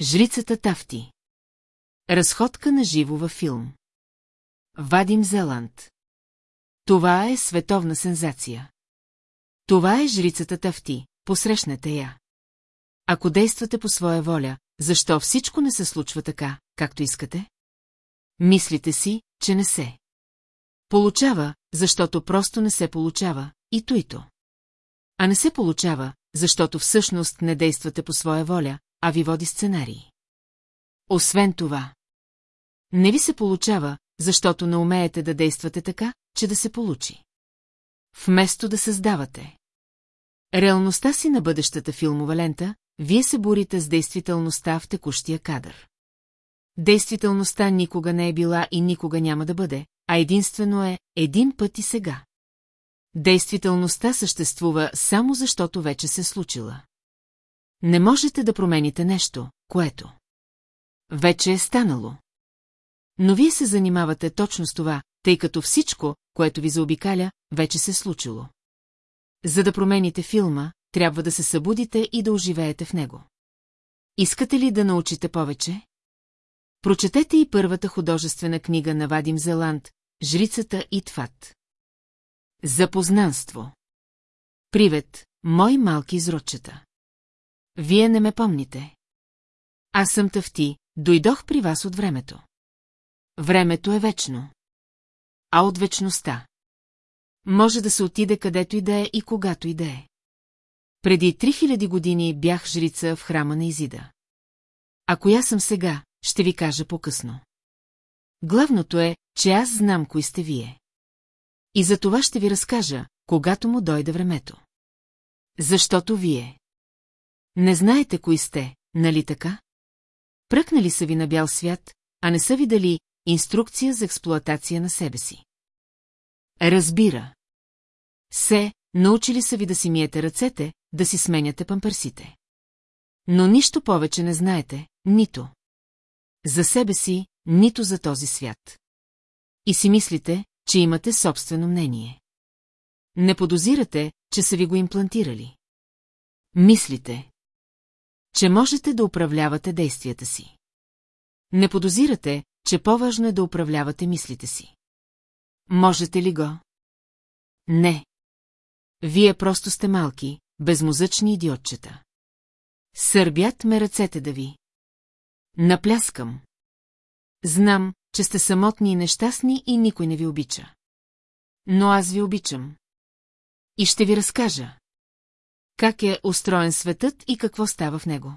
Жрицата Тафти. Разходка на живо във филм. Вадим Зеланд. Това е световна сензация. Това е жрицата Тафти, посрещнете я. Ако действате по своя воля, защо всичко не се случва така, както искате? Мислите си, че не се. Получава, защото просто не се получава, и то и то. А не се получава, защото всъщност не действате по своя воля, а ви води сценарий. Освен това, не ви се получава, защото не умеете да действате така, че да се получи. Вместо да създавате. Реалността си на бъдещата филмова лента, вие се борите с действителността в текущия кадър. Действителността никога не е била и никога няма да бъде, а единствено е един път и сега. Действителността съществува само защото вече се случила. Не можете да промените нещо, което вече е станало. Но вие се занимавате точно с това, тъй като всичко, което ви заобикаля, вече се случило. За да промените филма, трябва да се събудите и да оживеете в него. Искате ли да научите повече? Прочетете и първата художествена книга на Вадим Зеланд «Жрицата и Тфат». Запознанство. Привет, мой малки изродчета. Вие не ме помните. Аз съм тъвти, дойдох при вас от времето. Времето е вечно. А от вечността. Може да се отиде където и да е и когато и да е. Преди 3000 години бях жрица в храма на Изида. А коя съм сега, ще ви кажа по-късно. Главното е, че аз знам кои сте вие. И за това ще ви разкажа, когато му дойде времето. Защото вие. Не знаете кои сте, нали така? Пръкнали са ви на бял свят, а не са ви дали инструкция за експлоатация на себе си. Разбира. Се, научили са ви да си миете ръцете, да си сменяте памперсите. Но нищо повече не знаете, нито. За себе си, нито за този свят. И си мислите, че имате собствено мнение. Не подозирате, че са ви го имплантирали. Мислите, че можете да управлявате действията си. Не подозирате, че по-важно е да управлявате мислите си. Можете ли го? Не. Вие просто сте малки, безмозъчни идиотчета. Сърбят ме ръцете да ви. Напляскам. Знам, че сте самотни и нещастни и никой не ви обича. Но аз ви обичам. И ще ви разкажа. Как е устроен светът и какво става в него.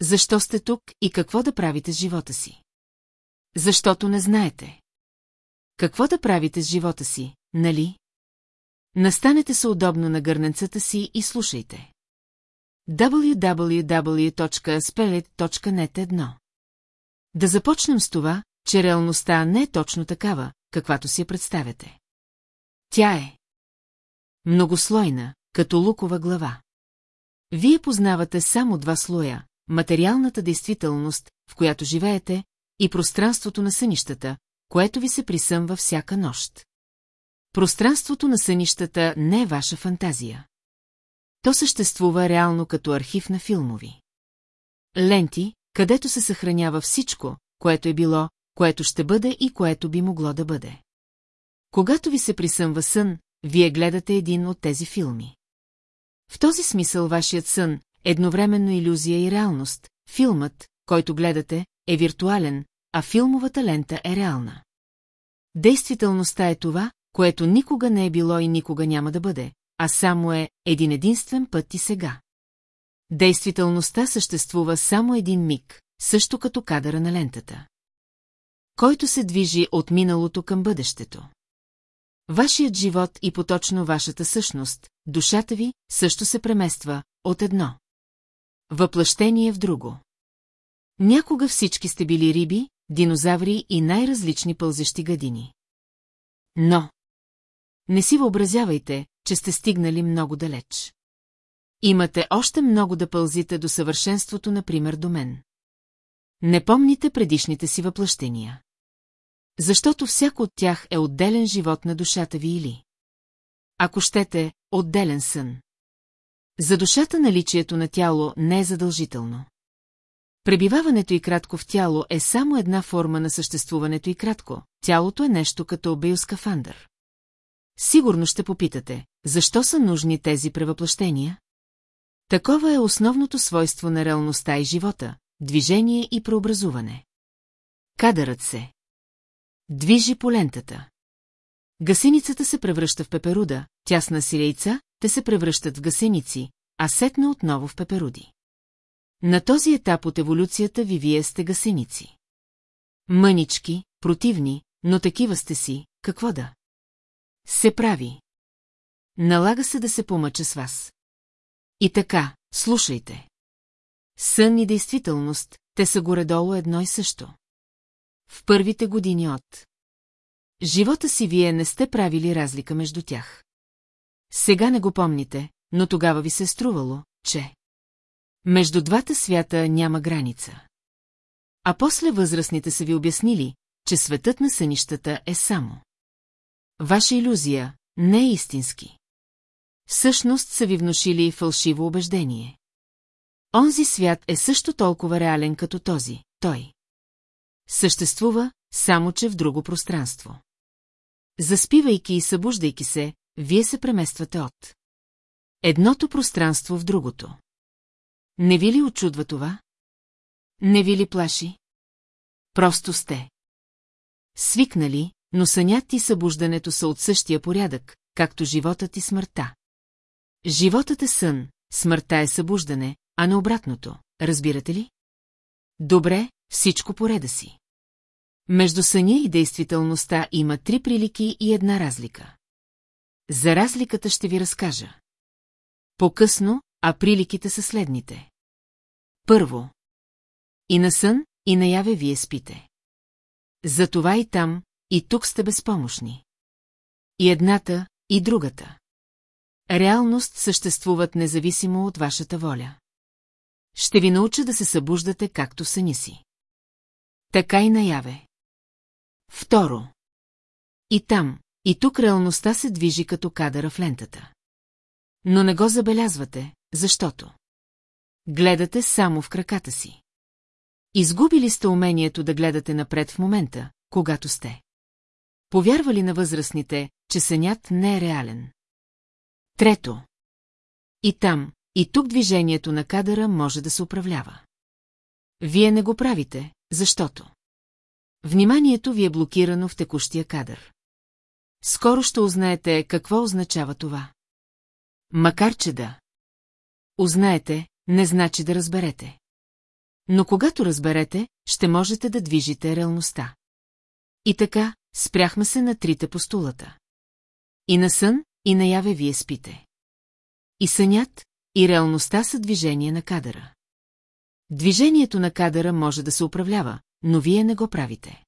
Защо сте тук и какво да правите с живота си? Защото не знаете. Какво да правите с живота си, нали? Настанете се удобно на гърненцата си и слушайте. www.spelet.net 1 Да започнем с това, че реалността не е точно такава, каквато си я представяте. Тя е многослойна, като лукова глава. Вие познавате само два слоя – материалната действителност, в която живеете, и пространството на сънищата, което ви се присъмва всяка нощ. Пространството на сънищата не е ваша фантазия. То съществува реално като архив на филмови. Ленти, където се съхранява всичко, което е било, което ще бъде и което би могло да бъде. Когато ви се присъмва сън, вие гледате един от тези филми. В този смисъл вашият сън, едновременно иллюзия и реалност, филмът, който гледате, е виртуален, а филмовата лента е реална. Действителността е това, което никога не е било и никога няма да бъде, а само е един единствен път и сега. Действителността съществува само един миг, също като кадъра на лентата. Който се движи от миналото към бъдещето. Вашият живот и поточно вашата същност, душата ви, също се премества от едно. Въплъщение в друго. Някога всички сте били риби, динозаври и най-различни пълзещи гадини. Но... Не си въобразявайте, че сте стигнали много далеч. Имате още много да пълзите до съвършенството, например, до мен. Не помните предишните си въплъщения. Защото всяко от тях е отделен живот на душата ви или... Ако щете, отделен сън. За душата наличието на тяло не е задължително. Пребиваването и кратко в тяло е само една форма на съществуването и кратко. Тялото е нещо като биоскафандър. Сигурно ще попитате, защо са нужни тези превъплъщения? Такова е основното свойство на реалността и живота – движение и преобразуване. Кадърът се. Движи по лентата. Гасеницата се превръща в пеперуда, тясна си яйца, те се превръщат в гасеници, а сетна отново в пеперуди. На този етап от еволюцията ви вие сте гасеници. Мънички, противни, но такива сте си, какво да? Се прави. Налага се да се помъча с вас. И така, слушайте. Сън и действителност, те са горе-долу едно и също. В първите години от живота си вие не сте правили разлика между тях. Сега не го помните, но тогава ви се е струвало, че между двата свята няма граница. А после възрастните са ви обяснили, че светът на сънищата е само. Ваша иллюзия не е истински. Всъщност са ви внушили фалшиво убеждение. Онзи свят е също толкова реален като този, той. Съществува, само че в друго пространство. Заспивайки и събуждайки се, вие се премествате от едното пространство в другото. Не ви ли очудва това? Не ви ли плаши? Просто сте. Свикнали, но сънят и събуждането са от същия порядък, както животът и смъртта. Животът е сън, смъртта е събуждане, а не обратното, разбирате ли? Добре, всичко пореда си. Между съня и действителността има три прилики и една разлика. За разликата ще ви разкажа. По-късно, а приликите са следните. Първо. И на сън, и наяве вие спите. Затова и там, и тук сте безпомощни. И едната, и другата. Реалност съществуват независимо от вашата воля. Ще ви науча да се събуждате както съни си. Така и наяве. Второ. И там, и тук реалността се движи като кадъра в лентата. Но не го забелязвате, защото. Гледате само в краката си. Изгубили сте умението да гледате напред в момента, когато сте. Повярвали на възрастните, че сънят не е реален. Трето. И там, и тук движението на кадъра може да се управлява. Вие не го правите, защото. Вниманието ви е блокирано в текущия кадър. Скоро ще узнаете какво означава това. Макар че да. Узнаете, не значи да разберете. Но когато разберете, ще можете да движите реалността. И така, спряхме се на трите постулата. И на сън, и наяве вие спите. И сънят, и реалността са движение на кадъра. Движението на кадъра може да се управлява, но вие не го правите.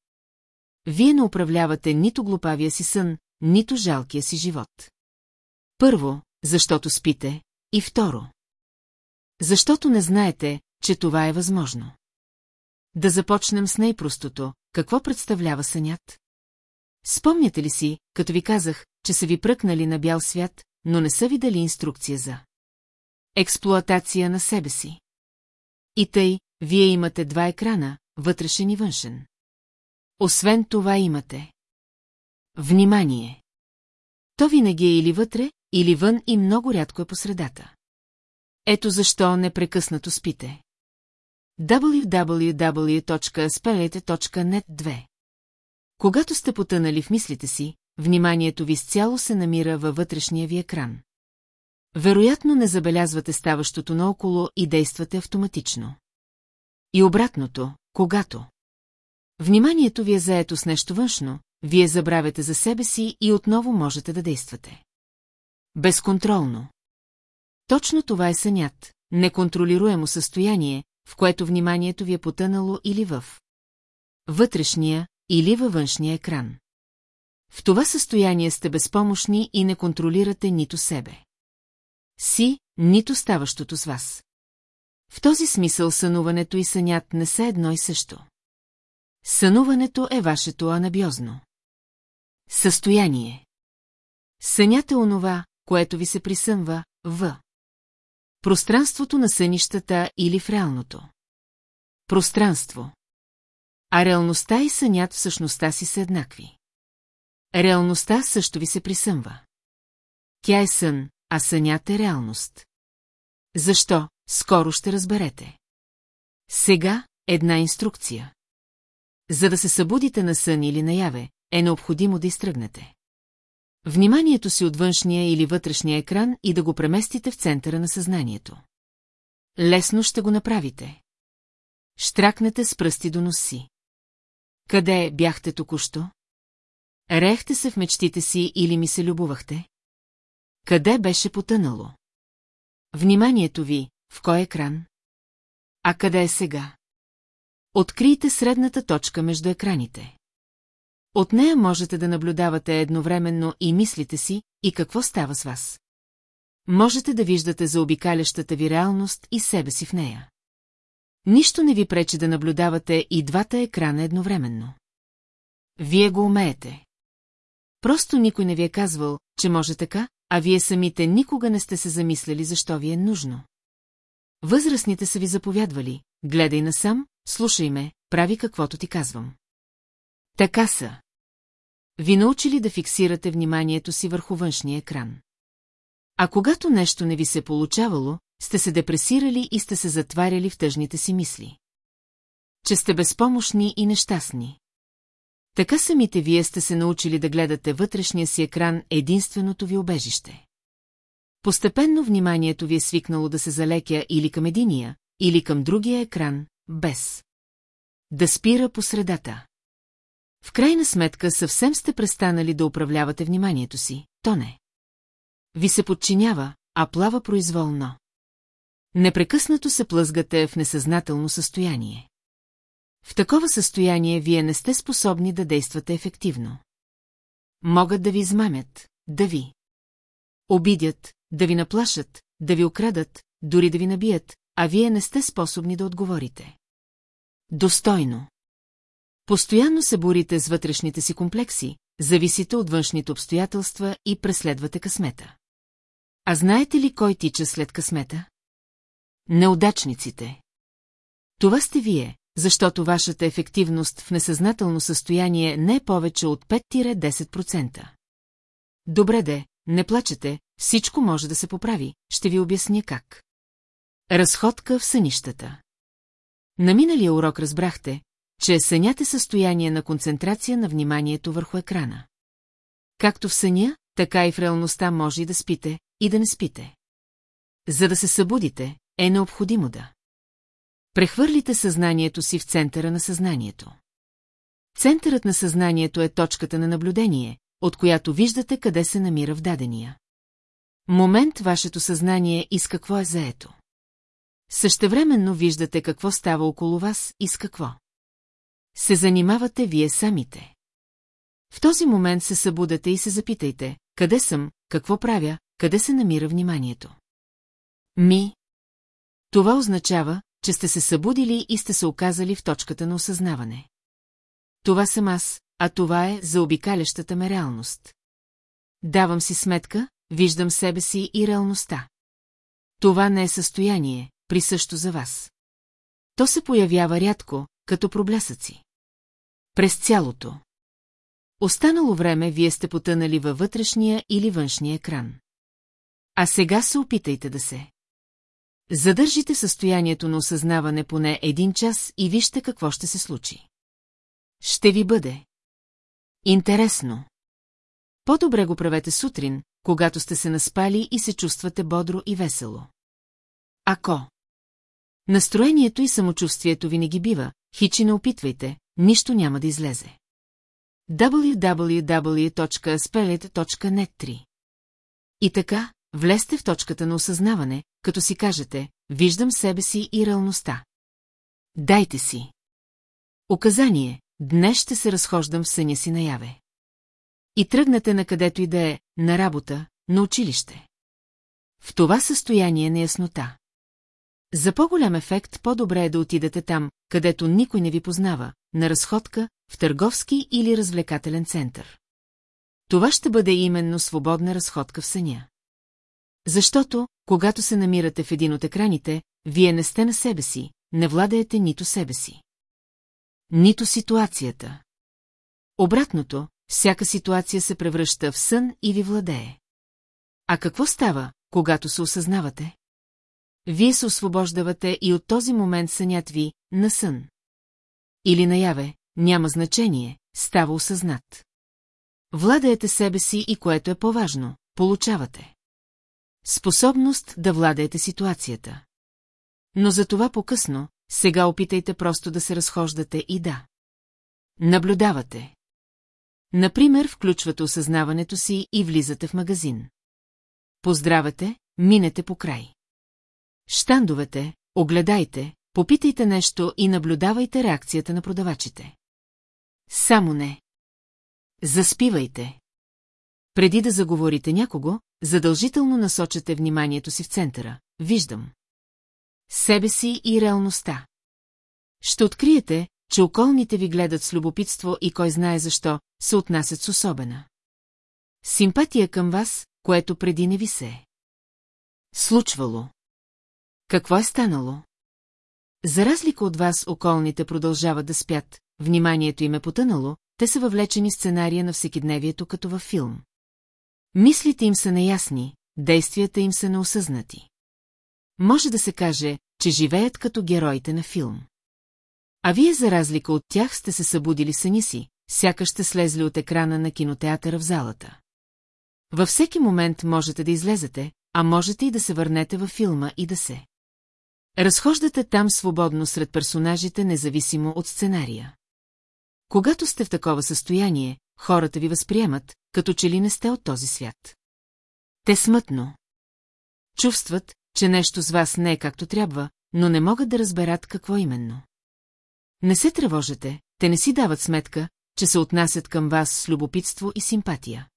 Вие не управлявате нито глупавия си сън, нито жалкия си живот. Първо, защото спите, и второ. Защото не знаете, че това е възможно. Да започнем с най-простото, какво представлява сънят? Спомняте ли си, като ви казах, че са ви пръкнали на бял свят, но не са ви дали инструкция за експлоатация на себе си? И тъй, вие имате два екрана, вътрешен и външен. Освен това имате. Внимание! То винаги е или вътре, или вън и много рядко е по средата. Ето защо непрекъснато спите. www.spelete.net 2 Когато сте потънали в мислите си, вниманието ви изцяло се намира във вътрешния ви екран. Вероятно не забелязвате ставащото наоколо и действате автоматично. И обратното, когато. Вниманието ви е заето с нещо външно, вие забравяте за себе си и отново можете да действате. Безконтролно. Точно това е сънят, неконтролируемо състояние, в което вниманието ви е потънало или в вътрешния, или във външния екран. В това състояние сте безпомощни и не контролирате нито себе. Си, нито ставащото с вас. В този смисъл сънуването и сънят не са едно и също. Сънуването е вашето анабиозно. Състояние. Сънят е онова, което ви се присънва, в пространството на сънищата или в реалното. Пространство. А реалността и сънят в същността си са еднакви. Реалността също ви се присъмва. Тя е сън, а сънят е реалност. Защо? Скоро ще разберете. Сега една инструкция. За да се събудите на сън или наяве, е необходимо да изтръгнете. Вниманието си от външния или вътрешния екран и да го преместите в центъра на съзнанието. Лесно ще го направите. Штракнете с пръсти до носи. Къде бяхте току-що? Рехте се в мечтите си или ми се любовахте? Къде беше потънало? Вниманието ви, в кой екран? А къде е сега? Открийте средната точка между екраните. От нея можете да наблюдавате едновременно и мислите си, и какво става с вас. Можете да виждате заобикалящата ви реалност и себе си в нея. Нищо не ви пречи да наблюдавате и двата екрана едновременно. Вие го умеете. Просто никой не ви е казвал, че може така, а вие самите никога не сте се замисляли защо ви е нужно. Възрастните са ви заповядвали, гледай насам, слушай ме, прави каквото ти казвам. Така са. Ви научили да фиксирате вниманието си върху външния екран. А когато нещо не ви се получавало, сте се депресирали и сте се затваряли в тъжните си мисли. Че сте безпомощни и нещастни. Така самите вие сте се научили да гледате вътрешния си екран единственото ви обежище. Постепенно вниманието ви е свикнало да се залекя или към единия, или към другия екран, без да спира по средата. В крайна сметка съвсем сте престанали да управлявате вниманието си, то не. Ви се подчинява, а плава произволно. Непрекъснато се плъзгате в несъзнателно състояние. В такова състояние вие не сте способни да действате ефективно. Могат да ви измамят, да ви обидят, да ви наплашат, да ви окрадат, дори да ви набият, а вие не сте способни да отговорите. Достойно. Постоянно се борите с вътрешните си комплекси, зависите от външните обстоятелства и преследвате късмета. А знаете ли кой тича след късмета? Неудачниците. Това сте вие, защото вашата ефективност в несъзнателно състояние не е повече от 5-10%. Добре де, не плачете, всичко може да се поправи, ще ви обясня как. Разходка в сънищата. На миналия урок разбрахте, че сънят е състояние на концентрация на вниманието върху екрана. Както в съня, така и в реалността може и да спите, и да не спите. За да се събудите, е необходимо да. Прехвърлите съзнанието си в центъра на съзнанието. Центърът на съзнанието е точката на наблюдение, от която виждате къде се намира в дадения. Момент вашето съзнание и с какво е заето. Същевременно виждате какво става около вас и с какво. Се занимавате вие самите. В този момент се събудете и се запитайте, къде съм, какво правя, къде се намира вниманието. Ми. Това означава, че сте се събудили и сте се оказали в точката на осъзнаване. Това съм аз, а това е за обикалящата ме реалност. Давам си сметка, виждам себе си и реалността. Това не е състояние, присъщо за вас. То се появява рядко, като проблясъци. През цялото. Останало време вие сте потънали във вътрешния или външния екран. А сега се опитайте да се. Задържите състоянието на осъзнаване поне един час и вижте какво ще се случи. Ще ви бъде. Интересно. По-добре го правете сутрин, когато сте се наспали и се чувствате бодро и весело. Ако настроението и самочувствието ви не ги бива, хичи не опитвайте, нищо няма да излезе. www.spelit.net 3 И така, влезте в точката на осъзнаване, като си кажете, виждам себе си и реалността. Дайте си. Указание, днес ще се разхождам в съня си наяве. И тръгнете на където и да е, на работа, на училище. В това състояние на яснота. За по-голям ефект по-добре е да отидете там, където никой не ви познава, на разходка, в търговски или развлекателен център. Това ще бъде именно свободна разходка в съня. Защото, когато се намирате в един от екраните, вие не сте на себе си, не владеете нито себе си. Нито ситуацията. Обратното, всяка ситуация се превръща в сън и ви владее. А какво става, когато се осъзнавате? Вие се освобождавате и от този момент сънят ви на сън. Или наяве, няма значение, става осъзнат. Владеете себе си и което е по-важно, получавате. Способност да владеете ситуацията. Но за това по-късно, сега опитайте просто да се разхождате и да. Наблюдавате. Например, включвате осъзнаването си и влизате в магазин. Поздравете, минете по край. Штандовете, огледайте, попитайте нещо и наблюдавайте реакцията на продавачите. Само не. Заспивайте. Преди да заговорите някого, задължително насочете вниманието си в центъра. Виждам. Себе си и реалността. Ще откриете, че околните ви гледат с любопитство и кой знае защо се отнасят с особена. Симпатия към вас, което преди не ви се е. Случвало. Какво е станало? За разлика от вас, околните продължават да спят, вниманието им е потънало, те са въвлечени сценария на всекидневието като във филм. Мислите им са неясни, действията им са неосъзнати. Може да се каже, че живеят като героите на филм. А вие, за разлика от тях, сте се събудили съни си, сякаш сте слезли от екрана на кинотеатъра в залата. Във всеки момент можете да излезете, а можете и да се върнете във филма и да се. Разхождате там свободно сред персонажите, независимо от сценария. Когато сте в такова състояние, хората ви възприемат, като че ли не сте от този свят. Те смътно. Чувстват, че нещо с вас не е както трябва, но не могат да разберат какво именно. Не се тревожете, те не си дават сметка, че се отнасят към вас с любопитство и симпатия.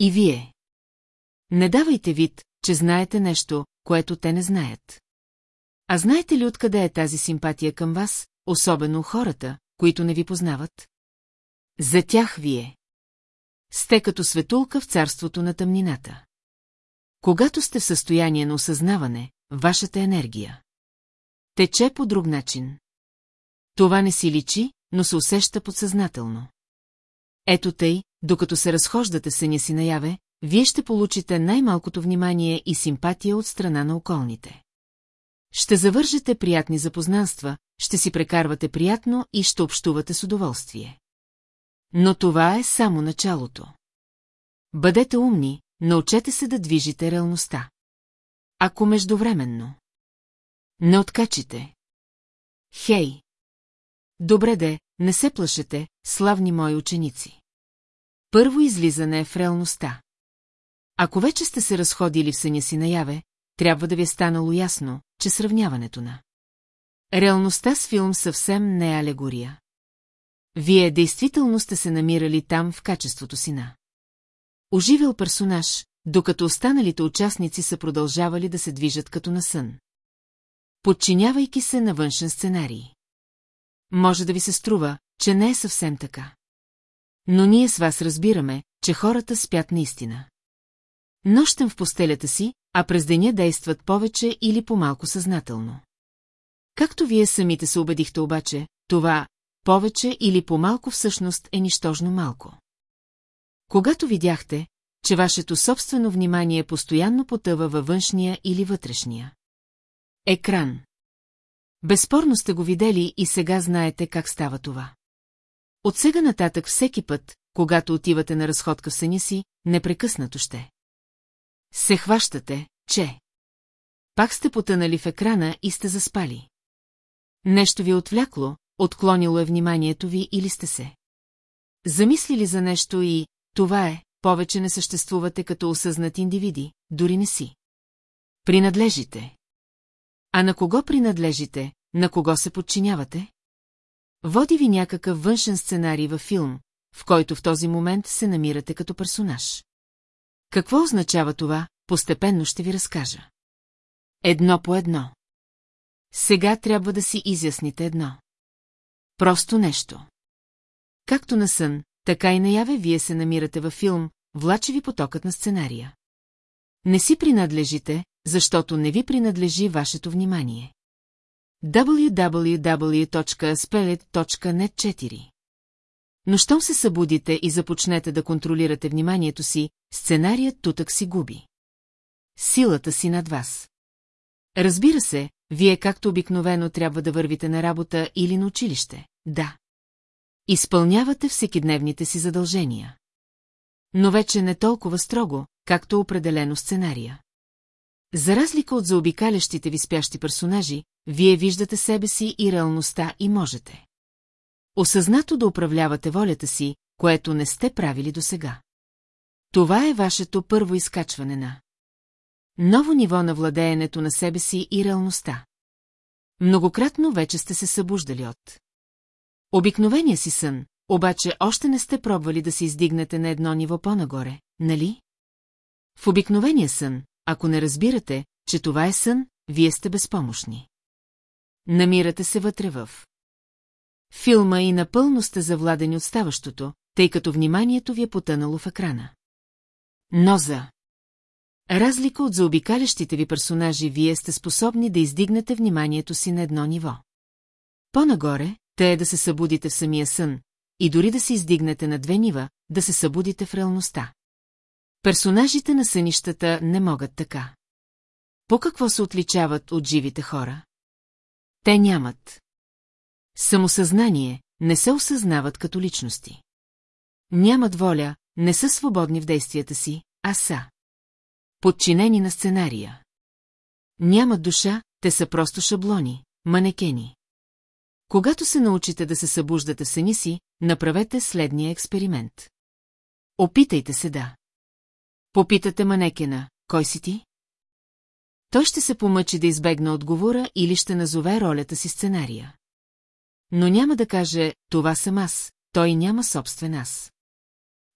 И вие. Не давайте вид, че знаете нещо, което те не знаят. А знаете ли откъде е тази симпатия към вас, особено хората, които не ви познават? За тях вие. Сте като светулка в царството на тъмнината. Когато сте в състояние на осъзнаване, вашата енергия тече по друг начин. Това не си личи, но се усеща подсъзнателно. Ето тъй, докато се разхождате съня си наяве, вие ще получите най-малкото внимание и симпатия от страна на околните. Ще завържете приятни запознанства, ще си прекарвате приятно и ще общувате с удоволствие. Но това е само началото. Бъдете умни, научете се да движите реалността. Ако междувременно. Не откачите. Хей! Добре де, не се плашете, славни мои ученици. Първо излизане е в реалността. Ако вече сте се разходили в съня си наяве, трябва да ви е станало ясно, че сравняването на реалността с филм съвсем не е алегория. Вие действително сте се намирали там в качеството си на оживел персонаж, докато останалите участници са продължавали да се движат като на сън. Подчинявайки се на външен сценарий. Може да ви се струва, че не е съвсем така. Но ние с вас разбираме, че хората спят наистина. Нощем в постелята си, а през деня действат повече или по-малко съзнателно. Както вие самите се убедихте обаче, това повече или по-малко всъщност е нищожно малко. Когато видяхте, че вашето собствено внимание постоянно потъва във външния или вътрешния. Екран. Безспорно сте го видели и сега знаете как става това. От сега нататък всеки път, когато отивате на разходка в съня си, непрекъснато ще. Се хващате, че... Пак сте потънали в екрана и сте заспали. Нещо ви е отвлякло, отклонило е вниманието ви или сте се. Замислили за нещо и това е, повече не съществувате като осъзнати индивиди, дори не си. Принадлежите. А на кого принадлежите, на кого се подчинявате? Води ви някакъв външен сценарий във филм, в който в този момент се намирате като персонаж. Какво означава това, постепенно ще ви разкажа. Едно по едно. Сега трябва да си изясните едно. Просто нещо. Както на сън, така и наяве вие се намирате във филм, влачи ви потокът на сценария. Не си принадлежите, защото не ви принадлежи вашето внимание. www.spelet.net 4 Но щом се събудите и започнете да контролирате вниманието си, сценарият тутък си губи. Силата си над вас. Разбира се, вие както обикновено трябва да вървите на работа или на училище, да. Изпълнявате всекидневните си задължения. Но вече не толкова строго, както определено сценария. За разлика от заобикалящите ви спящи персонажи, вие виждате себе си и реалността и можете. Осъзнато да управлявате волята си, което не сте правили досега. Това е вашето първо изкачване на ново ниво на владеенето на себе си и реалността. Многократно вече сте се събуждали от обикновения си сън, обаче още не сте пробвали да се издигнете на едно ниво по-нагоре, нали? В обикновения сън, ако не разбирате, че това е сън, вие сте безпомощни. Намирате се вътре в филма и напълно сте завладени от ставащото, тъй като вниманието ви е потънало в екрана. Но за разлика от заобикалящите ви персонажи, вие сте способни да издигнете вниманието си на едно ниво. По-нагоре, те е да се събудите в самия сън, и дори да се издигнете на две нива, да се събудите в реалността. Персонажите на сънищата не могат така. По какво се отличават от живите хора? Те нямат. Самосъзнание, не се осъзнават като личности. Нямат воля, не са свободни в действията си, а са. Подчинени на сценария. Нямат душа, те са просто шаблони, манекени. Когато се научите да се събуждате в съни си, направете следния експеримент. Опитайте се да. Попитате манекена, кой си ти? Той ще се помъчи да избегне отговора или ще назове ролята си сценария. Но няма да каже, това съм аз, той няма собствен аз.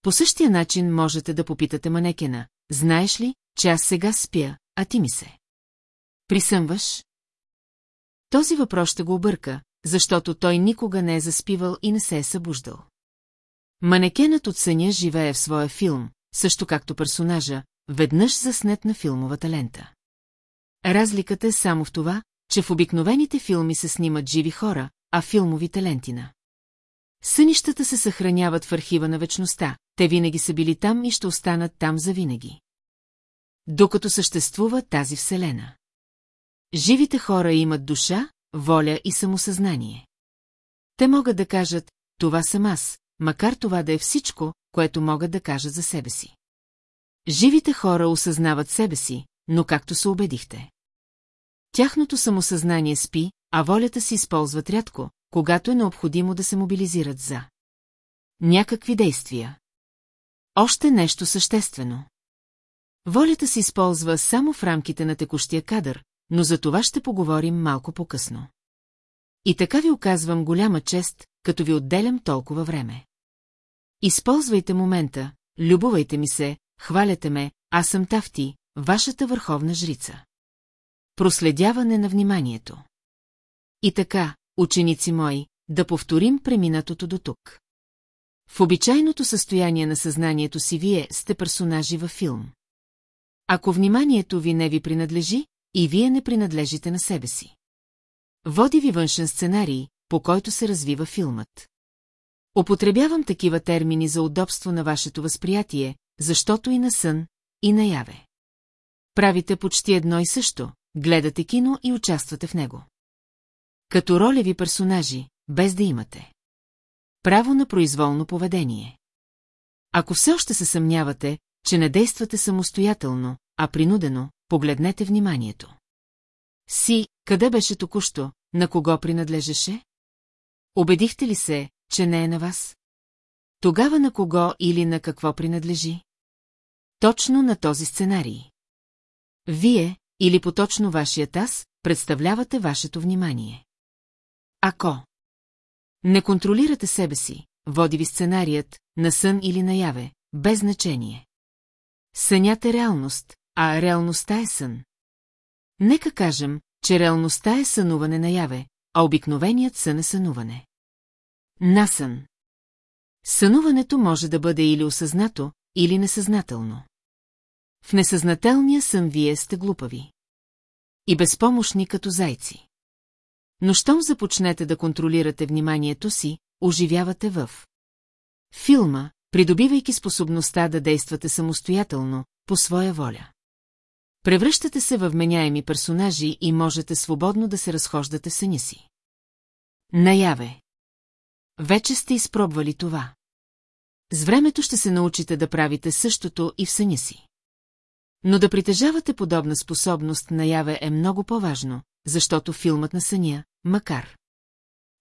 По същия начин можете да попитате манекена, знаеш ли, че аз сега спя, а ти ми се. Присъмваш? Този въпрос ще го обърка, защото той никога не е заспивал и не се е събуждал. Манекенът от съня живее в своя филм, също както персонажа, веднъж заснет на филмовата лента. Разликата е само в това, че в обикновените филми се снимат живи хора, а филмовите лентина. Сънищата се съхраняват в архива на вечността, те винаги са били там и ще останат там завинаги. Докато съществува тази вселена. Живите хора имат душа, воля и самосъзнание. Те могат да кажат, това съм аз, макар това да е всичко, което могат да кажат за себе си. Живите хора осъзнават себе си, но както се убедихте. Тяхното самосъзнание спи, а волята си използват рядко, когато е необходимо да се мобилизират за някакви действия. Още нещо съществено. Волята се използва само в рамките на текущия кадър, но за това ще поговорим малко по-късно. И така ви оказвам голяма чест, като ви отделям толкова време. Използвайте момента, любовайте ми се, хваляте ме, аз съм Тафти, вашата върховна жрица. Проследяване на вниманието. И така, ученици мои, да повторим преминатото до тук. В обичайното състояние на съзнанието си вие сте персонажи във филм. Ако вниманието ви не ви принадлежи, и вие не принадлежите на себе си. Води ви външен сценарий, по който се развива филмът. Употребявам такива термини за удобство на вашето възприятие, защото и на сън, и наяве. Правите почти едно и също, гледате кино и участвате в него. Като ролеви персонажи, без да имате. Право на произволно поведение. Ако все още се съмнявате, че не действате самостоятелно, а принудено, погледнете вниманието. Си, къде беше току-що, на кого принадлежеше? Убедихте ли се, че не е на вас? Тогава на кого или на какво принадлежи? Точно на този сценарий. Вие, или поточно вашият аз, представлявате вашето внимание. Ако не контролирате себе си, води ви сценарият, на сън или наяве, без значение. Сънят е реалност, а реалността е сън. Нека кажем, че реалността е сънуване наяве, а обикновеният сън е сънуване. Насън. Сънуването може да бъде или осъзнато, или несъзнателно. В несъзнателния сън вие сте глупави. И безпомощни като зайци. Но щом започнете да контролирате вниманието си, оживявате в филма, придобивайки способността да действате самостоятелно, по своя воля. Превръщате се във вменяеми персонажи и можете свободно да се разхождате съня си. Наяве. Вече сте изпробвали това. С времето ще се научите да правите същото и в съня си. Но да притежавате подобна способност наяве е много по-важно, защото филмът на съня, макар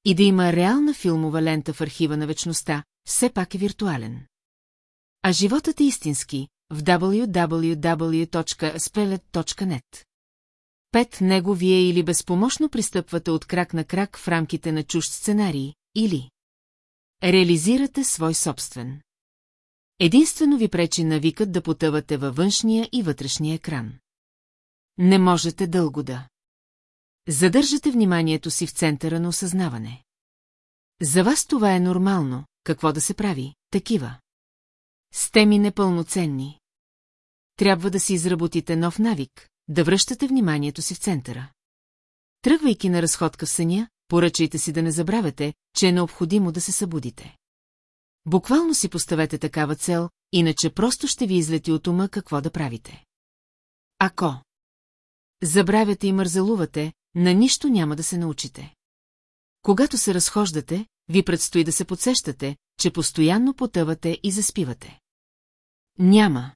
и да има реална филмова лента в архива на вечността, все пак е виртуален. А животът е истински в www.spelet.net. Пет него вие или безпомощно пристъпвате от крак на крак в рамките на чужд сценарий, или реализирате свой собствен. Единствено ви пречи навикът да потъвате във външния и вътрешния екран. Не можете дълго да. Задържате вниманието си в центъра на осъзнаване. За вас това е нормално, какво да се прави, такива. Сте ми непълноценни. Трябва да си изработите нов навик, да връщате вниманието си в центъра. Тръгвайки на разходка в съня, поръчайте си да не забравяте, че е необходимо да се събудите. Буквално си поставете такава цел, иначе просто ще ви излети от ума какво да правите. Ако забравяте и мързелувате, на нищо няма да се научите. Когато се разхождате, ви предстои да се подсещате, че постоянно потъвате и заспивате. Няма.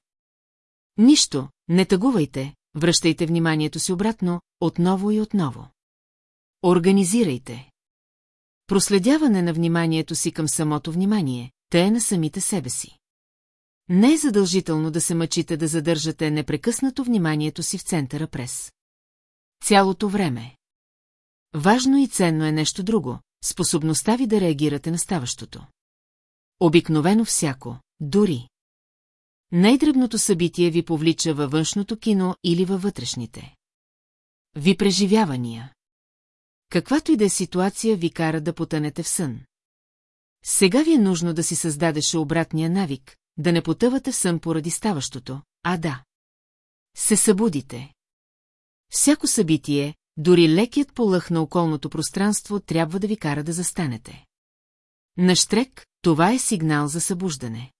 Нищо, не тъгувайте, връщайте вниманието си обратно, отново и отново. Организирайте. Проследяване на вниманието си към самото внимание, те е на самите себе си. Не е задължително да се мъчите да задържате непрекъснато вниманието си в центъра през. Цялото време. Важно и ценно е нещо друго, способността ви да реагирате на ставащото. Обикновено всяко, дори. Най-дребното събитие ви повлича във външното кино или във вътрешните. Ви преживявания. Каквато и да е ситуация ви кара да потънете в сън. Сега ви е нужно да си създадеше обратния навик, да не потъвате в сън поради ставащото, а да. Се събудите. Всяко събитие, дори лекият полъх на околното пространство трябва да ви кара да застанете. На штрек, това е сигнал за събуждане.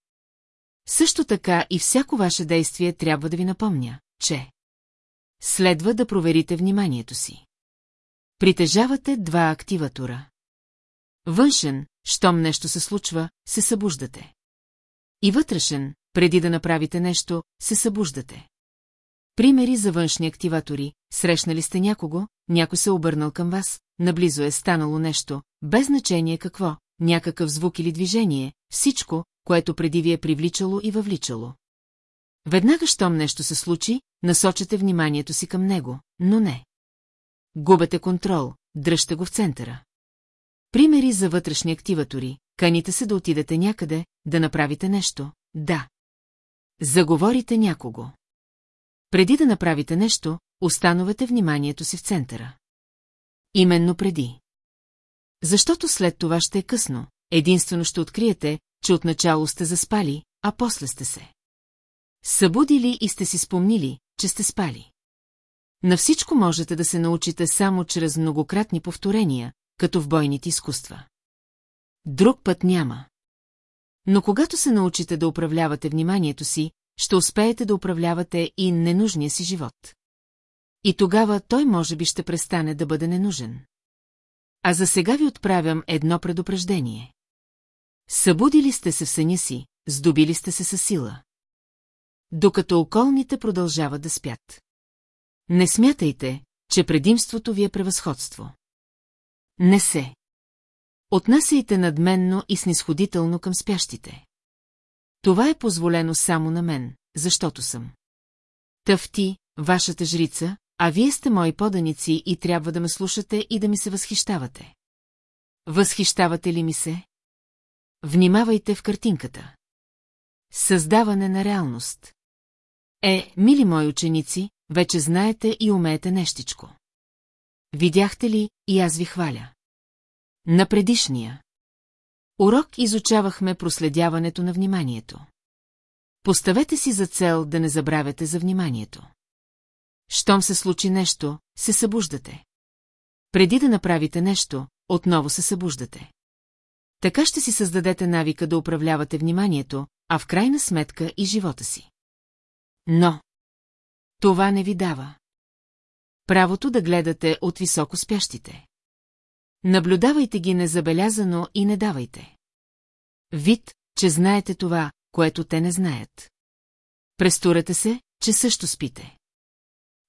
Също така и всяко ваше действие трябва да ви напомня, че следва да проверите вниманието си. Притежавате два активатора. Външен, щом нещо се случва, се събуждате. И вътрешен, преди да направите нещо, се събуждате. Примери за външни активатори, срещнали сте някого, някой се обърнал към вас, наблизо е станало нещо, без значение какво, някакъв звук или движение, всичко, което преди ви е привличало и въвличало. Веднага, щом нещо се случи, насочете вниманието си към него, но не. Губете контрол, дръжте го в центъра. Примери за вътрешни активатори, каните се да отидете някъде, да направите нещо, да. Заговорите някого. Преди да направите нещо, установете вниманието си в центъра. Именно преди. Защото след това ще е късно, единствено ще откриете, че отначало сте заспали, а после сте се. Събудили и сте си спомнили, че сте спали. На всичко можете да се научите само чрез многократни повторения, като в бойните изкуства. Друг път няма. Но когато се научите да управлявате вниманието си, ще успеете да управлявате и ненужния си живот. И тогава той може би ще престане да бъде ненужен. А за сега ви отправям едно предупреждение. Събудили сте се в съня си, здобили сте се със сила. Докато околните продължават да спят. Не смятайте, че предимството ви е превъзходство. Не се. Отнасяйте надменно и снисходително към спящите. Това е позволено само на мен, защото съм. Тъвти, вашата жрица, а вие сте мои поданици и трябва да ме слушате и да ми се възхищавате. Възхищавате ли ми се? Внимавайте в картинката. Създаване на реалност. Е, мили мои ученици, вече знаете и умеете нещичко. Видяхте ли, и аз ви хваля. На предишния. Урок изучавахме проследяването на вниманието. Поставете си за цел да не забравяте за вниманието. Щом се случи нещо, се събуждате. преди да направите нещо, отново се събуждате. Така ще си създадете навика да управлявате вниманието, а в крайна сметка и живота си. Но това не ви дава правото да гледате от високо спящите. Наблюдавайте ги незабелязано и не давайте. Вид, че знаете това, което те не знаят. Престурете се, че също спите.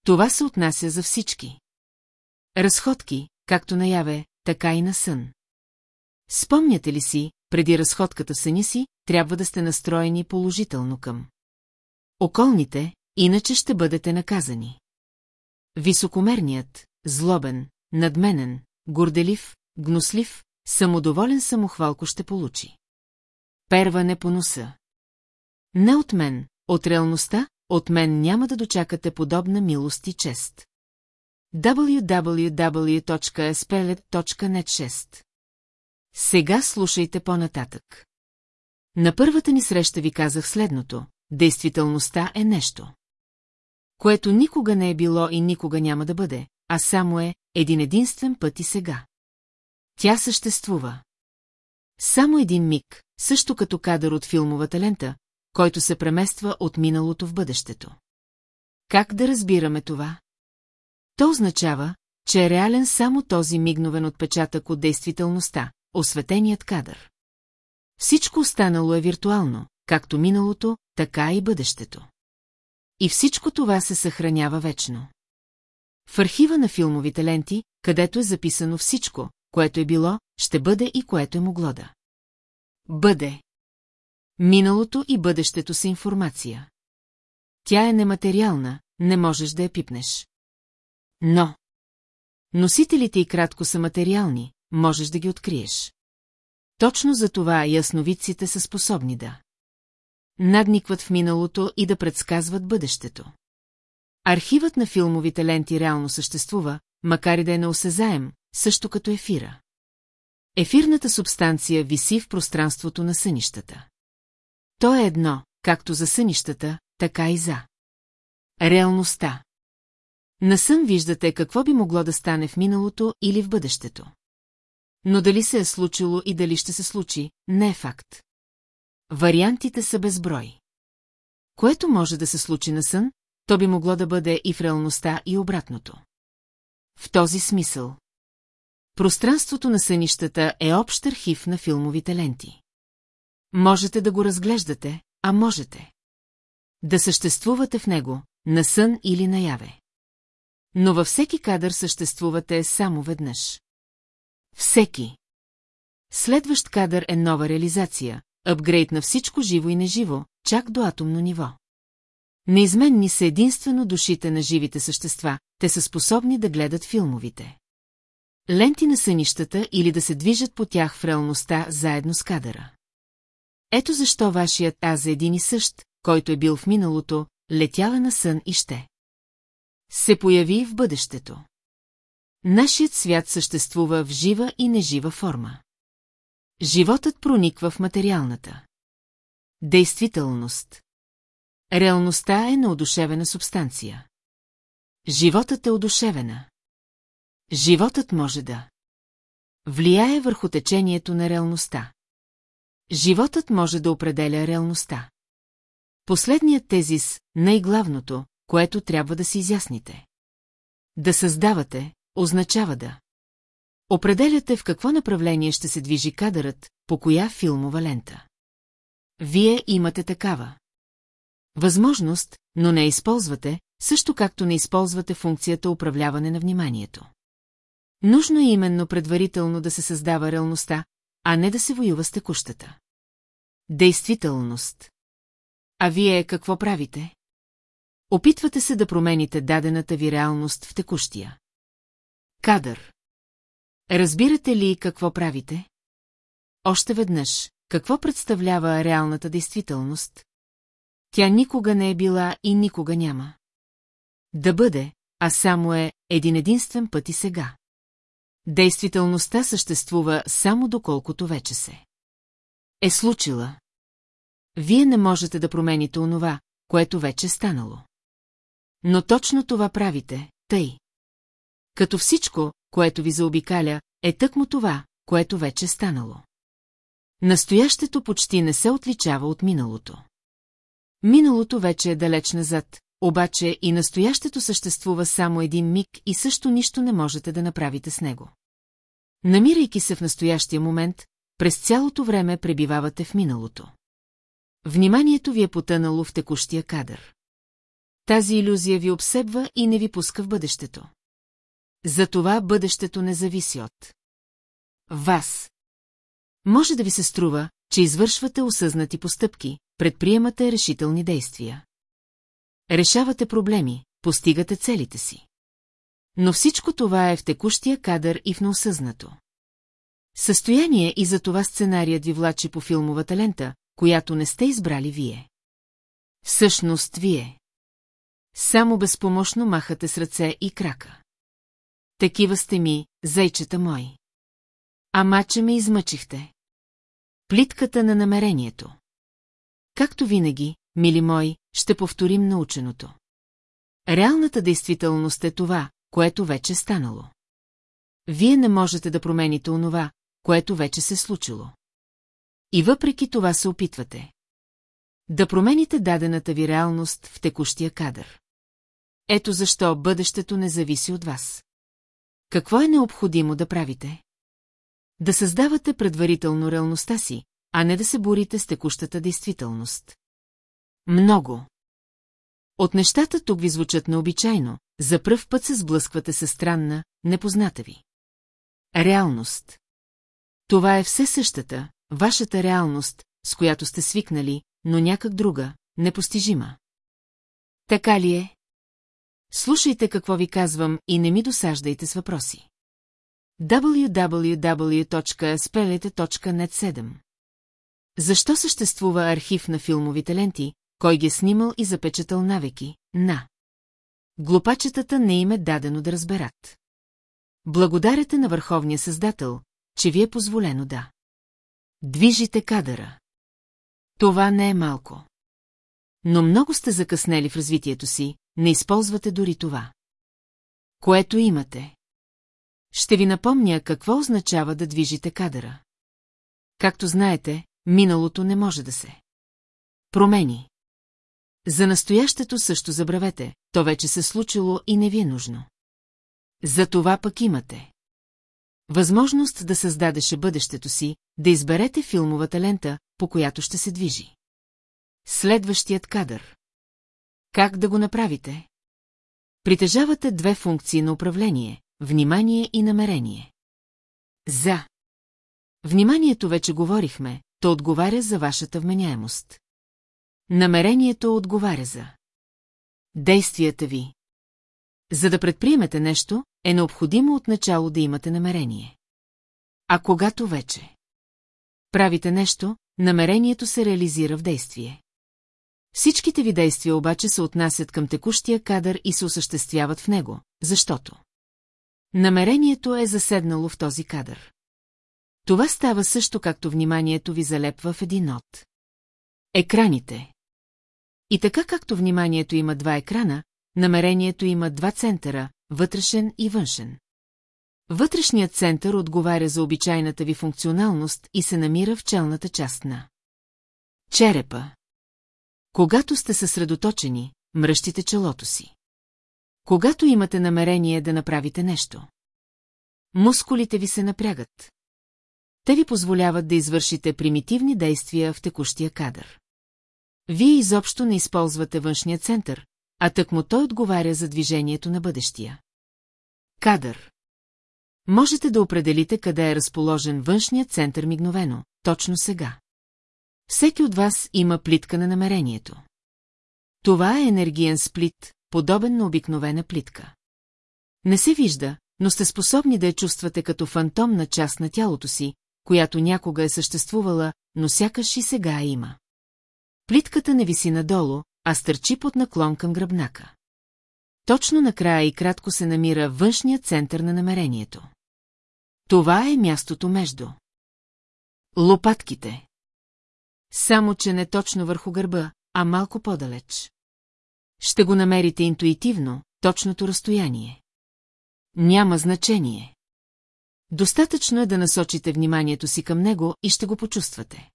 Това се отнася за всички. Разходки, както наяве, така и на сън. Спомняте ли си, преди разходката съни си, трябва да сте настроени положително към. Околните, иначе ще бъдете наказани. Високомерният, злобен, надменен, горделив, гнослив, самодоволен самохвалко ще получи. Перване по носа. Не от мен, от реалността, от мен няма да дочакате подобна милост и чест. www.spelet.net 6 Сега слушайте по-нататък. На първата ни среща ви казах следното. Действителността е нещо. Което никога не е било и никога няма да бъде, а само е един единствен път и сега. Тя съществува. Само един миг, също като кадър от филмовата лента, който се премества от миналото в бъдещето. Как да разбираме това? То означава, че е реален само този мигновен отпечатък от действителността, осветеният кадър. Всичко останало е виртуално, както миналото, така и бъдещето. И всичко това се съхранява вечно. В архива на филмовите ленти, където е записано всичко, което е било, ще бъде и което е могло да. Бъде. Миналото и бъдещето са информация. Тя е нематериална, не можеш да я пипнеш. Но. Носителите и кратко са материални, можеш да ги откриеш. Точно за това ясновидците са способни да надникват в миналото и да предсказват бъдещето. Архивът на филмовите ленти реално съществува, макар и да е неосезаем, също като ефира. Ефирната субстанция виси в пространството на сънищата. То е едно, както за сънищата, така и за. Реалността. На сън виждате какво би могло да стане в миналото или в бъдещето. Но дали се е случило и дали ще се случи, не е факт. Вариантите са безброй. Което може да се случи на сън, то би могло да бъде и в реалността и обратното. В този смисъл. Пространството на сънищата е общ архив на филмовите ленти. Можете да го разглеждате, а можете. Да съществувате в него, на сън или наяве. Но във всеки кадър съществувате само веднъж. Всеки. Следващ кадър е нова реализация, апгрейд на всичко живо и неживо, чак до атомно ниво. Неизменни са единствено душите на живите същества, те са способни да гледат филмовите. Ленти на сънищата или да се движат по тях в реалността заедно с кадъра. Ето защо вашият аз е един и същ, който е бил в миналото, летяла на сън и ще. Се появи в бъдещето. Нашият свят съществува в жива и нежива форма. Животът прониква в материалната. Действителност. Реалността е неодушевена субстанция. Животът е одушевена. Животът може да влияе върху течението на реалността. Животът може да определя реалността. Последният тезис, най-главното, което трябва да си изясните. Да създавате, означава да. Определяте в какво направление ще се движи кадърът, по коя филмова лента. Вие имате такава. Възможност, но не използвате, също както не използвате функцията управляване на вниманието. Нужно е именно предварително да се създава реалността, а не да се воюва с текущата. Действителност. А вие какво правите? Опитвате се да промените дадената ви реалност в текущия. Кадър. Разбирате ли какво правите? Още веднъж, какво представлява реалната действителност? Тя никога не е била и никога няма. Да бъде, а само е един единствен път и сега. Действителността съществува само доколкото вече се. Е случила. Вие не можете да промените онова, което вече е станало. Но точно това правите, тъй. Като всичко, което ви заобикаля, е тъкмо това, което вече е станало. Настоящето почти не се отличава от миналото. Миналото вече е далеч назад, обаче и настоящето съществува само един миг и също нищо не можете да направите с него. Намирайки се в настоящия момент, през цялото време пребивавате в миналото. Вниманието ви е потънало в текущия кадър. Тази иллюзия ви обсебва и не ви пуска в бъдещето. Затова бъдещето не зависи от вас. Може да ви се струва, че извършвате осъзнати постъпки, предприемате решителни действия. Решавате проблеми, постигате целите си. Но всичко това е в текущия кадър и в неосъзнато. Състояние и за това сценарият ви влачи по филмовата лента, която не сте избрали вие. Всъщност вие. Само безпомощно махате с ръце и крака. Такива сте ми, зайчета мои. Ама, че ме измъчихте. Плитката на намерението. Както винаги, мили мои, ще повторим наученото. Реалната действителност е това, което вече станало. Вие не можете да промените онова, което вече се случило. И въпреки това се опитвате. Да промените дадената ви реалност в текущия кадър. Ето защо бъдещето не зависи от вас. Какво е необходимо да правите? Да създавате предварително реалността си, а не да се борите с текущата действителност. Много. От нещата тук ви звучат необичайно, за пръв път се сблъсквате със странна, непозната ви. Реалност. Това е все същата, вашата реалност, с която сте свикнали, но някак друга, непостижима. Така ли е? Слушайте какво ви казвам и не ми досаждайте с въпроси. www.spelete.net 7 Защо съществува архив на филмовите ленти, кой ги е снимал и запечатал навеки, на? Глупачетата не им е дадено да разберат. Благодарете на Върховния Създател, че ви е позволено да. Движите кадъра. Това не е малко. Но много сте закъснели в развитието си, не използвате дори това. Което имате. Ще ви напомня какво означава да движите кадъра. Както знаете, миналото не може да се. Промени. За настоящето също забравете, то вече се случило и не ви е нужно. За това пък имате. Възможност да създадеше бъдещето си, да изберете филмовата лента, по която ще се движи. Следващият кадър. Как да го направите? Притежавате две функции на управление – внимание и намерение. За. Вниманието вече говорихме, то отговаря за вашата вменяемост. Намерението отговаря за. Действията ви. За да предприемете нещо, е необходимо отначало да имате намерение. А когато вече правите нещо, намерението се реализира в действие. Всичките ви действия обаче се отнасят към текущия кадър и се осъществяват в него, защото намерението е заседнало в този кадър. Това става също както вниманието ви залепва в един от екраните. И така както вниманието има два екрана, намерението има два центъра, вътрешен и външен. Вътрешният център отговаря за обичайната ви функционалност и се намира в челната част на черепа. Когато сте съсредоточени, мръщите челото си. Когато имате намерение да направите нещо. Мускулите ви се напрягат. Те ви позволяват да извършите примитивни действия в текущия кадър. Вие изобщо не използвате външния център, а тъкмо той отговаря за движението на бъдещия. Кадър. Можете да определите къде е разположен външният център мигновено, точно сега. Всеки от вас има плитка на намерението. Това е енергиен сплит, подобен на обикновена плитка. Не се вижда, но сте способни да я чувствате като фантомна част на тялото си, която някога е съществувала, но сякаш и сега има. Плитката не виси надолу, а стърчи под наклон към гръбнака. Точно накрая и кратко се намира външният център на намерението. Това е мястото между лопатките. Само, че не точно върху гърба, а малко по-далеч. Ще го намерите интуитивно, точното разстояние. Няма значение. Достатъчно е да насочите вниманието си към него и ще го почувствате.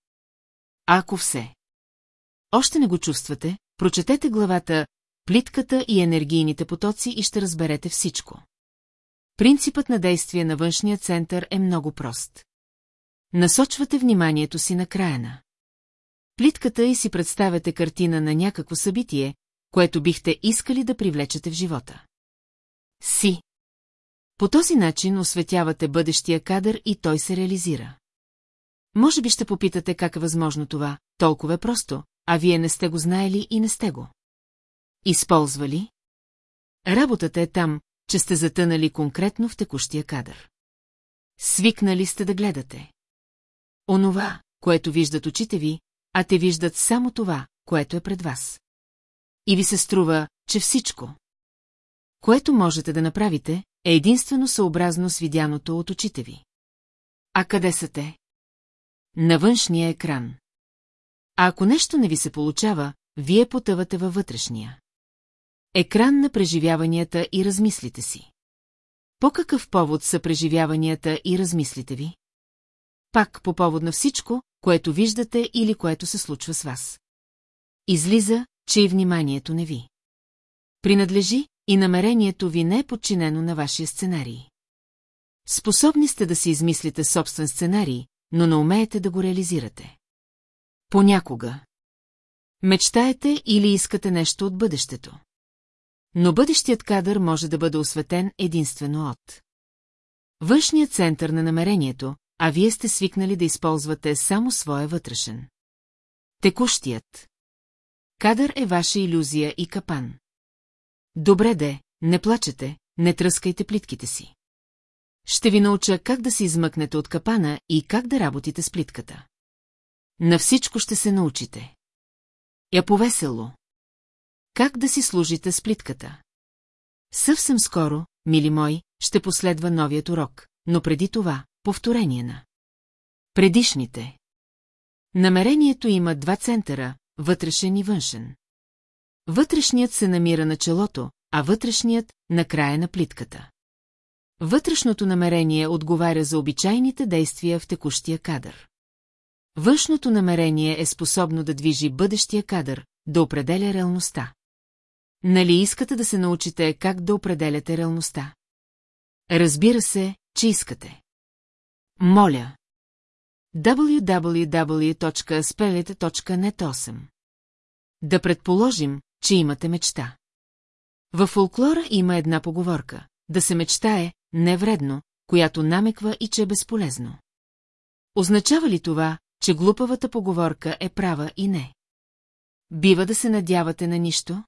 Ако все още не го чувствате, прочетете главата «Плитката и енергийните потоци» и ще разберете всичко. Принципът на действие на външния център е много прост. Насочвате вниманието си на края на плитката и си представяте картина на някакво събитие, което бихте искали да привлечете в живота. Си. По този начин осветявате бъдещия кадър и той се реализира. Може би ще попитате как е възможно това, толкова е просто, а вие не сте го знаели и не сте го. Използвали? Работата е там, че сте затънали конкретно в текущия кадър. Свикнали сте да гледате. Онова, което виждат очите ви, а те виждат само това, което е пред вас. И ви се струва, че всичко, което можете да направите, е единствено съобразно с видяното от очите ви. А къде са те? На външния екран. А ако нещо не ви се получава, вие потъвате във вътрешния. Екран на преживяванията и размислите си. По какъв повод са преживяванията и размислите ви? Пак по повод на всичко, което виждате или което се случва с вас. Излиза, че и вниманието не ви. Принадлежи и намерението ви не е подчинено на вашия сценарий. Способни сте да си измислите собствен сценарий, но не умеете да го реализирате. Понякога. Мечтаете или искате нещо от бъдещето. Но бъдещият кадър може да бъде осветен единствено от външният център на намерението, а вие сте свикнали да използвате само своя вътрешен. Текущият. Кадър е ваша иллюзия и капан. Добре де, не плачете, не тръскайте плитките си. Ще ви науча как да се измъкнете от капана и как да работите с плитката. На всичко ще се научите. Я повесело. Как да си служите с плитката? Съвсем скоро, мили мои, ще последва новият урок, но преди това – повторение на предишните. Намерението има два центъра – вътрешен и външен. Вътрешният се намира на челото, а вътрешният – на края на плитката. Вътрешното намерение отговаря за обичайните действия в текущия кадър. Външното намерение е способно да движи бъдещия кадър, да определя реалността. Нали искате да се научите как да определяте реалността? Разбира се, че искате. Моля. www.spelite.net 8 Да предположим, че имате мечта. Във фолклора има една поговорка. Да се мечтае, не вредно, която намеква и че е безполезно. Означава ли това, че глупавата поговорка е права и не? Бива да се надявате на нищо?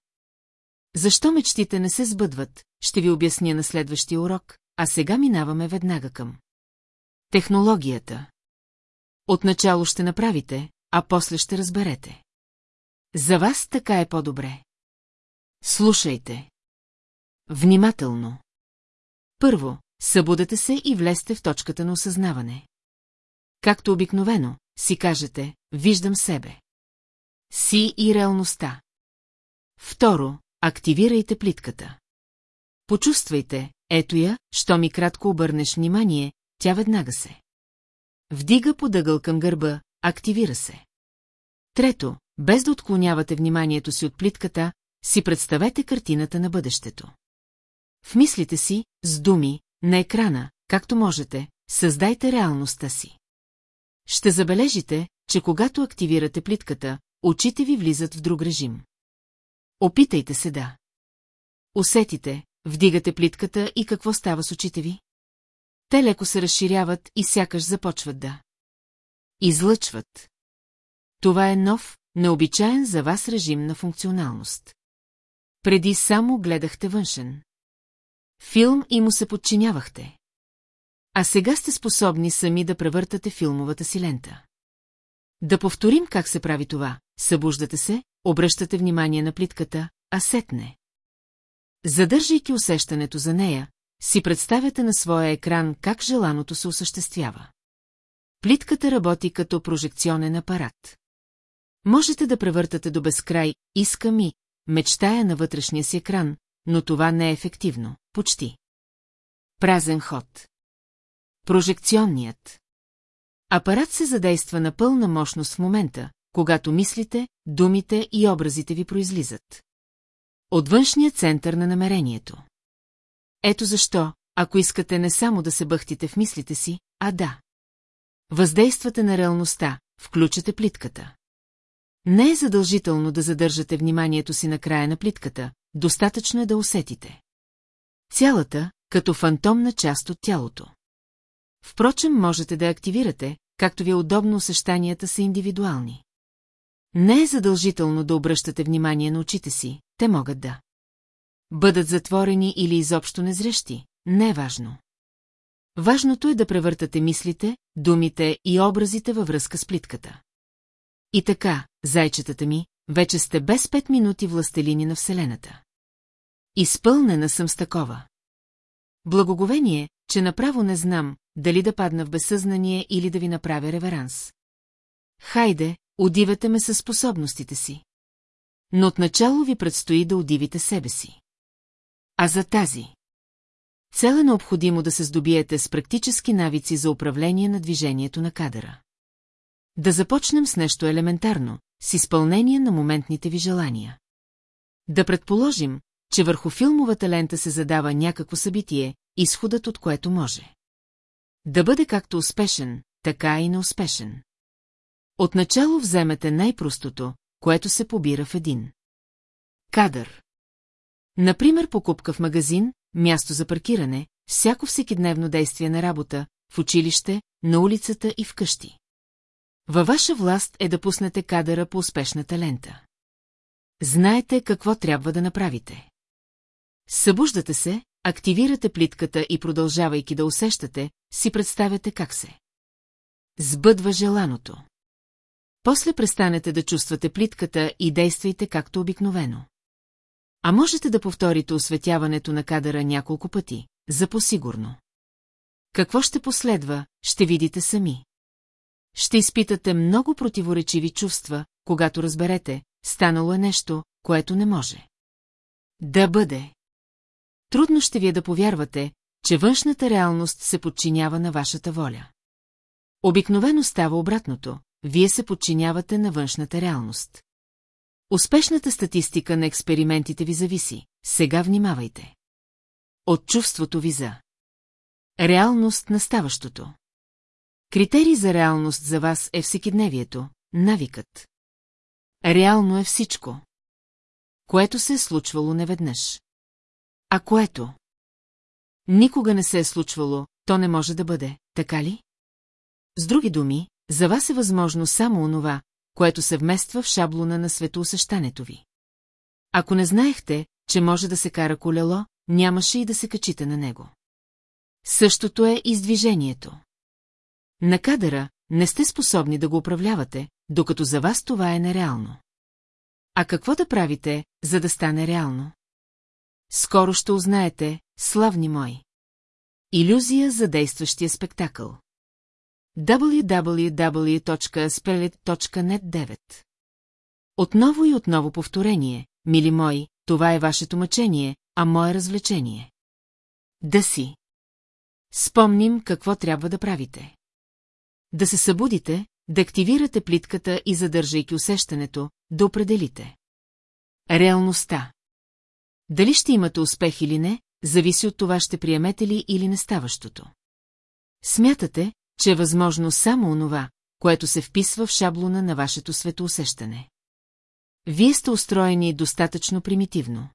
Защо мечтите не се сбъдват, ще ви обясня на следващия урок, а сега минаваме веднага към. Технологията. Отначало ще направите, а после ще разберете. За вас така е по-добре. Слушайте. Внимателно. Първо, събудете се и влезте в точката на осъзнаване. Както обикновено, си кажете, виждам себе. Си и реалността. Второ, активирайте плитката. Почувствайте, ето я, що ми кратко обърнеш внимание, тя веднага се. Вдига подъгъл към гърба, активира се. Трето, без да отклонявате вниманието си от плитката, си представете картината на бъдещето. В мислите си, с думи, на екрана, както можете, създайте реалността си. Ще забележите, че когато активирате плитката, очите ви влизат в друг режим. Опитайте се да. Усетите, вдигате плитката и какво става с очите ви? Те леко се разширяват и сякаш започват да. Излъчват. Това е нов, необичаен за вас режим на функционалност. Преди само гледахте външен. Филм и му се подчинявахте. А сега сте способни сами да превъртате филмовата си лента. Да повторим как се прави това. Събуждате се, обръщате внимание на плитката, а сетне. Задържайки усещането за нея, си представяте на своя екран как желаното се осъществява. Плитката работи като прожекционен апарат. Можете да превъртате до безкрай «иска ми», мечтая на вътрешния си екран, но това не е ефективно, почти. Празен ход. Прожекционният. Апарат се задейства на пълна мощност в момента, когато мислите, думите и образите ви произлизат. От външния център на намерението. Ето защо, ако искате не само да се бъхтите в мислите си, а да. Въздействате на реалността, включате плитката. Не е задължително да задържате вниманието си на края на плитката, достатъчно е да усетите. Цялата, като фантомна част от тялото. Впрочем, можете да активирате, както ви е удобно усещанията са индивидуални. Не е задължително да обръщате внимание на очите си, те могат да. Бъдат затворени или изобщо незрещи, не е важно. Важното е да превъртате мислите, думите и образите във връзка с плитката. И така, зайчетата ми, вече сте без пет минути властелини на Вселената. Изпълнена съм с такова. Благоговение, че направо не знам, дали да падна в безсъзнание или да ви направя реверанс. Хайде, удивете ме със способностите си. Но отначало ви предстои да удивите себе си. А за тази. Цел е необходимо да се здобиете с практически навици за управление на движението на кадъра. Да започнем с нещо елементарно, с изпълнение на моментните ви желания. Да предположим, че върху филмовата лента се задава някакво събитие, изходът от което може. Да бъде както успешен, така и неуспешен. Отначало вземете най-простото, което се побира в един. Кадър. Например, покупка в магазин, място за паркиране, всяко всекидневно действие на работа, в училище, на улицата и вкъщи. Във ваша власт е да пуснете кадъра по успешната лента. Знаете какво трябва да направите. Събуждате се, активирате плитката и продължавайки да усещате, си представяте как се. Сбъдва желаното. После престанете да чувствате плитката и действайте както обикновено. А можете да повторите осветяването на кадъра няколко пъти, за посигурно. Какво ще последва, ще видите сами. Ще изпитате много противоречиви чувства, когато разберете, станало е нещо, което не може. Да бъде. Трудно ще ви е да повярвате, че външната реалност се подчинява на вашата воля. Обикновено става обратното, вие се подчинявате на външната реалност. Успешната статистика на експериментите ви зависи, сега внимавайте. От чувството ви за реалност на ставащото. Критерий за реалност за вас е всекидневието, навикът. Реално е всичко, което се е случвало неведнъж. А което? Никога не се е случвало, то не може да бъде, така ли? С други думи, за вас е възможно само онова, което се вмества в шаблона на светоусещането ви. Ако не знаехте, че може да се кара колело, нямаше и да се качите на него. Същото е и с движението. На кадъра не сте способни да го управлявате, докато за вас това е нереално. А какво да правите, за да стане реално? Скоро ще узнаете, славни мои. Иллюзия за действащия спектакъл www.spelit.net 9 Отново и отново повторение, мили мои, това е вашето мъчение, а мое развлечение. Да си. Спомним какво трябва да правите. Да се събудите, да активирате плитката и задържайки усещането, да определите. Реалността. Дали ще имате успех или не, зависи от това ще приемете ли или не ставащото. Смятате, че е възможно само онова, което се вписва в шаблона на вашето светоусещане. Вие сте устроени достатъчно примитивно.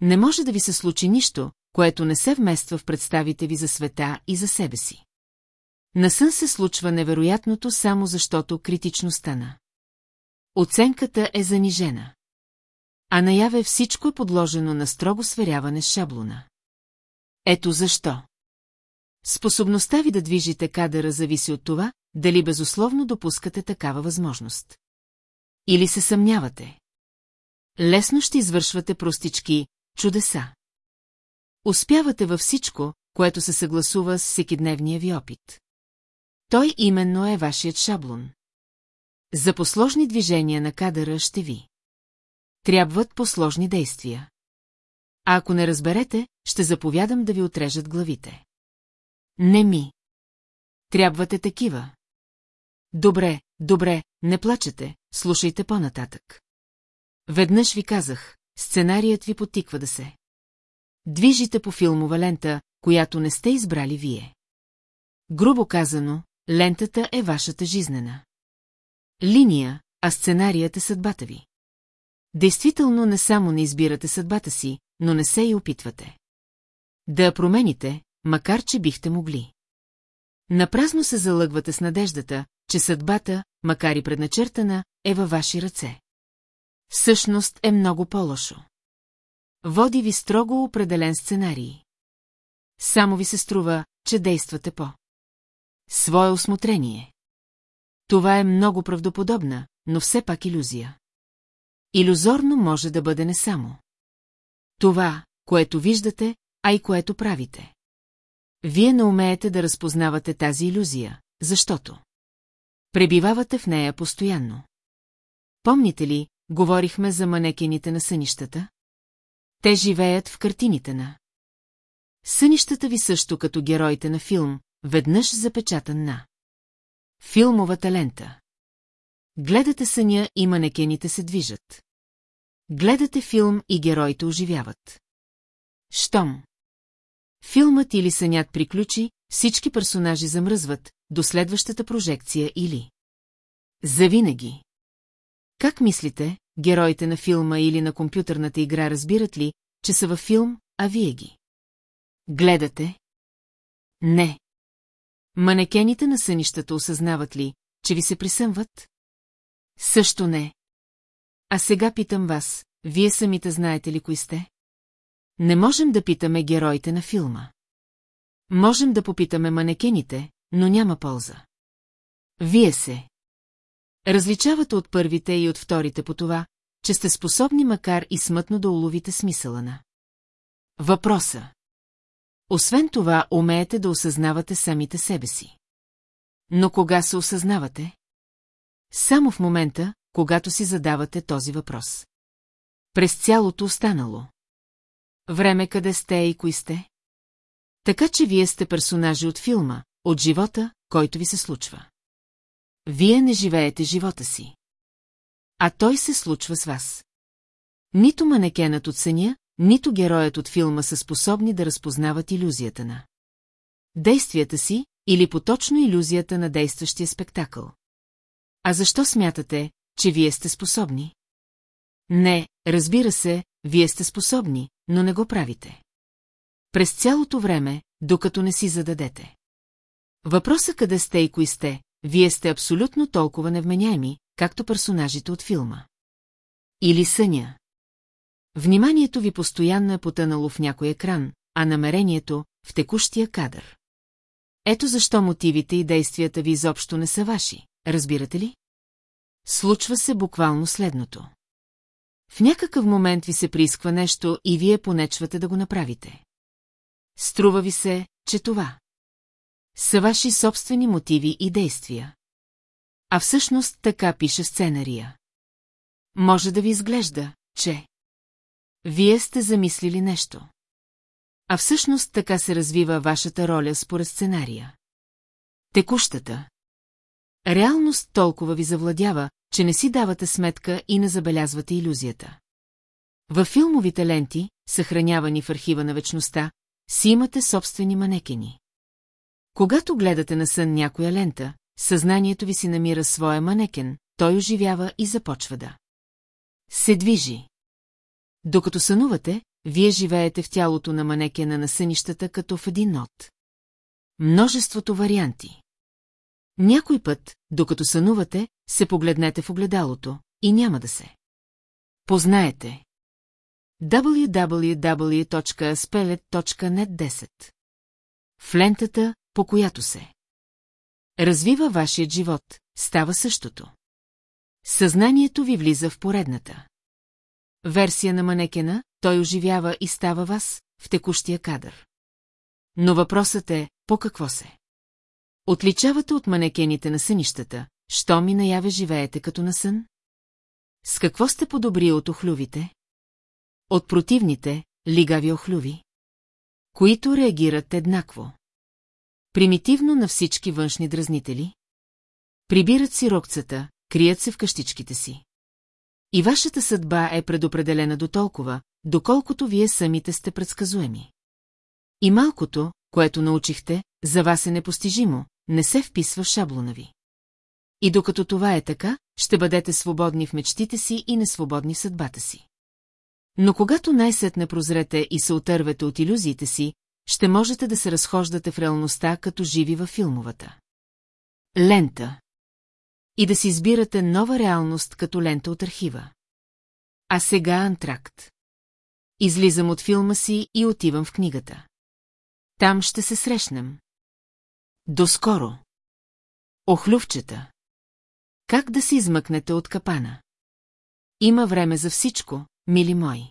Не може да ви се случи нищо, което не се вмества в представите ви за света и за себе си. На сън се случва невероятното само защото критично стана. Оценката е занижена. А наяве всичко е подложено на строго сверяване с шаблона. Ето защо. Способността ви да движите кадъра зависи от това, дали безусловно допускате такава възможност. Или се съмнявате. Лесно ще извършвате простички чудеса. Успявате във всичко, което се съгласува с всекидневния ви опит. Той именно е вашият шаблон. За посложни движения на кадъра ще ви. Трябват посложни действия. А ако не разберете, ще заповядам да ви отрежат главите. Не ми. Трябвате такива. Добре, добре, не плачете, слушайте по-нататък. Веднъж ви казах, сценарият ви потиква да се. Движите по филмова лента, която не сте избрали вие. Грубо казано, лентата е вашата жизнена. Линия, а сценарият е съдбата ви. Действително не само не избирате съдбата си, но не се и опитвате. Да я промените, макар че бихте могли. Напразно се залъгвате с надеждата, че съдбата, макар и предначертана, е във ваши ръце. Всъщност е много по-лошо. Води ви строго определен сценарий. Само ви се струва, че действате по. Свое осмотрение. Това е много правдоподобна, но все пак иллюзия. Иллюзорно може да бъде не само. Това, което виждате, а и което правите. Вие не умеете да разпознавате тази иллюзия, защото пребивавате в нея постоянно. Помните ли, говорихме за манекените на сънищата? Те живеят в картините на. Сънищата ви също като героите на филм, веднъж запечатан на. Филмовата лента. Гледате съня и манекените се движат. Гледате филм и героите оживяват. Штом. Филмът или сънят приключи, всички персонажи замръзват, до следващата прожекция или... Завинаги. Как мислите, героите на филма или на компютърната игра разбират ли, че са във филм, а вие ги? Гледате? Не. Манекените на сънищата осъзнават ли, че ви се присъмват? Също не. А сега питам вас, вие самите знаете ли кои сте? Не можем да питаме героите на филма. Можем да попитаме манекените, но няма полза. Вие се. Различавате от първите и от вторите по това, че сте способни макар и смътно да уловите смисъла на. Въпроса. Освен това, умеете да осъзнавате самите себе си. Но кога се осъзнавате? Само в момента, когато си задавате този въпрос. През цялото останало. Време къде сте и кои сте? Така че вие сте персонажи от филма, от живота, който ви се случва. Вие не живеете живота си. А той се случва с вас. Нито манекенът от съня, нито героят от филма са способни да разпознават иллюзията на действията си или поточно иллюзията на действащия спектакъл. А защо смятате, че вие сте способни? Не, разбира се, вие сте способни, но не го правите. През цялото време, докато не си зададете. Въпроса къде сте и кои сте, вие сте абсолютно толкова невменяеми, както персонажите от филма. Или съня. Вниманието ви постоянно е потънало в някой екран, а намерението – в текущия кадър. Ето защо мотивите и действията ви изобщо не са ваши, разбирате ли? Случва се буквално следното. В някакъв момент ви се приисква нещо и вие понечвате да го направите. Струва ви се, че това са ваши собствени мотиви и действия. А всъщност така пише сценария. Може да ви изглежда, че вие сте замислили нещо. А всъщност така се развива вашата роля според сценария. Текущата. Реалност толкова ви завладява, че не си давате сметка и не забелязвате иллюзията. Във филмовите ленти, съхранявани в архива на вечността, си имате собствени манекени. Когато гледате на сън някоя лента, съзнанието ви си намира своя манекен, той оживява и започва да се движи. Докато сънувате, вие живеете в тялото на манекена на сънищата като в един нот. Множеството варианти. Някой път, докато сънувате, се погледнете в огледалото и няма да се. Познаете. www.spelet.net 10 В лентата, по която се развива вашият живот, става същото. Съзнанието ви влиза в поредната. Версия на манекена, той оживява и става вас в текущия кадър. Но въпросът е, по какво се? Отличавате от манекените на сънищата, що ми наяве живеете като на сън? С какво сте подобри от охлювите? От противните, лигави охлюви? Които реагират еднакво. Примитивно на всички външни дразнители? Прибират си рокцата, крият се в къщичките си. И вашата съдба е предопределена до толкова, доколкото вие самите сте предсказуеми. И малкото, което научихте, за вас е непостижимо, не се вписва в шаблона ви. И докато това е така, ще бъдете свободни в мечтите си и несвободни в съдбата си. Но когато най-сетне прозрете и се отървете от иллюзиите си, ще можете да се разхождате в реалността като живи във филмовата. Лента. И да си избирате нова реалност като лента от архива. А сега антракт. Излизам от филма си и отивам в книгата. Там ще се срещнем. Доскоро. Охлювчета. Как да се измъкнете от капана? Има време за всичко, мили мои.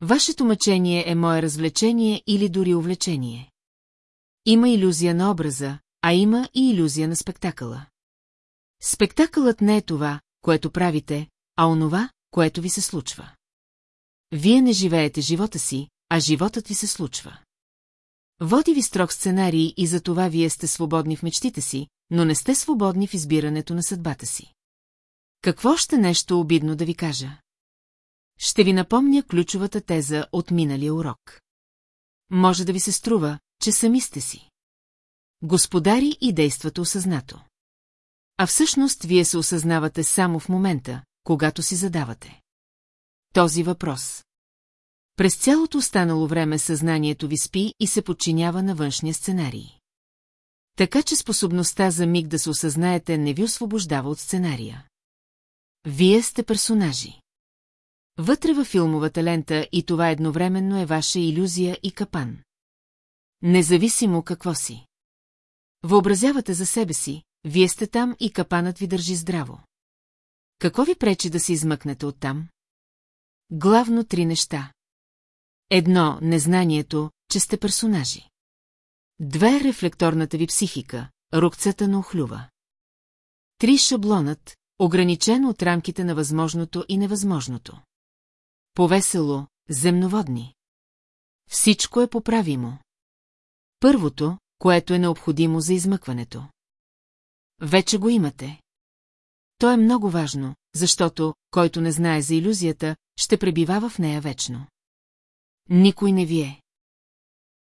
Вашето мъчение е мое развлечение или дори увлечение. Има иллюзия на образа, а има и иллюзия на спектакъла. Спектакълът не е това, което правите, а онова, което ви се случва. Вие не живеете живота си, а животът ви се случва. Води ви строг сценарий и за това вие сте свободни в мечтите си, но не сте свободни в избирането на съдбата си. Какво ще нещо обидно да ви кажа? Ще ви напомня ключовата теза от миналия урок. Може да ви се струва, че сами сте си. Господари и действате осъзнато. А всъщност вие се осъзнавате само в момента, когато си задавате. Този въпрос. През цялото останало време съзнанието ви спи и се подчинява на външния сценарий. Така че способността за миг да се осъзнаете не ви освобождава от сценария. Вие сте персонажи. Вътре във филмовата лента и това едновременно е ваша иллюзия и капан. Независимо какво си. Въобразявате за себе си, вие сте там и капанът ви държи здраво. Какво ви пречи да се измъкнете оттам? Главно три неща. Едно – незнанието, че сте персонажи. Две – рефлекторната ви психика, рукцата на охлюва. Три – шаблонът, ограничен от рамките на възможното и невъзможното. Повесело, земноводни. Всичко е поправимо. Първото, което е необходимо за измъкването. Вече го имате. То е много важно, защото, който не знае за иллюзията, ще пребивава в нея вечно. Никой не вие.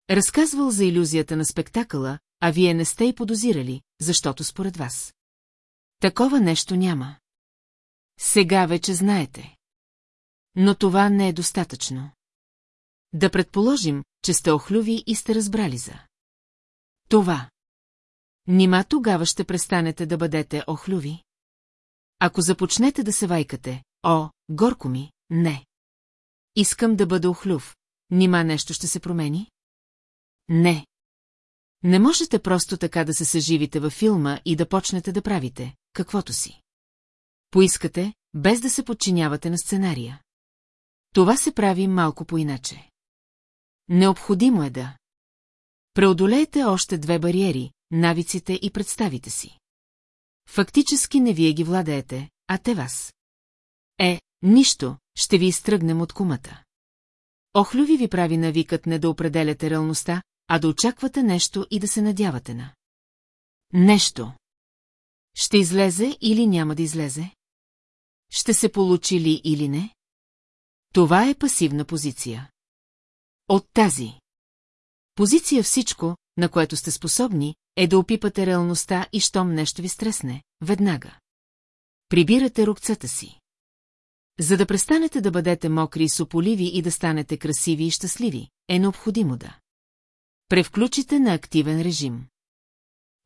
Разказвал за иллюзията на спектакъла, а вие не сте и подозирали, защото според вас. Такова нещо няма. Сега вече знаете. Но това не е достатъчно. Да предположим, че сте охлюви и сте разбрали за. Това. Нима тогава ще престанете да бъдете охлюви? Ако започнете да се вайкате, о, горко ми, не. Искам да бъда охлюв. Нима нещо ще се промени? Не. Не можете просто така да се съживите във филма и да почнете да правите, каквото си. Поискате, без да се подчинявате на сценария. Това се прави малко по-иначе. Необходимо е да. Преодолеете още две бариери, навиците и представите си. Фактически не вие ги владеете, а те вас. Е, нищо, ще ви изтръгнем от кумата. Охлюви ви прави навикът не да определяте реалността, а да очаквате нещо и да се надявате на. Нещо. Ще излезе или няма да излезе? Ще се получи ли или не? Това е пасивна позиция. От тази позиция всичко, на което сте способни, е да опипате реалността и щом нещо ви стресне, веднага. Прибирате рукцата си. За да престанете да бъдете мокри и сополиви и да станете красиви и щастливи, е необходимо да. Превключите на активен режим.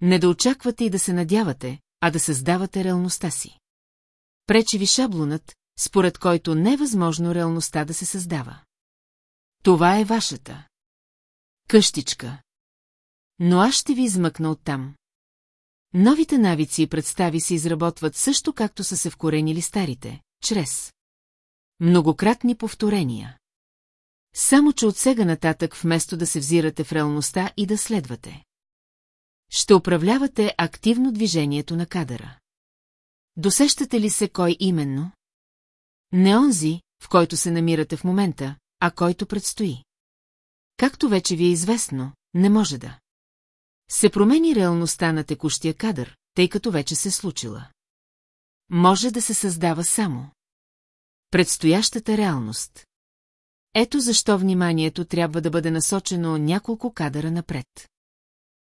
Не да очаквате и да се надявате, а да създавате реалността си. Пречи ви шаблонът, според който не е възможно реалността да се създава. Това е вашата. Къщичка. Но аз ще ви измъкна оттам. Новите навици и представи се изработват също както са се вкоренили старите, чрез многократни повторения. Само, че от сега нататък вместо да се взирате в реалността и да следвате. Ще управлявате активно движението на кадъра. Досещате ли се кой именно? Не онзи, в който се намирате в момента, а който предстои. Както вече ви е известно, не може да. Се промени реалността на текущия кадър, тъй като вече се случила. Може да се създава само. Предстоящата реалност. Ето защо вниманието трябва да бъде насочено няколко кадъра напред.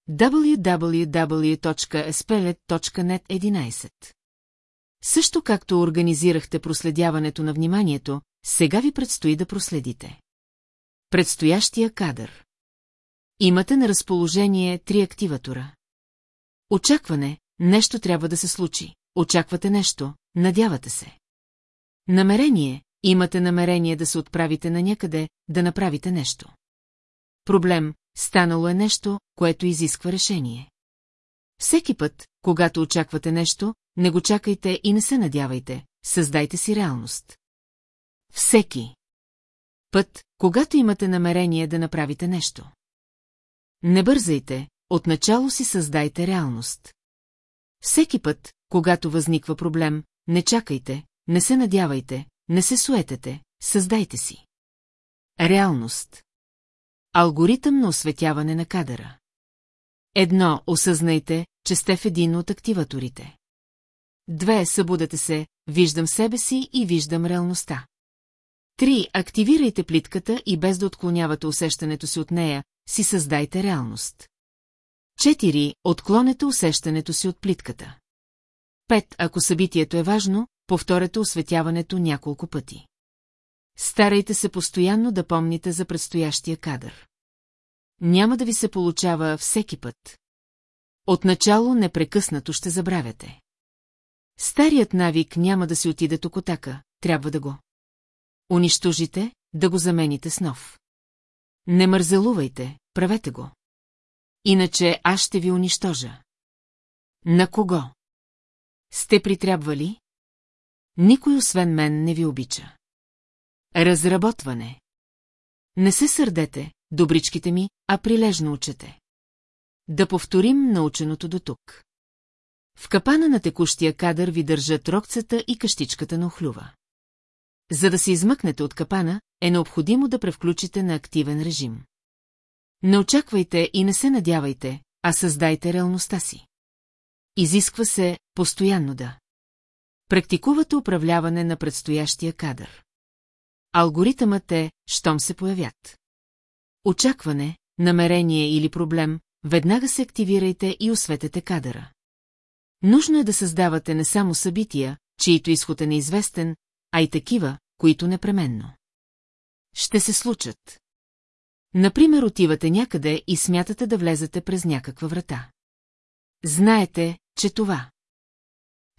www.spelet.net 11 Също както организирахте проследяването на вниманието, сега ви предстои да проследите. Предстоящия кадър. Имате на разположение три активатора. Очакване, нещо трябва да се случи. Очаквате нещо, надявате се. Намерение, имате намерение да се отправите на някъде, да направите нещо. Проблем, станало е нещо, което изисква решение. Всеки път, когато очаквате нещо, не го чакайте и не се надявайте, създайте си реалност. Всеки път, когато имате намерение да направите нещо. Не бързайте, отначало си създайте реалност. Всеки път, когато възниква проблем, не чакайте, не се надявайте, не се суетете, създайте си. Реалност. Алгоритъм на осветяване на кадъра. Едно, осъзнайте, че сте в един от активаторите. Две, събудете се, виждам себе си и виждам реалността. Три, активирайте плитката и без да отклонявате усещането си от нея, си създайте реалност. Четири, отклонете усещането си от плитката. Пет, ако събитието е важно, повторете осветяването няколко пъти. Старайте се постоянно да помните за предстоящия кадър. Няма да ви се получава всеки път. Отначало непрекъснато ще забравяте. Старият навик няма да си отиде токотака, трябва да го. Унищожите, да го замените с нов. Не мързелувайте, правете го. Иначе аз ще ви унищожа. На кого? Сте притрябвали? Никой освен мен не ви обича. Разработване. Не се сърдете, добричките ми, а прилежно учете. Да повторим наученото до тук. В капана на текущия кадър ви държат рокцата и къщичката на охлюва. За да се измъкнете от капана, е необходимо да превключите на активен режим. Не очаквайте и не се надявайте, а създайте реалността си. Изисква се постоянно да. Практикувате управляване на предстоящия кадър. Алгоритъмът е, щом се появят. Очакване, намерение или проблем, веднага се активирайте и осветете кадъра. Нужно е да създавате не само събития, чието изход е неизвестен, а и такива, които непременно. Ще се случат. Например, отивате някъде и смятате да влезете през някаква врата. Знаете, че това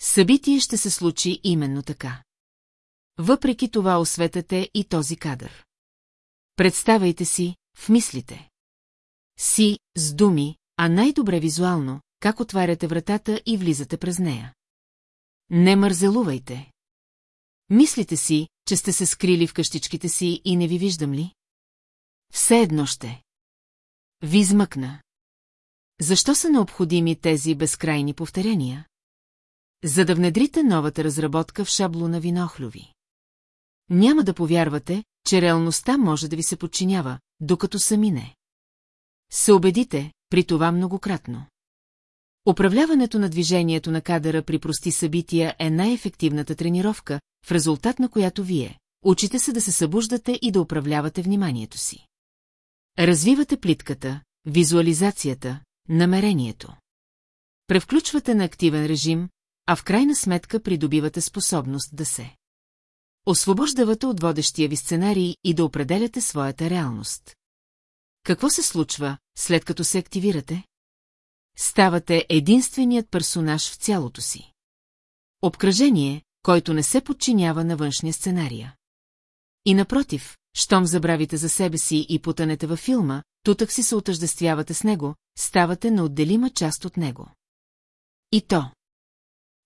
събитие ще се случи именно така. Въпреки това осветете и този кадър. Представяйте си, в мислите. Си, с думи, а най-добре визуално, как отваряте вратата и влизате през нея. Не мързелувайте. Мислите си, че сте се скрили в къщичките си и не ви виждам ли? Все едно ще. Ви измъкна. Защо са необходими тези безкрайни повторения? За да внедрите новата разработка в шаблона винохлюви. Няма да повярвате, че реалността може да ви се подчинява, докато сами не. Се убедите, при това многократно. Управляването на движението на кадъра при прости събития е най-ефективната тренировка, в резултат на която вие учите се да се събуждате и да управлявате вниманието си. Развивате плитката, визуализацията, намерението. Превключвате на активен режим, а в крайна сметка придобивате способност да се. Освобождавате от водещия ви сценарий и да определяте своята реалност. Какво се случва, след като се активирате? Ставате единственият персонаж в цялото си. Обкръжение, който не се подчинява на външния сценария. И напротив, щом забравите за себе си и потънете във филма, тутък си се отъждествявате с него, ставате неотделима част от него. И то.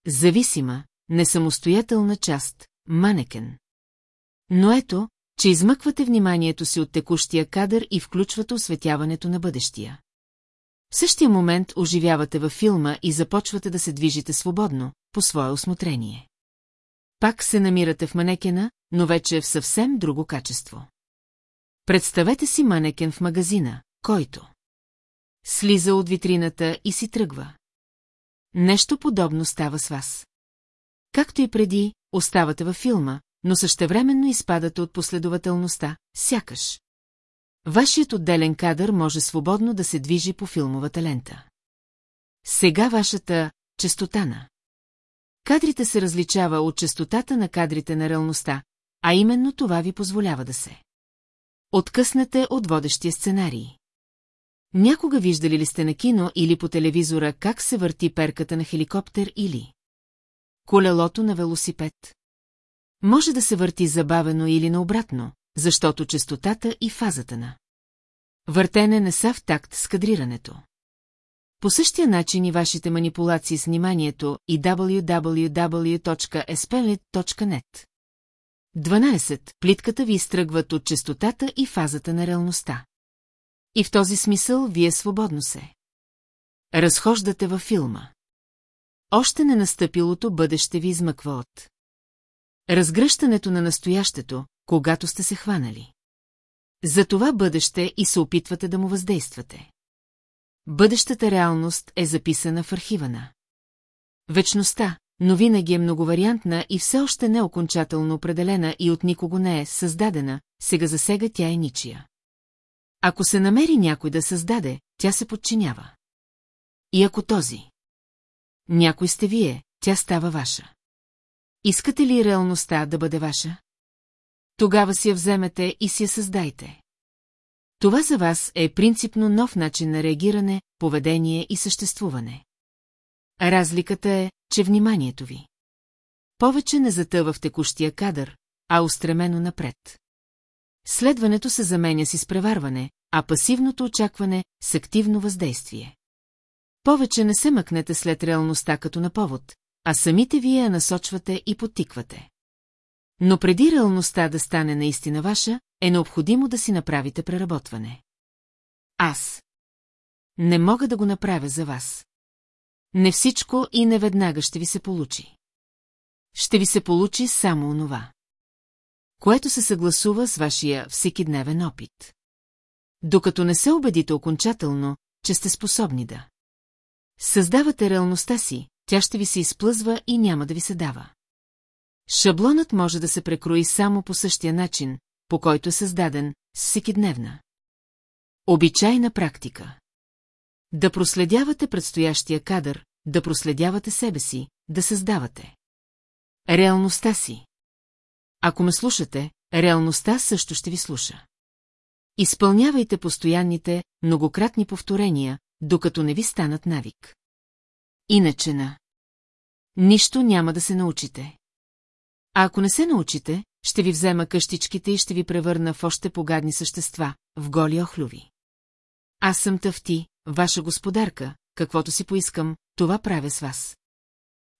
Зависима, несамостоятелна част, манекен. Но ето, че измъквате вниманието си от текущия кадър и включвате осветяването на бъдещия. В същия момент оживявате във филма и започвате да се движите свободно, по свое осмотрение. Пак се намирате в манекена, но вече в съвсем друго качество. Представете си манекен в магазина, който Слиза от витрината и си тръгва. Нещо подобно става с вас. Както и преди, оставате във филма, но същевременно изпадате от последователността, сякаш. Вашият отделен кадър може свободно да се движи по филмовата лента. Сега вашата частота на. Кадрите се различава от частотата на кадрите на реалността, а именно това ви позволява да се. Откъснете от водещия сценарий. Някога виждали ли сте на кино или по телевизора как се върти перката на хеликоптер или колелото на велосипед? Може да се върти забавено или наобратно, защото частотата и фазата на въртене не са в такт с кадрирането. По същия начин и вашите манипулации с вниманието и www.espelit.net. 12. Плитката ви изтръгват от частотата и фазата на реалността. И в този смисъл вие свободно се. Разхождате във филма. Още не настъпилото бъдеще ви измъква от. Разгръщането на настоящето, когато сте се хванали. За това бъдеще и се опитвате да му въздействате. Бъдещата реалност е записана в архива на. Вечността, но винаги е многовариантна и все още не е окончателно определена и от никого не е създадена, сега за сега тя е ничия. Ако се намери някой да създаде, тя се подчинява. И ако този. Някой сте вие, тя става ваша. Искате ли реалността да бъде ваша? Тогава си я вземете и си я създайте. Това за вас е принципно нов начин на реагиране, поведение и съществуване. Разликата е, че вниманието ви повече не затъва в текущия кадър, а устремено напред. Следването се заменя с изпреварване, а пасивното очакване – с активно въздействие. Повече не се мъкнете след реалността като на повод, а самите вие я насочвате и потиквате. Но преди реалността да стане наистина ваша, е необходимо да си направите преработване. Аз. Не мога да го направя за вас. Не всичко и не веднага ще ви се получи. Ще ви се получи само онова. Което се съгласува с вашия всекидневен опит. Докато не се убедите окончателно, че сте способни да. Създавате реалността си, тя ще ви се изплъзва и няма да ви се дава. Шаблонът може да се прекрои само по същия начин, по който е създаден, с всекидневна. Обичайна практика. Да проследявате предстоящия кадър, да проследявате себе си, да създавате. Реалността си. Ако ме слушате, реалността също ще ви слуша. Изпълнявайте постоянните, многократни повторения, докато не ви станат навик. Иначе на... Нищо няма да се научите. А ако не се научите, ще ви взема къщичките и ще ви превърна в още погадни същества, в голи охлюви. Аз съм тъвти, ваша господарка, каквото си поискам, това правя с вас.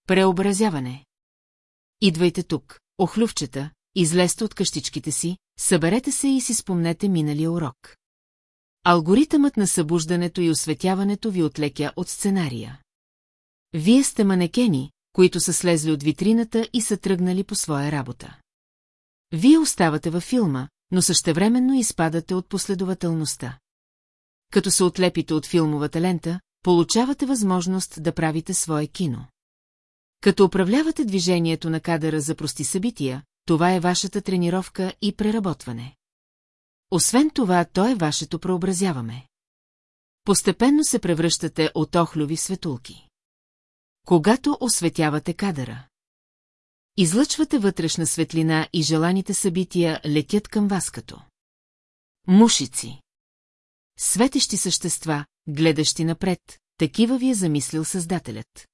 Преобразяване. Идвайте тук, охлювчета, излезте от къщичките си, съберете се и си спомнете миналия урок. Алгоритъмът на събуждането и осветяването ви отлекя от сценария. Вие сте манекени, които са слезли от витрината и са тръгнали по своя работа. Вие оставате във филма, но същевременно изпадате от последователността. Като се отлепите от филмовата лента, получавате възможност да правите свое кино. Като управлявате движението на кадъра за прости събития, това е вашата тренировка и преработване. Освен това, то е вашето преобразяваме. Постепенно се превръщате от охлюви светулки. Когато осветявате кадъра. Излъчвате вътрешна светлина и желаните събития летят към вас като. Мушици. Светещи същества, гледащи напред, такива ви е замислил Създателят.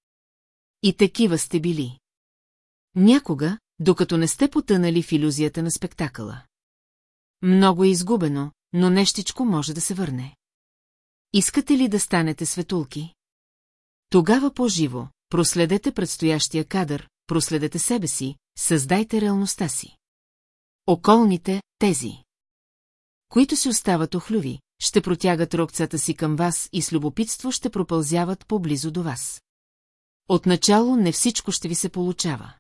И такива сте били. Някога, докато не сте потънали в иллюзията на спектакъла. Много е изгубено, но нещичко може да се върне. Искате ли да станете светулки? Тогава по-живо, проследете предстоящия кадър, проследете себе си, създайте реалността си. Околните, тези, които си остават охлюви, ще протягат рокцата си към вас и с любопитство ще пропълзяват поблизо до вас. Отначало не всичко ще ви се получава.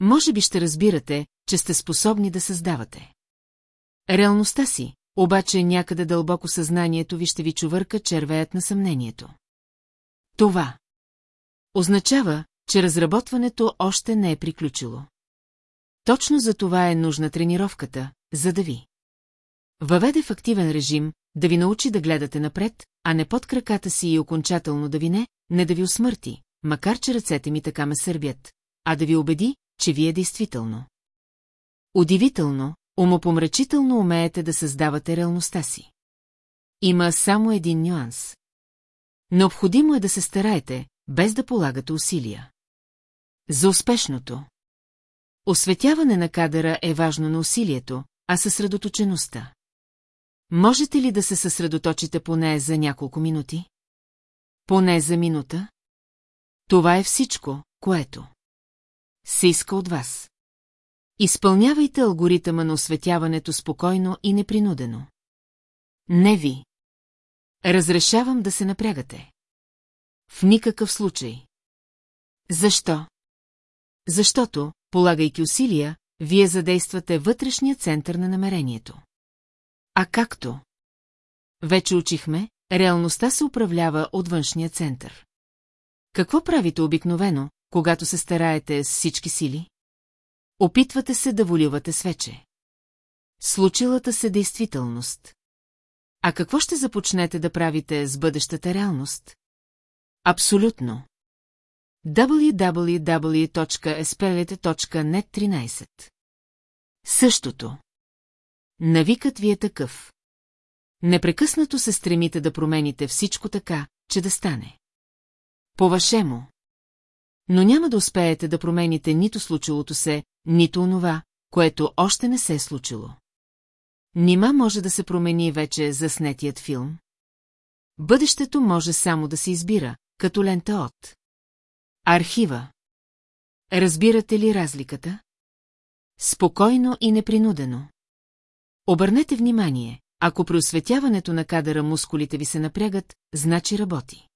Може би ще разбирате, че сте способни да създавате. Реалността си, обаче някъде дълбоко съзнанието ви ще ви чувърка червеят на съмнението. Това означава, че разработването още не е приключило. Точно за това е нужна тренировката, за да ви въведе в активен режим, да ви научи да гледате напред, а не под краката си и окончателно да ви не, не да ви усмърти, макар че ръцете ми така ме сърбят, а да ви убеди, че вие действително. Удивително, умопомрачително умеете да създавате реалността си. Има само един нюанс. Необходимо е да се стараете, без да полагате усилия. За успешното. Осветяване на кадъра е важно на усилието, а съсредоточеността. Можете ли да се съсредоточите поне за няколко минути? Поне за минута? Това е всичко, което се иска от вас. Изпълнявайте алгоритъма на осветяването спокойно и непринудено. Не ви. Разрешавам да се напрягате. В никакъв случай. Защо? Защото, полагайки усилия, вие задействате вътрешния център на намерението. А както? Вече учихме, реалността се управлява от външния център. Какво правите обикновено, когато се стараете с всички сили? Опитвате се да волювате свече. Случилата се действителност. А какво ще започнете да правите с бъдещата реалност? Абсолютно. www.espelete.net 13 Същото. Навикът ви е такъв. Непрекъснато се стремите да промените всичко така, че да стане. По-вашему. Но няма да успеете да промените нито случилото се, нито онова, което още не се е случило. Нима може да се промени вече заснетият филм? Бъдещето може само да се избира, като лента от. Архива. Разбирате ли разликата? Спокойно и непринудено. Обърнете внимание, ако при осветяването на кадъра мускулите ви се напрягат, значи работи.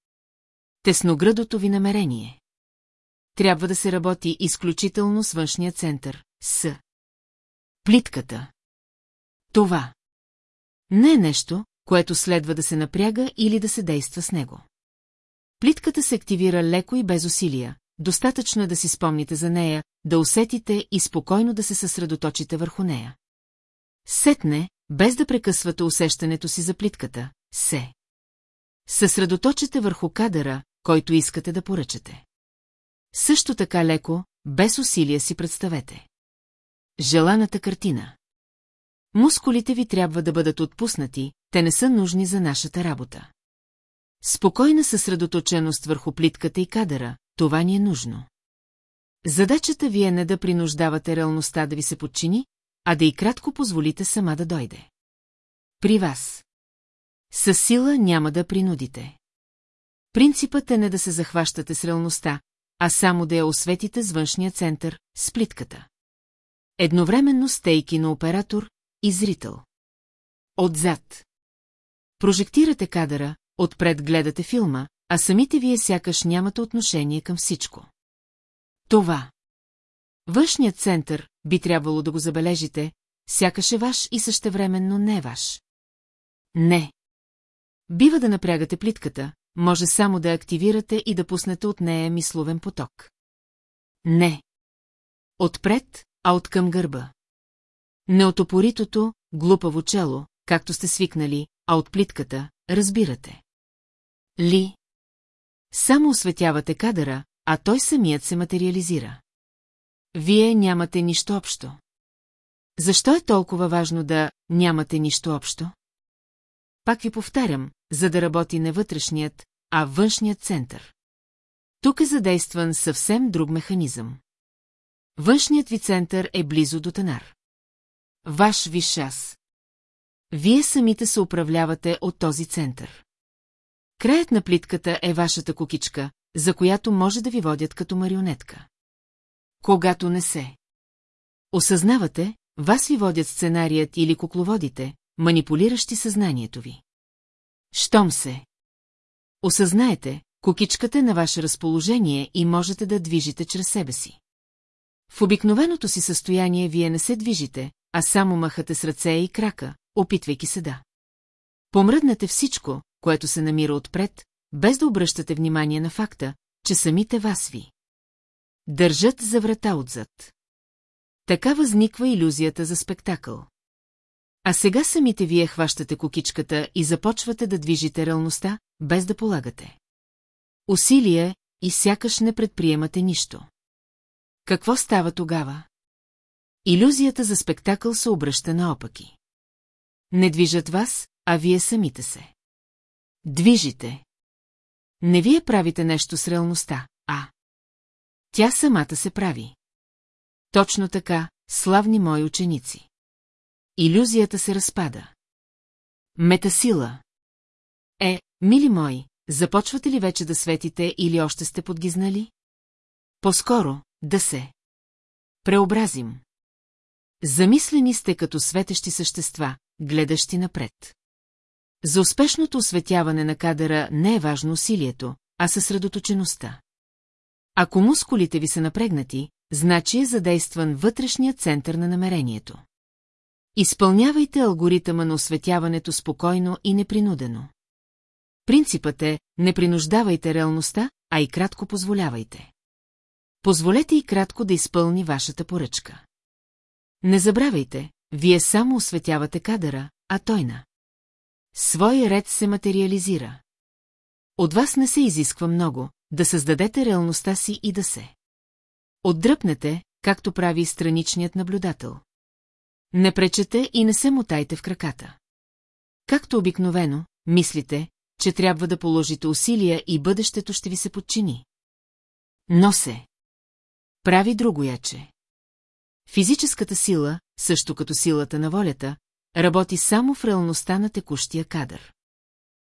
Тесноградото ви намерение. Трябва да се работи изключително с външния център, с плитката. Това не е нещо, което следва да се напряга или да се действа с него. Плитката се активира леко и без усилия, достатъчно е да си спомните за нея, да усетите и спокойно да се съсредоточите върху нея. Сетне, без да прекъсвате усещането си за плитката, се. Съсредоточете върху кадъра, който искате да поръчате. Също така леко, без усилия си представете. Желаната картина. Мускулите ви трябва да бъдат отпуснати, те не са нужни за нашата работа. Спокойна съсредоточеност върху плитката и кадъра, това ни е нужно. Задачата ви е не да принуждавате реалността да ви се подчини, а да и кратко позволите сама да дойде. При вас. Със сила няма да принудите. Принципът е не да се захващате с реалността, а само да я осветите с външния център, с плитката. Едновременно стейки на оператор и зрител. Отзад. Прожектирате кадъра, отпред гледате филма, а самите вие сякаш нямате отношение към всичко. Това. Външният център, би трябвало да го забележите, сякаш е ваш и същевременно не е ваш. Не. Бива да напрягате плитката, може само да активирате и да пуснете от нея мисловен поток. Не. Отпред, а от към гърба. Не от опоритото, глупаво чело, както сте свикнали, а от плитката, разбирате. Ли. Само осветявате кадъра, а той самият се материализира. Вие нямате нищо общо. Защо е толкова важно да нямате нищо общо? Пак ви повтарям, за да работи не вътрешният, а външният център. Тук е задействан съвсем друг механизъм. Външният ви център е близо до Танар. Ваш виш аз. Вие самите се управлявате от този център. Краят на плитката е вашата кукичка, за която може да ви водят като марионетка. Когато не се. Осъзнавате, вас ви водят сценарият или кукловодите, манипулиращи съзнанието ви. Щом се. Осъзнаете, кукичката е на ваше разположение и можете да движите чрез себе си. В обикновеното си състояние вие не се движите, а само махате с ръце и крака, опитвайки се да. Помръднете всичко, което се намира отпред, без да обръщате внимание на факта, че самите вас ви. Държат за врата отзад. Така възниква иллюзията за спектакъл. А сега самите вие хващате кукичката и започвате да движите реалността, без да полагате. Усилие и сякаш не предприемате нищо. Какво става тогава? Иллюзията за спектакъл се обръща наопаки. Не движат вас, а вие самите се. Движите. Не вие правите нещо с реалността, а... Тя самата се прави. Точно така, славни мои ученици. Иллюзията се разпада. Метасила. Е, мили мои, започвате ли вече да светите или още сте подгизнали? По-скоро, да се. Преобразим. Замислени сте като светещи същества, гледащи напред. За успешното осветяване на кадъра не е важно усилието, а съсредоточеността. Ако мускулите ви са напрегнати, значи е задействан вътрешният център на намерението. Изпълнявайте алгоритъма на осветяването спокойно и непринудено. Принципът е, не принуждавайте реалността, а и кратко позволявайте. Позволете и кратко да изпълни вашата поръчка. Не забравяйте, вие само осветявате кадъра, а той на. Свой ред се материализира. От вас не се изисква много, да създадете реалността си и да се. Отдръпнете, както прави страничният наблюдател. Не пречете и не се мутайте в краката. Както обикновено, мислите, че трябва да положите усилия и бъдещето ще ви се подчини. Но се. Прави друго яче. Физическата сила, също като силата на волята, работи само в реалността на текущия кадър.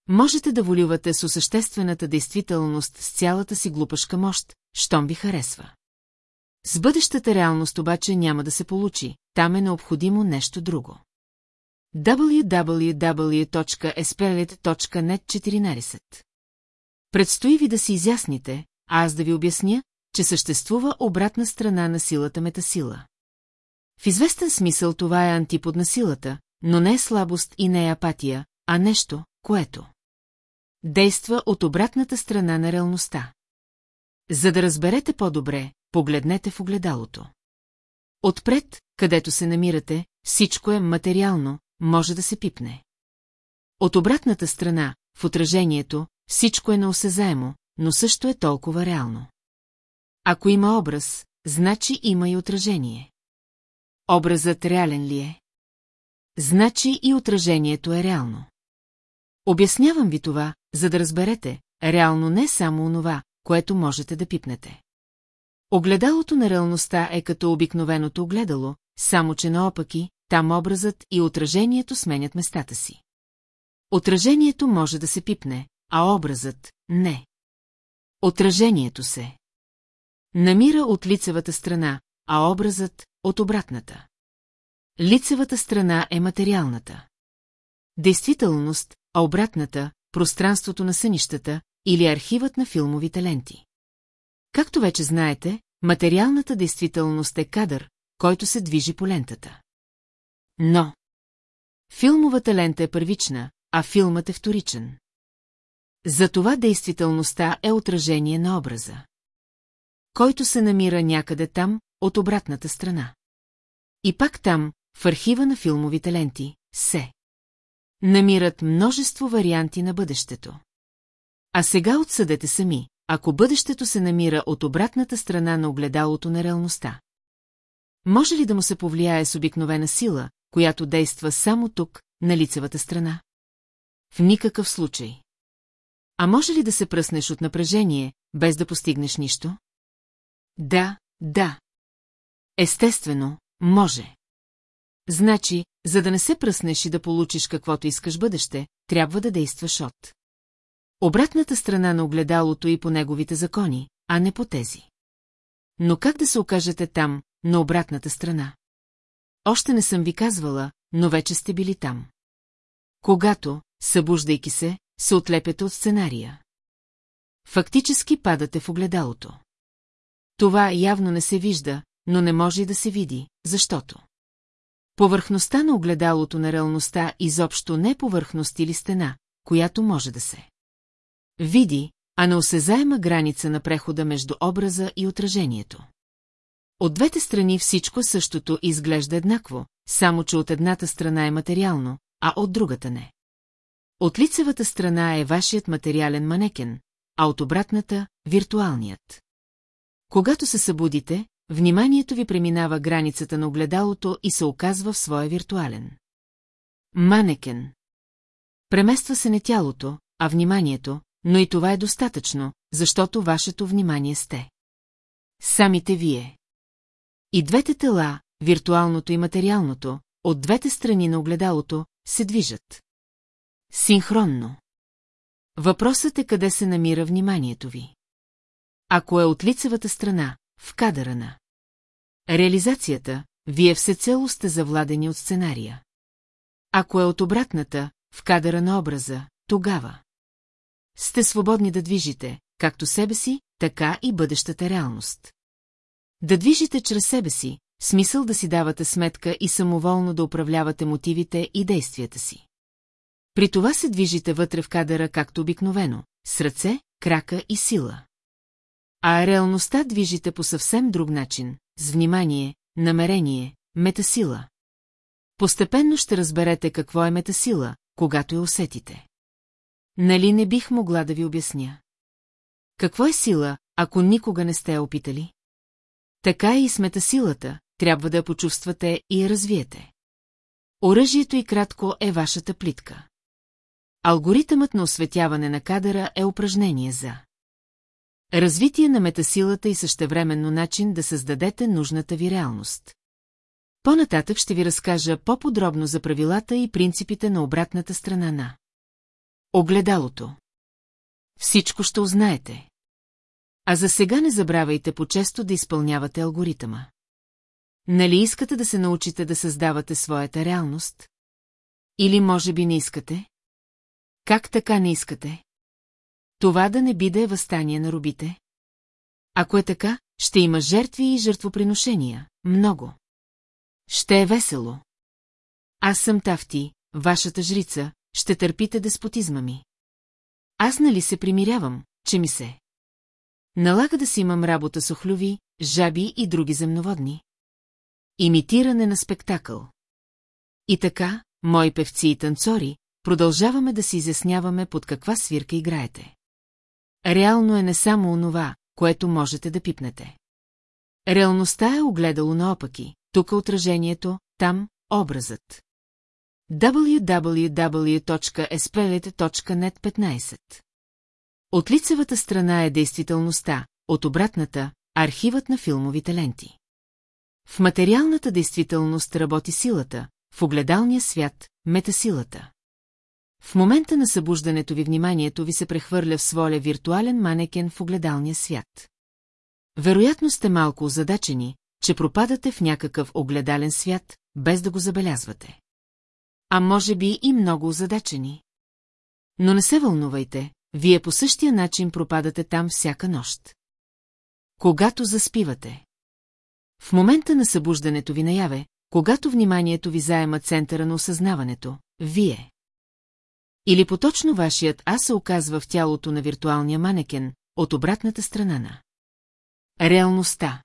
Можете да волювате с осъществената действителност с цялата си глупашка мощ, щом ви харесва. С бъдещата реалност обаче няма да се получи, там е необходимо нещо друго. www.espelet.net 14 Предстои ви да си изясните, а аз да ви обясня, че съществува обратна страна на силата метасила. В известен смисъл това е антипод на силата, но не е слабост и не е апатия, а нещо, което действа от обратната страна на реалността. За да разберете по-добре, погледнете в огледалото. Отпред, където се намирате, всичко е материално, може да се пипне. От обратната страна, в отражението, всичко е неосезаемо, но също е толкова реално. Ако има образ, значи има и отражение. Образът реален ли е? Значи и отражението е реално. Обяснявам ви това, за да разберете, реално не само онова, което можете да пипнете. Огледалото на реалността е като обикновеното огледало, само че наопаки, там образът и отражението сменят местата си. Отражението може да се пипне, а образът – не. Отражението се намира от лицевата страна, а образът – от обратната. Лицевата страна е материалната. Действителност, а обратната – пространството на сънищата или архивът на филмовите ленти. Както вече знаете, материалната действителност е кадър, който се движи по лентата. Но филмовата лента е първична, а филмът е вторичен. Затова действителността е отражение на образа. Който се намира някъде там, от обратната страна. И пак там, в архива на филмовите ленти, се намират множество варианти на бъдещето. А сега отсъдете сами, ако бъдещето се намира от обратната страна на огледалото на реалността. Може ли да му се повлияе с обикновена сила, която действа само тук, на лицевата страна? В никакъв случай. А може ли да се пръснеш от напрежение, без да постигнеш нищо? Да, да. Естествено, може. Значи, за да не се пръснеш и да получиш каквото искаш бъдеще, трябва да действаш от. Обратната страна на огледалото и по неговите закони, а не по тези. Но как да се окажете там, на обратната страна? Още не съм ви казвала, но вече сте били там. Когато, събуждайки се, се отлепяте от сценария. Фактически падате в огледалото. Това явно не се вижда, но не може и да се види, защото. Повърхността на огледалото на реалността изобщо не е повърхност или стена, която може да се види, а на осезаема граница на прехода между образа и отражението. От двете страни всичко същото изглежда еднакво, само че от едната страна е материално, а от другата не. От лицевата страна е вашият материален манекен, а от обратната – виртуалният. Когато се събудите, вниманието ви преминава границата на огледалото и се оказва в своя виртуален. Манекен. Премества се не тялото, а вниманието, но и това е достатъчно, защото вашето внимание сте. Самите вие. И двете тела, виртуалното и материалното, от двете страни на огледалото, се движат. Синхронно. Въпросът е къде се намира вниманието ви. Ако е от лицевата страна, в кадъра на реализацията, вие всецело сте завладени от сценария. Ако е от обратната, в кадъра на образа, тогава сте свободни да движите, както себе си, така и бъдещата реалност. Да движите чрез себе си, смисъл да си давате сметка и самоволно да управлявате мотивите и действията си. При това се движите вътре в кадъра както обикновено, с ръце, крака и сила. А реалността движите по съвсем друг начин, с внимание, намерение, метасила. Постепенно ще разберете какво е метасила, когато я усетите. Нали не бих могла да ви обясня? Какво е сила, ако никога не сте я опитали? Така е и с метасилата, трябва да я почувствате и я развиете. Оръжието и кратко е вашата плитка. Алгоритъмът на осветяване на кадъра е упражнение за развитие на метасилата и същевременно начин да създадете нужната ви реалност. По-нататък ще ви разкажа по-подробно за правилата и принципите на обратната страна на огледалото. Всичко ще узнаете. А за сега не забравяйте по-често да изпълнявате алгоритъма. Нали искате да се научите да създавате своята реалност? Или може би не искате? Как така не искате? Това да не биде възстание на робите? Ако е така, ще има жертви и жертвоприношения. Много. Ще е весело. Аз съм Тафти, вашата жрица, ще търпите деспотизма ми. Аз нали се примирявам, че ми се. Налага да си имам работа с охлюви, жаби и други земноводни. Имитиране на спектакъл. И така, мои певци и танцори, продължаваме да си изясняваме под каква свирка играете. Реално е не само онова, което можете да пипнете. Реалността е огледало наопаки, тук е отражението, там – образът. www.espelet.net 15 От лицевата страна е действителността, от обратната – архивът на филмовите ленти. В материалната действителност работи силата, в огледалния свят – метасилата. В момента на събуждането ви вниманието ви се прехвърля в своя виртуален манекен в огледалния свят. Вероятно сте малко озадачени, че пропадате в някакъв огледален свят, без да го забелязвате. А може би и много озадачени. Но не се вълнувайте, вие по същия начин пропадате там всяка нощ. Когато заспивате. В момента на събуждането ви наяве, когато вниманието ви заема центъра на осъзнаването, вие. Или поточно вашият аз се оказва в тялото на виртуалния манекен, от обратната страна на. Реалността.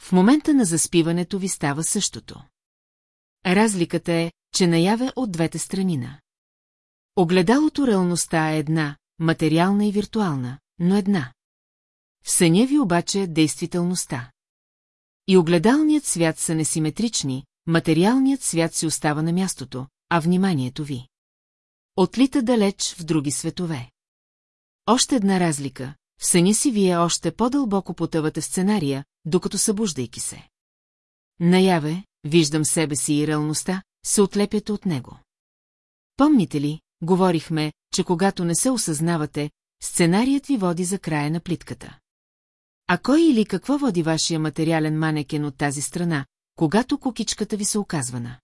В момента на заспиването ви става същото. Разликата е, че наяве от двете страни на. Огледалото реалността е една, материална и виртуална, но една. В съня ви обаче е действителността. И огледалният свят са несиметрични, материалният свят си остава на мястото, а вниманието ви. Отлита далеч в други светове. Още една разлика. В съня си вие още по-дълбоко потъвате в сценария, докато събуждайки се. Наяве, виждам себе си и реалността, се отлепяте от него. Помните ли, говорихме, че когато не се осъзнавате, сценарият ви води за края на плитката. А кой или какво води вашия материален манекен от тази страна, когато кукичката ви се оказвана?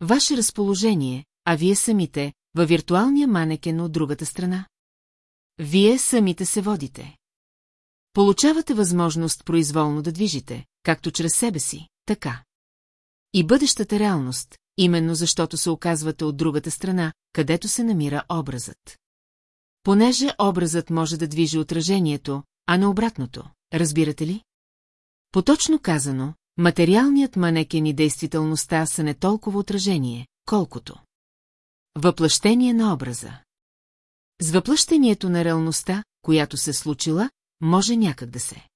Ваше разположение, а вие самите, във виртуалния манекен от другата страна? Вие самите се водите. Получавате възможност произволно да движите, както чрез себе си, така. И бъдещата реалност, именно защото се оказвате от другата страна, където се намира образът. Понеже образът може да движи отражението, а не обратното, разбирате ли? Поточно казано, материалният манекен и действителността са не толкова отражение, колкото. Въплъщение на образа. С въплъщението на реалността, която се случила, може някак да се.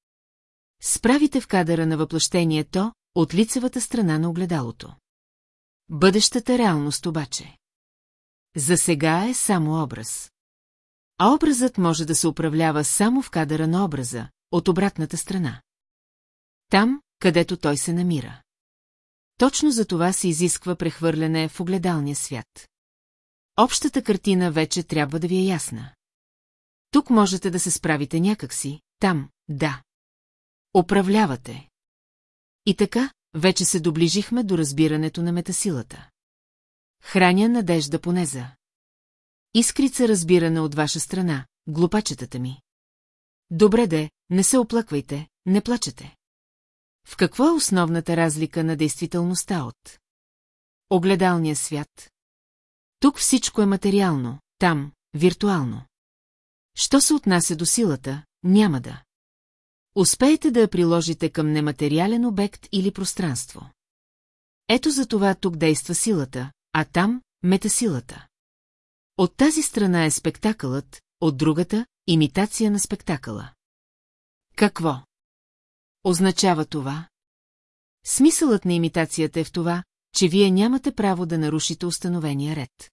Справите в кадъра на въплъщението от лицевата страна на огледалото. Бъдещата реалност обаче. За сега е само образ. А образът може да се управлява само в кадъра на образа, от обратната страна. Там, където той се намира. Точно за това се изисква прехвърляне в огледалния свят. Общата картина вече трябва да ви е ясна. Тук можете да се справите някакси, там, да. Управлявате. И така, вече се доближихме до разбирането на метасилата. Храня надежда понеза. Искрица разбиране от ваша страна, глупачетата ми. Добре де, не се оплаквайте, не плачете. В какво е основната разлика на действителността от огледалния свят? Тук всичко е материално, там – виртуално. Що се отнася до силата, няма да. Успеете да я приложите към нематериален обект или пространство. Ето за това тук действа силата, а там – метасилата. От тази страна е спектакълът, от другата – имитация на спектакъла. Какво? Означава това? Смисълът на имитацията е в това, че вие нямате право да нарушите установения ред.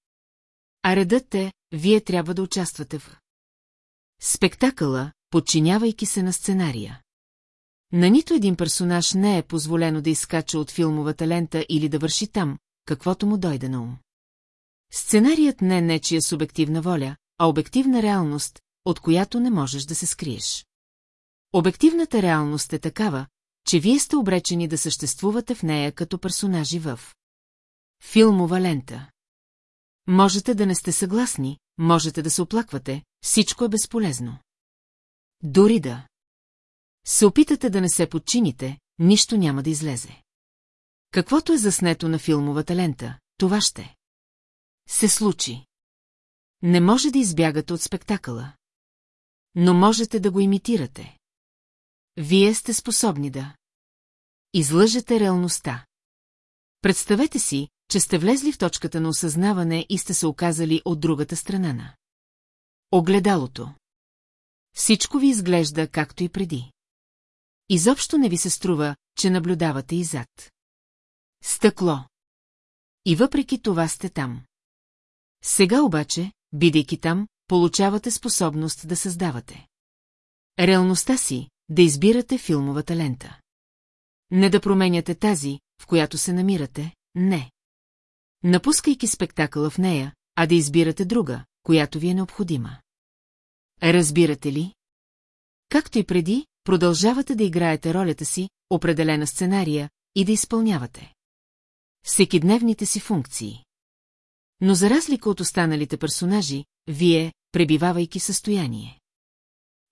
А редът е, вие трябва да участвате в спектакъла, подчинявайки се на сценария. На нито един персонаж не е позволено да изкача от филмовата лента или да върши там, каквото му дойде на ум. Сценарият не е нечия субективна воля, а обективна реалност, от която не можеш да се скриеш. Обективната реалност е такава, че вие сте обречени да съществувате в нея като персонажи в филмова лента. Можете да не сте съгласни, можете да се оплаквате, всичко е безполезно. Дори да се опитате да не се подчините, нищо няма да излезе. Каквото е заснето на филмовата лента, това ще се случи. Не може да избягате от спектакъла. Но можете да го имитирате. Вие сте способни да излъжете реалността. Представете си, че сте влезли в точката на осъзнаване и сте се оказали от другата страна на огледалото. Всичко ви изглежда както и преди. Изобщо не ви се струва, че наблюдавате и зад. Стъкло. И въпреки това сте там. Сега обаче, бидейки там, получавате способност да създавате. Реалността си, да избирате филмовата лента. Не да променяте тази, в която се намирате, не. Напускайки спектакъла в нея, а да избирате друга, която ви е необходима. Разбирате ли? Както и преди, продължавате да играете ролята си, определена сценария, и да изпълнявате. Всекидневните си функции. Но за разлика от останалите персонажи, вие, пребивавайки състояние.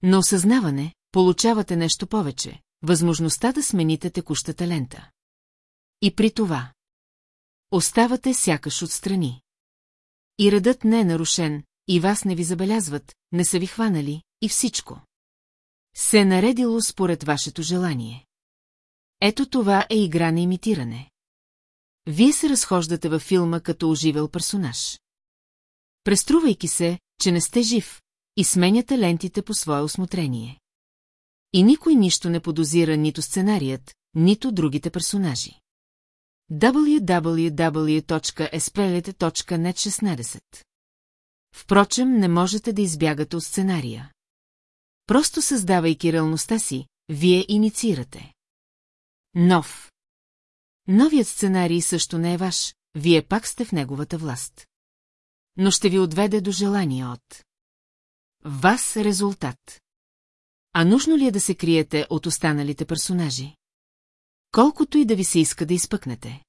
На осъзнаване, получавате нещо повече, възможността да смените текущата лента. И при това. Оставате сякаш отстрани. И редът не е нарушен, и вас не ви забелязват, не са ви хванали, и всичко. Се е наредило според вашето желание. Ето това е игра на имитиране. Вие се разхождате във филма като оживел персонаж. Преструвайки се, че не сте жив, и сменяте лентите по свое осмотрение. И никой нищо не подозира нито сценарият, нито другите персонажи. www.espelet.net 16 Впрочем, не можете да избягате от сценария. Просто създавайки реалността си, вие инициирате. Нов. Новият сценарий също не е ваш, вие пак сте в неговата власт. Но ще ви отведе до желание от вас резултат. А нужно ли е да се криете от останалите персонажи? Колкото и да ви се иска да изпъкнете.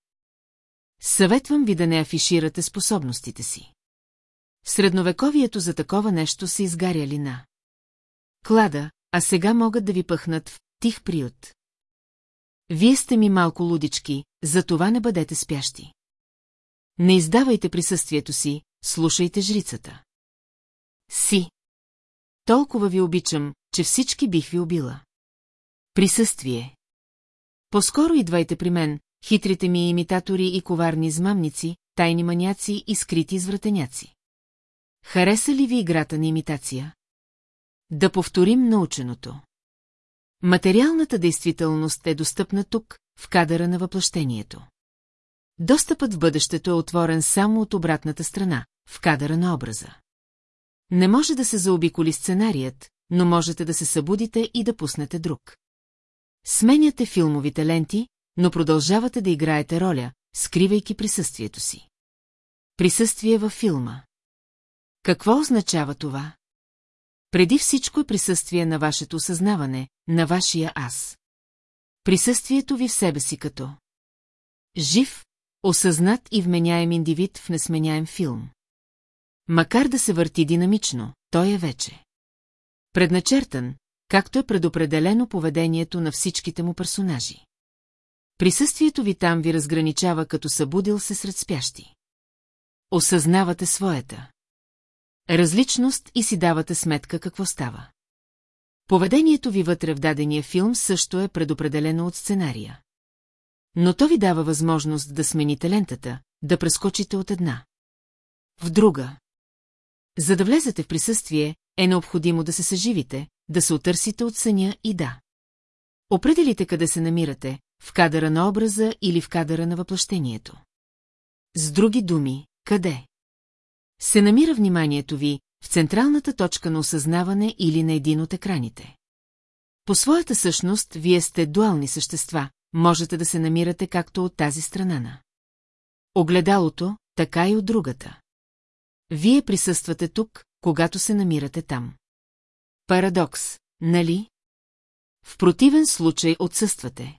Съветвам ви да не афиширате способностите си. Средновековието за такова нещо са изгаряли на клада, а сега могат да ви пъхнат в тих приют. Вие сте ми малко лудички, затова не бъдете спящи. Не издавайте присъствието си, слушайте жрицата. Си. Толкова ви обичам, че всички бих ви убила. Присъствие. По-скоро идвайте при мен, хитрите ми имитатори и коварни измамници, тайни маняци и скрити извратеняци. Хареса ли ви играта на имитация? Да повторим наученото. Материалната действителност е достъпна тук, в кадъра на въплъщението. Достъпът в бъдещето е отворен само от обратната страна, в кадъра на образа. Не може да се заобиколи сценарият, но можете да се събудите и да пуснете друг. Сменяте филмовите ленти, но продължавате да играете роля, скривайки присъствието си. Присъствие във филма. Какво означава това? Преди всичко е присъствие на вашето осъзнаване, на вашия аз. Присъствието ви в себе си като жив, осъзнат и вменяем индивид в несменяем филм. Макар да се върти динамично, той е вече. Предначертан, както е предопределено поведението на всичките му персонажи. Присъствието ви там ви разграничава като събудил се сред спящи. Осъзнавате своята различност и си давате сметка какво става. Поведението ви вътре в дадения филм също е предопределено от сценария. Но то ви дава възможност да смените лентата, да прескочите от една. В друга. За да влезете в присъствие, е необходимо да се съживите, да се отърсите от съня и да. Определите къде се намирате, в кадъра на образа или в кадъра на въплъщението. С други думи, къде? Се намира вниманието ви в централната точка на осъзнаване или на един от екраните. По своята същност, вие сте дуални същества, можете да се намирате както от тази страна на. Огледалото, така и от другата. Вие присъствате тук, когато се намирате там. Парадокс, нали? В противен случай отсъствате.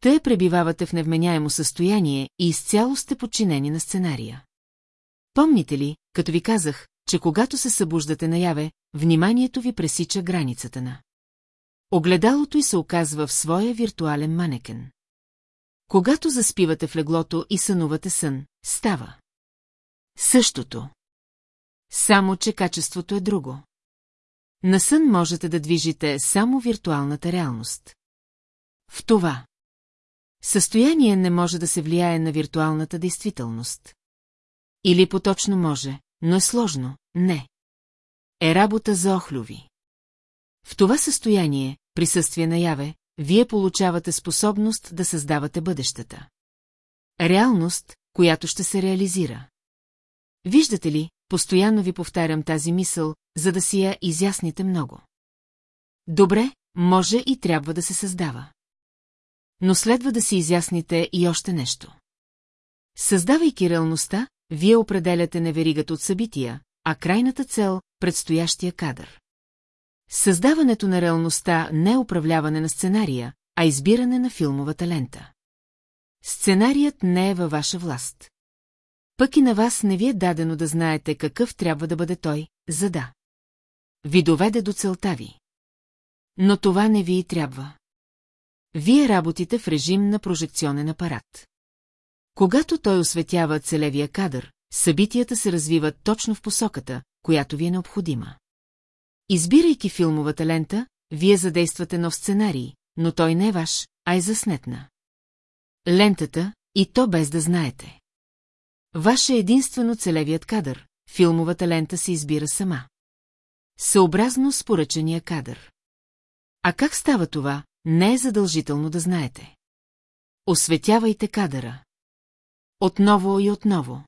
Те пребивавате в невменяемо състояние и изцяло сте подчинени на сценария. Помните ли, като ви казах, че когато се събуждате наяве, вниманието ви пресича границата на. Огледалото й се оказва в своя виртуален манекен. Когато заспивате в леглото и сънувате сън, става. Същото. Само, че качеството е друго. На сън можете да движите само виртуалната реалност. В това. Състояние не може да се влияе на виртуалната действителност. Или поточно може, но е сложно, не. Е работа за охлюви. В това състояние, присъствие наяве, вие получавате способност да създавате бъдещата. Реалност, която ще се реализира. Виждате ли, постоянно ви повтарям тази мисъл, за да си я изясните много. Добре, може и трябва да се създава. Но следва да си изясните и още нещо. Създавайки реалността, вие определяте неверигата от събития, а крайната цел – предстоящия кадър. Създаването на реалността не е управляване на сценария, а избиране на филмовата лента. Сценарият не е във ваша власт. Пък и на вас не ви е дадено да знаете какъв трябва да бъде той, за да ви доведе до целта ви. Но това не ви и трябва. Вие работите в режим на прожекционен апарат. Когато той осветява целевия кадър, събитията се развиват точно в посоката, която ви е необходима. Избирайки филмовата лента, вие задействате нов сценарий, но той не е ваш, а е заснетна. Лентата, и то без да знаете. Ваше единствено целевият кадър, филмовата лента се избира сама. Съобразно с поръчения кадър. А как става това, не е задължително да знаете. Осветявайте кадъра. Отново и отново.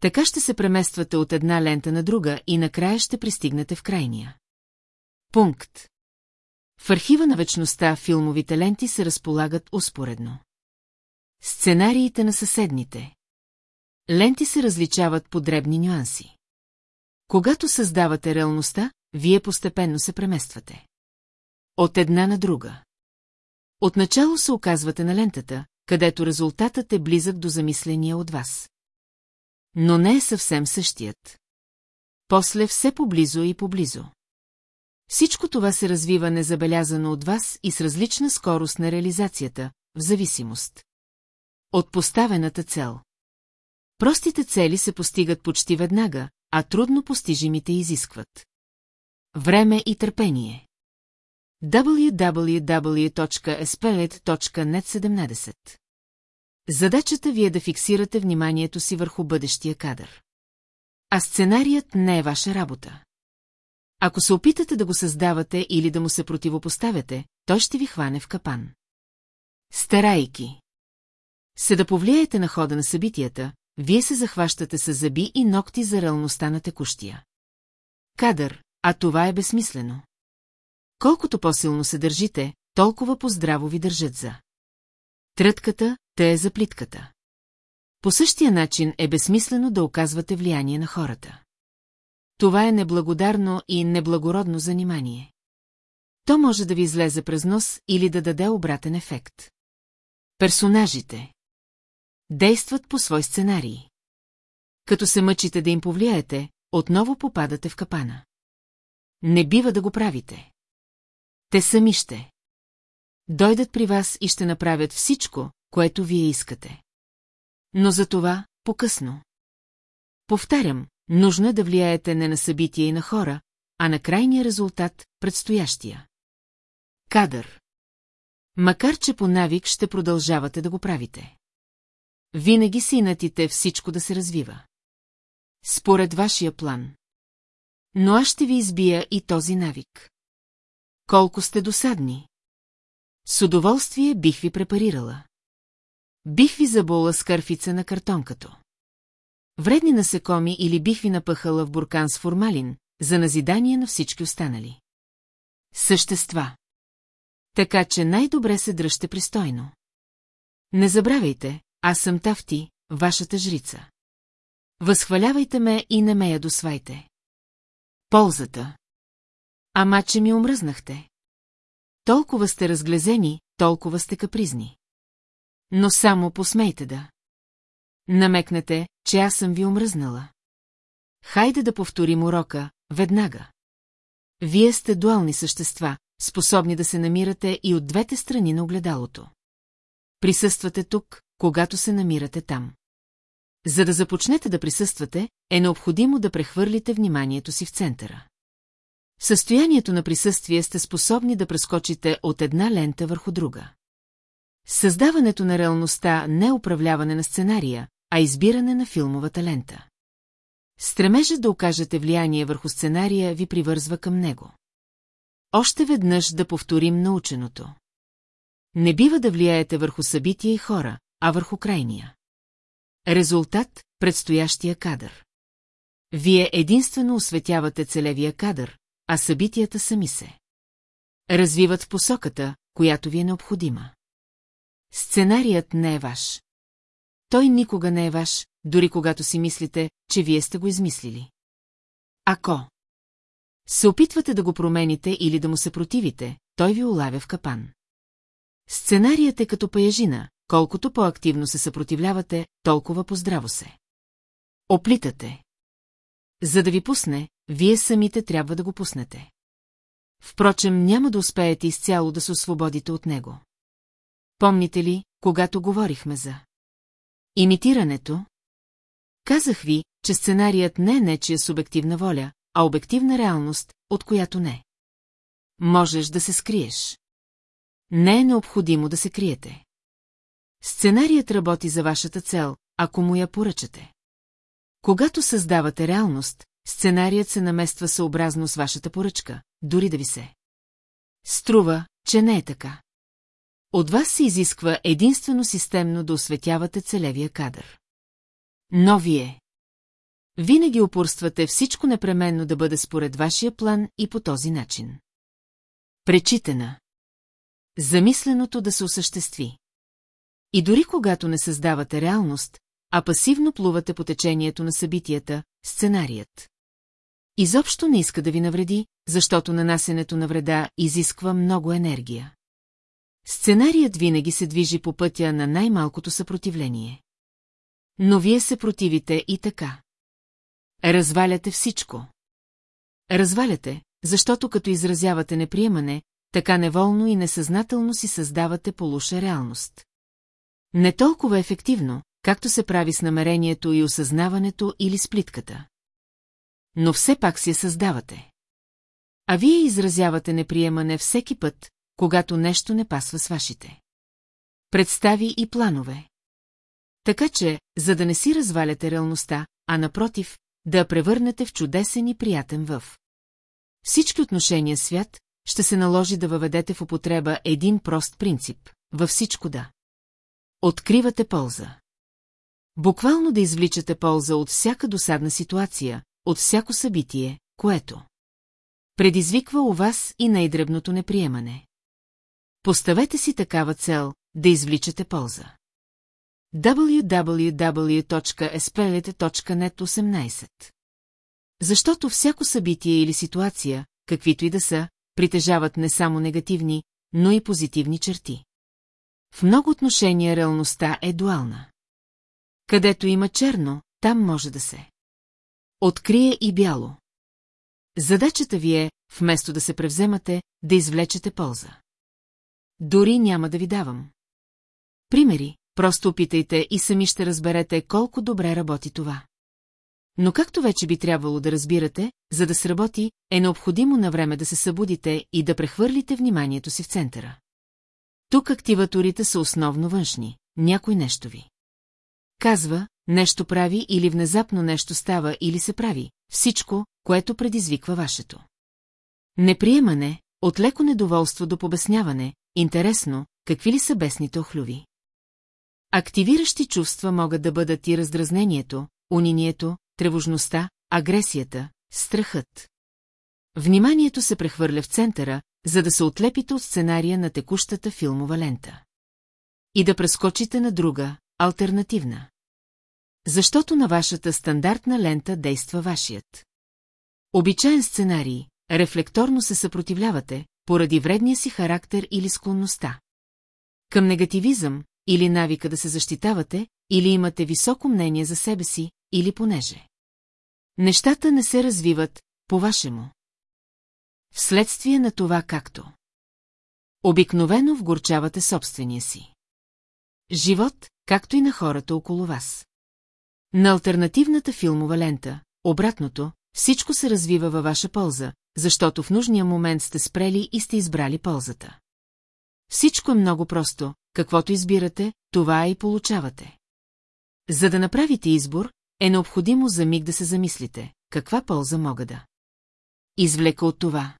Така ще се премествате от една лента на друга и накрая ще пристигнете в крайния. Пункт. В архива на вечността филмовите ленти се разполагат успоредно. Сценариите на съседните. Ленти се различават по дребни нюанси. Когато създавате реалността, вие постепенно се премествате. От една на друга. Отначало се оказвате на лентата, където резултатът е близък до замисления от вас. Но не е съвсем същият. После все поблизо и поблизо. Всичко това се развива незабелязано от вас и с различна скорост на реализацията, в зависимост от поставената цел. Простите цели се постигат почти веднага, а трудно постижимите изискват. Време и търпение. www.espelet.net 17 Задачата ви е да фиксирате вниманието си върху бъдещия кадър. А сценарият не е ваша работа. Ако се опитате да го създавате или да му се противопоставяте, той ще ви хване в капан. Старайки се да повлияете на хода на събитията, вие се захващате с зъби и ногти за реалността на текущия. Кадър, а това е безсмислено. Колкото по-силно се държите, толкова по-здраво ви държат за. Трътката, те е за плитката. По същия начин е безсмислено да оказвате влияние на хората. Това е неблагодарно и неблагородно занимание. То може да ви излезе през нос или да даде обратен ефект. Персонажите действат по свой сценарий. Като се мъчите да им повлияете, отново попадате в капана. Не бива да го правите. Те сами ще. Дойдат при вас и ще направят всичко, което вие искате. Но за това по-късно. Повтарям, нужно е да влияете не на събития и на хора, а на крайния резултат, предстоящия. Кадър. Макар, че по навик ще продължавате да го правите. Винаги си инатите всичко да се развива. Според вашия план. Но аз ще ви избия и този навик. Колко сте досадни. С удоволствие бих ви препарирала. Бих ви забола с кърфица на картонкато. Вредни насекоми или бих ви напъхала в буркан с формалин, за назидание на всички останали. Същества. Така че най-добре се дръжте пристойно. Не забравяйте, аз съм Тафти, вашата жрица. Възхвалявайте ме и не ме я досвайте. Ползата. Ама, че ми омръзнахте. Толкова сте разглезени, толкова сте капризни. Но само посмейте да. Намекнете, че аз съм ви омръзнала. Хайде да повторим урока, веднага. Вие сте дуални същества, способни да се намирате и от двете страни на огледалото. Присъствате тук, когато се намирате там. За да започнете да присъствате, е необходимо да прехвърлите вниманието си в центъра. Състоянието на присъствие сте способни да прескочите от една лента върху друга. Създаването на реалността не е управляване на сценария, а избиране на филмовата лента. Стремежът да окажете влияние върху сценария ви привързва към него. Още веднъж да повторим наученото. Не бива да влияете върху събития и хора, а върху крайния. Резултат – предстоящия кадър. Вие единствено осветявате целевия кадър, а събитията сами се. Развиват в посоката, която ви е необходима. Сценарият не е ваш. Той никога не е ваш, дори когато си мислите, че вие сте го измислили. Ако се опитвате да го промените или да му се противите, той ви улавя в капан. Сценарият е като паяжина, колкото по-активно се съпротивлявате, толкова поздраво се. Оплитате. За да ви пусне, вие самите трябва да го пуснете. Впрочем, няма да успеете изцяло да се освободите от него. Помните ли, когато говорихме за имитирането? Казах ви, че сценарият не е нечия субективна воля, а обективна реалност, от която не. Можеш да се скриеш. Не е необходимо да се криете. Сценарият работи за вашата цел, ако му я поръчате. Когато създавате реалност, сценарият се намества съобразно с вашата поръчка, дори да ви се. Струва, че не е така. От вас се изисква единствено системно да осветявате целевия кадър. Но вие. Винаги упорствате всичко непременно да бъде според вашия план и по този начин. Пречитена. Замисленото да се осъществи. И дори когато не създавате реалност, а пасивно плувате по течението на събитията, сценарият. Изобщо не иска да ви навреди, защото нанасенето на вреда изисква много енергия. Сценарият винаги се движи по пътя на най-малкото съпротивление. Но вие се противите и така. Разваляте всичко. Разваляте, защото като изразявате неприемане, така неволно и несъзнателно си създавате полуша реалност. Не толкова ефективно, както се прави с намерението и осъзнаването или с плитката. Но все пак си я създавате. А вие изразявате неприемане всеки път, когато нещо не пасва с вашите. Представи и планове. Така че, за да не си разваляте реалността, а напротив, да превърнете в чудесен и приятен във. Всички отношения свят ще се наложи да въведете в употреба един прост принцип – във всичко да. Откривате полза. Буквално да извличате полза от всяка досадна ситуация, от всяко събитие, което предизвиква у вас и най-дребното неприемане. Поставете си такава цел, да извличате полза. www.espelete.net 18 Защото всяко събитие или ситуация, каквито и да са, притежават не само негативни, но и позитивни черти. В много отношения реалността е дуална. Където има черно, там може да се. Открие и бяло. Задачата ви е, вместо да се превземате, да извлечете полза. Дори няма да ви давам. Примери, просто опитайте и сами ще разберете колко добре работи това. Но както вече би трябвало да разбирате, за да сработи, е необходимо на време да се събудите и да прехвърлите вниманието си в центъра. Тук активаторите са основно външни, някой нещо ви. Казва, нещо прави или внезапно нещо става или се прави, всичко, което предизвиква вашето. Неприемане, от леко недоволство до побесняване, интересно, какви ли са бесните охлюви. Активиращи чувства могат да бъдат и раздразнението, унинието, тревожността, агресията, страхът. Вниманието се прехвърля в центъра, за да се отлепите от сценария на текущата филмова лента. И да прескочите на друга, альтернативна. Защото на вашата стандартна лента действа вашият. Обичаен сценарий, рефлекторно се съпротивлявате, поради вредния си характер или склонността. Към негативизъм, или навика да се защитавате, или имате високо мнение за себе си, или понеже. Нещата не се развиват, по-вашему. Вследствие на това както. Обикновено вгорчавате собствения си. Живот, както и на хората около вас. На альтернативната филмова лента, обратното, всичко се развива във ваша полза, защото в нужния момент сте спрели и сте избрали ползата. Всичко е много просто, каквото избирате, това и получавате. За да направите избор, е необходимо за миг да се замислите, каква полза мога да. Извлека от това.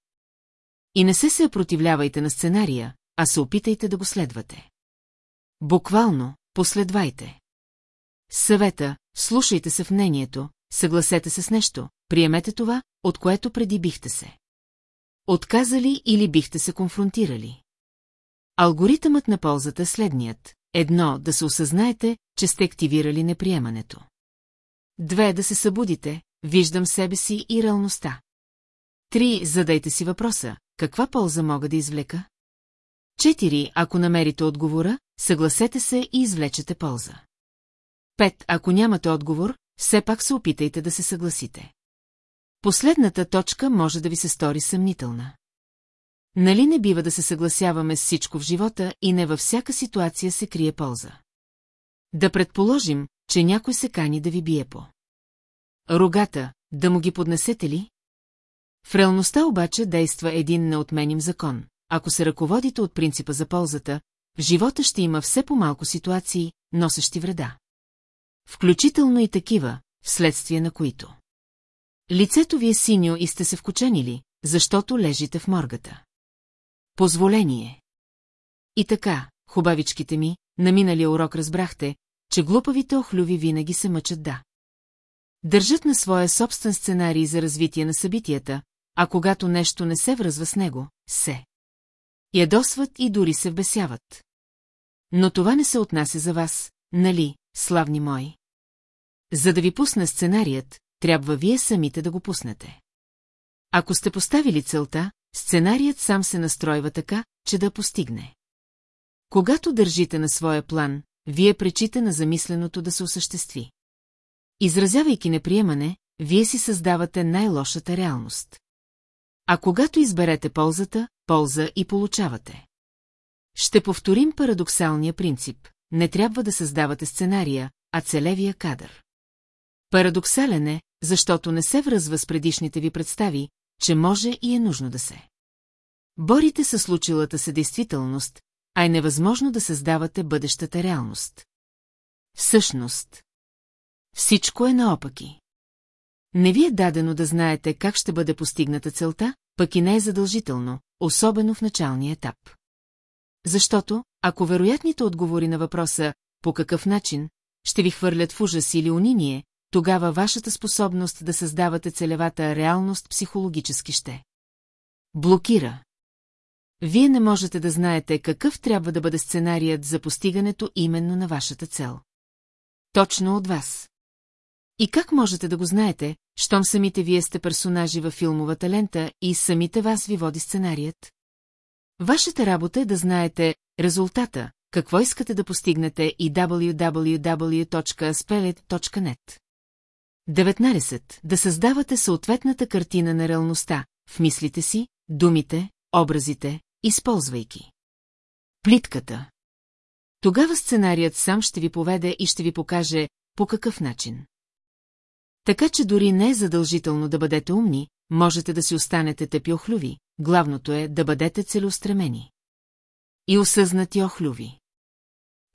И не се опротивлявайте на сценария, а се опитайте да го следвате. Буквално, последвайте. Съвета, слушайте се в мнението, съгласете се с нещо, приемете това, от което преди бихте се. Отказали или бихте се конфронтирали. Алгоритъмът на ползата е следният. Едно, да се осъзнаете, че сте активирали неприемането. Две, да се събудите, виждам себе си и реалността. Три, задайте си въпроса, каква полза мога да извлека? Четири, ако намерите отговора, съгласете се и извлечете полза. Пет, ако нямате отговор, все пак се опитайте да се съгласите. Последната точка може да ви се стори съмнителна. Нали не бива да се съгласяваме с всичко в живота и не във всяка ситуация се крие полза? Да предположим, че някой се кани да ви бие по. Рогата, да му ги поднесете ли? В реалността обаче действа един неотменим закон. Ако се ръководите от принципа за ползата, в живота ще има все по-малко ситуации, носещи вреда. Включително и такива, вследствие на които. Лицето ви е синьо и сте се вкоченили, защото лежите в моргата. Позволение. И така, хубавичките ми, на миналия урок разбрахте, че глупавите охлюви винаги се мъчат да. Държат на своя собствен сценарий за развитие на събитията, а когато нещо не се връзва с него, се. Ядосват и дори се вбесяват. Но това не се отнася за вас, нали, славни мои? За да ви пусне сценарият, трябва вие самите да го пуснете. Ако сте поставили целта, сценарият сам се настройва така, че да постигне. Когато държите на своя план, вие пречите на замисленото да се осъществи. Изразявайки неприемане, вие си създавате най-лошата реалност. А когато изберете ползата, полза и получавате. Ще повторим парадоксалния принцип. Не трябва да създавате сценария, а целевия кадър. Парадоксален е, защото не се връзва с предишните ви представи, че може и е нужно да се. Борите със случилата се действителност, а е невъзможно да създавате бъдещата реалност. Всъщност, всичко е наопаки. Не ви е дадено да знаете как ще бъде постигната целта, пък и не е задължително, особено в началния етап. Защото, ако вероятните отговори на въпроса «по какъв начин» ще ви хвърлят в ужас или униние, тогава вашата способност да създавате целевата реалност психологически ще. Блокира. Вие не можете да знаете какъв трябва да бъде сценарият за постигането именно на вашата цел. Точно от вас. И как можете да го знаете, щом самите вие сте персонажи във филмовата лента и самите вас ви води сценарият? Вашата работа е да знаете резултата, какво искате да постигнете и www.spelet.net. 19. Да създавате съответната картина на реалността, в мислите си, думите, образите, използвайки. Плитката. Тогава сценарият сам ще ви поведе и ще ви покаже по какъв начин. Така че дори не е задължително да бъдете умни, можете да си останете тъпи охлюви, главното е да бъдете целеустремени. И осъзнати охлюви.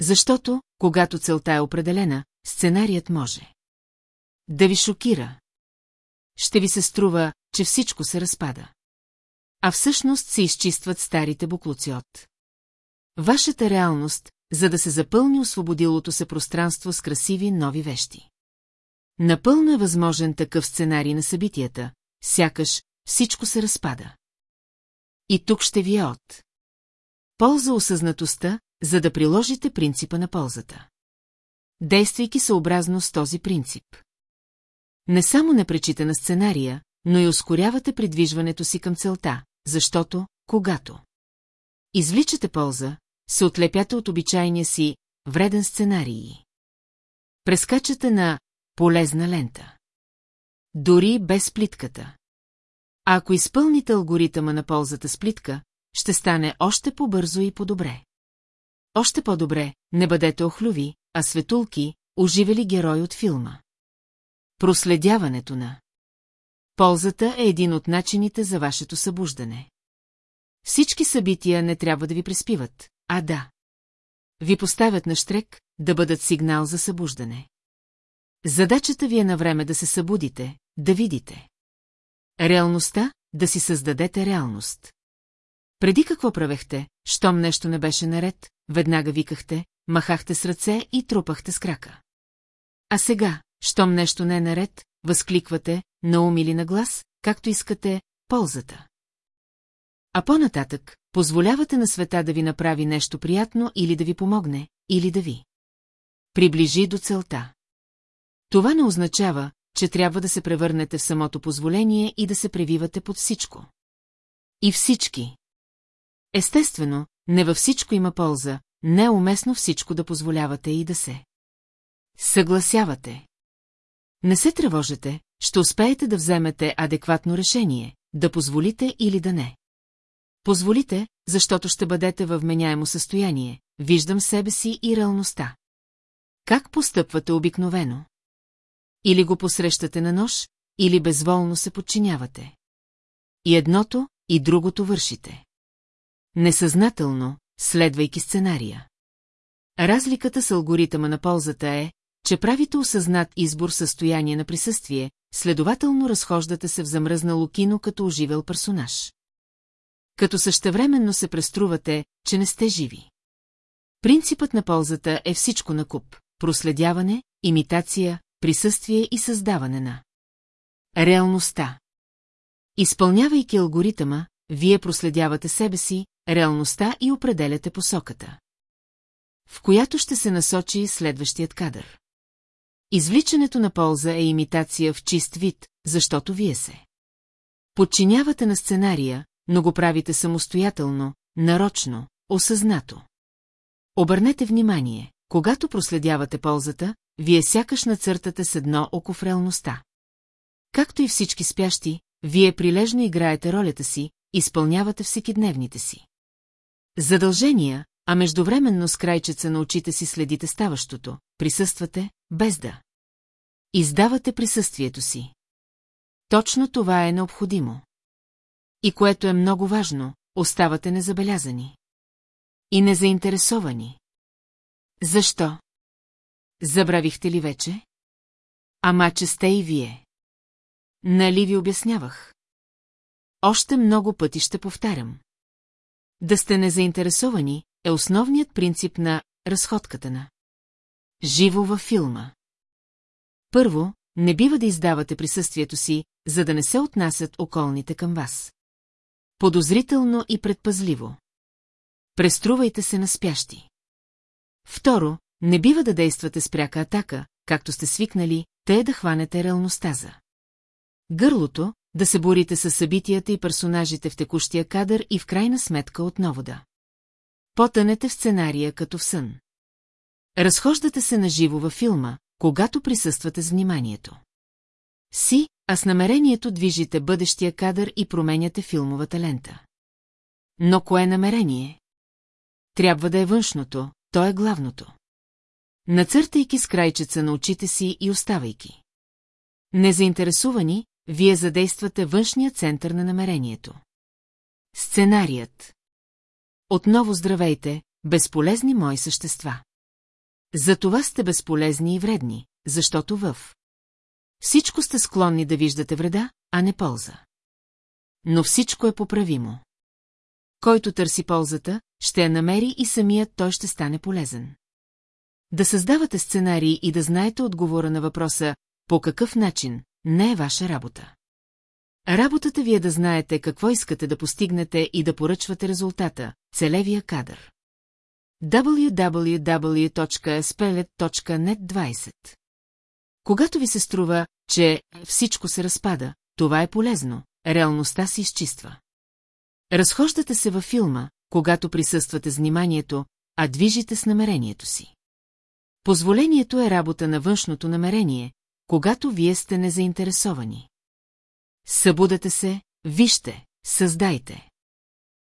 Защото, когато целта е определена, сценарият може. Да ви шокира. Ще ви се струва, че всичко се разпада. А всъщност се изчистват старите буклуци от. Вашата реалност, за да се запълни освободилото се пространство с красиви нови вещи. Напълно е възможен такъв сценарий на събитията, сякаш всичко се разпада. И тук ще ви е от. Полза осъзнатостта, за да приложите принципа на ползата. Действайки съобразно с този принцип. Не само не пречите на сценария, но и ускорявате придвижването си към целта, защото, когато извличате полза, се отлепяте от обичайния си вреден сценарий. Прескачате на полезна лента. Дори без плитката. А ако изпълните алгоритъма на ползата с плитка, ще стане още по-бързо и по-добре. Още по-добре, не бъдете охлюви, а светулки, оживели герой от филма. Проследяването на Ползата е един от начините за вашето събуждане. Всички събития не трябва да ви приспиват, а да. Ви поставят на штрек, да бъдат сигнал за събуждане. Задачата ви е на време да се събудите, да видите. Реалността, да си създадете реалност. Преди какво правехте, щом нещо не беше наред, веднага викахте, махахте с ръце и трупахте с крака. А сега, щом нещо не е наред, възкликвате, на ум или на глас, както искате, ползата. А по-нататък, позволявате на света да ви направи нещо приятно или да ви помогне, или да ви приближи до целта. Това не означава, че трябва да се превърнете в самото позволение и да се превивате под всичко. И всички. Естествено, не във всичко има полза, не е уместно всичко да позволявате и да се. Съгласявате. Не се тревожете, ще успеете да вземете адекватно решение, да позволите или да не. Позволите, защото ще бъдете във вменяемо състояние, виждам себе си и реалността. Как постъпвате обикновено? Или го посрещате на нож, или безволно се подчинявате. И едното, и другото вършите. Несъзнателно, следвайки сценария. Разликата с алгоритъма на ползата е, че правите осъзнат избор състояние на присъствие, следователно разхождате се в замръзнало кино като оживел персонаж. Като същевременно се преструвате, че не сте живи. Принципът на ползата е всичко на куп – проследяване, имитация, присъствие и създаване на реалността. Изпълнявайки алгоритъма, вие проследявате себе си, реалността и определяте посоката, в която ще се насочи следващият кадър. Извличането на полза е имитация в чист вид, защото вие се. Подчинявате на сценария, но го правите самостоятелно, нарочно, осъзнато. Обърнете внимание, когато проследявате ползата, вие сякаш нацъртате с едно око в реалността. Както и всички спящи, вие прилежно играете ролята си, изпълнявате всекидневните си. Задължения, а междувременно с крайчеца на очите си следите ставащото, присъствате, без да. Издавате присъствието си. Точно това е необходимо. И което е много важно, оставате незабелязани. И незаинтересовани. Защо? Забравихте ли вече? Ама, че сте и вие. Нали ви обяснявах? Още много пъти ще повтарям. Да сте незаинтересовани е основният принцип на разходката на. Живо във филма. Първо, не бива да издавате присъствието си, за да не се отнасят околните към вас. Подозрително и предпазливо. Преструвайте се на спящи. Второ, не бива да действате с пряка атака, както сте свикнали, те да хванете реалността за. Гърлото, да се борите с събитията и персонажите в текущия кадър и в крайна сметка отново да. Потънете в сценария като в сън. Разхождате се наживо във филма, когато присъствате с вниманието. Си, а с намерението движите бъдещия кадър и променяте филмовата лента. Но кое намерение? Трябва да е външното, то е главното. Нацъртайки с крайчеца на очите си и оставайки. Незаинтересувани, вие задействате външния център на намерението. Сценарият. Отново здравейте, безполезни мои същества. За това сте безполезни и вредни, защото във. Всичко сте склонни да виждате вреда, а не полза. Но всичко е поправимо. Който търси ползата, ще я намери и самият той ще стане полезен. Да създавате сценарии и да знаете отговора на въпроса по какъв начин не е ваша работа. Работата ви е да знаете какво искате да постигнете и да поръчвате резултата, целевия кадър. www.spelet.net 20 Когато ви се струва, че всичко се разпада, това е полезно, реалността се изчиства. Разхождате се във филма, когато присъствате вниманието, а движите с намерението си. Позволението е работа на външното намерение, когато вие сте незаинтересовани. Събудете се, вижте, създайте.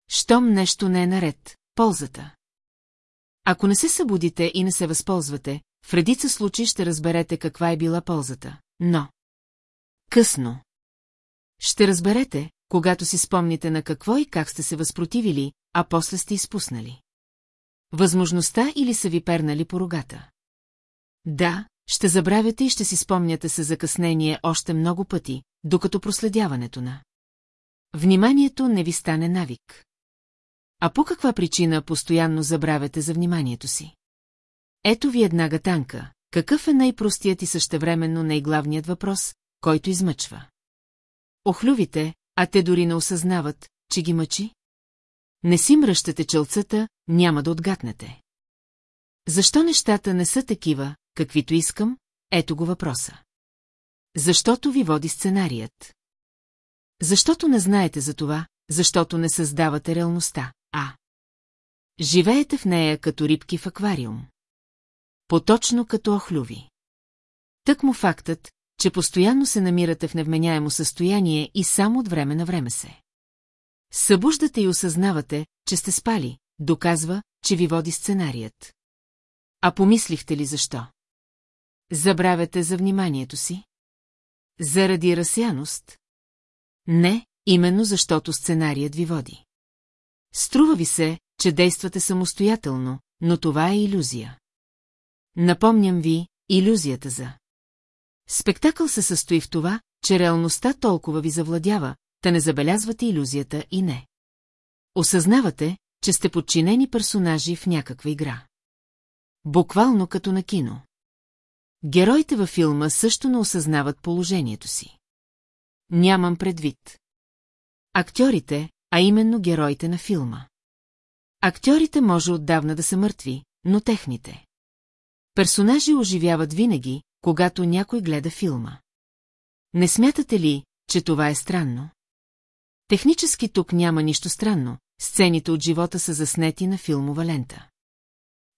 Щом нещо не е наред, ползата. Ако не се събудите и не се възползвате, в редица случаи ще разберете каква е била ползата, но... Късно. Ще разберете, когато си спомните на какво и как сте се възпротивили, а после сте изпуснали. Възможността или са ви пернали по рогата. Да, ще забравяте и ще си спомняте се закъснение още много пъти, докато проследяването на. Вниманието не ви стане навик. А по каква причина постоянно забравяте за вниманието си? Ето ви една гатанка. Какъв е най-простият и същевременно най-главният въпрос, който измъчва? Охлювите, а те дори не осъзнават, че ги мъчи? Не си мръщате челцата, няма да отгатнете. Защо нещата не са такива, каквито искам? Ето го въпроса. Защото ви води сценарият. Защото не знаете за това, защото не създавате реалността, а. Живеете в нея като рибки в аквариум. Поточно като охлюви. Тък му фактът, че постоянно се намирате в невменяемо състояние и само от време на време се. Събуждате и осъзнавате, че сте спали, доказва, че ви води сценарият. А помислихте ли защо? Забравяте за вниманието си? Заради разсяност? Не, именно защото сценарият ви води. Струва ви се, че действате самостоятелно, но това е иллюзия. Напомням ви, иллюзията за. Спектакъл се състои в това, че реалността толкова ви завладява, та не забелязвате иллюзията и не. Осъзнавате, че сте подчинени персонажи в някаква игра. Буквално като на кино. Героите във филма също не осъзнават положението си. Нямам предвид. Актьорите, а именно героите на филма. Актьорите може отдавна да са мъртви, но техните. Персонажи оживяват винаги, когато някой гледа филма. Не смятате ли, че това е странно? Технически тук няма нищо странно, сцените от живота са заснети на филмова лента.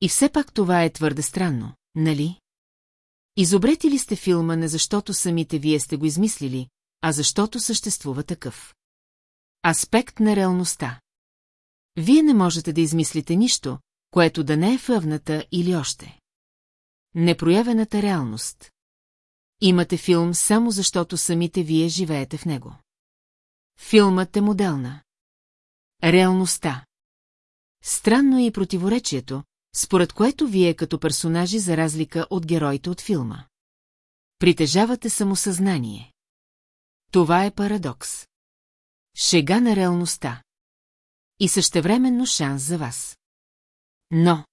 И все пак това е твърде странно, нали? Изобрети ли сте филма не защото самите вие сте го измислили, а защото съществува такъв. Аспект на реалността. Вие не можете да измислите нищо, което да не е въвната или още. Непроявената реалност. Имате филм само защото самите вие живеете в него. Филмът е моделна. Реалността. Странно е и противоречието, според което вие като персонажи за разлика от героите от филма. Притежавате самосъзнание. Това е парадокс. Шега на реалността. И същевременно шанс за вас. Но.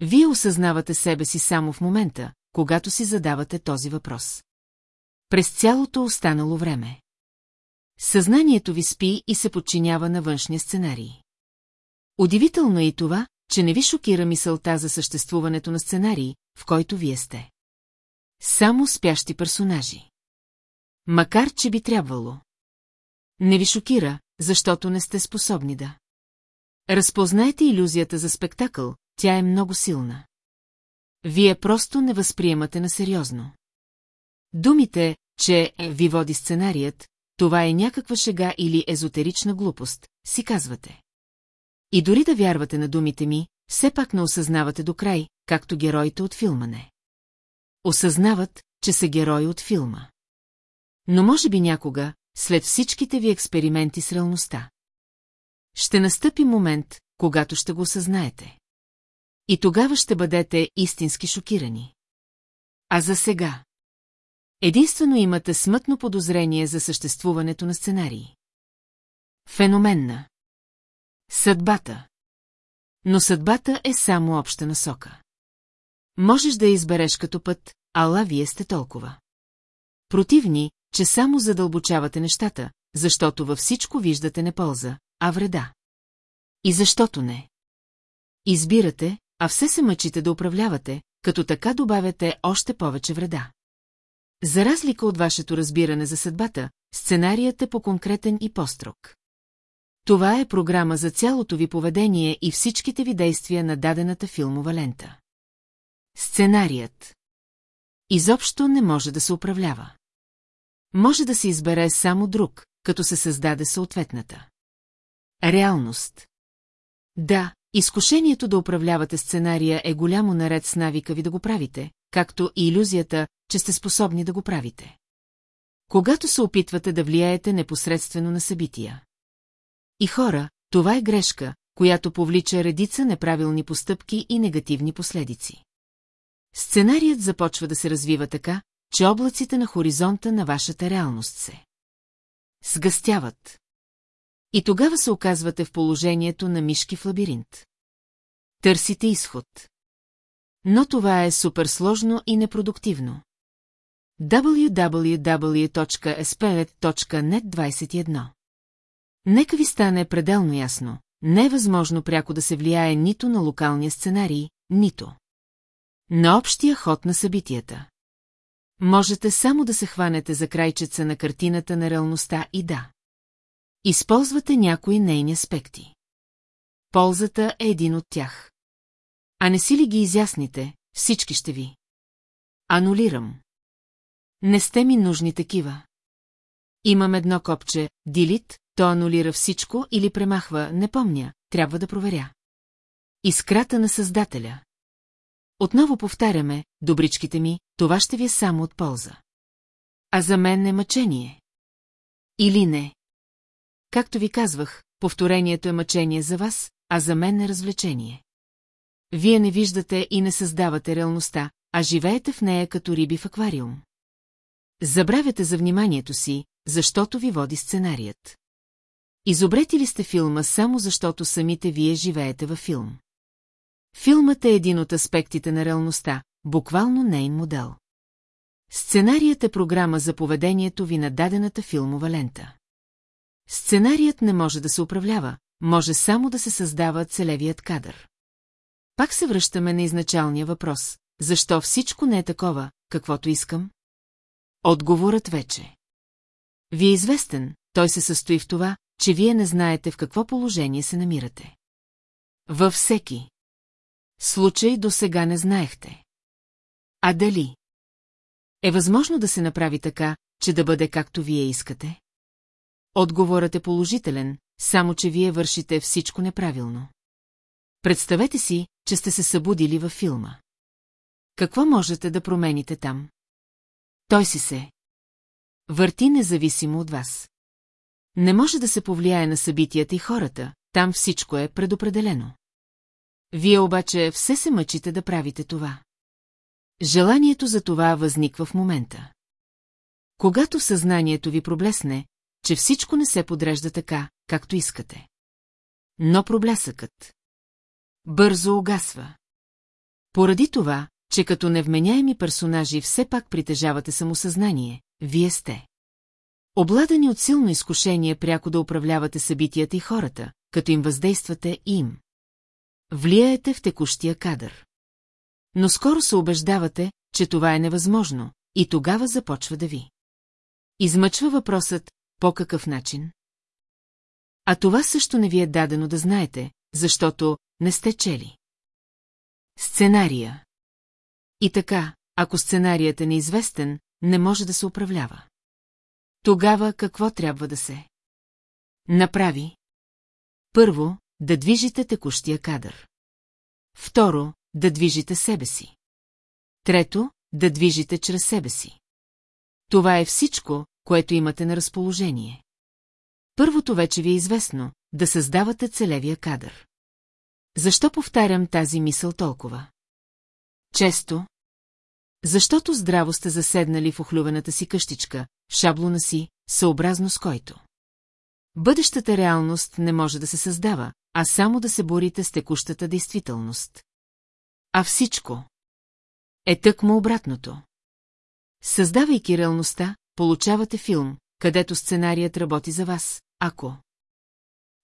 Вие осъзнавате себе си само в момента, когато си задавате този въпрос. През цялото останало време. Съзнанието ви спи и се подчинява на външния сценарий. Удивително е и това, че не ви шокира мисълта за съществуването на сценарий, в който вие сте. Само спящи персонажи. Макар, че би трябвало. Не ви шокира, защото не сте способни да. Разпознайте иллюзията за спектакъл, тя е много силна. Вие просто не възприемате на сериозно. Думите, че ви води сценарият, това е някаква шега или езотерична глупост, си казвате. И дори да вярвате на думите ми, все пак не осъзнавате до край, както героите от филма не. Осъзнават, че са герои от филма. Но може би някога, след всичките ви експерименти с реалността. Ще настъпи момент, когато ще го осъзнаете. И тогава ще бъдете истински шокирани. А за сега? Единствено имате смътно подозрение за съществуването на сценарии. Феноменна. Съдбата. Но съдбата е само обща насока. Можеш да я избереш като път, ала вие сте толкова. Противни, че само задълбочавате нещата, защото във всичко виждате не полза, а вреда. И защото не. Избирате, а все се мъчите да управлявате, като така добавяте още повече вреда. За разлика от вашето разбиране за съдбата, сценарият е по-конкретен и по-строг. Това е програма за цялото ви поведение и всичките ви действия на дадената филмова лента. Сценарият Изобщо не може да се управлява. Може да се избере само друг, като се създаде съответната. Реалност Да, изкушението да управлявате сценария е голямо наред с навика ви да го правите, както и иллюзията, че сте способни да го правите. Когато се опитвате да влияете непосредствено на събития. И хора, това е грешка, която повлича редица неправилни постъпки и негативни последици. Сценарият започва да се развива така, че облаците на хоризонта на вашата реалност се сгъстяват. И тогава се оказвате в положението на мишки в лабиринт. Търсите изход. Но това е суперсложно и непродуктивно. www.splet.net 21 Нека ви стане пределно ясно, не е възможно пряко да се влияе нито на локалния сценарий, нито на общия ход на събитията. Можете само да се хванете за крайчеца на картината на реалността и да. Използвате някои нейни аспекти. Ползата е един от тях. А не си ли ги изясните, всички ще ви. Анулирам. Не сте ми нужни такива. Имам едно копче, дилит, то анулира всичко или премахва, не помня, трябва да проверя. Искрата на Създателя. Отново повтаряме, добричките ми, това ще ви е само от полза. А за мен е мъчение. Или не? Както ви казвах, повторението е мъчение за вас, а за мен е развлечение. Вие не виждате и не създавате реалността, а живеете в нея като риби в аквариум. Забравяте за вниманието си, защото ви води сценарият. Изобрети ли сте филма само защото самите вие живеете във филм? Филмът е един от аспектите на реалността, буквално нейн модел. Сценарият е програма за поведението ви на дадената филмова лента. Сценарият не може да се управлява, може само да се създава целевият кадър. Пак се връщаме на изначалния въпрос. Защо всичко не е такова, каквото искам? Отговорът вече. Ви е известен, той се състои в това, че вие не знаете в какво положение се намирате. Във всеки. Случай до сега не знаехте. А дали? Е възможно да се направи така, че да бъде както вие искате? Отговорът е положителен, само че вие вършите всичко неправилно. Представете си, че сте се събудили във филма. Какво можете да промените там? Той си се. Върти независимо от вас. Не може да се повлияе на събитията и хората, там всичко е предопределено. Вие обаче все се мъчите да правите това. Желанието за това възниква в момента. Когато съзнанието ви проблесне, че всичко не се подрежда така, както искате. Но проблесъкът бързо огасва. Поради това, че като невменяеми персонажи все пак притежавате самосъзнание, вие сте. Обладани от силно изкушение пряко да управлявате събитията и хората, като им въздействате им. Влияете в текущия кадър. Но скоро се убеждавате, че това е невъзможно, и тогава започва да ви. Измъчва въпросът, по какъв начин? А това също не ви е дадено да знаете, защото не сте чели. Сценария И така, ако сценарият е неизвестен, не може да се управлява. Тогава какво трябва да се направи? Първо, да движите текущия кадър. Второ, да движите себе си. Трето, да движите чрез себе си. Това е всичко, което имате на разположение. Първото вече ви е известно, да създавате целевия кадър. Защо повтарям тази мисъл толкова? Често. Защото здраво сте заседнали в охлювената си къщичка, шаблона си, съобразно с който. Бъдещата реалност не може да се създава, а само да се борите с текущата действителност. А всичко е тъкмо обратното. Създавайки реалността, получавате филм, където сценарият работи за вас, ако...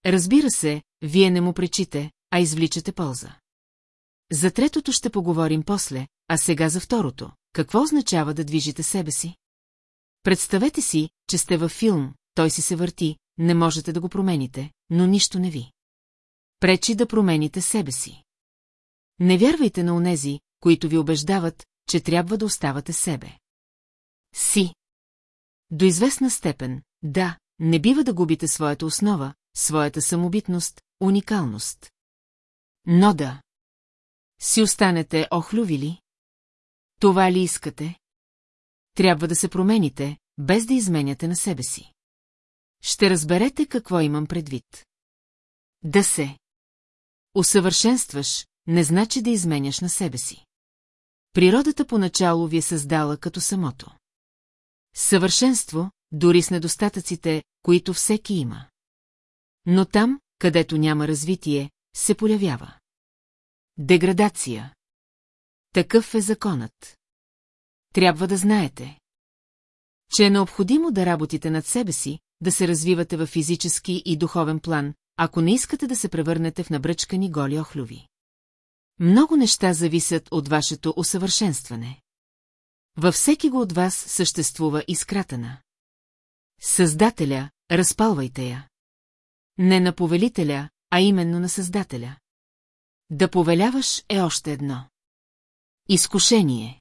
Разбира се, вие не му пречите, а извличате полза. За третото ще поговорим после, а сега за второто. Какво означава да движите себе си? Представете си, че сте във филм, той си се върти, не можете да го промените, но нищо не ви. Пречи да промените себе си. Не вярвайте на онези, които ви убеждават, че трябва да оставате себе. Си. До известна степен, да, не бива да губите своята основа, своята самобитност, уникалност. Но да. Си останете охлювили? Това ли искате? Трябва да се промените, без да изменяте на себе си. Ще разберете какво имам предвид. Да се. Усъвършенстваш, не значи да изменяш на себе си. Природата поначало ви е създала като самото. Съвършенство, дори с недостатъците, които всеки има. Но там, където няма развитие, се появява. Деградация. Такъв е законът. Трябва да знаете, че е необходимо да работите над себе си, да се развивате във физически и духовен план, ако не искате да се превърнете в набръчкани голи охлюви. Много неща зависят от вашето усъвършенстване. Във всеки го от вас съществува изкратена. Създателя, разпалвайте я. Не на повелителя, а именно на Създателя. Да повеляваш е още едно. Изкушение.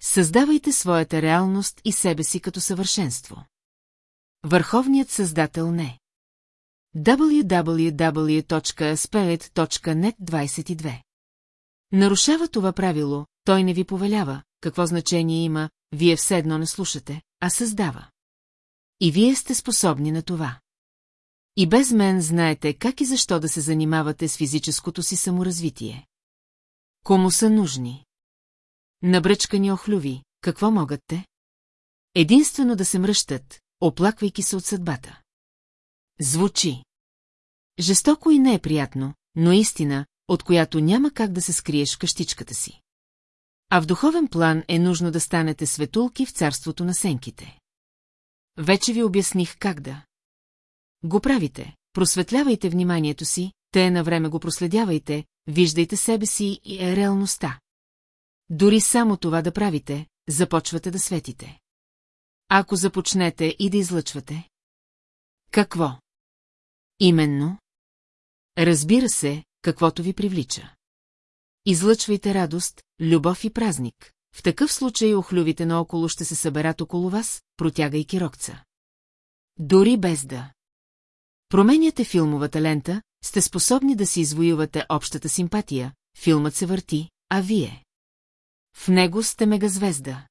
Създавайте своята реалност и себе си като съвършенство. Върховният Създател не. www.spirit.net 22 Нарушава това правило, той не ви повелява, какво значение има, вие все едно не слушате, а създава. И вие сте способни на това. И без мен знаете как и защо да се занимавате с физическото си саморазвитие. Кому са нужни? Набръчкани охлюви, какво могат те? Единствено да се мръщат, оплаквайки се от съдбата. Звучи. Жестоко и не е приятно, но истина, от която няма как да се скриеш в къщичката си. А в духовен план е нужно да станете светулки в царството на сенките. Вече ви обясних как да. Го правите, просветлявайте вниманието си, те на време го проследявайте, виждайте себе си и е реалността. Дори само това да правите, започвате да светите. Ако започнете и да излъчвате. Какво? Именно. Разбира се, каквото ви привлича. Излъчвайте радост, любов и празник. В такъв случай охлювите наоколо ще се съберат около вас, протягайки рокца. Дори без да. Променяте филмовата лента, сте способни да си извоювате общата симпатия, филмът се върти, а вие. В него сте мегазвезда.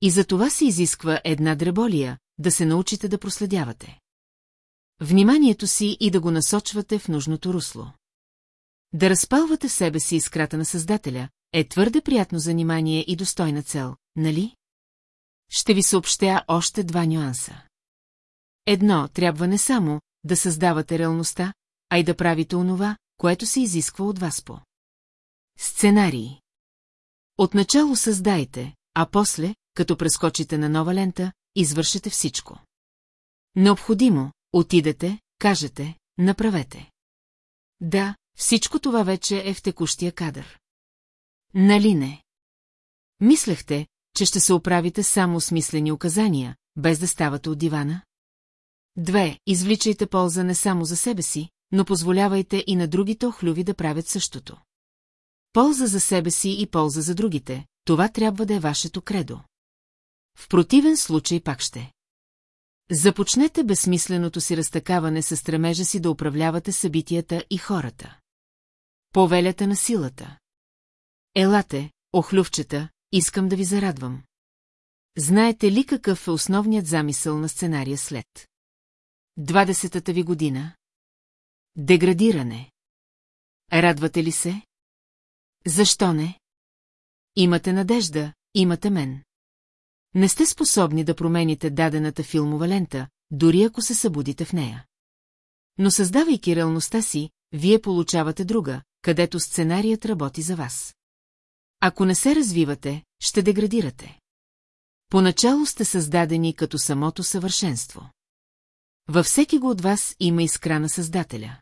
И за това се изисква една дреболия, да се научите да проследявате. Вниманието си и да го насочвате в нужното русло. Да разпалвате в себе си искрата на Създателя е твърде приятно занимание и достойна цел, нали? Ще ви съобщя още два нюанса. Едно трябва не само да създавате реалността, а и да правите онова, което се изисква от вас по. Сценарии. Отначало създайте, а после, като прескочите на нова лента, извършете всичко. Необходимо, отидете, кажете, направете. Да, всичко това вече е в текущия кадър. Нали не? Мислехте, че ще се оправите само с мислени указания, без да ставате от дивана? Две, извличайте полза не само за себе си, но позволявайте и на другите охлюви да правят същото. Полза за себе си и полза за другите, това трябва да е вашето кредо. В противен случай пак ще. Започнете безсмисленото си разтакаване с стремежа си да управлявате събитията и хората. Повелята на силата. Елате, охлювчета, искам да ви зарадвам. Знаете ли какъв е основният замисъл на сценария след? Двадесетата ви година? Деградиране. Радвате ли се? Защо не? Имате надежда, имате мен. Не сте способни да промените дадената филмова лента, дори ако се събудите в нея. Но създавайки реалността си, вие получавате друга, където сценарият работи за вас. Ако не се развивате, ще деградирате. Поначало сте създадени като самото съвършенство. Във всеки го от вас има искра на Създателя.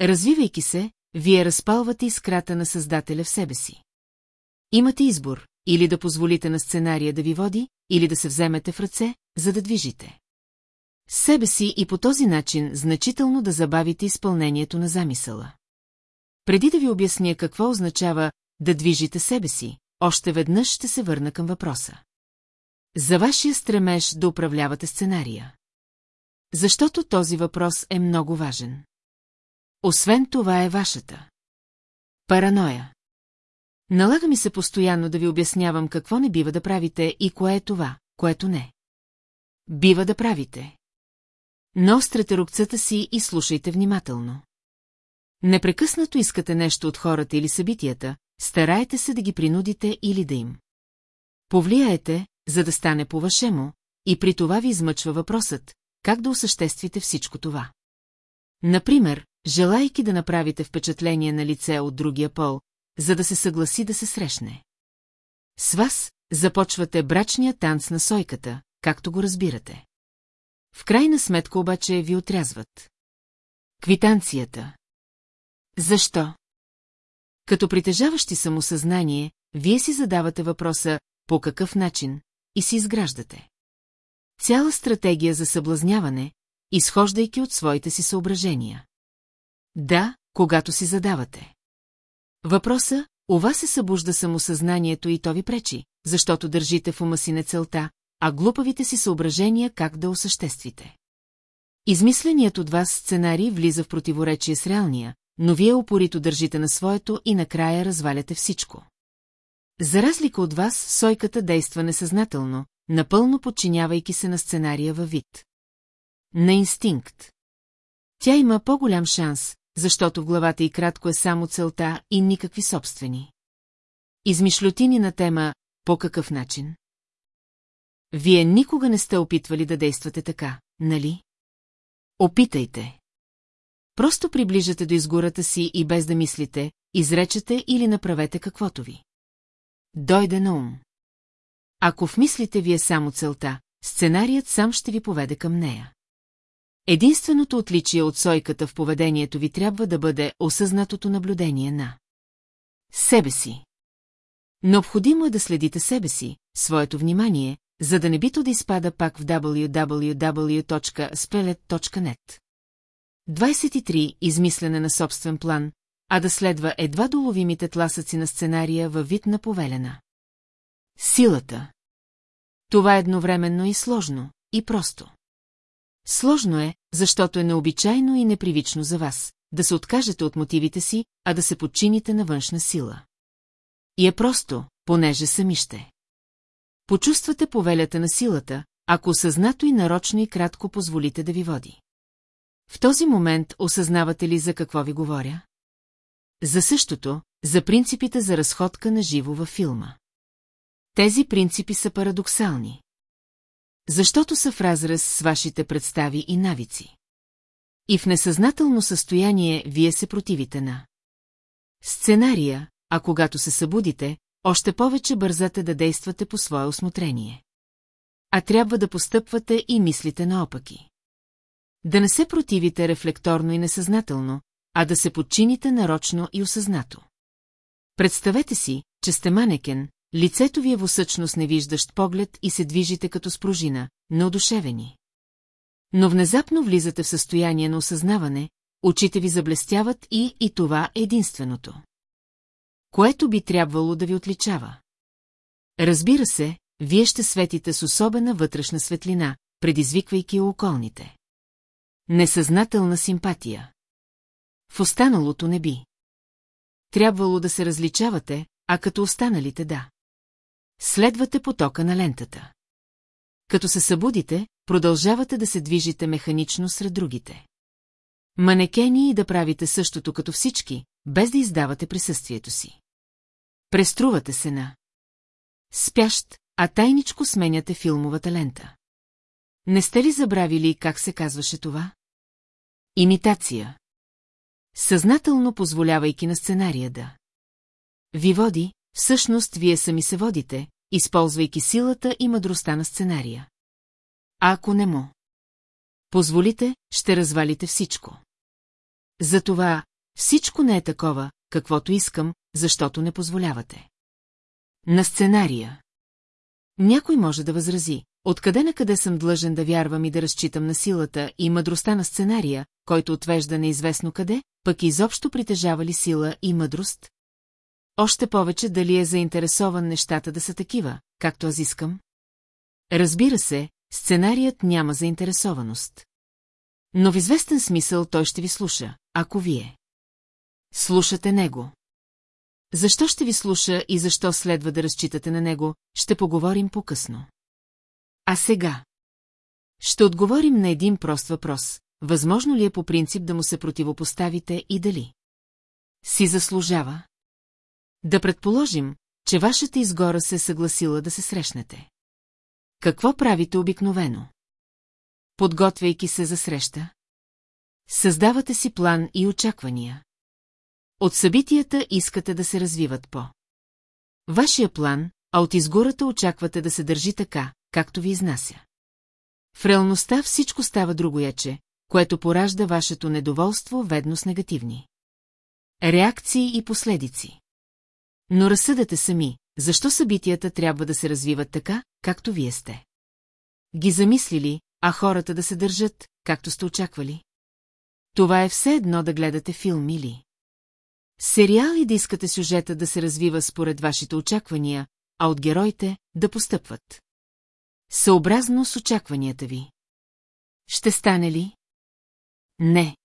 Развивайки се, вие разпалвате искрата на Създателя в себе си. Имате избор, или да позволите на сценария да ви води, или да се вземете в ръце, за да движите. Себе си и по този начин значително да забавите изпълнението на замисъла. Преди да ви обясня какво означава да движите себе си, още веднъж ще се върна към въпроса. За вашия стремеж да управлявате сценария. Защото този въпрос е много важен. Освен това е вашата. Параноя. Налага ми се постоянно да ви обяснявам какво не бива да правите и кое е това, което не. Бива да правите. Нострете рукцата си и слушайте внимателно. Непрекъснато искате нещо от хората или събитията, стараете се да ги принудите или да им. Повлияете, за да стане по-вашемо, и при това ви измъчва въпросът, как да осъществите всичко това. Например, желайки да направите впечатление на лице от другия пол, за да се съгласи да се срещне. С вас започвате брачния танц на сойката, както го разбирате. В крайна сметка обаче ви отрязват. Квитанцията. Защо? Като притежаващи самосъзнание, вие си задавате въпроса по какъв начин и си изграждате. Цяла стратегия за съблазняване, изхождайки от своите си съображения. Да, когато си задавате. Въпроса, у вас се събужда самосъзнанието и то ви пречи, защото държите в ума си не целта, а глупавите си съображения как да осъществите. Измисленият от вас сценарий влиза в противоречие с реалния, но вие упорито държите на своето и накрая разваляте всичко. За разлика от вас, сойката действа несъзнателно, напълно подчинявайки се на сценария във вид. На инстинкт. Тя има по-голям шанс, защото в главата и кратко е само целта и никакви собствени. Измишлютини на тема «По какъв начин?» Вие никога не сте опитвали да действате така, нали? Опитайте. Просто приближате до изгората си и без да мислите, изречете или направете каквото ви. Дойде на ум. Ако в мислите ви е само целта, сценарият сам ще ви поведе към нея. Единственото отличие от сойката в поведението ви трябва да бъде осъзнатото наблюдение на себе си. Необходимо е да следите себе си, своето внимание, за да не би то да изпада пак в www.spelet.net. 23. Измислене на собствен план, а да следва едва доловимите тласъци на сценария във вид на повелена. Силата. Това е едновременно и сложно, и просто. Сложно е, защото е необичайно и непривично за вас, да се откажете от мотивите си, а да се подчините на външна сила. И е просто, понеже сами ще. Почувствате повелята на силата, ако осъзнато и нарочно и кратко позволите да ви води. В този момент осъзнавате ли за какво ви говоря? За същото, за принципите за разходка на живо във филма. Тези принципи са парадоксални. Защото са в разрез с вашите представи и навици. И в несъзнателно състояние вие се противите на сценария, а когато се събудите, още повече бързате да действате по свое осмотрение. А трябва да постъпвате и мислите наопаки. Да не се противите рефлекторно и несъзнателно, а да се подчините нарочно и осъзнато. Представете си, че сте манекен, лицето ви е в усъчност невиждащ поглед и се движите като спружина, неодушевени. Но внезапно влизате в състояние на осъзнаване, очите ви заблестяват и, и това е единственото. Което би трябвало да ви отличава. Разбира се, вие ще светите с особена вътрешна светлина, предизвиквайки околните. Несъзнателна симпатия. В останалото не би. Трябвало да се различавате, а като останалите да. Следвате потока на лентата. Като се събудите, продължавате да се движите механично сред другите. Манекени и да правите същото като всички, без да издавате присъствието си. Преструвате се на спящ, а тайничко сменяте филмовата лента. Не сте ли забравили как се казваше това? Имитация. Съзнателно позволявайки на сценария да ви води, всъщност вие сами се водите, използвайки силата и мъдростта на сценария. А ако не му позволите, ще развалите всичко. Затова всичко не е такова, каквото искам, защото не позволявате. На сценария. Някой може да възрази, откъде на къде съм длъжен да вярвам и да разчитам на силата и мъдростта на сценария, който отвежда неизвестно къде, пък изобщо притежава ли сила и мъдрост? Още повече дали е заинтересован нещата да са такива, както аз искам? Разбира се, сценарият няма заинтересованост. Но в известен смисъл той ще ви слуша, ако вие. Слушате него. Защо ще ви слуша и защо следва да разчитате на него, ще поговорим по-късно. А сега? Ще отговорим на един прост въпрос. Възможно ли е по принцип да му се противопоставите и дали? Си заслужава? Да предположим, че вашата изгора се е съгласила да се срещнете. Какво правите обикновено? Подготвяйки се за среща? Създавате си план и очаквания. От събитията искате да се развиват по. Вашия план, а от изгората очаквате да се държи така, както ви изнася. В реалността всичко става другояче, което поражда вашето недоволство ведно с негативни. Реакции и последици. Но разсъдете сами, защо събитията трябва да се развиват така, както вие сте. Ги замислили, а хората да се държат, както сте очаквали. Това е все едно да гледате филм или... Сериал и да искате сюжета да се развива според вашите очаквания, а от героите да постъпват. Съобразно с очакванията ви. Ще стане ли? Не.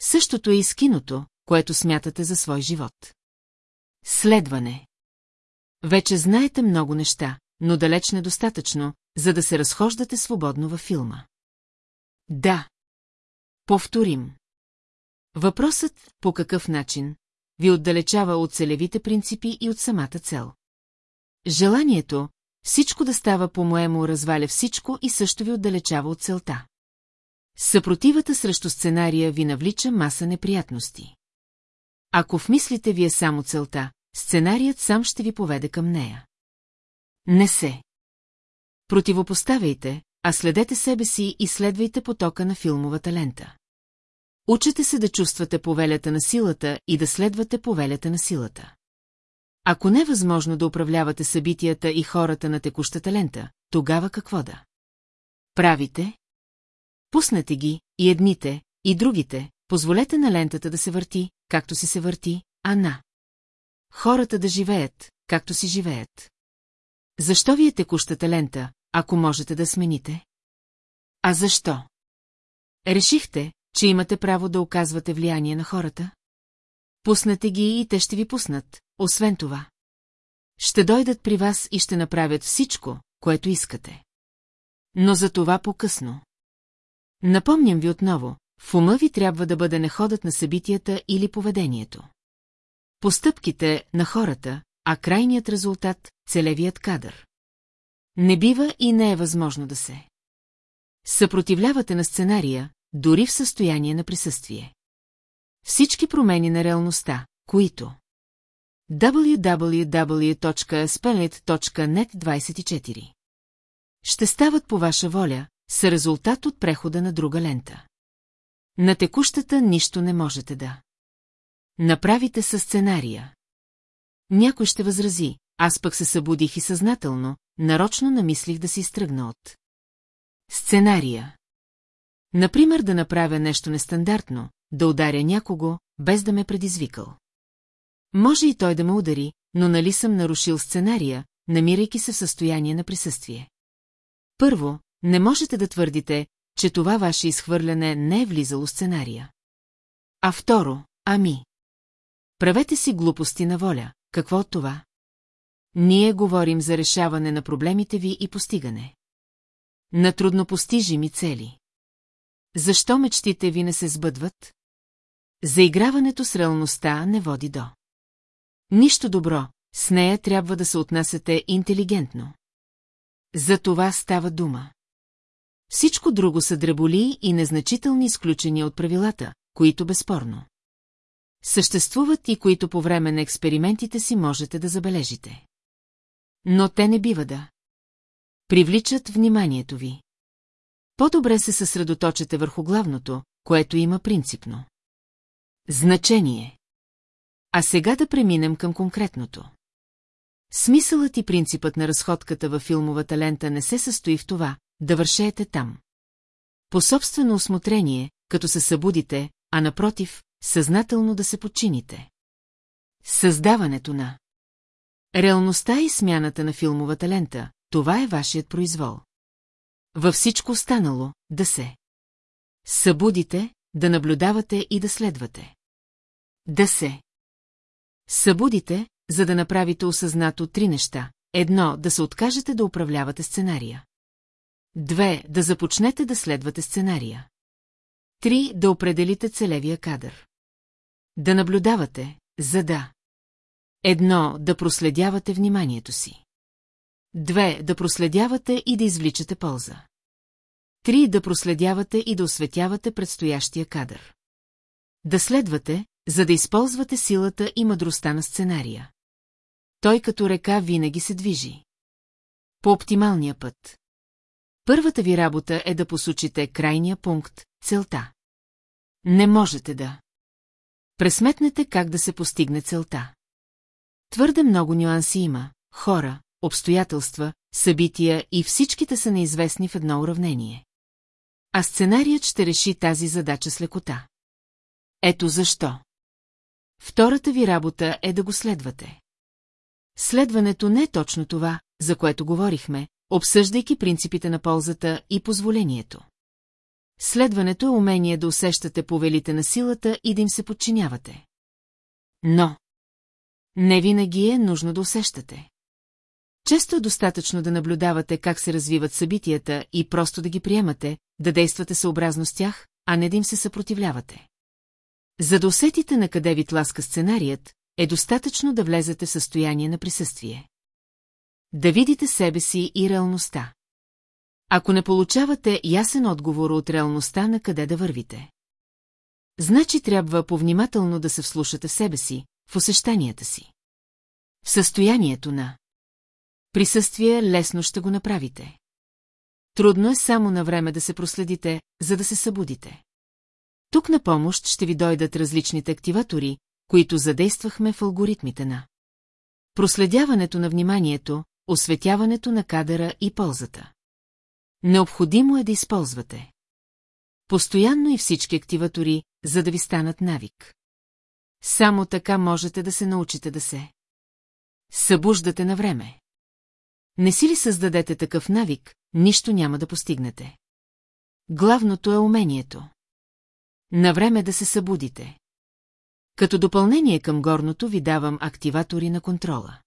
Същото е и с киното, което смятате за свой живот. Следване. Вече знаете много неща, но далеч недостатъчно, за да се разхождате свободно във филма. Да. Повторим. Въпросът по какъв начин ви отдалечава от целевите принципи и от самата цел. Желанието, всичко да става по-моему разваля всичко и също ви отдалечава от целта. Съпротивата срещу сценария ви навлича маса неприятности. Ако в мислите ви е само целта, сценарият сам ще ви поведе към нея. Не се. Противопоставяйте, а следете себе си и следвайте потока на филмовата лента. Учете се да чувствате повелята на силата и да следвате повелята на силата. Ако не е възможно да управлявате събитията и хората на текущата лента, тогава какво да? Правите? Пуснете ги, и едните, и другите, позволете на лентата да се върти, както си се върти, а на. Хората да живеят, както си живеят. Защо ви е текущата лента, ако можете да смените? А защо? Решихте, че имате право да оказвате влияние на хората? Пуснете ги и те ще ви пуснат, освен това. Ще дойдат при вас и ще направят всичко, което искате. Но за това по-късно. Напомням ви отново, в ума ви трябва да бъде не ходът на събитията или поведението. Постъпките на хората, а крайният резултат – целевият кадър. Не бива и не е възможно да се. Съпротивлявате на сценария, дори в състояние на присъствие. Всички промени на реалността, които www.spelit.net 24 ще стават по ваша воля, са резултат от прехода на друга лента. На текущата нищо не можете да. Направите със сценария. Някой ще възрази, аз пък се събудих и съзнателно, нарочно намислих да си изтръгна от. Сценария. Например, да направя нещо нестандартно, да ударя някого, без да ме предизвикал. Може и той да ме удари, но нали съм нарушил сценария, намирайки се в състояние на присъствие. Първо, не можете да твърдите, че това ваше изхвърляне не е влизало сценария. А второ, ами. Правете си глупости на воля, какво от това? Ние говорим за решаване на проблемите ви и постигане. На труднопостижими цели. Защо мечтите ви не се сбъдват? Заиграването с реалността не води до. Нищо добро, с нея трябва да се отнасяте интелигентно. За това става дума. Всичко друго са дреболи и незначителни изключения от правилата, които безспорно. Съществуват и които по време на експериментите си можете да забележите. Но те не бива да. Привличат вниманието ви. По-добре се съсредоточете върху главното, което има принципно. Значение. А сега да преминем към конкретното. Смисълът и принципът на разходката във филмовата лента не се състои в това, да вършеете там. По собствено осмотрение, като се събудите, а напротив, съзнателно да се подчините. Създаването на Реалността и смяната на филмовата лента, това е вашият произвол. Във всичко останало, да се. Събудите, да наблюдавате и да следвате. Да се. Събудите, за да направите осъзнато три неща. Едно, да се откажете да управлявате сценария. Две, да започнете да следвате сценария. Три, да определите целевия кадър. Да наблюдавате, за да. Едно, да проследявате вниманието си. Две, да проследявате и да извличате полза. Три, да проследявате и да осветявате предстоящия кадър. Да следвате, за да използвате силата и мъдростта на сценария. Той като река винаги се движи. По оптималния път. Първата ви работа е да посочите крайния пункт, целта. Не можете да. Пресметнете как да се постигне целта. Твърде много нюанси има, хора, обстоятелства, събития и всичките са неизвестни в едно уравнение. А сценарият ще реши тази задача с лекота. Ето защо. Втората ви работа е да го следвате. Следването не е точно това, за което говорихме, обсъждайки принципите на ползата и позволението. Следването е умение да усещате повелите на силата и да им се подчинявате. Но не винаги е нужно да усещате. Често е достатъчно да наблюдавате как се развиват събитията и просто да ги приемате, да действате съобразно с тях, а не да им се съпротивлявате. За да усетите на къде ви тласка сценарият, е достатъчно да влезете в състояние на присъствие. Да видите себе си и реалността. Ако не получавате ясен отговор от реалността на къде да вървите. Значи трябва повнимателно да се вслушате в себе си, в усещанията си. В състоянието на присъствие лесно ще го направите. Трудно е само на време да се проследите, за да се събудите. Тук на помощ ще ви дойдат различните активатори, които задействахме в алгоритмите на проследяването на вниманието, осветяването на кадъра и ползата. Необходимо е да използвате постоянно и всички активатори, за да ви станат навик. Само така можете да се научите да се събуждате на време. Не си ли създадете такъв навик, нищо няма да постигнете. Главното е умението. Навреме да се събудите. Като допълнение към горното ви давам активатори на контрола.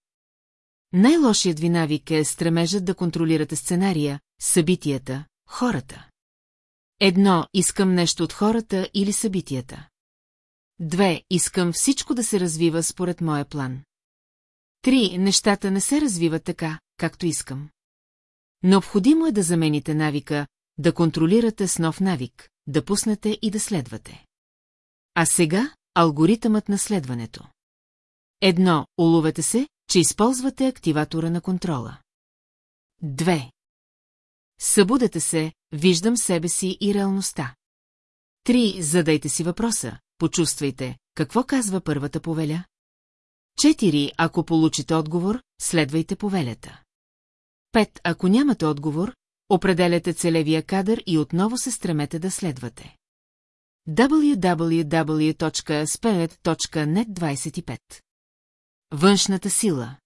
Най-лошият ви навик е стремежът да контролирате сценария, събитията, хората. Едно, искам нещо от хората или събитията. Две, искам всичко да се развива според моя план. Три, нещата не се развиват така, както искам. Необходимо е да замените навика, да контролирате с нов навик, да пуснете и да следвате. А сега алгоритъмът на следването. Едно, уловете се, че използвате активатора на контрола. Две. Събудете се, виждам себе си и реалността. Три, задайте си въпроса, почувствайте, какво казва първата повеля? Четири, ако получите отговор, следвайте повелята. Пет, ако нямате отговор, определяте целевия кадър и отново се стремете да следвате. www.spelet.net 25 Външната сила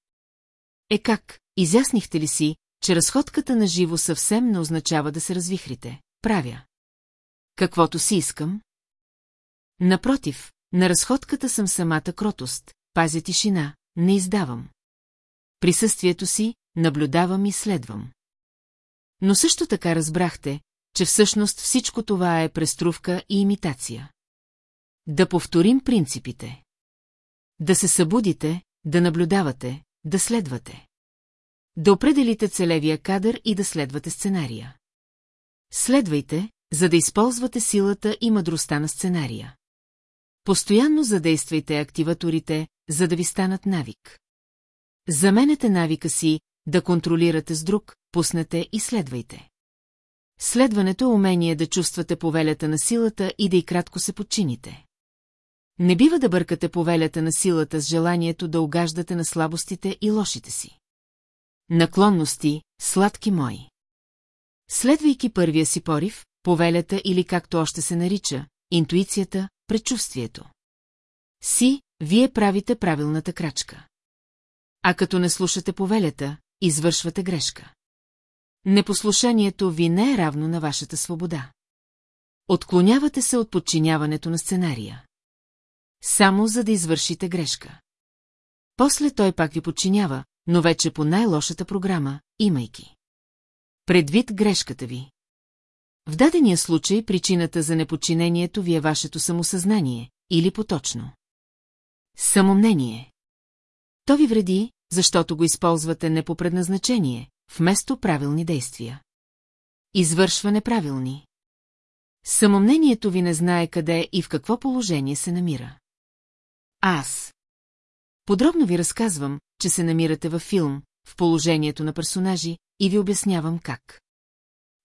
Е как, изяснихте ли си, че разходката на живо съвсем не означава да се развихрите? Правя. Каквото си искам? Напротив, на разходката съм самата кротост, пазя тишина, не издавам. Присъствието си, наблюдавам и следвам. Но също така разбрахте, че всъщност всичко това е преструвка и имитация. Да повторим принципите. Да се събудите, да наблюдавате, да следвате. Да определите целевия кадър и да следвате сценария. Следвайте, за да използвате силата и мъдростта на сценария. Постоянно задействайте активаторите, за да ви станат навик. Заменете навика си, да контролирате с друг, пуснете и следвайте. Следването е умение да чувствате повелята на силата и да и кратко се подчините. Не бива да бъркате повелята на силата с желанието да огаждате на слабостите и лошите си. Наклонности, сладки мои. Следвайки първия си порив, повелята или както още се нарича, интуицията, предчувствието. Си, вие правите правилната крачка. А като не слушате повелята, извършвате грешка. Непослушанието ви не е равно на вашата свобода. Отклонявате се от подчиняването на сценария. Само за да извършите грешка. После той пак ви подчинява, но вече по най-лошата програма, имайки. Предвид грешката ви. В дадения случай причината за неподчинението ви е вашето самосъзнание, или поточно. Самомнение. То ви вреди, защото го използвате не по предназначение, вместо правилни действия. Извършва неправилни. Самомнението ви не знае къде и в какво положение се намира. Аз. Подробно ви разказвам, че се намирате във филм, в положението на персонажи, и ви обяснявам как.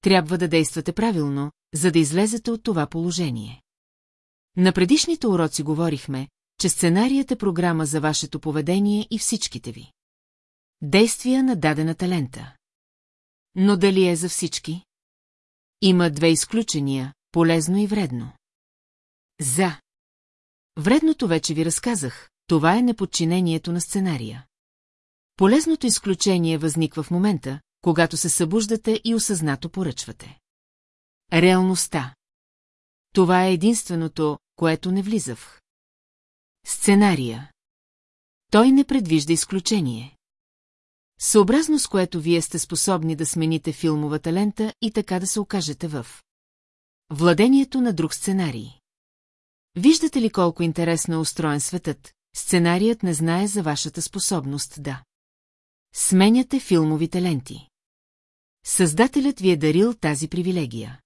Трябва да действате правилно, за да излезете от това положение. На предишните уроци говорихме, че сценарият е програма за вашето поведение и всичките ви. Действия на дадената лента. Но дали е за всички? Има две изключения, полезно и вредно. За. Вредното вече ви разказах, това е неподчинението на сценария. Полезното изключение възниква в момента, когато се събуждате и осъзнато поръчвате. Реалността. Това е единственото, което не влиза в. Сценария. Той не предвижда изключение. Съобразно с което вие сте способни да смените филмовата лента и така да се окажете в. Владението на друг сценарий. Виждате ли колко интересно е устроен светът, сценарият не знае за вашата способност да. Сменяте филмовите ленти. Създателят ви е дарил тази привилегия.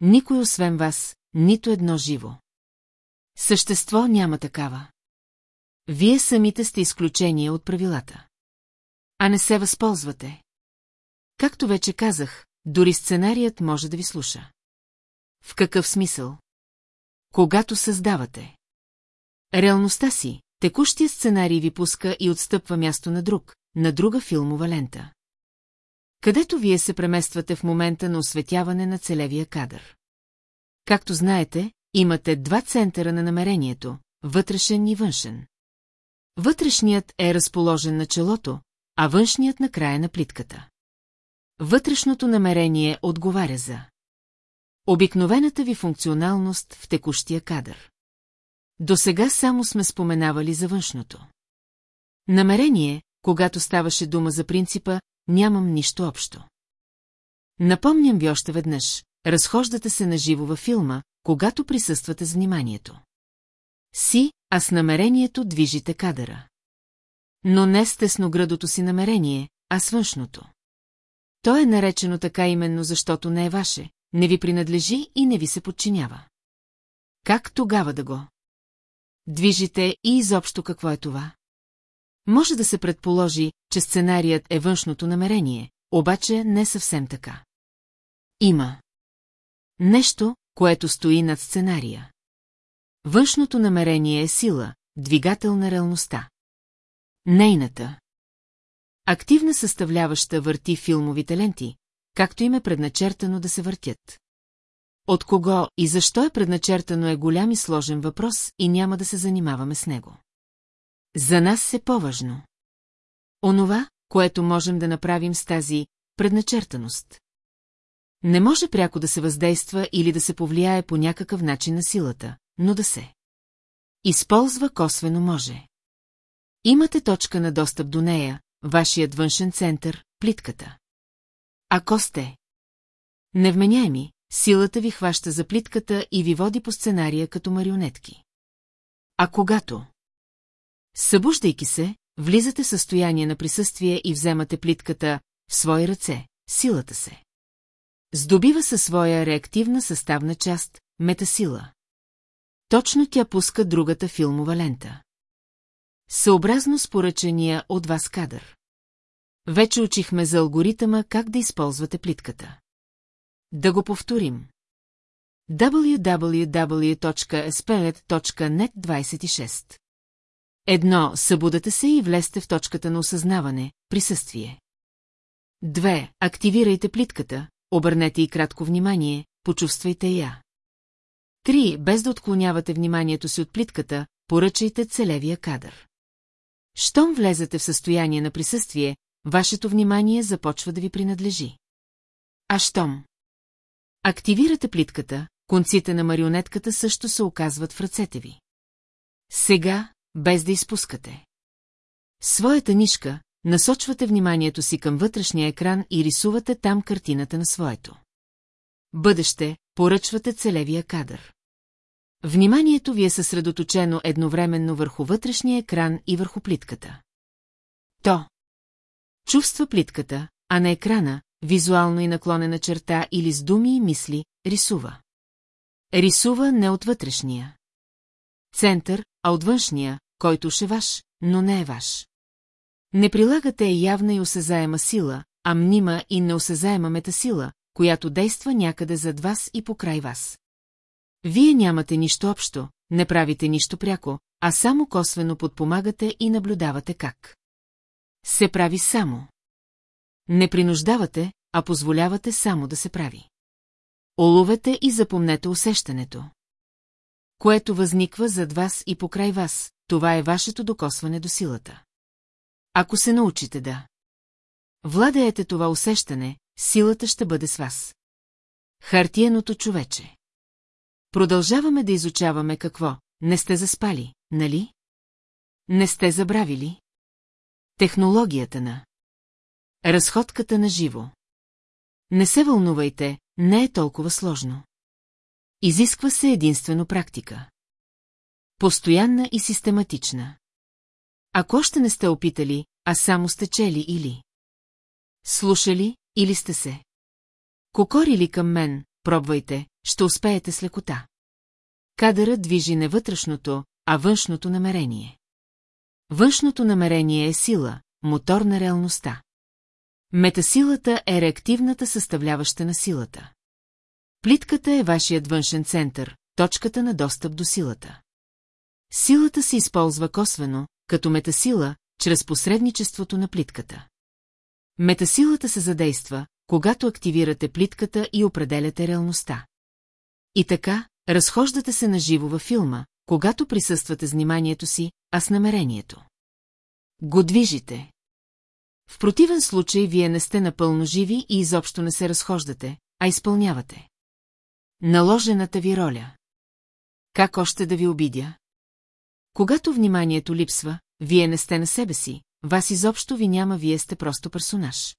Никой освен вас, нито едно живо. Същество няма такава. Вие самите сте изключение от правилата. А не се възползвате. Както вече казах, дори сценарият може да ви слуша. В какъв смисъл? Когато създавате. Реалността си, текущия сценарий ви пуска и отстъпва място на друг, на друга филмова лента. Където вие се премествате в момента на осветяване на целевия кадър. Както знаете, имате два центъра на намерението – вътрешен и външен. Вътрешният е разположен на челото, а външният на края на плитката. Вътрешното намерение отговаря за обикновената ви функционалност в текущия кадър. До сега само сме споменавали за външното. Намерение, когато ставаше дума за принципа, нямам нищо общо. Напомням ви още веднъж, разхождате се на живо във филма, когато присъствате с вниманието. Си, а с намерението движите кадъра. Но не с тесноградото си намерение, а с външното. То е наречено така именно защото не е ваше, не ви принадлежи и не ви се подчинява. Как тогава да го? Движите и изобщо какво е това? Може да се предположи, че сценарият е външното намерение, обаче не съвсем така. Има. Нещо, което стои над сценария. Външното намерение е сила, двигател на реалността. Нейната. Активна съставляваща върти филмовите ленти, както им е предначертано да се въртят. От кого и защо е предначертано е голям и сложен въпрос и няма да се занимаваме с него. За нас е по-важно. Онова, което можем да направим с тази предначертаност. Не може пряко да се въздейства или да се повлияе по някакъв начин на силата, но да се. Използва косвено може. Имате точка на достъп до нея, вашият външен център, плитката. Ако сте невменяеми, силата ви хваща за плитката и ви води по сценария като марионетки. А когато Събуждайки се, влизате в състояние на присъствие и вземате плитката в свои ръце, силата се. Здобива със своя реактивна съставна част, метасила. Точно тя пуска другата филмова лента. Съобразно с поръчения от вас кадър. Вече учихме за алгоритъма как да използвате плитката. Да го повторим. www.spelet.net 26 Едно, събудете се и влезте в точката на осъзнаване, присъствие. Две, активирайте плитката, обърнете и кратко внимание, почувствайте я. Три, без да отклонявате вниманието си от плитката, поръчайте целевия кадър. Щом влезете в състояние на присъствие, вашето внимание започва да ви принадлежи. А щом? Активирате плитката, конците на марионетката също се оказват в ръцете ви. Сега, без да изпускате. Своята нишка, насочвате вниманието си към вътрешния екран и рисувате там картината на своето. Бъдеще, поръчвате целевия кадър. Вниманието ви е съсредоточено едновременно върху вътрешния екран и върху плитката. То. Чувства плитката, а на екрана, визуално и наклонена черта или с думи и мисли, рисува. Рисува не от вътрешния. Център, а от външния, който ще ваш, но не е ваш. Не прилагате явна и осезаема сила, а мнима и неосезаема метасила, която действа някъде зад вас и покрай вас. Вие нямате нищо общо, не правите нищо пряко, а само косвено подпомагате и наблюдавате как. Се прави само. Не принуждавате, а позволявате само да се прави. Оловете и запомнете усещането. Което възниква зад вас и покрай вас, това е вашето докосване до силата. Ако се научите да владеете това усещане, силата ще бъде с вас. Хартиеното човече. Продължаваме да изучаваме какво. Не сте заспали, нали? Не сте забравили? Технологията на Разходката на живо. Не се вълнувайте, не е толкова сложно. Изисква се единствено практика. Постоянна и систематична. Ако още не сте опитали, а само сте чели или... Слушали, или сте се. Кокорили към мен, пробвайте, ще успеете с лекота. Кадърът движи не вътрешното, а външното намерение. Външното намерение е сила, мотор на реалността. Метасилата е реактивната съставляваща на силата. Плитката е вашият външен център, точката на достъп до силата. Силата се използва косвено, като метасила, чрез посредничеството на плитката. Метасилата се задейства, когато активирате плитката и определяте реалността. И така, разхождате се на живо във филма, когато присъствате с вниманието си, а с намерението. Го движите. В противен случай вие не сте напълно живи и изобщо не се разхождате, а изпълнявате. Наложената ви роля. Как още да ви обидя? Когато вниманието липсва, вие не сте на себе си, вас изобщо ви няма, вие сте просто персонаж.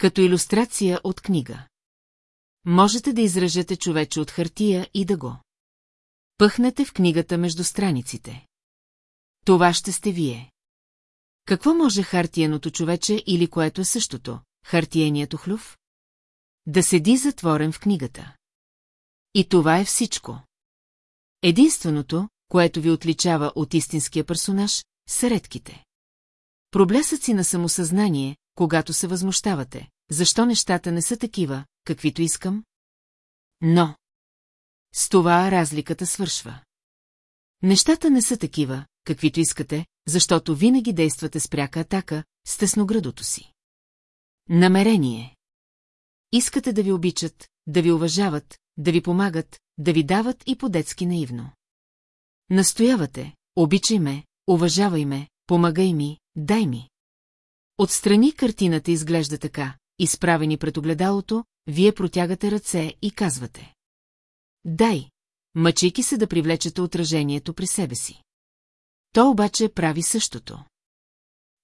Като иллюстрация от книга. Можете да изрежете човече от хартия и да го. Пъхнете в книгата между страниците. Това ще сте вие. Какво може хартиеното човече или което е същото, хартиеният хлюв? Да седи затворен в книгата. И това е всичко. Единственото, което ви отличава от истинския персонаж, са редките. Проблесъци на самосъзнание, когато се възмущавате. Защо нещата не са такива, каквито искам? Но. С това разликата свършва. Нещата не са такива, каквито искате, защото винаги действате с пряка атака, с тесноградото си. Намерение. Искате да ви обичат, да ви уважават, да ви помагат, да ви дават и по-детски наивно. Настоявате, обичай ме, уважавай ме, помагай ми, дай ми. Отстрани картината изглежда така, изправени пред огледалото, вие протягате ръце и казвате. Дай, мъчейки се да привлечете отражението при себе си. То обаче прави същото.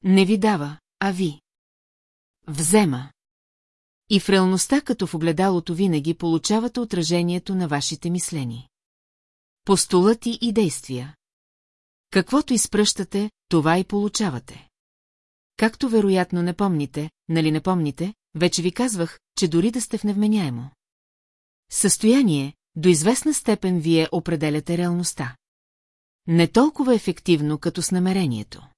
Не ви дава, а ви. Взема. И в реалността, като в огледалото винаги получавате отражението на вашите мислени. Постулати и действия. Каквото изпръщате, това и получавате. Както вероятно не помните, нали не помните, вече ви казвах, че дори да сте в невменяемо. Състояние, до известна степен вие определяте реалността. Не толкова ефективно, като с намерението.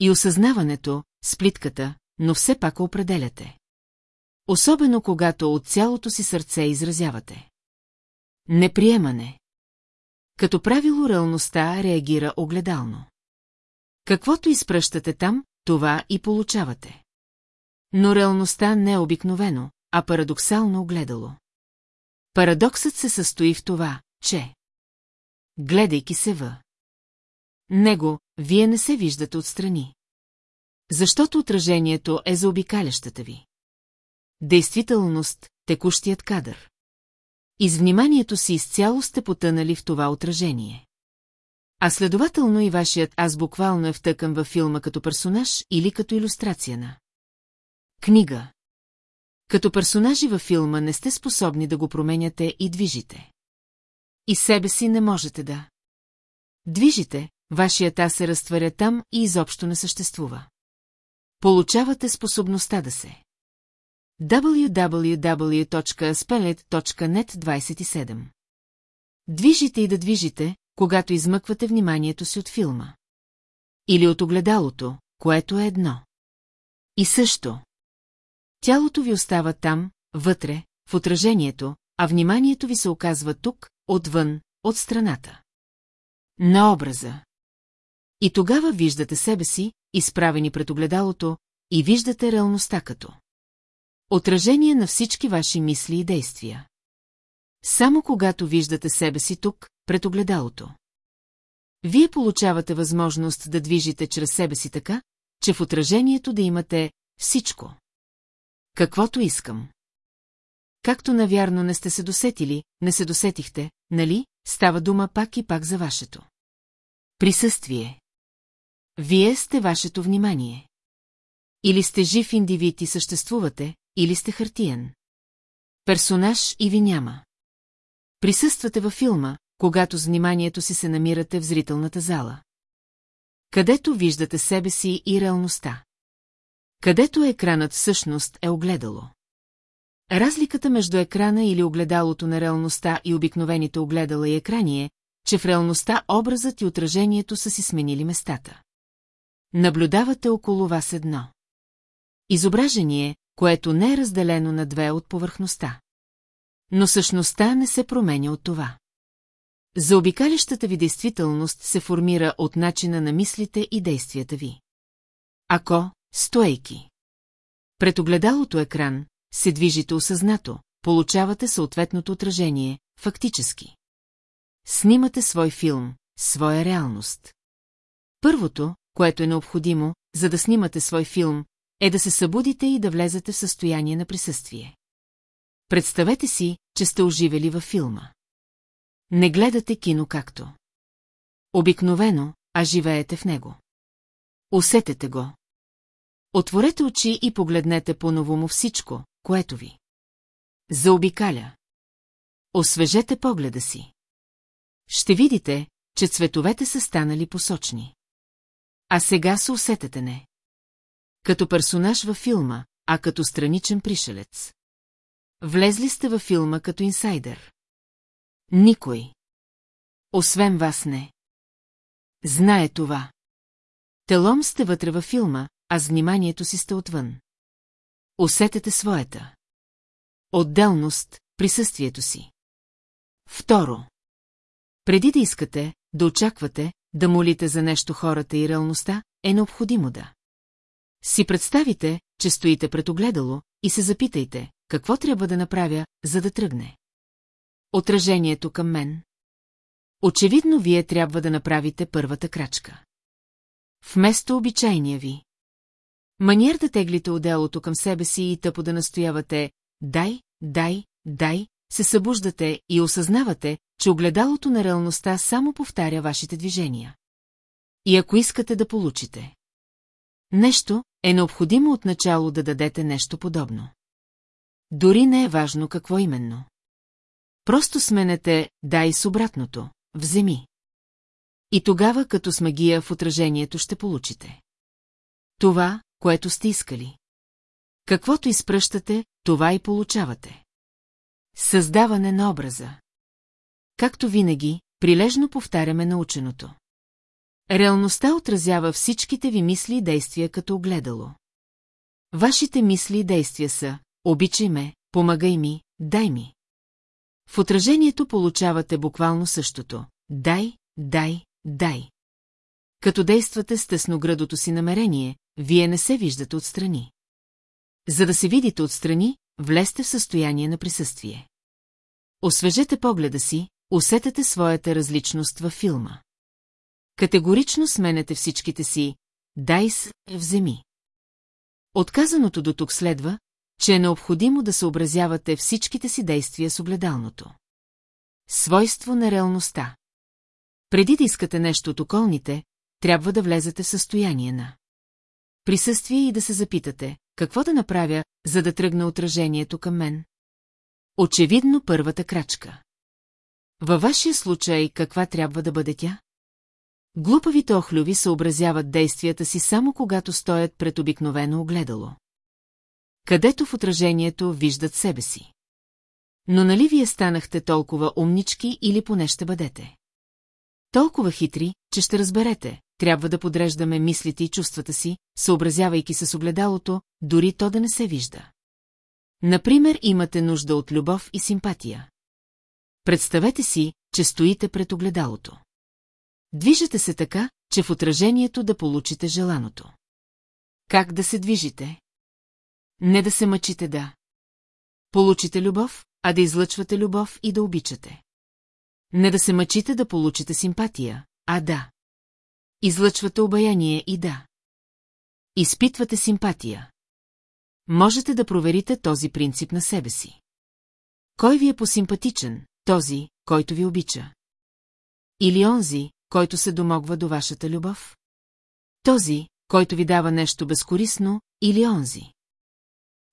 И осъзнаването, сплитката, но все пак определяте. Особено когато от цялото си сърце изразявате. Неприемане. Като правило реалността реагира огледално. Каквото изпръщате там, това и получавате. Но реалността не е обикновено, а парадоксално огледало. Парадоксът се състои в това, че... Гледайки се в... Него, вие не се виждате отстрани. Защото отражението е за обикалящата ви. Действителност, текущият кадър. И с вниманието си изцяло сте потънали в това отражение. А следователно и вашият аз буквално е втъкан във филма като персонаж или като иллюстрация на. Книга. Като персонажи във филма не сте способни да го променяте и движите. И себе си не можете да. Движите, вашият аз се разтваря там и изобщо не съществува. Получавате способността да се www.spelet.net 27 Движите и да движите, когато измъквате вниманието си от филма. Или от огледалото, което е едно. И също. Тялото ви остава там, вътре, в отражението, а вниманието ви се оказва тук, отвън, от страната. На образа. И тогава виждате себе си, изправени пред огледалото, и виждате реалността като. Отражение на всички ваши мисли и действия. Само когато виждате себе си тук, пред огледалото. Вие получавате възможност да движите чрез себе си така, че в отражението да имате всичко. Каквото искам. Както навярно не сте се досетили, не се досетихте, нали, става дума пак и пак за вашето. Присъствие. Вие сте вашето внимание. Или сте жив индивид и съществувате, или сте хартиен. Персонаж и ви няма. Присъствате във филма, когато с вниманието си се намирате в зрителната зала. Където виждате себе си и реалността. Където екранът всъщност е огледало. Разликата между екрана или огледалото на реалността и обикновените огледала и екрани е, че в реалността образът и отражението са си сменили местата. Наблюдавате около вас едно. Изображение, което не е разделено на две от повърхността. Но същността не се променя от това. За обикалящата ви действителност се формира от начина на мислите и действията ви. Ако, стоейки, пред огледалото екран, се движите осъзнато, получавате съответното отражение, фактически. Снимате свой филм, своя реалност. Първото, което е необходимо, за да снимате свой филм, е да се събудите и да влезете в състояние на присъствие. Представете си, че сте оживели във филма. Не гледате кино както. Обикновено, а живеете в него. Усетете го. Отворете очи и погледнете по-новому всичко, което ви. Заобикаля. Освежете погледа си. Ще видите, че цветовете са станали посочни. А сега се усетете не. Като персонаж във филма, а като страничен пришелец. Влезли сте във филма като инсайдер. Никой. Освен вас не. Знае това. Телом сте вътре във филма, а с вниманието си сте отвън. Усетете своята. Отделност, присъствието си. Второ. Преди да искате, да очаквате, да молите за нещо хората и реалността, е необходимо да. Си представите, че стоите пред огледало и се запитайте, какво трябва да направя, за да тръгне. Отражението към мен. Очевидно, вие трябва да направите първата крачка. Вместо обичайния ви. Маниер да теглите отделото към себе си и тъпо да настоявате «дай, дай, дай», се събуждате и осъзнавате, че огледалото на реалността само повтаря вашите движения. И ако искате да получите нещо, е необходимо отначало да дадете нещо подобно. Дори не е важно какво именно. Просто сменете «дай» с обратното «вземи». И тогава, като с магия в отражението ще получите. Това, което сте искали. Каквото изпръщате, това и получавате. Създаване на образа. Както винаги, прилежно повтаряме наученото. Реалността отразява всичките ви мисли и действия като огледало. Вашите мисли и действия са «Обичай ме», «Помагай ми», «Дай ми». В отражението получавате буквално същото «Дай», «Дай», «Дай». Като действате с тесноградото си намерение, вие не се виждате отстрани. За да се видите отстрани, влезте в състояние на присъствие. Освежете погледа си, усетете своята различност във филма. Категорично сменете всичките си «Дайс, вземи». Отказаното до тук следва, че е необходимо да съобразявате всичките си действия с огледалното. Свойство на реалността Преди да искате нещо от околните, трябва да влезете в състояние на присъствие и да се запитате, какво да направя, за да тръгне отражението към мен? Очевидно първата крачка. Във вашия случай каква трябва да бъде тя? Глупавите охлюви съобразяват действията си само когато стоят пред обикновено огледало. Където в отражението виждат себе си. Но нали вие станахте толкова умнички или поне ще бъдете? Толкова хитри, че ще разберете, трябва да подреждаме мислите и чувствата си, съобразявайки се с огледалото, дори то да не се вижда. Например, имате нужда от любов и симпатия. Представете си, че стоите пред огледалото. Движете се така, че в отражението да получите желаното. Как да се движите? Не да се мъчите да. Получите любов, а да излъчвате любов и да обичате. Не да се мъчите да получите симпатия, а да. Излъчвате обаяние и да. Изпитвате симпатия. Можете да проверите този принцип на себе си. Кой ви е посимпатичен, този, който ви обича? Или онзи, който се домогва до вашата любов? Този, който ви дава нещо безкорисно, или онзи?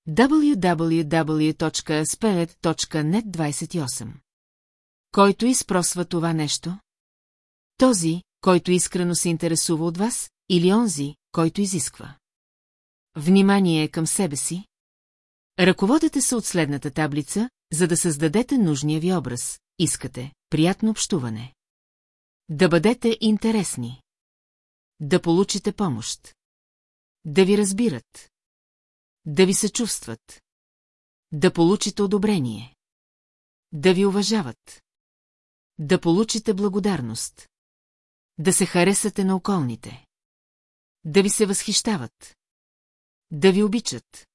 www.spelet.net 28 Който изпросва това нещо? Този, който искрено се интересува от вас, или онзи, който изисква? Внимание към себе си. Ръководете се от следната таблица, за да създадете нужния ви образ. Искате приятно общуване. Да бъдете интересни. Да получите помощ. Да ви разбират. Да ви съчувстват. Да получите одобрение. Да ви уважават. Да получите благодарност. Да се харесате на околните. Да ви се възхищават. Да ви обичат.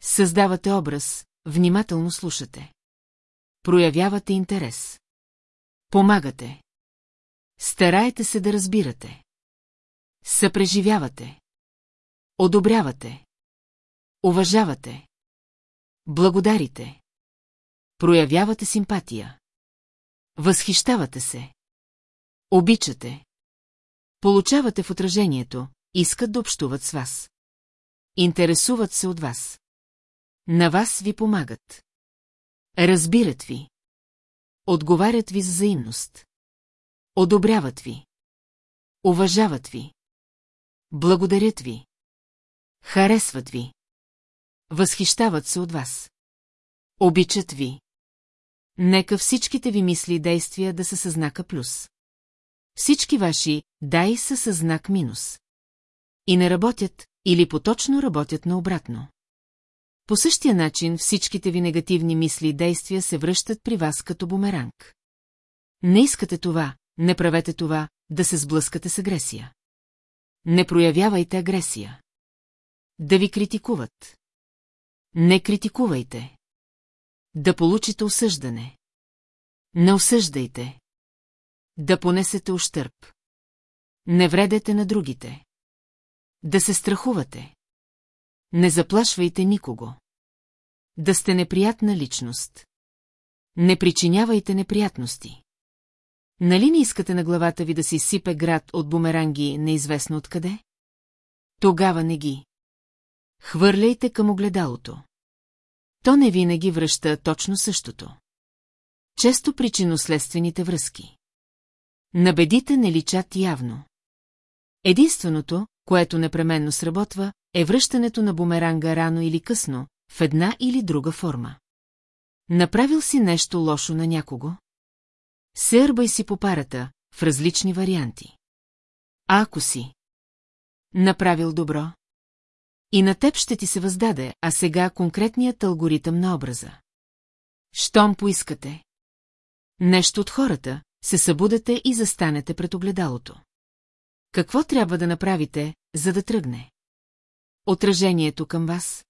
Създавате образ, внимателно слушате. Проявявате интерес. Помагате. Стараете се да разбирате. Съпреживявате. Одобрявате. Уважавате. Благодарите. Проявявате симпатия. Възхищавате се. Обичате. Получавате в отражението, искат да общуват с вас. Интересуват се от вас. На вас ви помагат. Разбират ви. Отговарят ви за взаимност. Одобряват ви. Уважават ви. Благодарят ви. Харесват ви. Възхищават се от вас. Обичат ви. Нека всичките ви мисли и действия да са със знака плюс. Всички ваши «дай» са със знак минус. И не работят, или поточно работят наобратно. По същия начин всичките ви негативни мисли и действия се връщат при вас като бумеранг. Не искате това, не правете това, да се сблъскате с агресия. Не проявявайте агресия. Да ви критикуват. Не критикувайте. Да получите осъждане. Не осъждайте. Да понесете ущърп. Не вредете на другите. Да се страхувате. Не заплашвайте никого. Да сте неприятна личност. Не причинявайте неприятности. Нали не искате на главата ви да си сипе град от бумеранги неизвестно откъде? Тогава не ги. Хвърляйте към огледалото. То не винаги връща точно същото. Често причинно-следствените връзки. На бедите не личат явно. Единственото, което непременно сработва, е връщането на бумеранга рано или късно, в една или друга форма. Направил си нещо лошо на някого? Сърбай си по парата, в различни варианти. А ако си направил добро? И на теб ще ти се въздаде, а сега конкретният алгоритъм на образа. Щом поискате? Нещо от хората, се събудете и застанете пред огледалото. Какво трябва да направите, за да тръгне? Отражението към вас?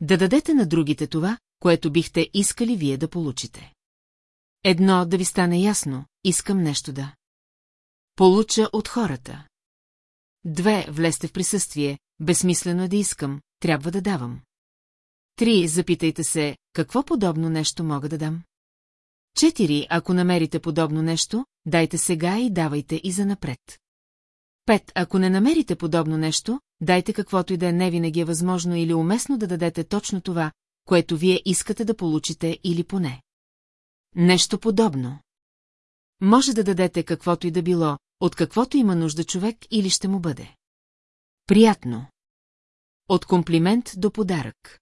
Да дадете на другите това, което бихте искали вие да получите. Едно да ви стане ясно, искам нещо да. Получа от хората. Две, влезте в присъствие, безсмислено е да искам, трябва да давам. Три, запитайте се, какво подобно нещо мога да дам? Четири, ако намерите подобно нещо, дайте сега и давайте и за напред. Пет, ако не намерите подобно нещо, дайте каквото и да е не винаги е възможно или уместно да дадете точно това, което вие искате да получите или поне. Нещо подобно. Може да дадете каквото и да било, от каквото има нужда човек или ще му бъде. Приятно. От комплимент до подарък.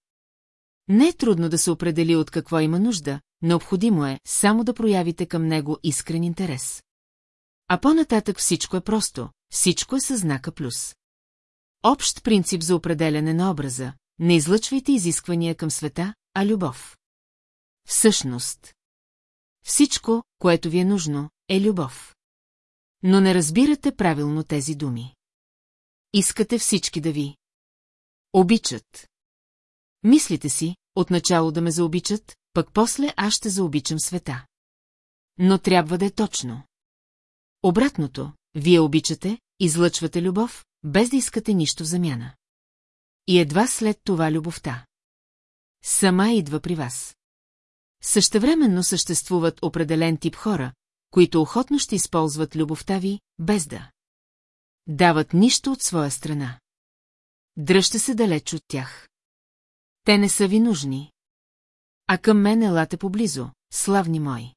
Не е трудно да се определи от какво има нужда, необходимо е само да проявите към него искрен интерес. А по-нататък всичко е просто, всичко е със знака плюс. Общ принцип за определяне на образа – не излъчвайте изисквания към света, а любов. Всъщност. Всичко, което ви е нужно, е любов. Но не разбирате правилно тези думи. Искате всички да ви обичат. Мислите си, отначало да ме заобичат, пък после аз ще заобичам света. Но трябва да е точно. Обратното, вие обичате, излъчвате любов, без да искате нищо в замяна. И едва след това любовта. Сама идва при вас. Същевременно съществуват определен тип хора, които охотно ще използват любовта ви, без да дават нищо от своя страна. Дръжте се далеч от тях. Те не са ви нужни. А към мен елате поблизо, славни мои.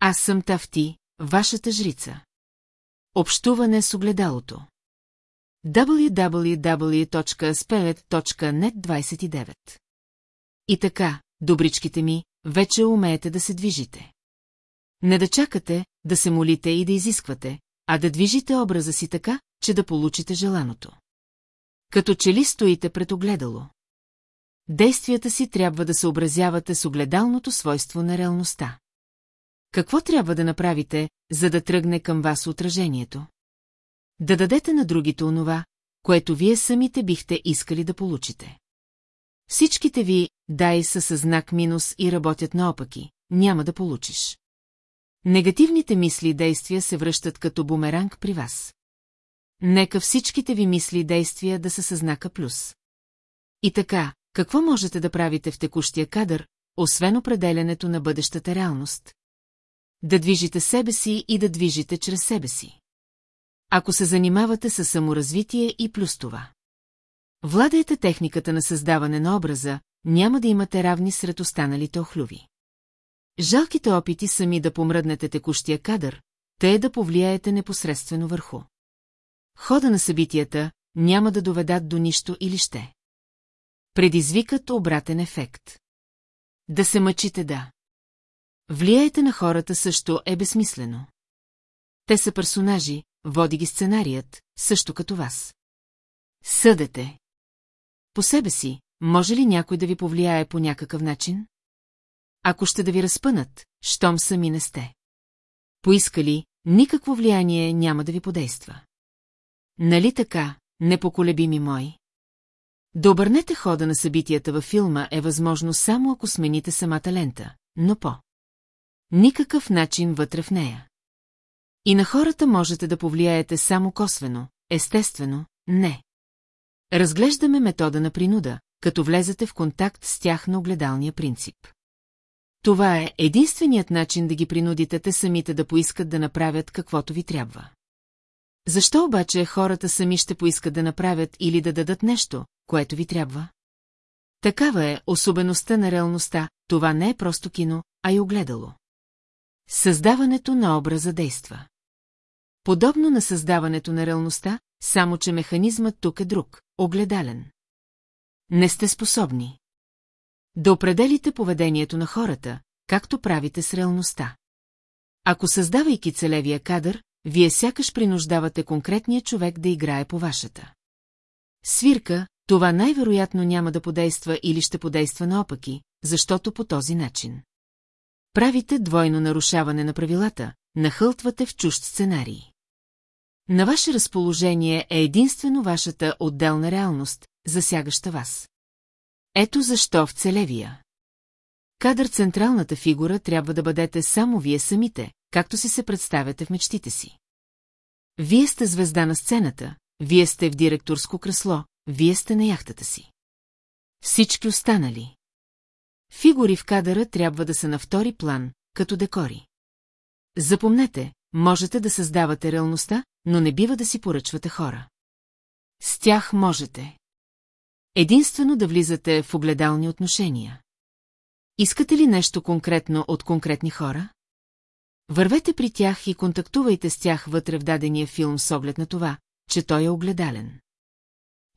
Аз съм Тавти, вашата жрица. Общуване с огледалото. www.spelet.net 29 И така, добричките ми, вече умеете да се движите. Не да чакате, да се молите и да изисквате, а да движите образа си така, че да получите желаното. Като че ли стоите пред огледало. Действията си трябва да съобразявате с огледалното свойство на реалността. Какво трябва да направите, за да тръгне към вас отражението? Да дадете на другите онова, което вие самите бихте искали да получите. Всичките ви дай са със знак минус и работят наопаки, няма да получиш. Негативните мисли и действия се връщат като бумеранг при вас. Нека всичките ви мисли и действия да са със знака плюс. И така, какво можете да правите в текущия кадър, освен определенето на бъдещата реалност? Да движите себе си и да движите чрез себе си. Ако се занимавате с саморазвитие и плюс това. Владаете техниката на създаване на образа, няма да имате равни сред останалите охлюви. Жалките опити сами да помръднете текущия кадър, те да повлияете непосредствено върху. Хода на събитията няма да доведат до нищо или ще. Предизвикат обратен ефект. Да се мъчите да. Влияете на хората също е безсмислено. Те са персонажи, води ги сценарият, също като вас. Съдете. По себе си, може ли някой да ви повлияе по някакъв начин? Ако ще да ви разпънат, щом сами не сте. Поискали, никакво влияние няма да ви подейства. Нали така, непоколебими мои? Да обърнете хода на събитията във филма е възможно само ако смените самата лента, но по. Никакъв начин вътре в нея. И на хората можете да повлияете само косвено, естествено, не. Разглеждаме метода на принуда, като влезете в контакт с тях на огледалния принцип. Това е единственият начин да ги принудите те самите да поискат да направят каквото ви трябва. Защо обаче хората сами ще поискат да направят или да дадат нещо, което ви трябва? Такава е особеността на реалността, това не е просто кино, а и огледало. Създаването на образа действа. Подобно на създаването на реалността, само че механизмът тук е друг, огледален. Не сте способни. Да определите поведението на хората, както правите с реалността. Ако създавайки целевия кадър, вие сякаш принуждавате конкретния човек да играе по вашата. Свирка, това най-вероятно няма да подейства или ще подейства наопаки, защото по този начин. Правите двойно нарушаване на правилата, нахълтвате в чужд сценарий. На ваше разположение е единствено вашата отделна реалност, засягаща вас. Ето защо в целевия. Кадър централната фигура трябва да бъдете само вие самите, както си се представяте в мечтите си. Вие сте звезда на сцената, вие сте в директорско кресло, вие сте на яхтата си. Всички останали. Фигури в кадъра трябва да са на втори план, като декори. Запомнете, можете да създавате реалността, но не бива да си поръчвате хора. С тях можете. Единствено да влизате в огледални отношения. Искате ли нещо конкретно от конкретни хора? Вървете при тях и контактувайте с тях вътре в дадения филм с оглед на това, че той е огледален.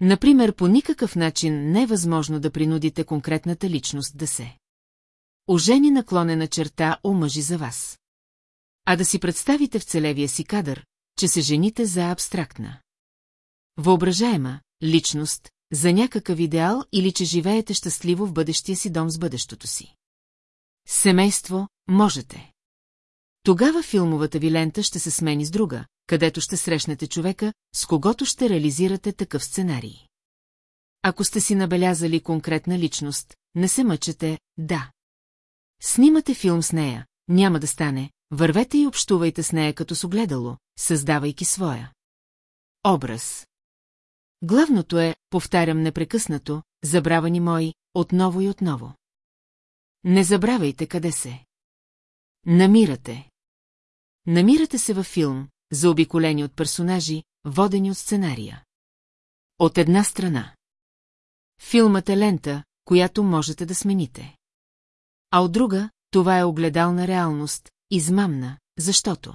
Например, по никакъв начин не е възможно да принудите конкретната личност да се. Ожени наклонена черта омъжи за вас. А да си представите в целевия си кадър, че се жените за абстрактна. Въображаема личност, за някакъв идеал или че живеете щастливо в бъдещия си дом с бъдещото си. Семейство, можете. Тогава филмовата ви лента ще се смени с друга, където ще срещнете човека, с когото ще реализирате такъв сценарий. Ако сте си набелязали конкретна личност, не се мъчете, да. Снимате филм с нея, няма да стане, вървете и общувайте с нея като с огледало, създавайки своя. Образ. Главното е, повтарям непрекъснато, забравани мои, отново и отново. Не забравяйте къде се. Намирате. Намирате се във филм, заобиколени от персонажи, водени от сценария. От една страна. Филмът е лента, която можете да смените. А от друга, това е огледална реалност, измамна, защото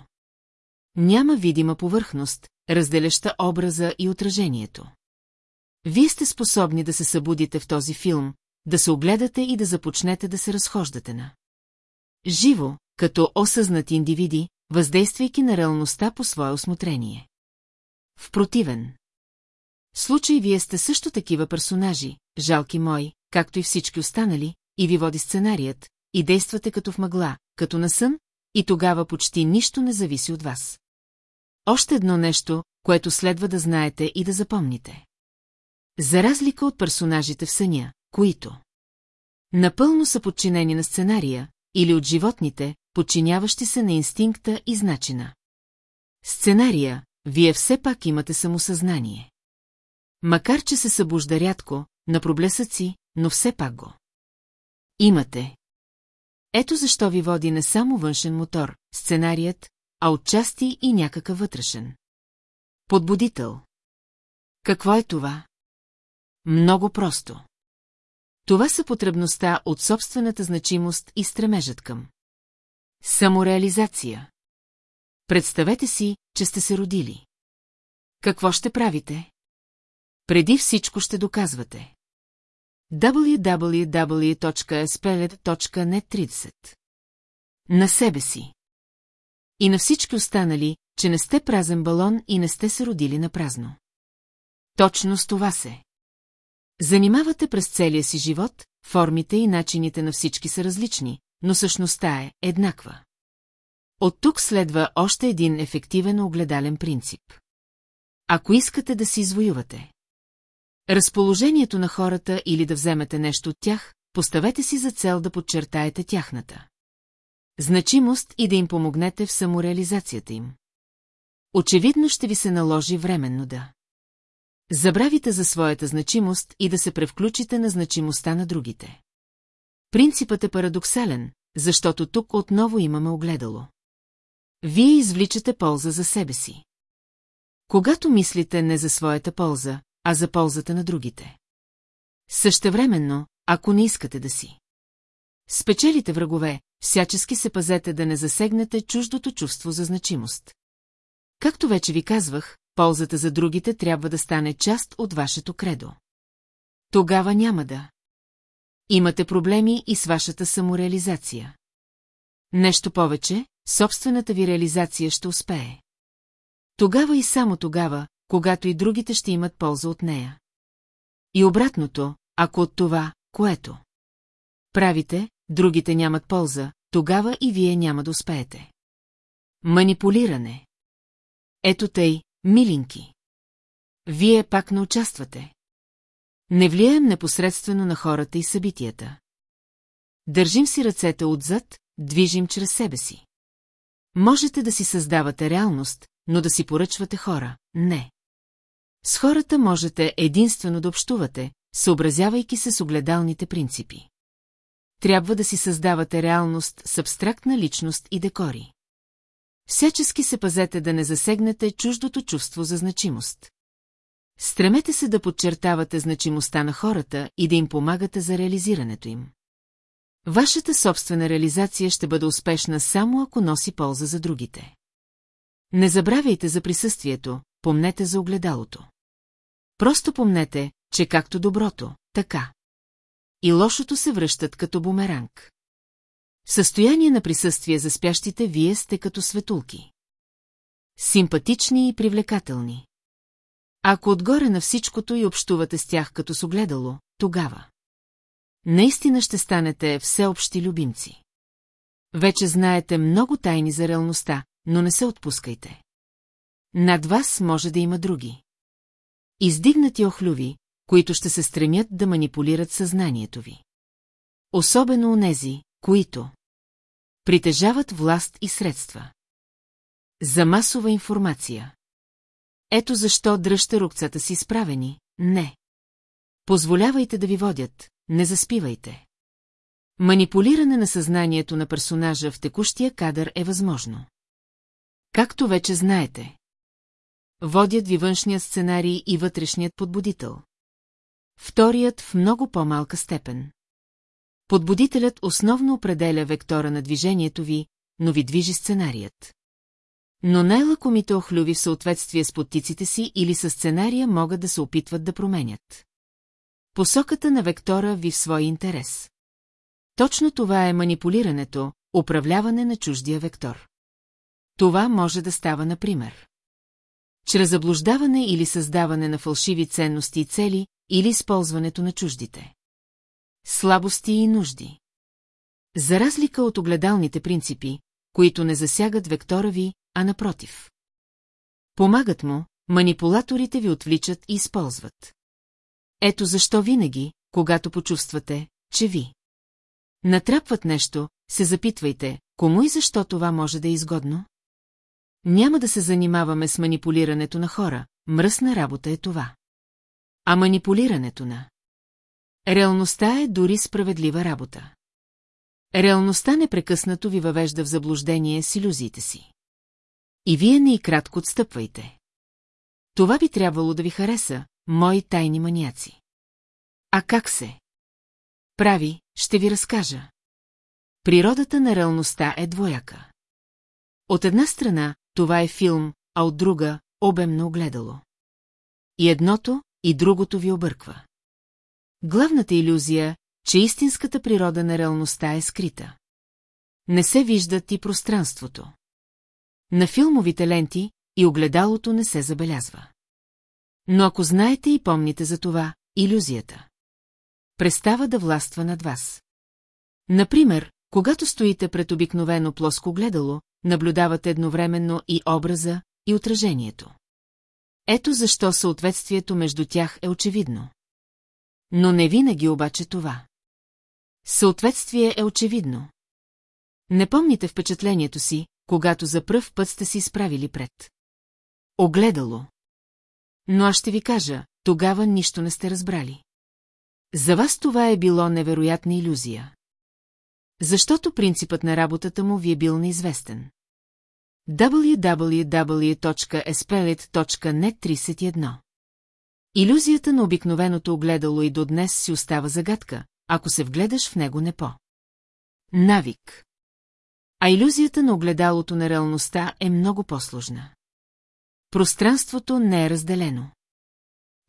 няма видима повърхност, разделяща образа и отражението. Вие сте способни да се събудите в този филм, да се огледате и да започнете да се разхождате на. Живо, като осъзнати индивиди, въздействайки на реалността по свое осмотрение. В противен. Случай вие сте също такива персонажи, жалки мои, както и всички останали, и ви води сценарият, и действате като в мъгла, като на сън, и тогава почти нищо не зависи от вас. Още едно нещо, което следва да знаете и да запомните. За разлика от персонажите в съня, които напълно са подчинени на сценария, или от животните, подчиняващи се на инстинкта и значина. Сценария, вие все пак имате самосъзнание. Макар, че се събужда рядко, на проблесъци, но все пак го. Имате. Ето защо ви води не само външен мотор, сценарият, а отчасти и някакъв вътрешен. Подбудител. Какво е това? Много просто. Това са потребността от собствената значимост и стремежът към. Самореализация. Представете си, че сте се родили. Какво ще правите? Преди всичко ще доказвате. www.speled.net30 На себе си. И на всички останали, че не сте празен балон и не сте се родили на празно. Точно с това се. Занимавате през целия си живот, формите и начините на всички са различни, но същността е еднаква. От тук следва още един ефективен огледален принцип. Ако искате да си извоювате разположението на хората или да вземете нещо от тях, поставете си за цел да подчертаете тяхната значимост и да им помогнете в самореализацията им. Очевидно ще ви се наложи временно да забравите за своята значимост и да се превключите на значимостта на другите. Принципът е парадоксален, защото тук отново имаме огледало. Вие извличате полза за себе си. Когато мислите не за своята полза, а за ползата на другите. Същевременно, ако не искате да си. Спечелите врагове, всячески се пазете да не засегнете чуждото чувство за значимост. Както вече ви казвах, ползата за другите трябва да стане част от вашето кредо. Тогава няма да. Имате проблеми и с вашата самореализация. Нещо повече, собствената ви реализация ще успее. Тогава и само тогава, когато и другите ще имат полза от нея. И обратното, ако от това, което правите, другите нямат полза, тогава и вие няма да успеете. Манипулиране. Ето тъй, милинки. Вие пак не участвате. Не влияем непосредствено на хората и събитията. Държим си ръцете отзад, движим чрез себе си. Можете да си създавате реалност, но да си поръчвате хора – не. С хората можете единствено да общувате, съобразявайки се с огледалните принципи. Трябва да си създавате реалност с абстрактна личност и декори. Всячески се пазете да не засегнете чуждото чувство за значимост. Стремете се да подчертавате значимостта на хората и да им помагате за реализирането им. Вашата собствена реализация ще бъде успешна само ако носи полза за другите. Не забравяйте за присъствието, помнете за огледалото. Просто помнете, че както доброто, така. И лошото се връщат като бумеранг. В състояние на присъствие за спящите вие сте като светулки. Симпатични и привлекателни. Ако отгоре на всичкото и общувате с тях като с огледало, тогава. Наистина ще станете всеобщи любимци. Вече знаете много тайни за реалността, но не се отпускайте. Над вас може да има други. Издигнати охлюви, които ще се стремят да манипулират съзнанието ви. Особено онези, които притежават власт и средства. За масова информация. Ето защо дръжте рукцата си справени, не. Позволявайте да ви водят, не заспивайте. Манипулиране на съзнанието на персонажа в текущия кадър е възможно. Както вече знаете. Водят ви външният сценарий и вътрешният подбудител. Вторият в много по-малка степен. Подбудителят основно определя вектора на движението ви, но ви движи сценарият. Но най-лакомите охлюви в съответствие с подтиците си или с сценария могат да се опитват да променят. Посоката на вектора ви в свой интерес. Точно това е манипулирането, управляване на чуждия вектор. Това може да става, например. Чрез заблуждаване или създаване на фалшиви ценности и цели, или използването на чуждите. Слабости и нужди. За разлика от огледалните принципи, които не засягат вектора ви, а напротив. Помагат му, манипулаторите ви отвличат и използват. Ето защо винаги, когато почувствате, че ви натрапват нещо, се запитвайте, кому и защо това може да е изгодно? Няма да се занимаваме с манипулирането на хора, мръсна работа е това. А манипулирането на Реалността е дори справедлива работа. Реалността непрекъснато ви въвежда в заблуждение с иллюзиите си. И вие не и кратко отстъпвайте. Това би трябвало да ви хареса, мои тайни маняци. А как се? Прави, ще ви разкажа. Природата на реалността е двояка. От една страна, това е филм, а от друга – обемно огледало. И едното, и другото ви обърква. Главната иллюзия, че истинската природа на реалността е скрита. Не се виждат и пространството. На филмовите ленти и огледалото не се забелязва. Но ако знаете и помните за това, иллюзията престава да властва над вас. Например, когато стоите пред обикновено плоско гледало, наблюдавате едновременно и образа, и отражението. Ето защо съответствието между тях е очевидно. Но не винаги обаче това. Съответствие е очевидно. Не помните впечатлението си, когато за пръв път сте си изправили пред. Огледало. Но аз ще ви кажа, тогава нищо не сте разбрали. За вас това е било невероятна иллюзия. Защото принципът на работата му ви е бил неизвестен. www.espelet.net 31 Иллюзията на обикновеното огледало и до днес си остава загадка, ако се вгледаш в него не по. Навик. А иллюзията на огледалото на реалността е много по-сложна. Пространството не е разделено.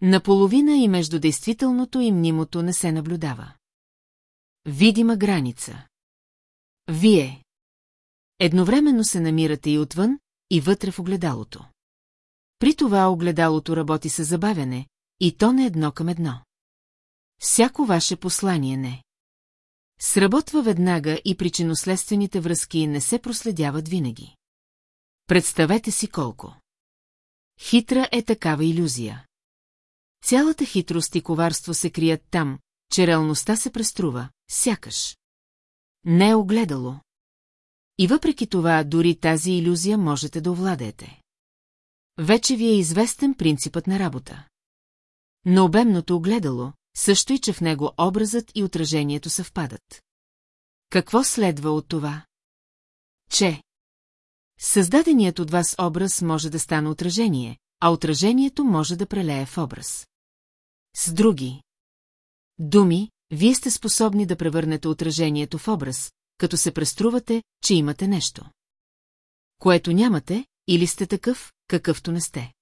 Наполовина и между действителното и мнимото не се наблюдава. Видима граница. Вие. Едновременно се намирате и отвън, и вътре в огледалото. При това огледалото работи с забавяне, и то не едно към едно. Всяко ваше послание не. Сработва веднага и причинно-следствените връзки не се проследяват винаги. Представете си колко. Хитра е такава иллюзия. Цялата хитрост и коварство се крият там, че реалността се преструва, сякаш. Не е огледало. И въпреки това, дори тази иллюзия можете да овладеете. Вече ви е известен принципът на работа. На обемното огледало, също и че в него образът и отражението съвпадат. Какво следва от това? Че Създаденият от вас образ може да стане отражение, а отражението може да прелее в образ. С други думи, вие сте способни да превърнете отражението в образ, като се преструвате, че имате нещо. Което нямате, или сте такъв, какъвто не сте.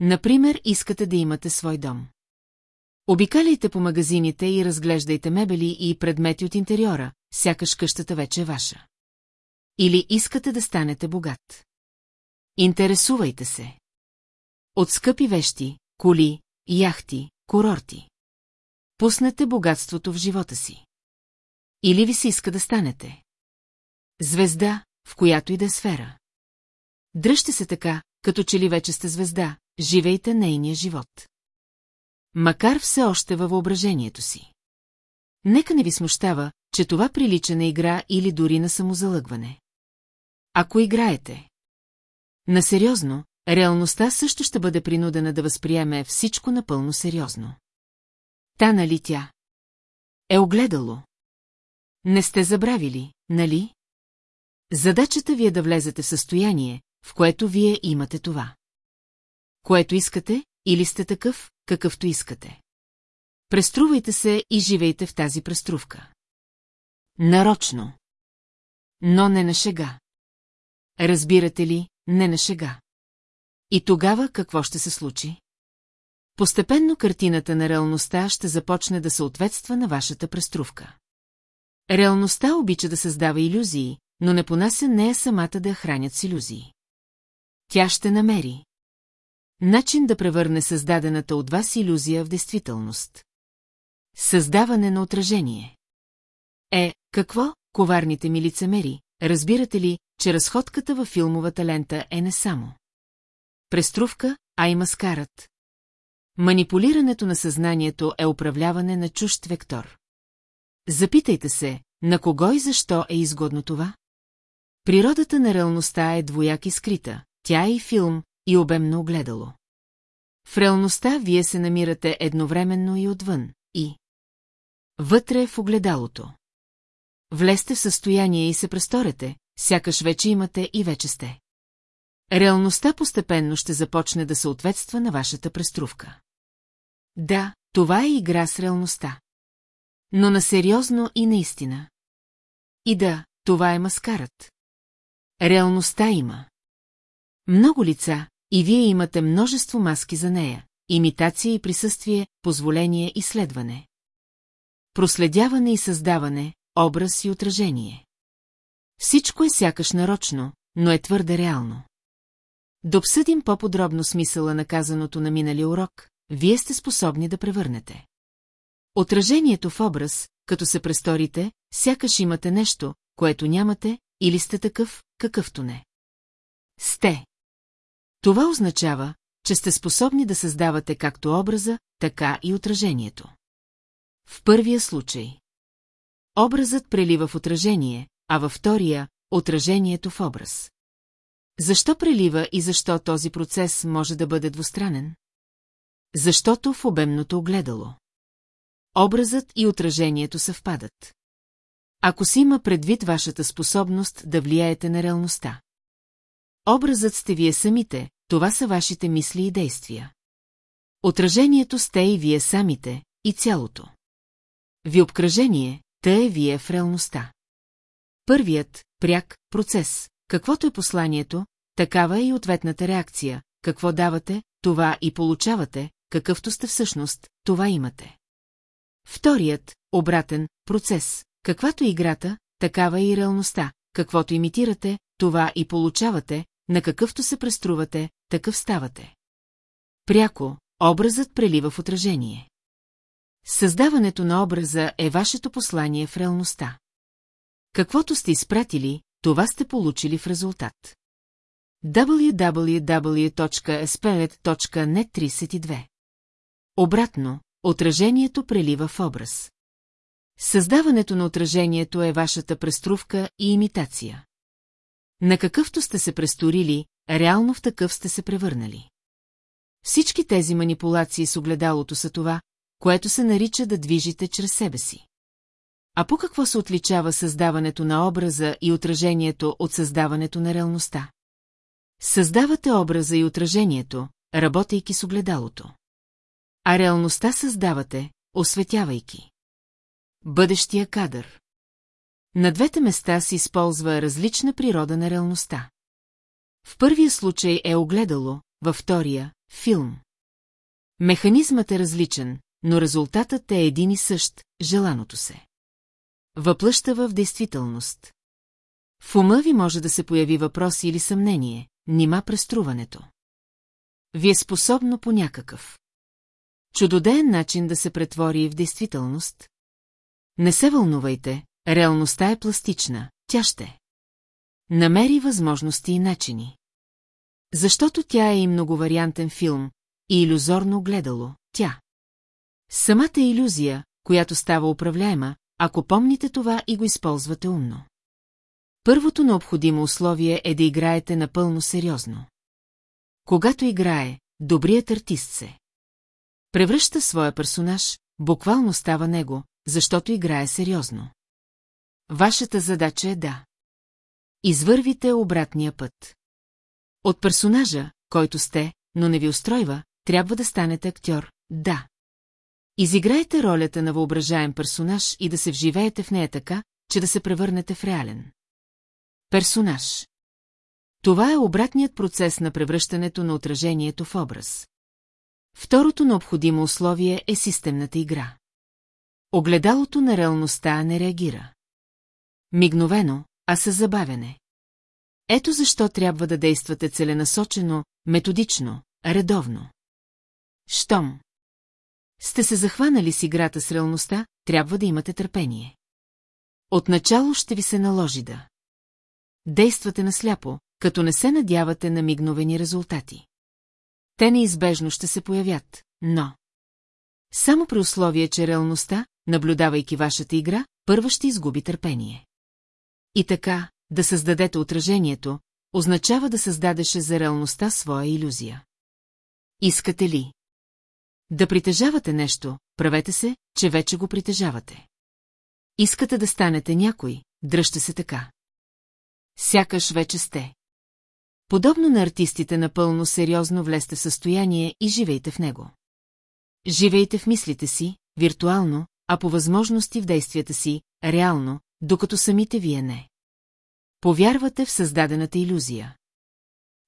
Например, искате да имате свой дом. Обикаляйте по магазините и разглеждайте мебели и предмети от интериора, сякаш къщата вече е ваша. Или искате да станете богат. Интересувайте се. От скъпи вещи, коли, яхти, курорти. Пуснете богатството в живота си. Или ви се иска да станете. Звезда, в която и да е сфера. Дръжте се така, като че ли вече сте звезда, живейте нейния живот. Макар все още във въображението си. Нека не ви смущава, че това прилича на игра или дори на самозалъгване. Ако играете. На сериозно, реалността също ще бъде принудена да възприеме всичко напълно сериозно. Та нали тя? Е огледало. Не сте забравили, нали? Задачата ви е да влезете в състояние, в което вие имате това. Което искате, или сте такъв, какъвто искате. Преструвайте се и живейте в тази преструвка. Нарочно. Но не на шега. Разбирате ли, не на шега. И тогава какво ще се случи? Постепенно картината на реалността ще започне да съответства на вашата преструвка. Реалността обича да създава иллюзии, но не понася нея самата да хранят с иллюзии. Тя ще намери. Начин да превърне създадената от вас иллюзия в действителност. Създаване на отражение. Е, какво, коварните ми лицемери, разбирате ли, че разходката във филмовата лента е не само преструвка, а и маскарат. Манипулирането на съзнанието е управляване на чужд вектор. Запитайте се, на кого и защо е изгодно това? Природата на реалността е двояк и скрита, тя е и филм, и обемно огледало. В реалността вие се намирате едновременно и отвън, и Вътре в огледалото. Влезте в състояние и се престорете, сякаш вече имате и вече сте. Реалността постепенно ще започне да съответства на вашата преструвка. Да, това е игра с реалността. Но на сериозно и наистина. И да, това е маскарът. Реалността има. Много лица, и вие имате множество маски за нея. Имитация и присъствие, позволение и следване. Проследяване и създаване, образ и отражение. Всичко е сякаш нарочно, но е твърде реално. Да обсъдим по-подробно смисъла на казаното на миналия урок, вие сте способни да превърнете. Отражението в образ, като се престорите, сякаш имате нещо, което нямате, или сте такъв, какъвто не. Сте. Това означава, че сте способни да създавате както образа, така и отражението. В първия случай. Образът прелива в отражение, а във втория – отражението в образ. Защо прелива и защо този процес може да бъде двустранен? Защото в обемното огледало. Образът и отражението съвпадат. Ако си има предвид вашата способност да влияете на реалността. Образът сте вие самите, това са вашите мисли и действия. Отражението сте и вие самите, и цялото. Ви обкръжение, тъй е вие в реалността. Първият, пряк, процес, каквото е посланието, такава е и ответната реакция, какво давате, това и получавате, какъвто сте всъщност, това имате. Вторият, обратен, процес, каквато е играта, такава е и реалността, каквото имитирате, това и получавате, на какъвто се преструвате, такъв ставате. Пряко, образът прелива в отражение. Създаването на образа е вашето послание в реалността. Каквото сте изпратили, това сте получили в резултат. www.spelet.net 32 Обратно, отражението прелива в образ. Създаването на отражението е вашата преструвка и имитация. На какъвто сте се престорили, реално в такъв сте се превърнали. Всички тези манипулации с огледалото са това, което се нарича да движите чрез себе си. А по какво се отличава създаването на образа и отражението от създаването на реалността? Създавате образа и отражението, работейки с огледалото. А реалността създавате, осветявайки. Бъдещия кадър. На двете места се използва различна природа на реалността. В първия случай е огледало, във втория – филм. Механизмът е различен, но резултатът е един и същ – желаното се. Въплъщава в действителност. В ума ви може да се появи въпрос или съмнение, нима преструването. Ви е способно по някакъв. Чудодеен начин да се претвори в действителност. Не се вълнувайте, реалността е пластична, тя ще. Намери възможности и начини. Защото тя е и многовариантен филм, и иллюзорно гледало, тя. Самата иллюзия, която става управляема, ако помните това и го използвате умно. Първото необходимо условие е да играете напълно сериозно. Когато играе, добрият артист се. Превръща своя персонаж, буквално става него, защото играе сериозно. Вашата задача е да. Извървите обратния път. От персонажа, който сте, но не ви устройва, трябва да станете актьор, да. Изиграйте ролята на въображаем персонаж и да се вживеете в нея така, че да се превърнете в реален. Персонаж. Това е обратният процес на превръщането на отражението в образ. Второто необходимо условие е системната игра. Огледалото на реалността не реагира. Мигновено, а с забавене. Ето защо трябва да действате целенасочено, методично, редовно. Щом. Сте се захванали с играта с реалността, трябва да имате търпение. Отначало ще ви се наложи да. Действате насляпо, като не се надявате на мигновени резултати. Те неизбежно ще се появят, но... Само при условие, че реалността, наблюдавайки вашата игра, първа ще изгуби търпение. И така, да създадете отражението, означава да създадеше за реалността своя иллюзия. Искате ли? Да притежавате нещо, правете се, че вече го притежавате. Искате да станете някой, дръжте се така. Сякаш вече сте. Подобно на артистите напълно сериозно влезте в състояние и живейте в него. Живейте в мислите си, виртуално, а по възможности в действията си, реално, докато самите вие не. Повярвате в създадената иллюзия.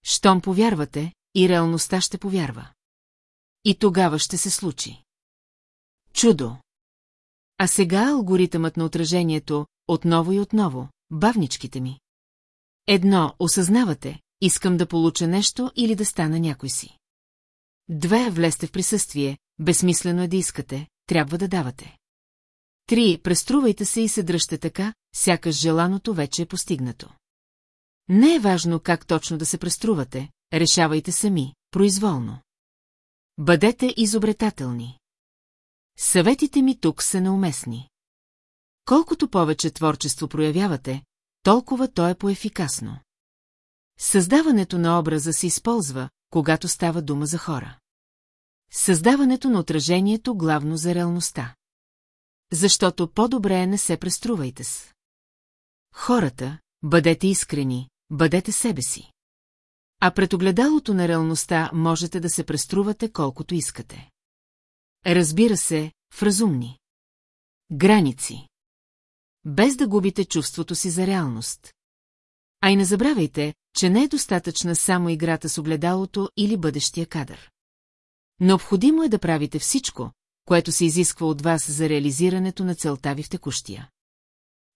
Щом повярвате, и реалността ще повярва. И тогава ще се случи. Чудо! А сега алгоритъмът на отражението, отново и отново, бавничките ми. Едно, осъзнавате, искам да получа нещо или да стана някой си. Две, влезте в присъствие, безсмислено е да искате, трябва да давате. Три, преструвайте се и се дръжте така, сякаш желаното вече е постигнато. Не е важно как точно да се преструвате, решавайте сами, произволно. Бъдете изобретателни. Съветите ми тук са неуместни. Колкото повече творчество проявявате, толкова то е по-ефикасно. Създаването на образа се използва, когато става дума за хора. Създаването на отражението главно за реалността. Защото по-добре не се преструвайте с. Хората, бъдете искрени, бъдете себе си. А пред огледалото на реалността можете да се преструвате колкото искате. Разбира се, в разумни. Граници. Без да губите чувството си за реалност. А и не забравяйте, че не е достатъчна само играта с огледалото или бъдещия кадър. Необходимо е да правите всичко, което се изисква от вас за реализирането на целта ви в текущия.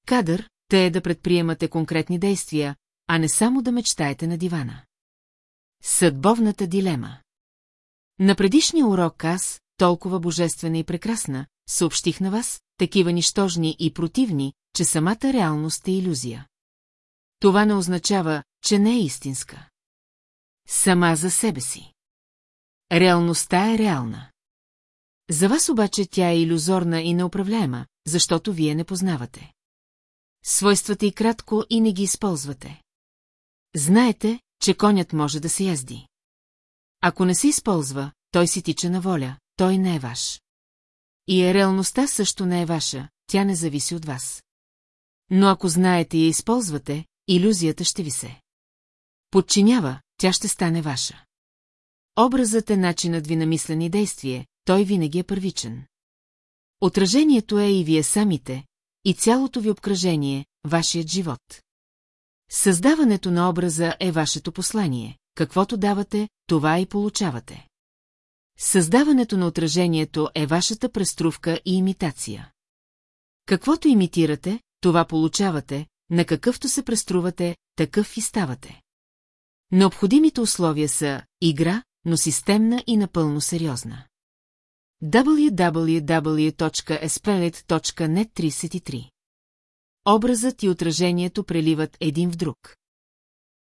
Кадър, те е да предприемате конкретни действия, а не само да мечтаете на дивана. Съдбовната дилема На предишния урок аз, толкова божествена и прекрасна, съобщих на вас, такива нищожни и противни, че самата реалност е иллюзия. Това не означава, че не е истинска. Сама за себе си. Реалността е реална. За вас обаче тя е иллюзорна и неуправляема, защото вие не познавате. Свойствата и кратко и не ги използвате. Знаете, че конят може да се язди. Ако не се използва, той си тича на воля, той не е ваш. И е реалността също не е ваша, тя не зависи от вас. Но ако знаете и я използвате, иллюзията ще ви се. Подчинява, тя ще стане ваша. Образът е начинът ви на мислене и действие, той винаги е първичен. Отражението е и вие самите, и цялото ви обкръжение, вашият живот. Създаването на образа е вашето послание. Каквото давате, това и получавате. Създаването на отражението е вашата преструвка и имитация. Каквото имитирате, това получавате, на какъвто се преструвате, такъв и ставате. Необходимите условия са игра, но системна и напълно сериозна. www.espelet.net 33 Образът и отражението преливат един в друг.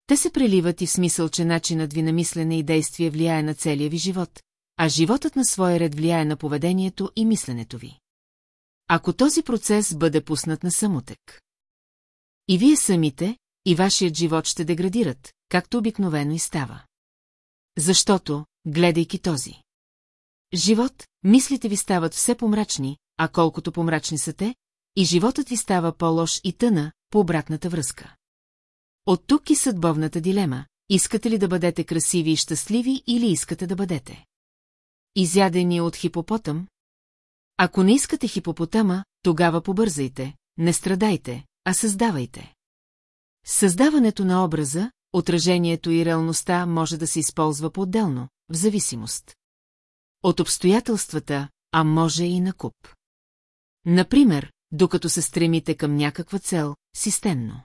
Те се преливат и в смисъл, че начинът ви на мислене и действие влияе на целия ви живот, а животът на своя ред влияе на поведението и мисленето ви. Ако този процес бъде пуснат на самотек. И вие самите, и вашият живот ще деградират, както обикновено и става. Защото, гледайки този живот, мислите ви стават все помрачни, а колкото помрачни са те, и животът ви става по-лош и тъна, по обратната връзка. От тук и съдбовната дилема. Искате ли да бъдете красиви и щастливи или искате да бъдете? Изядени от хипопотъм? Ако не искате хипопотама, тогава побързайте, не страдайте, а създавайте. Създаването на образа, отражението и реалността може да се използва по-отделно, в зависимост. От обстоятелствата, а може и на куп. Например, докато се стремите към някаква цел, системно.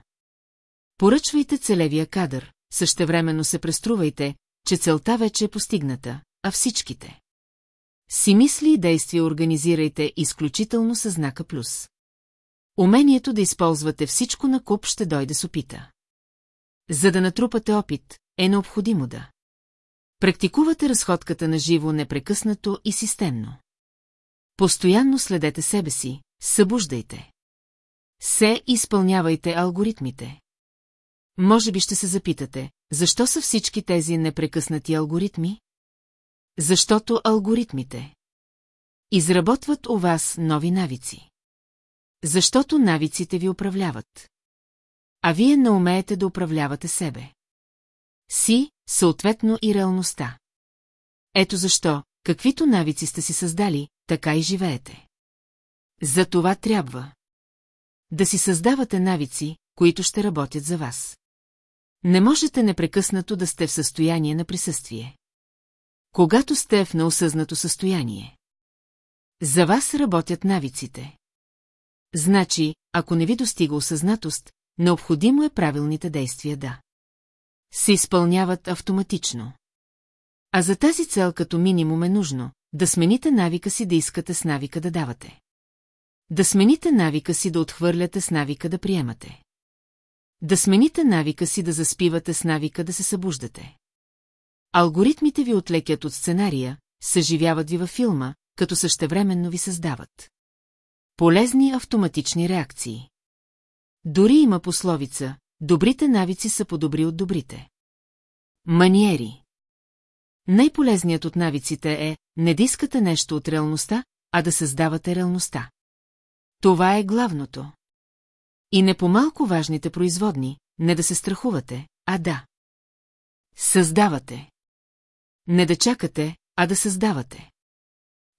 Поръчвайте целевия кадър, същевременно се преструвайте, че целта вече е постигната, а всичките. Си мисли и действия организирайте изключително със знака плюс. Умението да използвате всичко на куп ще дойде с опита. За да натрупате опит, е необходимо да. Практикувате разходката на живо непрекъснато и системно. Постоянно следете себе си, събуждайте. Се изпълнявайте алгоритмите. Може би ще се запитате, защо са всички тези непрекъснати алгоритми? Защото алгоритмите. Изработват у вас нови навици. Защото навиците ви управляват. А вие не умеете да управлявате себе. Си, съответно и реалността. Ето защо, каквито навици сте си създали, така и живеете. За това трябва да си създавате навици, които ще работят за вас. Не можете непрекъснато да сте в състояние на присъствие. Когато сте в неосъзнато състояние. За вас работят навиците. Значи, ако не ви достига осъзнатост, необходимо е правилните действия да се изпълняват автоматично. А за тази цел като минимум е нужно да смените навика си да искате с навика да давате. Да смените навика си да отхвърляте с навика да приемате. Да смените навика си да заспивате с навика да се събуждате. Алгоритмите ви отлекят от сценария, съживяват ви във филма, като същевременно ви създават. Полезни автоматични реакции. Дори има пословица, добрите навици са по-добри от добрите. Маниери. Най-полезният от навиците е не да искате нещо от реалността, а да създавате реалността. Това е главното. И не по-малко важните производни, не да се страхувате, а да. Създавате. Не да чакате, а да създавате.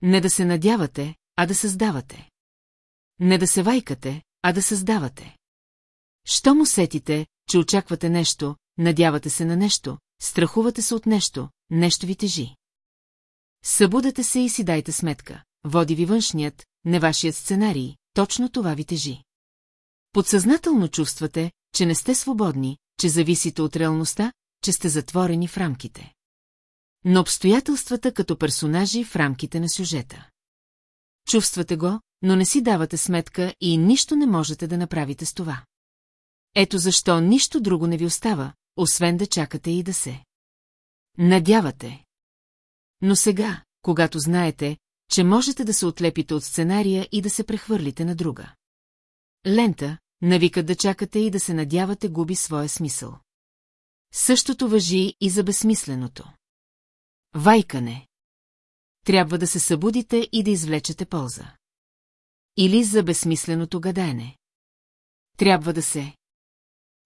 Не да се надявате, а да създавате. Не да се вайкате, а да създавате. Що му сетите, че очаквате нещо, надявате се на нещо, страхувате се от нещо, нещо ви тежи. Събудете се и си дайте сметка. Води ви външният, не вашият сценарий, точно това ви тежи. Подсъзнателно чувствате, че не сте свободни, че зависите от реалността, че сте затворени в рамките. Но обстоятелствата като персонажи в рамките на сюжета. Чувствате го, но не си давате сметка и нищо не можете да направите с това. Ето защо нищо друго не ви остава, освен да чакате и да се. Надявате. Но сега, когато знаете, че можете да се отлепите от сценария и да се прехвърлите на друга. Лента, навикът да чакате и да се надявате губи своя смисъл. Същото въжи и за безсмисленото. Вайкане. Трябва да се събудите и да извлечете полза. Или за безсмисленото гадаене. Трябва да се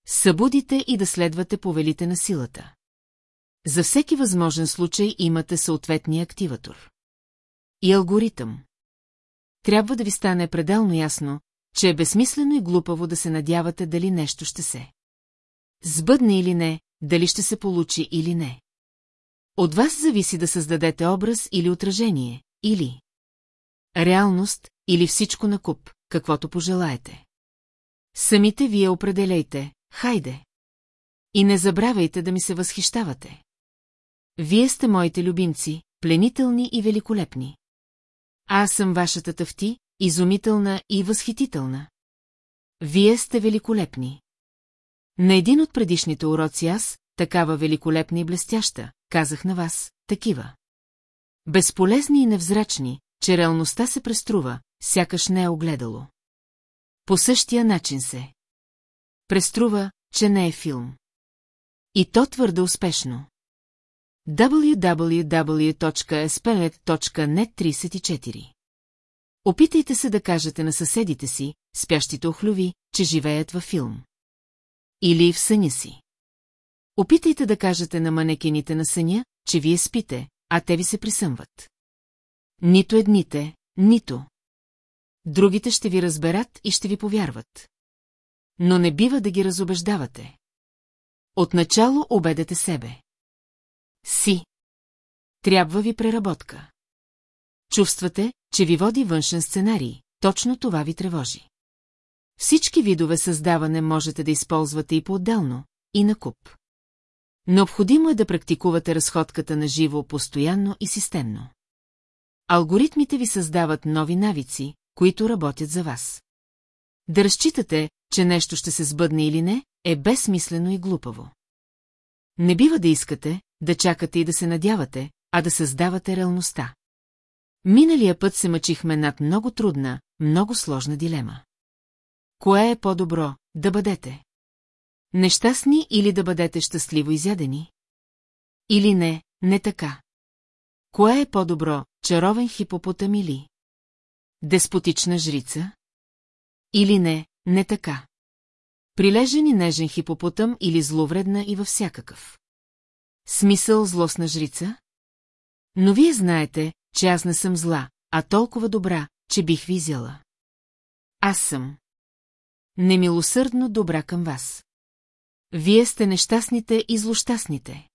събудите и да следвате повелите на силата. За всеки възможен случай имате съответния активатор. И алгоритъм. Трябва да ви стане пределно ясно, че е безсмислено и глупаво да се надявате дали нещо ще се. Сбъдне или не, дали ще се получи или не. От вас зависи да създадете образ или отражение, или реалност, или всичко на куп, каквото пожелаете. Самите вие определяйте, хайде. И не забравяйте да ми се възхищавате. Вие сте моите любимци, пленителни и великолепни. Аз съм вашата тъвти, изумителна и възхитителна. Вие сте великолепни. На един от предишните уроци аз, такава великолепна и блестяща, казах на вас, такива. Безполезни и невзрачни, че реалността се преструва, сякаш не е огледало. По същия начин се. Преструва, че не е филм. И то твърде успешно www.spellet.net 34 Опитайте се да кажете на съседите си, спящите охлюви, че живеят във филм. Или в съня си. Опитайте да кажете на манекените на съня, че вие спите, а те ви се присъмват. Нито едните, нито. Другите ще ви разберат и ще ви повярват. Но не бива да ги разобеждавате. Отначало обедете себе. Си. Трябва ви преработка. Чувствате, че ви води външен сценарий, точно това ви тревожи. Всички видове създаване можете да използвате и по-отделно, и на куп. Необходимо е да практикувате разходката на живо постоянно и системно. Алгоритмите ви създават нови навици, които работят за вас. Да разчитате, че нещо ще се сбъдне или не, е безсмислено и глупаво. Не бива да искате, да чакате и да се надявате, а да създавате реалността. Миналия път се мъчихме над много трудна, много сложна дилема. Кое е по-добро, да бъдете? Нещастни или да бъдете щастливо изядени? Или не, не така. Кое е по-добро, чаровен хипопотам или? Деспотична жрица? Или не, не така. Прилежен и нежен хипопотъм или зловредна и във всякакъв. Смисъл злостна жрица? Но вие знаете, че аз не съм зла, а толкова добра, че бих ви. Аз съм. Немилосърдно добра към вас. Вие сте нещастните и злощастните.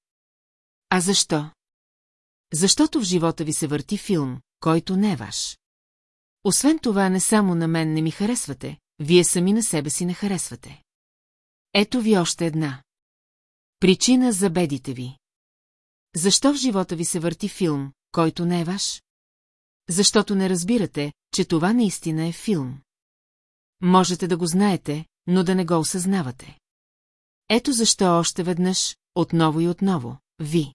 А защо? Защото в живота ви се върти филм, който не е ваш. Освен това, не само на мен не ми харесвате, вие сами на себе си не харесвате. Ето ви още една. Причина за бедите ви. Защо в живота ви се върти филм, който не е ваш? Защото не разбирате, че това наистина е филм. Можете да го знаете, но да не го осъзнавате. Ето защо още веднъж, отново и отново, ви.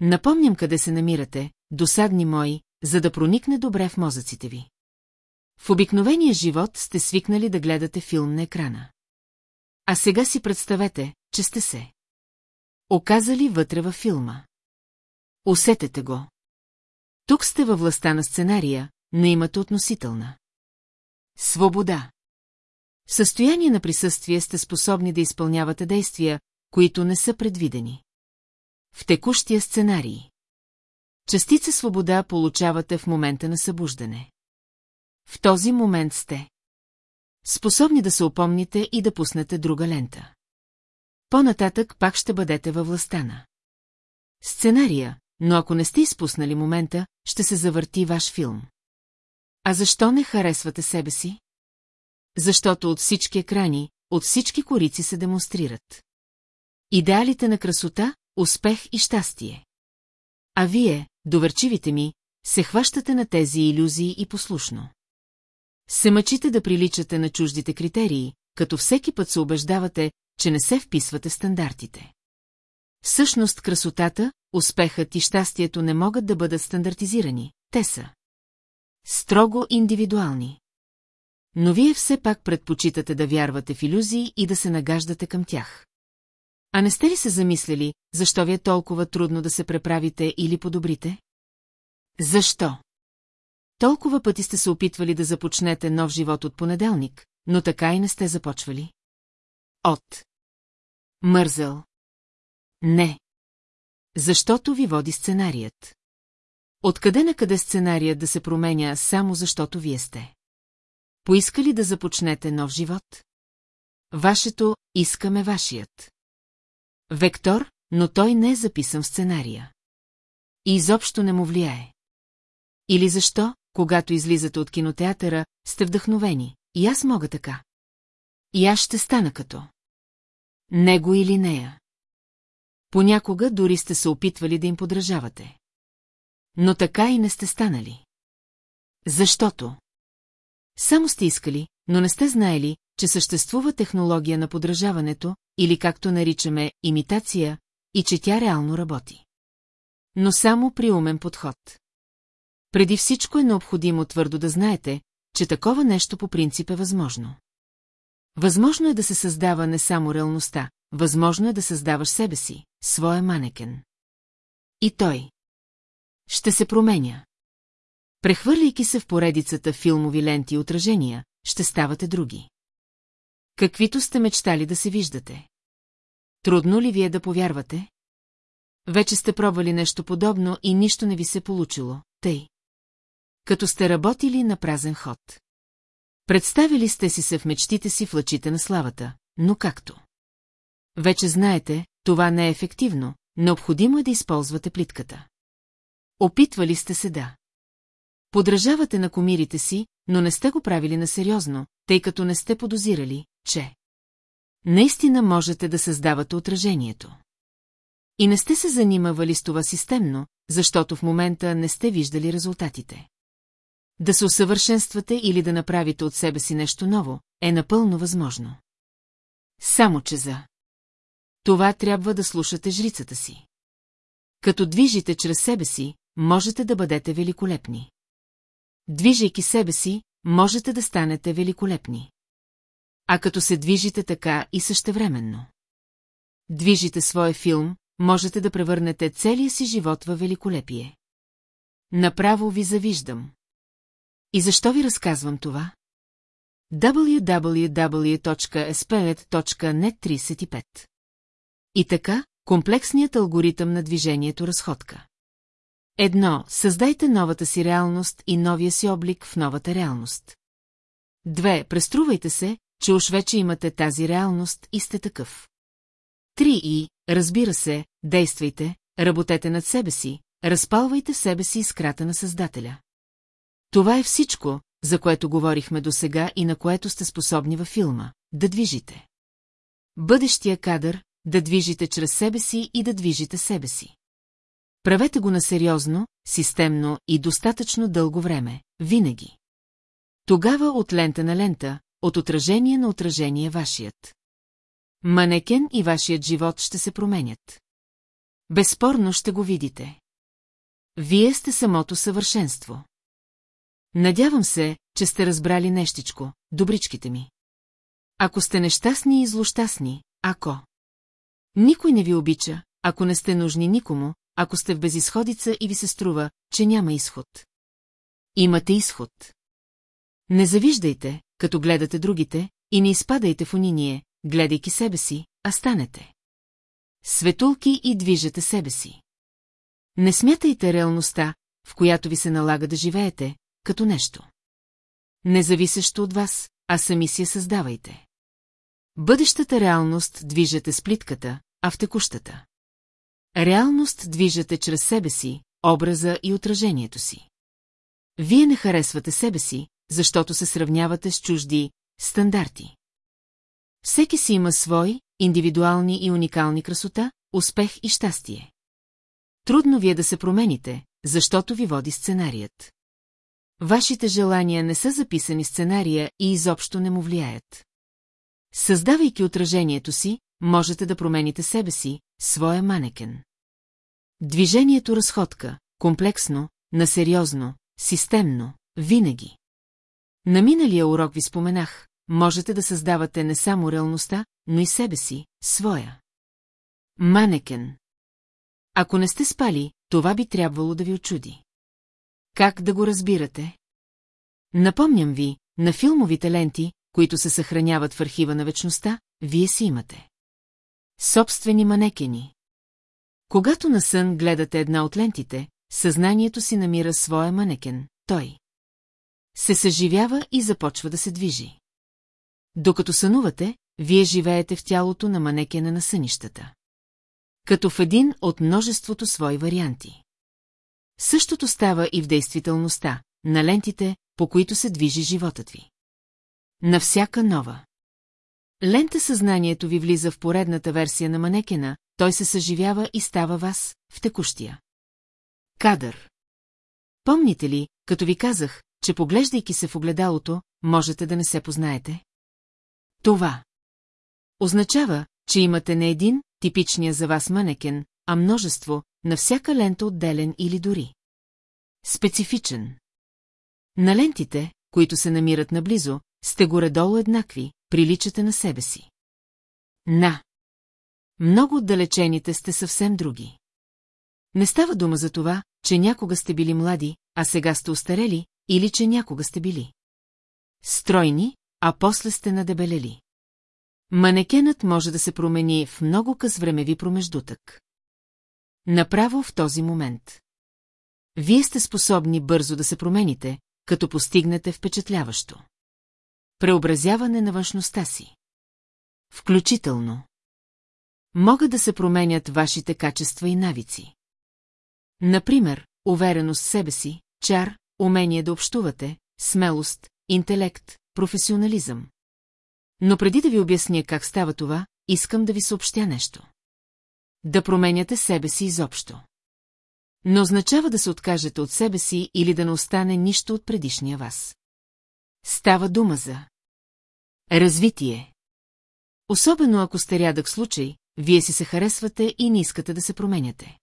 Напомням къде се намирате, досадни мои, за да проникне добре в мозъците ви. В обикновения живот сте свикнали да гледате филм на екрана. А сега си представете, че сте се. Оказали вътре във филма. Усетете го. Тук сте във властта на сценария, но имате относителна. Свобода. В състояние на присъствие сте способни да изпълнявате действия, които не са предвидени. В текущия сценарий. Частица свобода получавате в момента на събуждане. В този момент сте. Способни да се опомните и да пуснете друга лента. По-нататък пак ще бъдете във властта на. Сценария, но ако не сте изпуснали момента, ще се завърти ваш филм. А защо не харесвате себе си? Защото от всички екрани, от всички корици се демонстрират. Идеалите на красота, успех и щастие. А вие, доверчивите ми, се хващате на тези иллюзии и послушно. Се мъчите да приличате на чуждите критерии, като всеки път се убеждавате, че не се вписвате стандартите. Всъщност красотата, успехът и щастието не могат да бъдат стандартизирани, те са. Строго индивидуални. Но вие все пак предпочитате да вярвате в иллюзии и да се нагаждате към тях. А не сте ли се замислили, защо ви е толкова трудно да се преправите или подобрите? Защо? Толкова пъти сте се опитвали да започнете нов живот от понеделник, но така и не сте започвали. От. Мързъл. Не. Защото ви води сценарият. Откъде на къде сценарият да се променя само защото вие сте? Поискали да започнете нов живот? Вашето искаме вашият. Вектор, но той не е записан в сценария. И изобщо не му влияе. Или защо, когато излизате от кинотеатъра, сте вдъхновени, и аз мога така. И аз ще стана като. Него или нея. Понякога дори сте се опитвали да им подражавате. Но така и не сте станали. Защото? Само сте искали, но не сте знаели, че съществува технология на подражаването, или както наричаме имитация, и че тя реално работи. Но само при умен подход. Преди всичко е необходимо твърдо да знаете, че такова нещо по принцип е възможно. Възможно е да се създава не само реалността, възможно е да създаваш себе си, своя манекен. И той. Ще се променя. Прехвърляйки се в поредицата филмови ленти и отражения, ще ставате други. Каквито сте мечтали да се виждате. Трудно ли ви е да повярвате? Вече сте пробвали нещо подобно и нищо не ви се получило, тъй. Като сте работили на празен ход. Представили сте си се в мечтите си в лъчите на славата, но както. Вече знаете, това не е ефективно, необходимо е да използвате плитката. Опитвали сте се да. Подражавате на комирите си, но не сте го правили на сериозно, тъй като не сте подозирали, че... Наистина можете да създавате отражението. И не сте се занимавали с това системно, защото в момента не сте виждали резултатите. Да се усъвършенствате или да направите от себе си нещо ново, е напълно възможно. Само че за... Това трябва да слушате жрицата си. Като движите чрез себе си, можете да бъдете великолепни. Движейки себе си, можете да станете великолепни. А като се движите така и същевременно. Движите своя филм, можете да превърнете целия си живот във великолепие. Направо ви завиждам. И защо ви разказвам това? www.sped.net35 И така, комплексният алгоритъм на движението разходка. Едно, създайте новата си реалност и новия си облик в новата реалност. Две, преструвайте се, че уж вече имате тази реалност и сте такъв. Три и, разбира се, действайте, работете над себе си, разпалвайте в себе си искрата на Създателя. Това е всичко, за което говорихме досега и на което сте способни във филма – да движите. Бъдещия кадър – да движите чрез себе си и да движите себе си. Правете го на сериозно, системно и достатъчно дълго време, винаги. Тогава от лента на лента, от отражение на отражение вашият. Манекен и вашият живот ще се променят. Безспорно ще го видите. Вие сте самото съвършенство. Надявам се, че сте разбрали нещичко, добричките ми. Ако сте нещастни и злощастни, ако... Никой не ви обича, ако не сте нужни никому, ако сте в безисходица и ви се струва, че няма изход. Имате изход. Не завиждайте, като гледате другите, и не изпадайте в униние, гледайки себе си, а станете. Светулки и движете себе си. Не смятайте реалността, в която ви се налага да живеете, като нещо. Независещо от вас, а сами си я създавайте. Бъдещата реалност движете с плитката, а в текущата. Реалност движете чрез себе си, образа и отражението си. Вие не харесвате себе си, защото се сравнявате с чужди стандарти. Всеки си има свои, индивидуални и уникални красота, успех и щастие. Трудно ви е да се промените, защото ви води сценарият. Вашите желания не са записани сценария и изобщо не му влияят. Създавайки отражението си, можете да промените себе си, своя манекен. Движението разходка, комплексно, насериозно, системно, винаги. На миналия урок ви споменах, можете да създавате не само реалността, но и себе си, своя. Манекен. Ако не сте спали, това би трябвало да ви очуди. Как да го разбирате? Напомням ви, на филмовите ленти, които се съхраняват в архива на вечността, вие си имате. Собствени манекени. Когато на сън гледате една от лентите, съзнанието си намира своя манекен, той. Се съживява и започва да се движи. Докато сънувате, вие живеете в тялото на манекена на сънищата. Като в един от множеството свои варианти. Същото става и в действителността, на лентите, по които се движи животът ви. На всяка нова. Лента съзнанието ви влиза в поредната версия на манекена, той се съживява и става вас, в текущия. Кадър. Помните ли, като ви казах, че поглеждайки се в огледалото, можете да не се познаете? Това. Означава, че имате не един, типичния за вас манекен, а множество, на всяка лента отделен или дори. Специфичен. На лентите, които се намират наблизо, сте горе-долу еднакви, приличате на себе си. На. Много отдалечените сте съвсем други. Не става дума за това, че някога сте били млади, а сега сте устарели, или че някога сте били. Стройни, а после сте надебелели. Манекенът може да се промени в много къс времеви промеждутък. Направо в този момент. Вие сте способни бързо да се промените, като постигнете впечатляващо. Преобразяване на външността си. Включително. Могат да се променят вашите качества и навици. Например, увереност в себе си, чар, умение да общувате, смелост, интелект, професионализъм. Но преди да ви обясня как става това, искам да ви съобщя нещо. Да променяте себе си изобщо. Но означава да се откажете от себе си или да не остане нищо от предишния вас. Става дума за развитие. Особено ако сте рядък случай, вие си се харесвате и не искате да се променяте.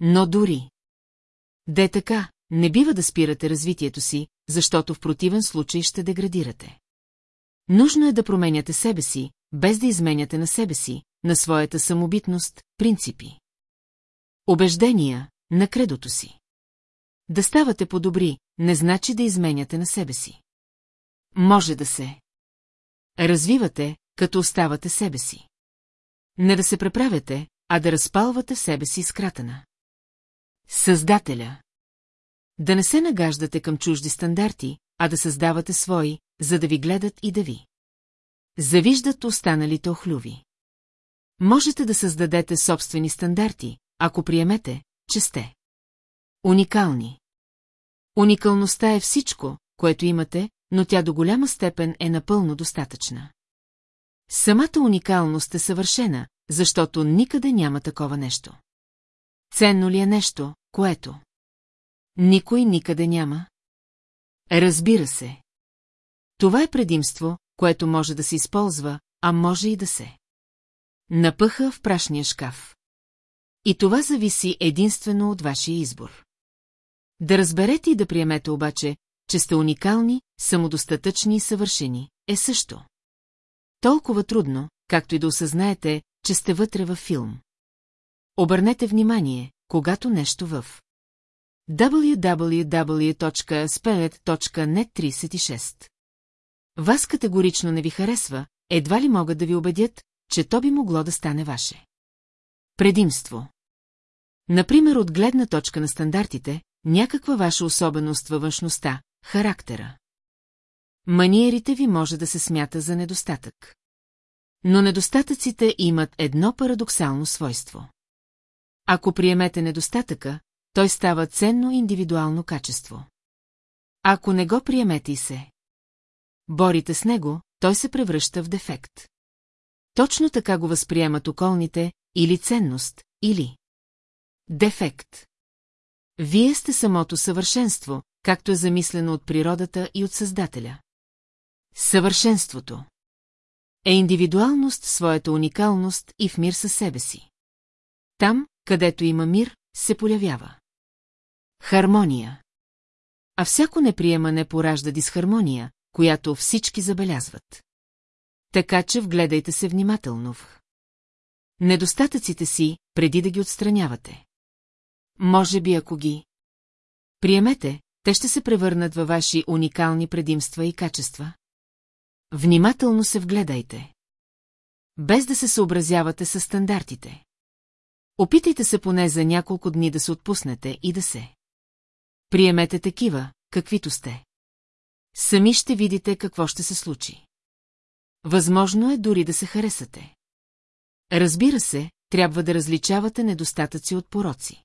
Но дори. Де така, не бива да спирате развитието си, защото в противен случай ще деградирате. Нужно е да променяте себе си, без да изменяте на себе си, на своята самобитност, принципи. Обеждения, на кредото си. Да ставате по-добри, не значи да изменяте на себе си. Може да се. Развивате, като оставате себе си. Не да се преправяте, а да разпалвате себе си скратена. Създателя. Да не се нагаждате към чужди стандарти, а да създавате свои, за да ви гледат и да ви. Завиждат останалите охлюви. Можете да създадете собствени стандарти, ако приемете, че сте. Уникални. Уникалността е всичко, което имате, но тя до голяма степен е напълно достатъчна. Самата уникалност е съвършена, защото никъде няма такова нещо. Ценно ли е нещо, което? Никой никъде няма. Разбира се. Това е предимство, което може да се използва, а може и да се. Напъха в прашния шкаф. И това зависи единствено от вашия избор. Да разберете и да приемете обаче, че сте уникални, самодостатъчни и съвършени, е също. Толкова трудно, както и да осъзнаете, че сте вътре във филм. Обърнете внимание, когато нещо в www.spelet.net 36 Вас категорично не ви харесва, едва ли могат да ви убедят, че то би могло да стане ваше. Предимство Например, от гледна точка на стандартите, някаква ваша особеност във външността, характера. Маниерите ви може да се смята за недостатък. Но недостатъците имат едно парадоксално свойство. Ако приемете недостатъка, той става ценно индивидуално качество. Ако не го приемете и се борите с него, той се превръща в дефект. Точно така го възприемат околните, или ценност, или дефект. Вие сте самото съвършенство, както е замислено от природата и от Създателя. Съвършенството е индивидуалност в своята уникалност и в мир със себе си. Там, където има мир, се появява. Хармония. А всяко неприемане поражда дисхармония, която всички забелязват. Така че вгледайте се внимателно в недостатъците си, преди да ги отстранявате. Може би ако ги приемете, те ще се превърнат във ваши уникални предимства и качества. Внимателно се вгледайте. Без да се съобразявате с стандартите. Опитайте се поне за няколко дни да се отпуснете и да се. Приемете такива, каквито сте. Сами ще видите какво ще се случи. Възможно е дори да се харесате. Разбира се, трябва да различавате недостатъци от пороци.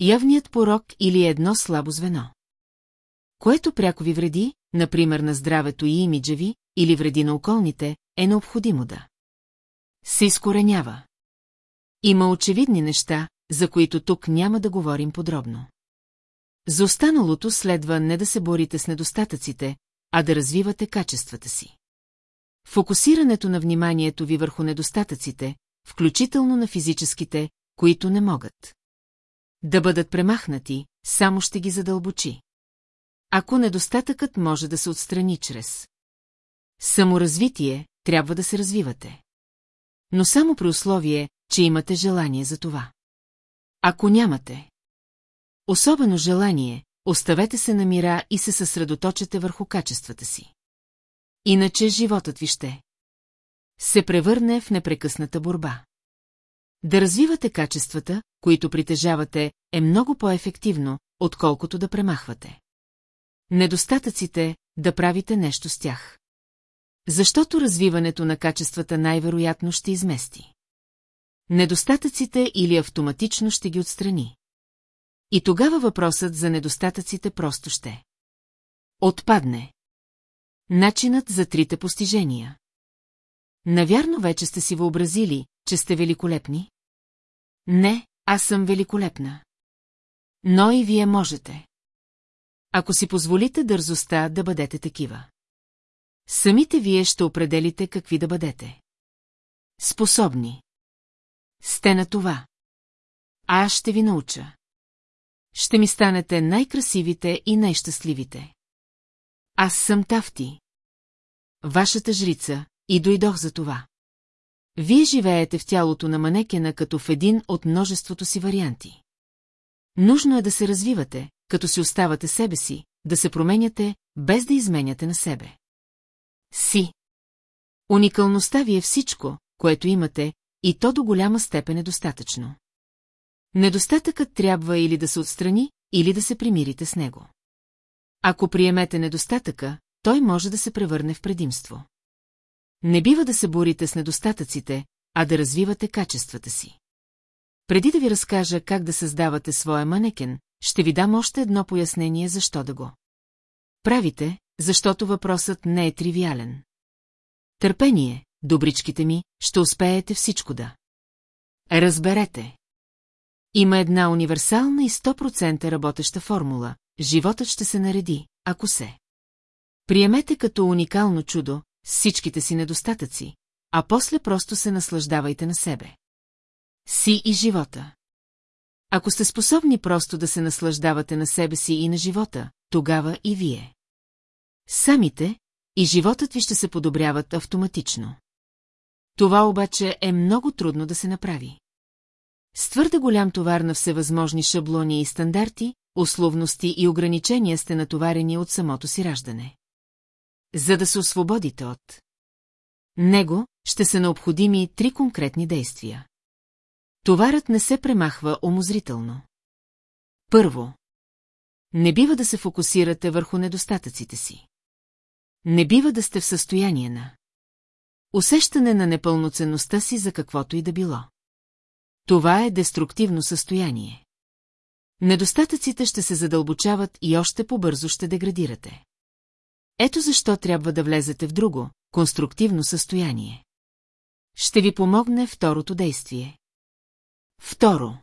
Явният порок или едно слабо звено. Което пряко ви вреди, например на здравето и имиджа ви, или вреди на околните, е необходимо да се изкоренява. Има очевидни неща, за които тук няма да говорим подробно. За останалото следва не да се борите с недостатъците, а да развивате качествата си. Фокусирането на вниманието ви върху недостатъците, включително на физическите, които не могат. Да бъдат премахнати, само ще ги задълбочи. Ако недостатъкът може да се отстрани чрез саморазвитие, трябва да се развивате. Но само при условие, че имате желание за това. Ако нямате особено желание, оставете се на мира и се съсредоточете върху качествата си. Иначе животът ви ще се превърне в непрекъсната борба. Да развивате качествата, които притежавате, е много по-ефективно, отколкото да премахвате. Недостатъците, да правите нещо с тях. Защото развиването на качествата най-вероятно ще измести. Недостатъците или автоматично ще ги отстрани. И тогава въпросът за недостатъците просто ще. Отпадне. Начинът за трите постижения. Навярно вече сте си въобразили, че сте великолепни? Не, аз съм великолепна. Но и вие можете. Ако си позволите дързостта да бъдете такива. Самите вие ще определите какви да бъдете. Способни. Сте на това. Аз ще ви науча. Ще ми станете най-красивите и най-щастливите. Аз съм Тафти. Вашата жрица, и дойдох за това. Вие живеете в тялото на манекена като в един от множеството си варианти. Нужно е да се развивате, като си оставате себе си, да се променяте, без да изменяте на себе. Си. Уникалността ви е всичко, което имате, и то до голяма степен е достатъчно. Недостатъкът трябва или да се отстрани, или да се примирите с него. Ако приемете недостатъка, той може да се превърне в предимство. Не бива да се борите с недостатъците, а да развивате качествата си. Преди да ви разкажа как да създавате своя манекен, ще ви дам още едно пояснение защо да го. Правите, защото въпросът не е тривиален. Търпение, добричките ми, ще успеете всичко да. Разберете. Има една универсална и 100% работеща формула. Животът ще се нареди, ако се. Приемете като уникално чудо, всичките си недостатъци, а после просто се наслаждавайте на себе. Си и живота. Ако сте способни просто да се наслаждавате на себе си и на живота, тогава и вие. Самите, и животът ви ще се подобряват автоматично. Това обаче е много трудно да се направи. С твърде голям товар на всевъзможни шаблони и стандарти, условности и ограничения сте натоварени от самото си раждане. За да се освободите от него, ще са необходими три конкретни действия. Товарът не се премахва омозрително. Първо. Не бива да се фокусирате върху недостатъците си. Не бива да сте в състояние на усещане на непълноценността си за каквото и да било. Това е деструктивно състояние. Недостатъците ще се задълбочават и още по-бързо ще деградирате. Ето защо трябва да влезете в друго, конструктивно състояние. Ще ви помогне второто действие. Второ.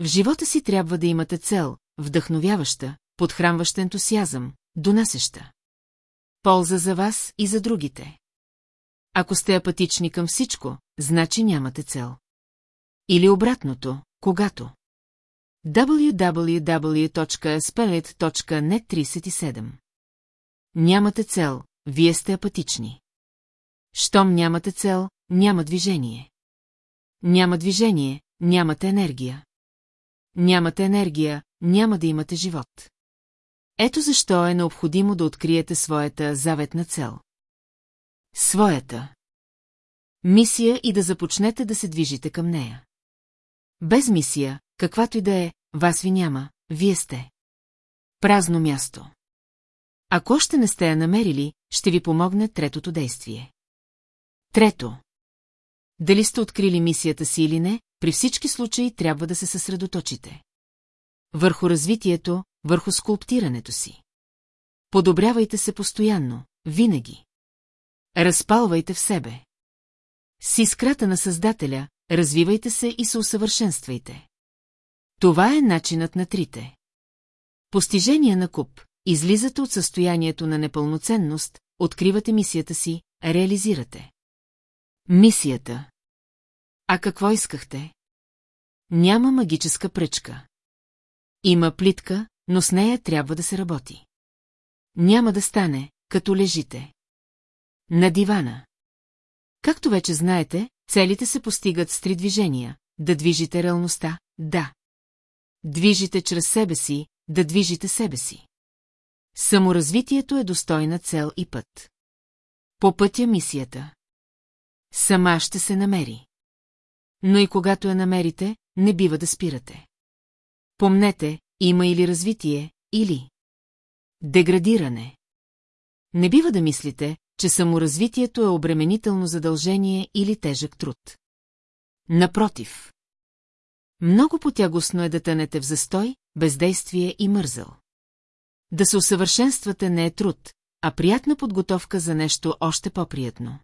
В живота си трябва да имате цел, вдъхновяваща, подхранващ ентусиазъм, донасеща. Полза за вас и за другите. Ако сте апатични към всичко, значи нямате цел. Или обратното, когато. www.spelit.net 37 Нямате цел, вие сте апатични. Щом нямате цел, няма движение. Няма движение, нямате енергия. Нямате енергия, няма да имате живот. Ето защо е необходимо да откриете своята заветна цел. Своята. Мисия и да започнете да се движите към нея. Без мисия, каквато и да е, вас ви няма, вие сте. Празно място. Ако още не сте я намерили, ще ви помогне третото действие. Трето. Дали сте открили мисията си или не, при всички случаи трябва да се съсредоточите. Върху развитието, върху скулптирането си. Подобрявайте се постоянно, винаги. Разпалвайте в себе. С искрата на Създателя, развивайте се и се усъвършенствайте. Това е начинът на трите. Постижение на куп. Излизате от състоянието на непълноценност, откривате мисията си, реализирате. Мисията. А какво искахте? Няма магическа пръчка. Има плитка, но с нея трябва да се работи. Няма да стане, като лежите. На дивана. Както вече знаете, целите се постигат с три движения. Да движите реалността, да. Движите чрез себе си, да движите себе си. Саморазвитието е достойна цел и път. По пътя мисията. Сама ще се намери. Но и когато я намерите, не бива да спирате. Помнете, има или развитие, или деградиране. Не бива да мислите, че саморазвитието е обременително задължение или тежък труд. Напротив. Много потягостно е да тънете в застой, бездействие и мързъл. Да се усъвършенствате не е труд, а приятна подготовка за нещо още по-приятно.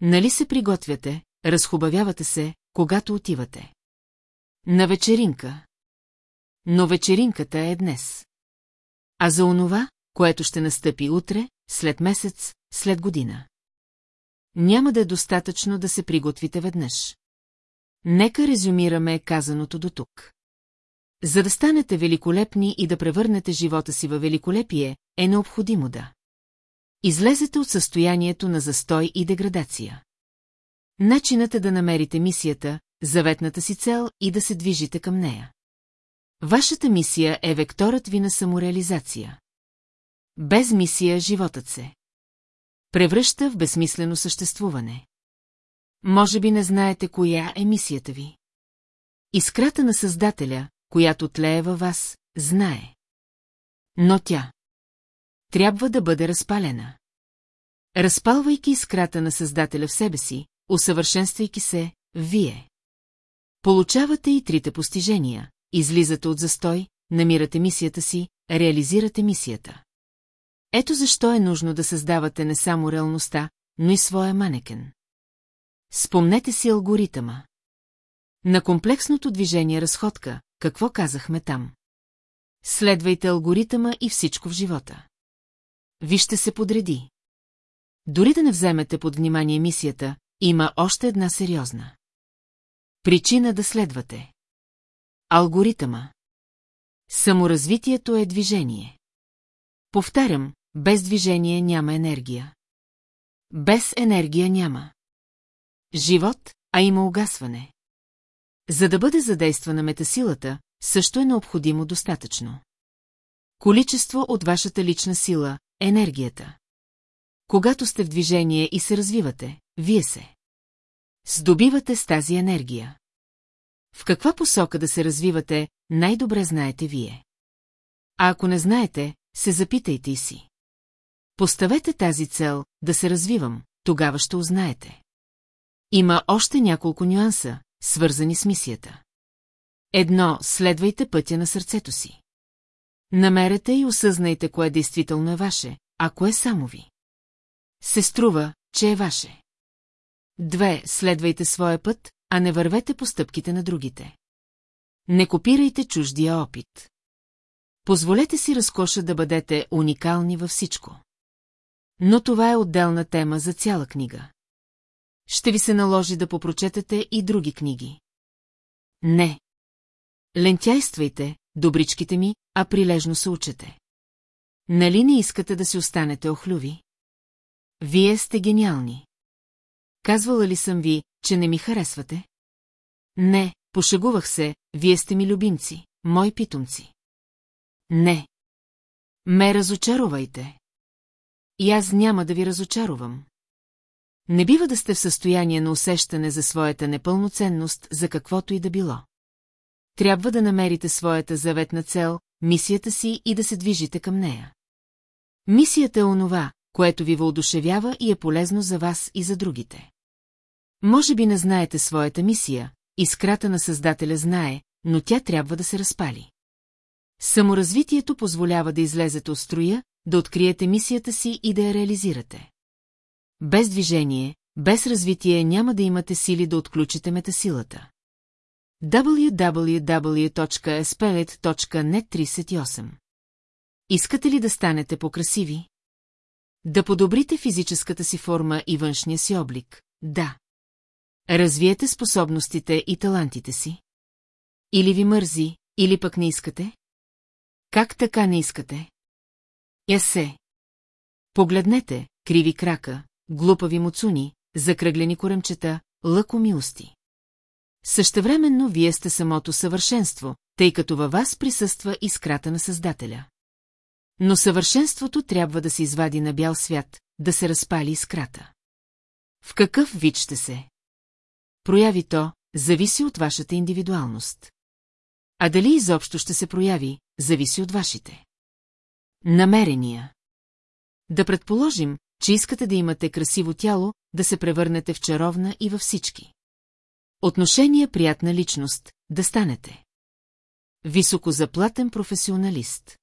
Нали се приготвяте, разхубавявате се, когато отивате? На вечеринка. Но вечеринката е днес. А за онова, което ще настъпи утре, след месец, след година. Няма да е достатъчно да се приготвите веднъж. Нека резюмираме казаното до тук. За да станете великолепни и да превърнете живота си във великолепие, е необходимо да излезете от състоянието на застой и деградация. Начинът е да намерите мисията, заветната си цел и да се движите към нея. Вашата мисия е векторът ви на самореализация. Без мисия животът се превръща в безсмислено съществуване. Може би не знаете коя е мисията ви. Искрата на Създателя, която тлее във вас, знае. Но тя трябва да бъде разпалена. Разпалвайки искрата на Създателя в себе си, усъвършенствайки се, вие. Получавате и трите постижения, излизате от застой, намирате мисията си, реализирате мисията. Ето защо е нужно да създавате не само реалността, но и своя манекен. Спомнете си алгоритъма. На комплексното движение разходка, какво казахме там? Следвайте алгоритъма и всичко в живота. Вижте се подреди. Дори да не вземете под внимание мисията, има още една сериозна. Причина да следвате. Алгоритъма. Саморазвитието е движение. Повтарям, без движение няма енергия. Без енергия няма. Живот, а има угасване. За да бъде задействана метасилата, също е необходимо достатъчно. Количество от вашата лична сила – енергията. Когато сте в движение и се развивате, вие се. Сдобивате с тази енергия. В каква посока да се развивате, най-добре знаете вие. А ако не знаете, се запитайте и си. Поставете тази цел, да се развивам, тогава ще узнаете. Има още няколко нюанса, свързани с мисията. Едно, следвайте пътя на сърцето си. Намерете и осъзнайте кое действително е ваше, а кое само ви. Се струва, че е ваше. Две, следвайте своя път, а не вървете по стъпките на другите. Не копирайте чуждия опит. Позволете си разкоша да бъдете уникални във всичко. Но това е отделна тема за цяла книга. Ще ви се наложи да попрочетете и други книги. Не. Лентяйствайте, добричките ми, а прилежно се учете. Нали не искате да си останете охлюви? Вие сте гениални. Казвала ли съм ви, че не ми харесвате? Не, пошегувах се, вие сте ми любимци, мои питомци. Не. Ме разочаровайте. И аз няма да ви разочаровам. Не бива да сте в състояние на усещане за своята непълноценност за каквото и да било. Трябва да намерите своята заветна цел, мисията си и да се движите към нея. Мисията е онова, което ви въодушевява и е полезно за вас и за другите. Може би не знаете своята мисия, искрата на Създателя знае, но тя трябва да се разпали. Саморазвитието позволява да излезете от строя, да откриете мисията си и да я реализирате. Без движение, без развитие няма да имате сили да отключите метасилата. www.espelet.net 38 Искате ли да станете покрасиви? Да подобрите физическата си форма и външния си облик? Да. Развиете способностите и талантите си? Или ви мързи, или пък не искате? Как така не искате? Ясе. Погледнете, криви крака, глупави муцуни, закръглени коремчета, лъкоми усти. Същевременно вие сте самото съвършенство, тъй като във вас присъства искрата на Създателя. Но съвършенството трябва да се извади на бял свят, да се разпали искрата. В какъв вид ще се? Прояви то, зависи от вашата индивидуалност. А дали изобщо ще се прояви, зависи от вашите. Намерения. Да предположим, че искате да имате красиво тяло, да се превърнете в чаровна и във всички. Отношения приятна личност, да станете. Високозаплатен професионалист.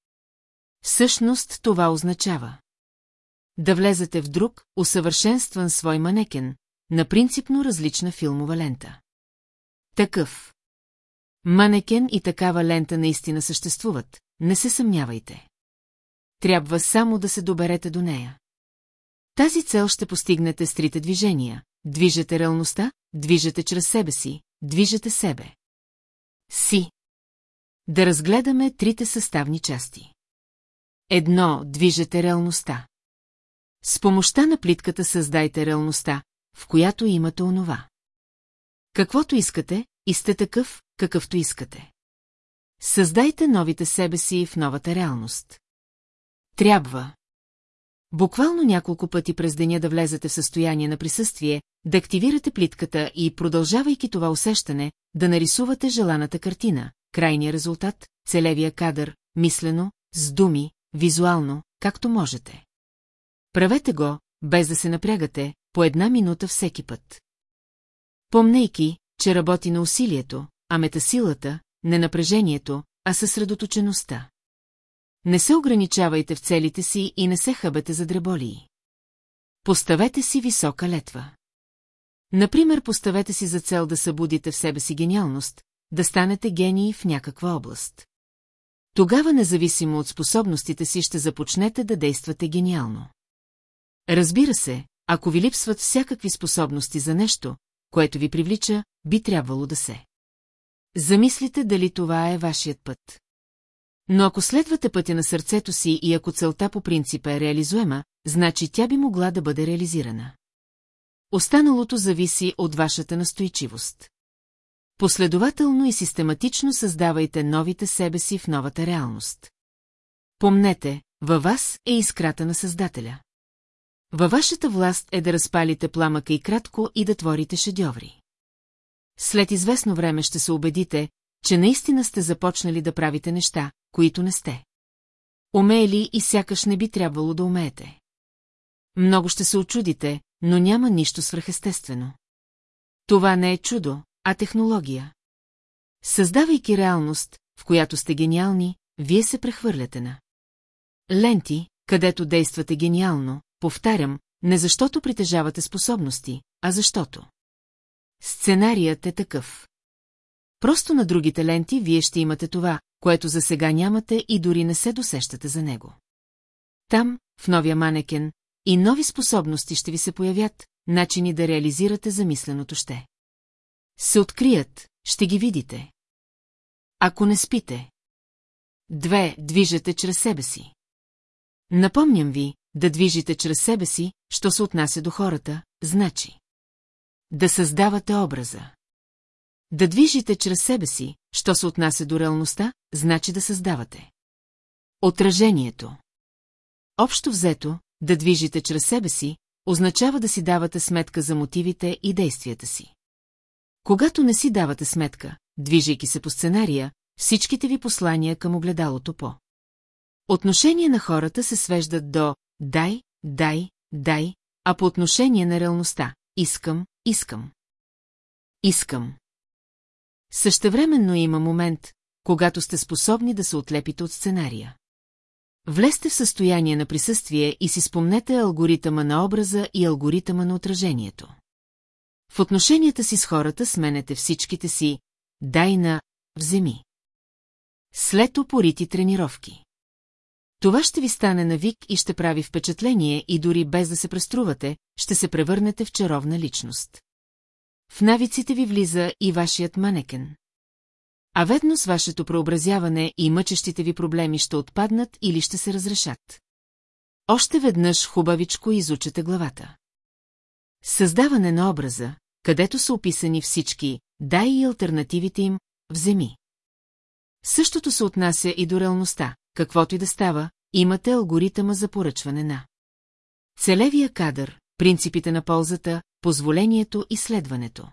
Всъщност това означава. Да влезете в друг, усъвършенстван свой манекен, на принципно различна филмова лента. Такъв. Манекен и такава лента наистина съществуват, не се съмнявайте. Трябва само да се доберете до нея. Тази цел ще постигнете с трите движения. Движете реалността, движете чрез себе си, движете себе. Си. Да разгледаме трите съставни части. Едно, движете реалността. С помощта на плитката създайте реалността, в която имате онова. Каквото искате, и сте такъв, какъвто искате. Създайте новите себе си в новата реалност. Трябва. Буквално няколко пъти през деня да влезете в състояние на присъствие, да активирате плитката и, продължавайки това усещане, да нарисувате желаната картина, крайния резултат, целевия кадър, мислено, с думи, визуално, както можете. Правете го, без да се напрягате, по една минута всеки път. Помнейки, че работи на усилието, а метасилата, не напрежението, а съсредоточеността. Не се ограничавайте в целите си и не се хъбете за дреболии. Поставете си висока летва. Например, поставете си за цел да събудите в себе си гениалност, да станете гении в някаква област. Тогава, независимо от способностите си, ще започнете да действате гениално. Разбира се, ако ви липсват всякакви способности за нещо, което ви привлича, би трябвало да се. Замислите дали това е вашият път. Но ако следвате пътя на сърцето си и ако целта по принцип е реализуема, значи тя би могла да бъде реализирана. Останалото зависи от вашата настойчивост. Последователно и систематично създавайте новите себе си в новата реалност. Помнете, във вас е искрата на Създателя. Във вашата власт е да разпалите пламъка и кратко и да творите шедьоври. След известно време ще се убедите, че наистина сте започнали да правите неща, които не сте. Умеели и сякаш не би трябвало да умеете. Много ще се очудите, но няма нищо свръхестествено. Това не е чудо, а технология. Създавайки реалност, в която сте гениални, вие се прехвърляте на. Ленти, където действате гениално, повтарям, не защото притежавате способности, а защото. Сценарият е такъв. Просто на другите ленти вие ще имате това, което за сега нямате и дори не се досещате за него. Там, в новия манекен, и нови способности ще ви се появят, начини да реализирате замисленото ще. Се открият, ще ги видите. Ако не спите. Две, движете чрез себе си. Напомням ви, да движите чрез себе си, що се отнася до хората, значи. Да създавате образа. Да движите чрез себе си, що се отнася до реалността, значи да създавате. Отражението. Общо взето, да движите чрез себе си, означава да си давате сметка за мотивите и действията си. Когато не си давате сметка, движейки се по сценария, всичките ви послания към огледалото по. Отношение на хората се свеждат до «дай, дай, дай», а по отношение на реалността «искам, искам». Искам. Същевременно има момент, когато сте способни да се отлепите от сценария. Влезте в състояние на присъствие и си спомнете алгоритъма на образа и алгоритъма на отражението. В отношенията си с хората сменете всичките си «дай на» вземи. След упорити тренировки. Това ще ви стане навик и ще прави впечатление и дори без да се преструвате, ще се превърнете в чаровна личност. В навиците ви влиза и вашият манекен. А ведно с вашето преобразяване и мъчещите ви проблеми ще отпаднат или ще се разрешат. Още веднъж хубавичко изучете главата. Създаване на образа, където са описани всички, дай и альтернативите им, вземи. Същото се отнася и до реалността, каквото и да става, имате алгоритъма за поръчване на. Целевия кадър, принципите на ползата, позволението и следването.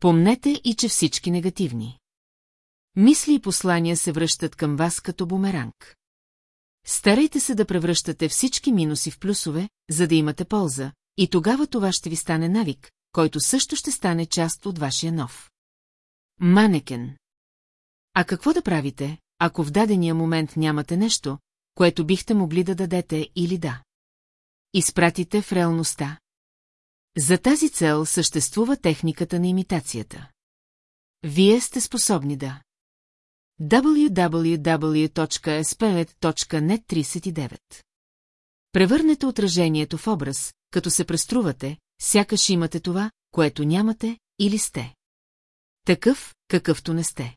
Помнете и, че всички негативни. Мисли и послания се връщат към вас като бумеранг. Старайте се да превръщате всички минуси в плюсове, за да имате полза, и тогава това ще ви стане навик, който също ще стане част от вашия нов. Манекен. А какво да правите, ако в дадения момент нямате нещо, което бихте могли да дадете или да? Изпратите в реалността. За тази цел съществува техниката на имитацията. Вие сте способни да www.splet.net 39 Превърнете отражението в образ, като се преструвате, сякаш имате това, което нямате или сте. Такъв, какъвто не сте.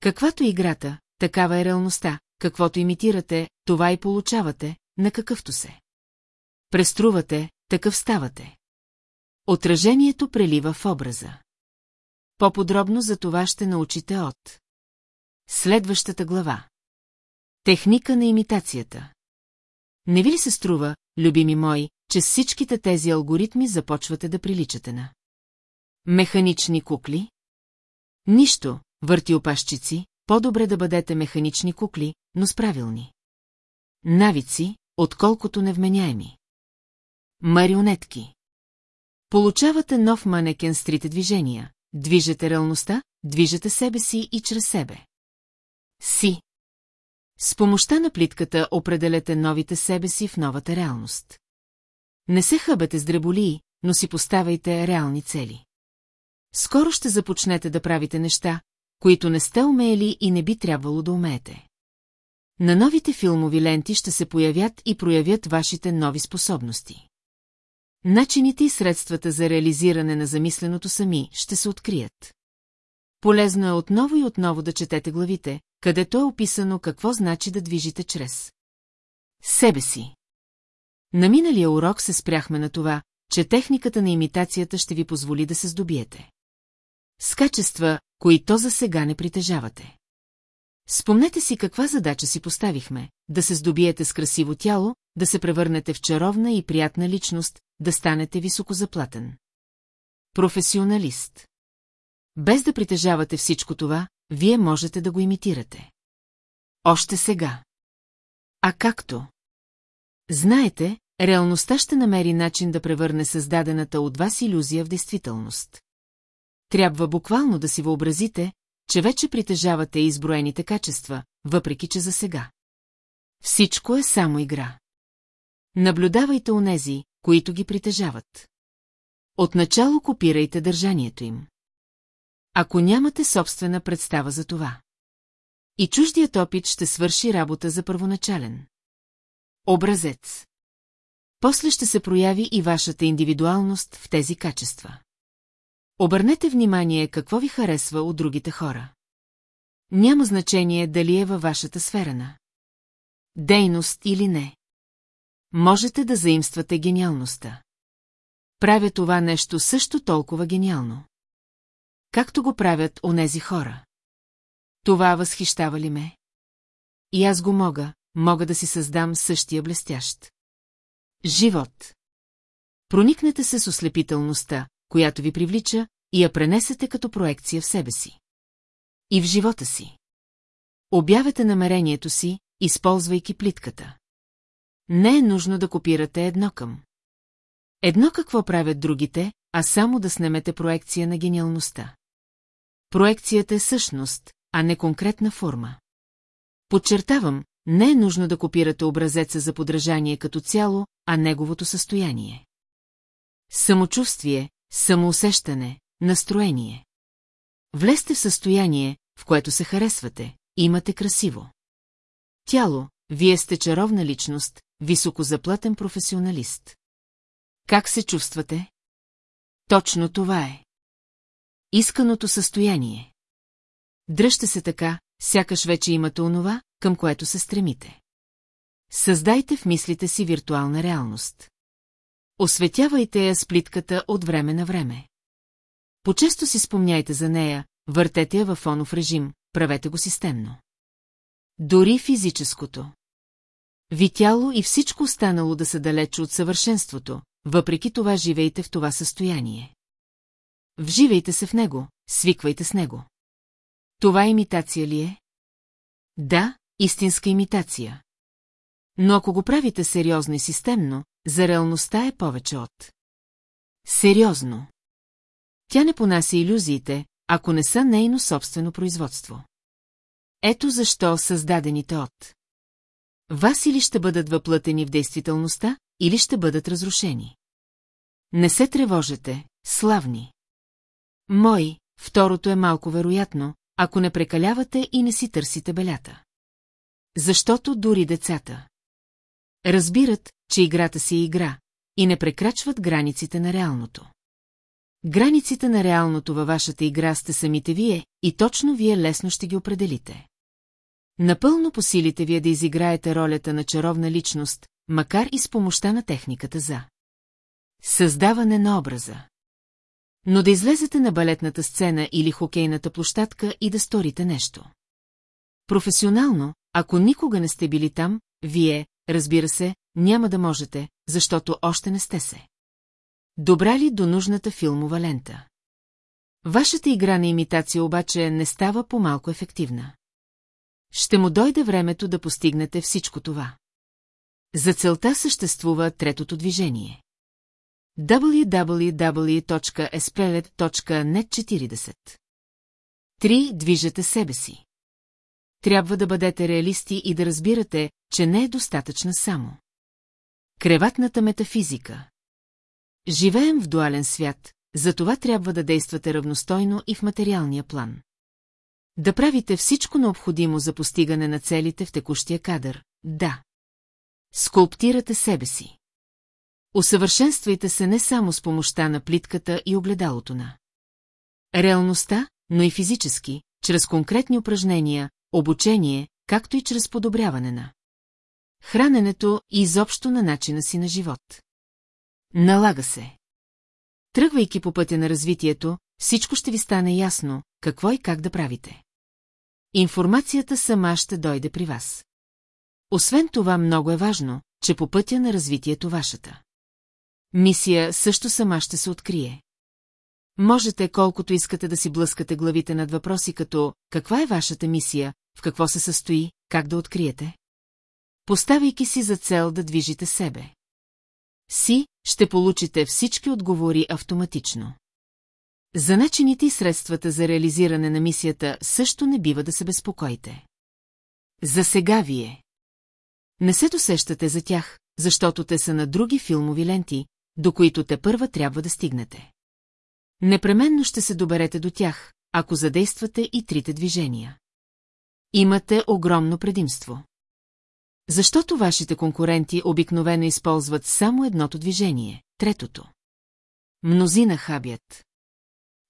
Каквато играта, такава е реалността, каквото имитирате, това и получавате, на какъвто се. Преструвате, такъв ставате. Отражението прелива в образа. По-подробно за това ще научите от Следващата глава. Техника на имитацията. Не ви ли се струва, любими мои, че всичките тези алгоритми започвате да приличате на? Механични кукли? Нищо, върти опашчици, по-добре да бъдете механични кукли, но с правилни. Навици, отколкото невменяеми. Марионетки. Получавате нов манекен с трите движения. Движете реалността, движете себе си и чрез себе. Си. С помощта на плитката определете новите себе си в новата реалност. Не се хъбете с дреболии, но си поставяйте реални цели. Скоро ще започнете да правите неща, които не сте умеели и не би трябвало да умеете. На новите филмови ленти ще се появят и проявят вашите нови способности. Начините и средствата за реализиране на замисленото сами ще се открият. Полезно е отново и отново да четете главите, където е описано какво значи да движите чрез себе си. На миналия урок се спряхме на това, че техниката на имитацията ще ви позволи да се здобиете. С качества, които за сега не притежавате. Спомнете си каква задача си поставихме – да се здобиете с красиво тяло, да се превърнете в чаровна и приятна личност, да станете високозаплатен. Професионалист. Без да притежавате всичко това, вие можете да го имитирате. Още сега. А както? Знаете, реалността ще намери начин да превърне създадената от вас иллюзия в действителност. Трябва буквално да си въобразите, че вече притежавате изброените качества, въпреки че за сега. Всичко е само игра. Наблюдавайте онези, които ги притежават. Отначало копирайте държанието им. Ако нямате собствена представа за това. И чуждият опит ще свърши работа за първоначален. Образец. После ще се прояви и вашата индивидуалност в тези качества. Обърнете внимание какво ви харесва от другите хора. Няма значение дали е във вашата сфера на дейност или не. Можете да заимствате гениалността. Правя това нещо също толкова гениално. Както го правят онези хора. Това възхищава ли ме? И аз го мога, мога да си създам същия блестящ. Живот. Проникнете се с ослепителността, която ви привлича, и я пренесете като проекция в себе си. И в живота си. Обявете намерението си, използвайки плитката. Не е нужно да копирате едно към. Едно какво правят другите, а само да снемете проекция на гениалността. Проекцията е същност, а не конкретна форма. Подчертавам, не е нужно да копирате образеца за подражание като цяло, а неговото състояние. Самочувствие, самоусещане, настроение. Влезте в състояние, в което се харесвате, имате красиво. Тяло, вие сте чаровна личност, високозаплатен професионалист. Как се чувствате? Точно това е. Исканото състояние. Дръжте се така, сякаш вече имате онова, към което се стремите. Създайте в мислите си виртуална реалност. Осветявайте я с плитката от време на време. Почесто си спомняйте за нея, въртете я във фонов режим, правете го системно. Дори физическото. Ви тяло и всичко останало да са далече от съвършенството, въпреки това живейте в това състояние. Вживейте се в него, свиквайте с него. Това имитация ли е? Да, истинска имитация. Но ако го правите сериозно и системно, за реалността е повече от. Сериозно. Тя не понася иллюзиите, ако не са нейно собствено производство. Ето защо създадените от. Вас или ще бъдат въплътени в действителността, или ще бъдат разрушени. Не се тревожете, славни. Мой, второто е малко вероятно, ако не прекалявате и не си търсите белята. Защото дори децата разбират, че играта си е игра и не прекрачват границите на реалното. Границите на реалното във вашата игра сте самите вие и точно вие лесно ще ги определите. Напълно по силите вие да изиграете ролята на чаровна личност, макар и с помощта на техниката за създаване на образа. Но да излезете на балетната сцена или хокейната площадка и да сторите нещо. Професионално, ако никога не сте били там, вие, разбира се, няма да можете, защото още не сте се. Добра ли до нужната филмова лента? Вашата игра на имитация обаче не става по-малко ефективна. Ще му дойде времето да постигнете всичко това. За целта съществува третото движение. www.espelet.net 40 Три Движете себе си. Трябва да бъдете реалисти и да разбирате, че не е достатъчна само. Креватната метафизика. Живеем в дуален свят, затова трябва да действате равностойно и в материалния план. Да правите всичко необходимо за постигане на целите в текущия кадър, да. Скулптирате себе си. Усъвършенствайте се не само с помощта на плитката и огледалото на реалността, но и физически, чрез конкретни упражнения, обучение, както и чрез подобряване на храненето и изобщо на начина си на живот. Налага се. Тръгвайки по пътя на развитието, всичко ще ви стане ясно, какво и как да правите. Информацията сама ще дойде при вас. Освен това много е важно, че по пътя на развитието вашата. Мисия също сама ще се открие. Можете колкото искате да си блъскате главите над въпроси като «Каква е вашата мисия?», «В какво се състои?», «Как да откриете?». Поставяйки си за цел да движите себе. Си, ще получите всички отговори автоматично. За начините и средствата за реализиране на мисията също не бива да се безпокоите. За сега вие. Не се досещате за тях, защото те са на други филмови ленти, до които те първа трябва да стигнете. Непременно ще се доберете до тях, ако задействате и трите движения. Имате огромно предимство. Защото вашите конкуренти обикновено използват само едното движение, третото. Мнозина хабят.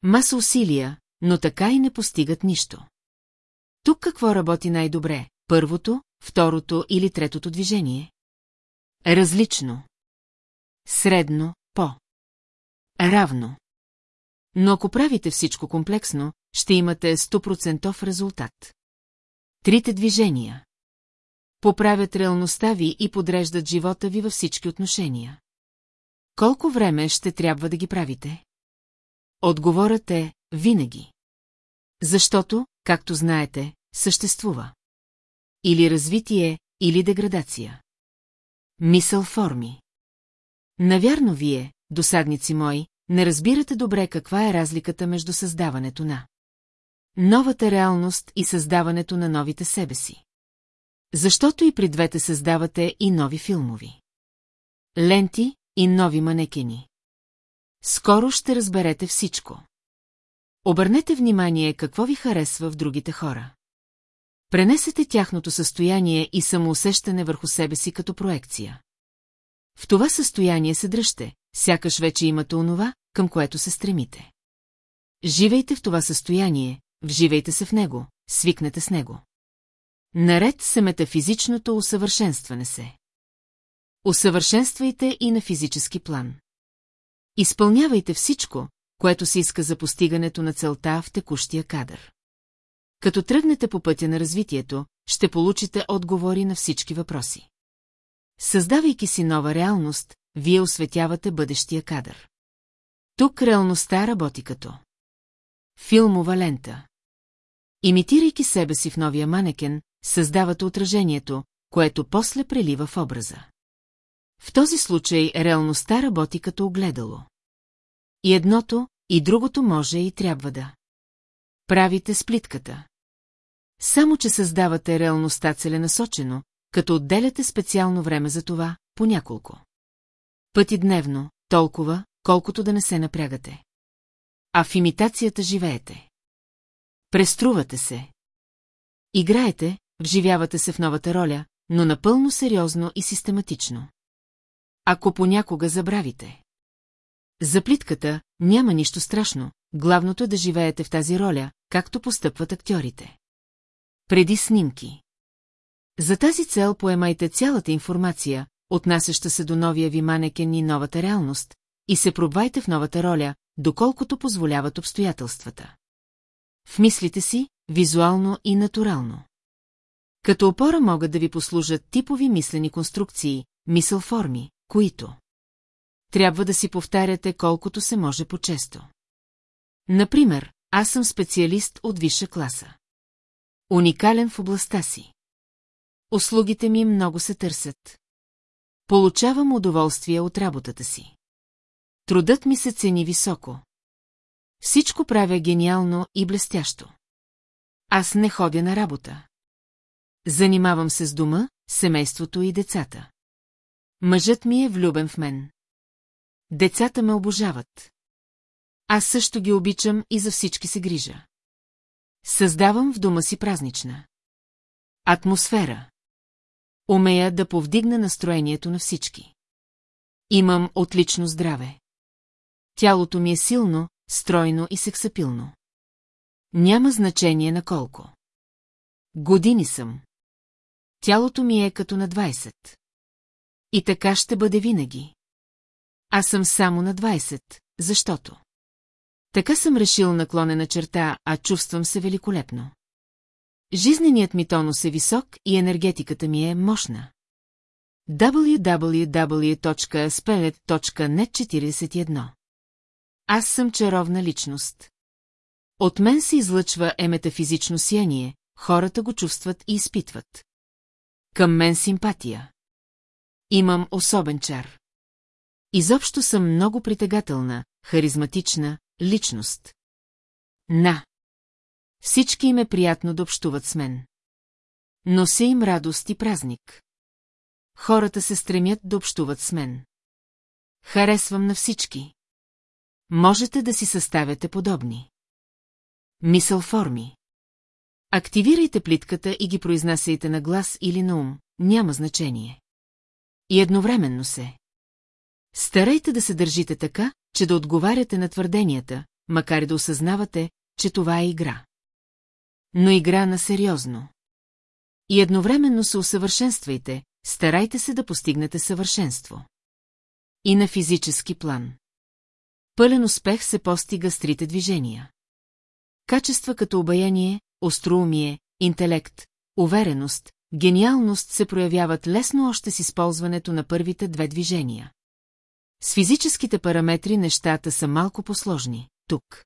Маса усилия, но така и не постигат нищо. Тук какво работи най-добре? Първото, второто или третото движение? Различно. Средно, по. Равно. Но ако правите всичко комплексно, ще имате 100% резултат. Трите движения. Поправят реалността ви и подреждат живота ви във всички отношения. Колко време ще трябва да ги правите? Отговорът е винаги. Защото, както знаете, съществува. Или развитие, или деградация. Мисъл форми. Навярно вие, досадници мои, не разбирате добре каква е разликата между създаването на новата реалност и създаването на новите себе си. Защото и при двете създавате и нови филмови. Ленти и нови манекени. Скоро ще разберете всичко. Обърнете внимание какво ви харесва в другите хора. Пренесете тяхното състояние и самоусещане върху себе си като проекция. В това състояние се дръжте, сякаш вече имате онова, към което се стремите. Живейте в това състояние, вживейте се в него, свикнете с него. Наред се метафизичното усъвършенстване се. Усъвършенствайте и на физически план. Изпълнявайте всичко, което се иска за постигането на целта в текущия кадър. Като тръгнете по пътя на развитието, ще получите отговори на всички въпроси. Създавайки си нова реалност, вие осветявате бъдещия кадър. Тук реалността работи като филмова лента. Имитирайки себе си в новия манекен, създавате отражението, което после прелива в образа. В този случай реалността работи като огледало. И едното, и другото може и трябва да. Правите сплитката. Само, че създавате реалността целенасочено, като отделяте специално време за това, по няколко. Пъти дневно, толкова, колкото да не се напрягате. А в имитацията живеете. Преструвате се. Играете, вживявате се в новата роля, но напълно сериозно и систематично. Ако понякога забравите. За плитката няма нищо страшно, главното е да живеете в тази роля, както постъпват актьорите. Преди снимки. За тази цел поемайте цялата информация, отнасяща се до новия ви манекен и новата реалност, и се пробвайте в новата роля, доколкото позволяват обстоятелствата. В мислите си, визуално и натурално. Като опора могат да ви послужат типови мислени конструкции, мисъл форми, които трябва да си повтаряте колкото се може по-често. Например, аз съм специалист от висша класа. Уникален в областта си. Услугите ми много се търсят. Получавам удоволствие от работата си. Трудът ми се цени високо. Всичко правя гениално и блестящо. Аз не ходя на работа. Занимавам се с дома, семейството и децата. Мъжът ми е влюбен в мен. Децата ме обожават. Аз също ги обичам и за всички се грижа. Създавам в дома си празнична. Атмосфера. Умея да повдигна настроението на всички. Имам отлично здраве. Тялото ми е силно, стройно и сексапилно. Няма значение на колко. Години съм. Тялото ми е като на 20. И така ще бъде винаги. Аз съм само на 20, защото... Така съм решил наклонена черта, а чувствам се великолепно. Жизненият ми тонус е висок и енергетиката ми е мощна. www.spelet.net 41 Аз съм чаровна личност. От мен се излъчва е метафизично сияние, хората го чувстват и изпитват. Към мен симпатия. Имам особен чар. Изобщо съм много притегателна, харизматична личност. На. Всички им е приятно да общуват с мен. Нося им радост и празник. Хората се стремят да общуват с мен. Харесвам на всички. Можете да си съставяте подобни. Мисъл форми. Активирайте плитката и ги произнасяйте на глас или на ум, няма значение. И едновременно се. Старайте да се държите така, че да отговаряте на твърденията, макар и да осъзнавате, че това е игра. Но игра на сериозно. И едновременно се усъвършенствайте, старайте се да постигнете съвършенство. И на физически план. Пълен успех се постига с трите движения. Качества като обаяние, остроумие, интелект, увереност, гениалност се проявяват лесно още с използването на първите две движения. С физическите параметри нещата са малко посложни, тук.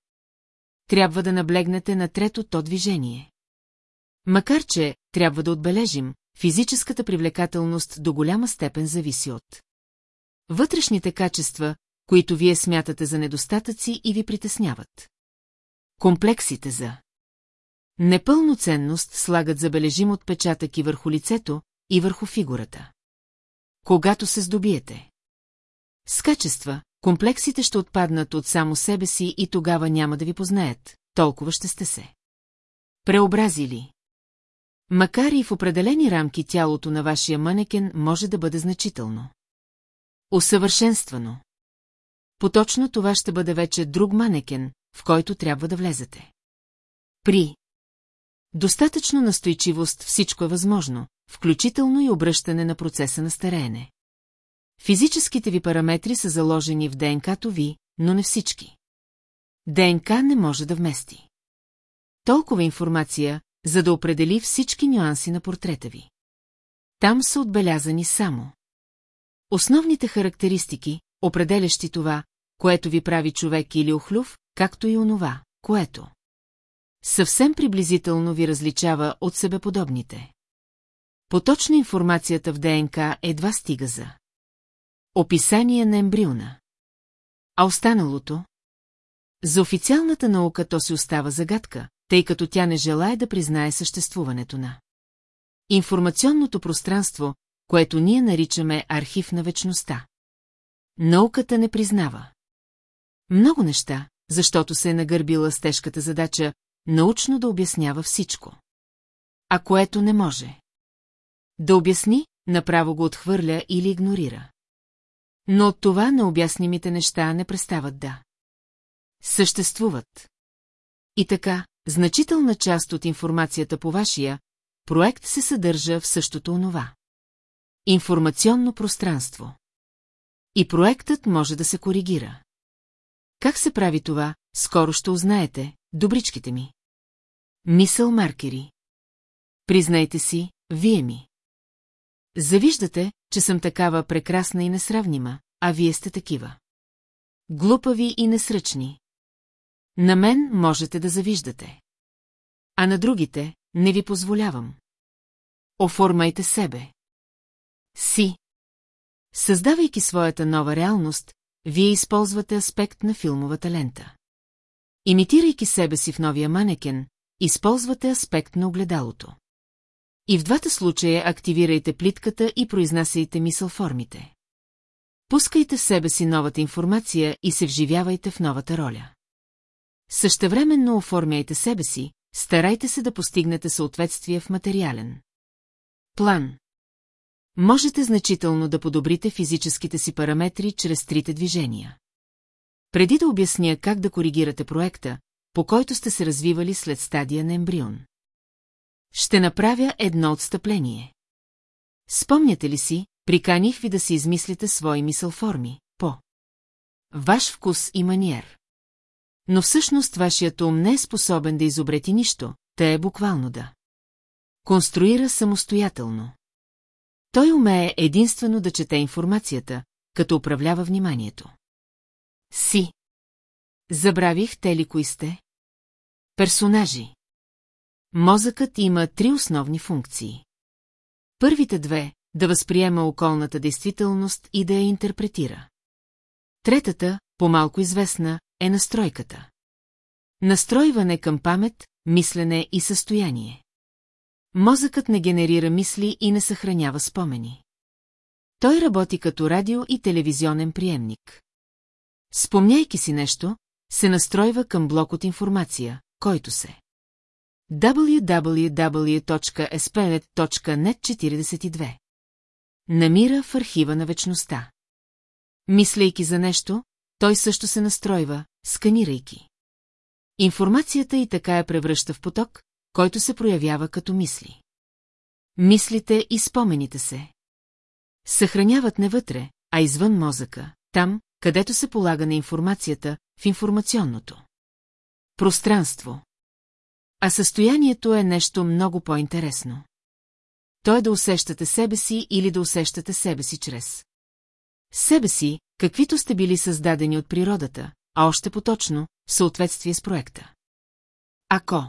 Трябва да наблегнете на трето то движение. Макар че, трябва да отбележим, физическата привлекателност до голяма степен зависи от вътрешните качества, които вие смятате за недостатъци и ви притесняват. Комплексите за непълноценност слагат забележим отпечатък и върху лицето, и върху фигурата. Когато се здобиете. С качества, комплексите ще отпаднат от само себе си и тогава няма да ви познаят, толкова ще сте се. Преобразили. Макар и в определени рамки тялото на вашия манекен може да бъде значително. Усъвършенствано. Поточно това ще бъде вече друг манекен, в който трябва да влезете. При достатъчно настойчивост всичко е възможно, включително и обръщане на процеса на стареене. Физическите ви параметри са заложени в ДНК-то ви, но не всички. ДНК не може да вмести. Толкова информация, за да определи всички нюанси на портрета ви. Там са отбелязани само. Основните характеристики, определящи това, което ви прави човек или охлюв, както и онова, което. Съвсем приблизително ви различава от себеподобните. Поточно информацията в ДНК едва стига за. Описание на ембриона. А останалото? За официалната наука то си остава загадка, тъй като тя не желая да признае съществуването на. Информационното пространство, което ние наричаме архив на вечността. Науката не признава. Много неща, защото се е нагърбила с тежката задача научно да обяснява всичко. А което не може. Да обясни, направо го отхвърля или игнорира. Но от това необяснимите неща не престават да. Съществуват. И така, значителна част от информацията по вашия проект се съдържа в същото онова. Информационно пространство. И проектът може да се коригира. Как се прави това, скоро ще узнаете, добричките ми. Мисъл маркери. Признайте си, вие ми. Завиждате, че съм такава прекрасна и несравнима, а вие сте такива. Глупави и несръчни. На мен можете да завиждате. А на другите не ви позволявам. Оформайте себе. Си. Създавайки своята нова реалност, вие използвате аспект на филмовата лента. Имитирайки себе си в новия манекен, използвате аспект на огледалото. И в двата случая активирайте плитката и произнасяйте мисъл формите. Пускайте в себе си новата информация и се вживявайте в новата роля. Същевременно оформяйте себе си, старайте се да постигнете съответствие в материален. План Можете значително да подобрите физическите си параметри чрез трите движения. Преди да обясня как да коригирате проекта, по който сте се развивали след стадия на ембрион. Ще направя едно отстъпление. Спомняте ли си, приканих ви да си измислите свои мисълформи, по ваш вкус и маниер. Но всъщност вашият ум не е способен да изобрети нищо, те е буквално да. Конструира самостоятелно. Той умее единствено да чете информацията, като управлява вниманието. Си. Забравих те ли кои сте? Персонажи. Мозъкът има три основни функции. Първите две – да възприема околната действителност и да я интерпретира. Третата, по-малко известна, е настройката. Настройване към памет, мислене и състояние. Мозъкът не генерира мисли и не съхранява спомени. Той работи като радио и телевизионен приемник. Спомняйки си нещо, се настройва към блок от информация, който се www.esplet.net42 Намира в архива на вечността. Мислейки за нещо, той също се настройва, сканирайки. Информацията и така я превръща в поток, който се проявява като мисли. Мислите и спомените се. Съхраняват не вътре, а извън мозъка, там, където се полага на информацията, в информационното. Пространство. А състоянието е нещо много по-интересно. То е да усещате себе си или да усещате себе си чрез. Себе си, каквито сте били създадени от природата, а още поточно, в съответствие с проекта. Ако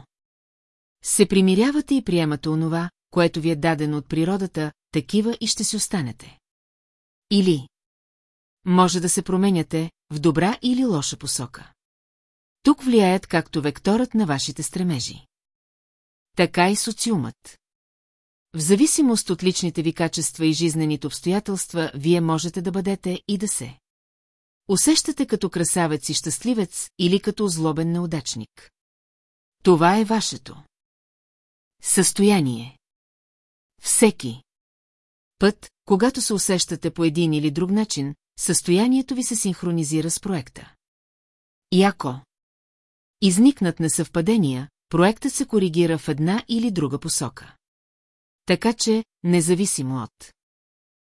се примирявате и приемате онова, което ви е дадено от природата, такива и ще си останете. Или може да се променяте в добра или лоша посока. Тук влияят както векторът на вашите стремежи. Така и социумът. В зависимост от личните ви качества и жизнените обстоятелства, вие можете да бъдете и да се. Усещате като красавец и щастливец или като злобен неудачник. Това е вашето. Състояние. Всеки. Път, когато се усещате по един или друг начин, състоянието ви се синхронизира с проекта. И ако изникнат несъвпадения, проектът се коригира в една или друга посока. Така че, независимо от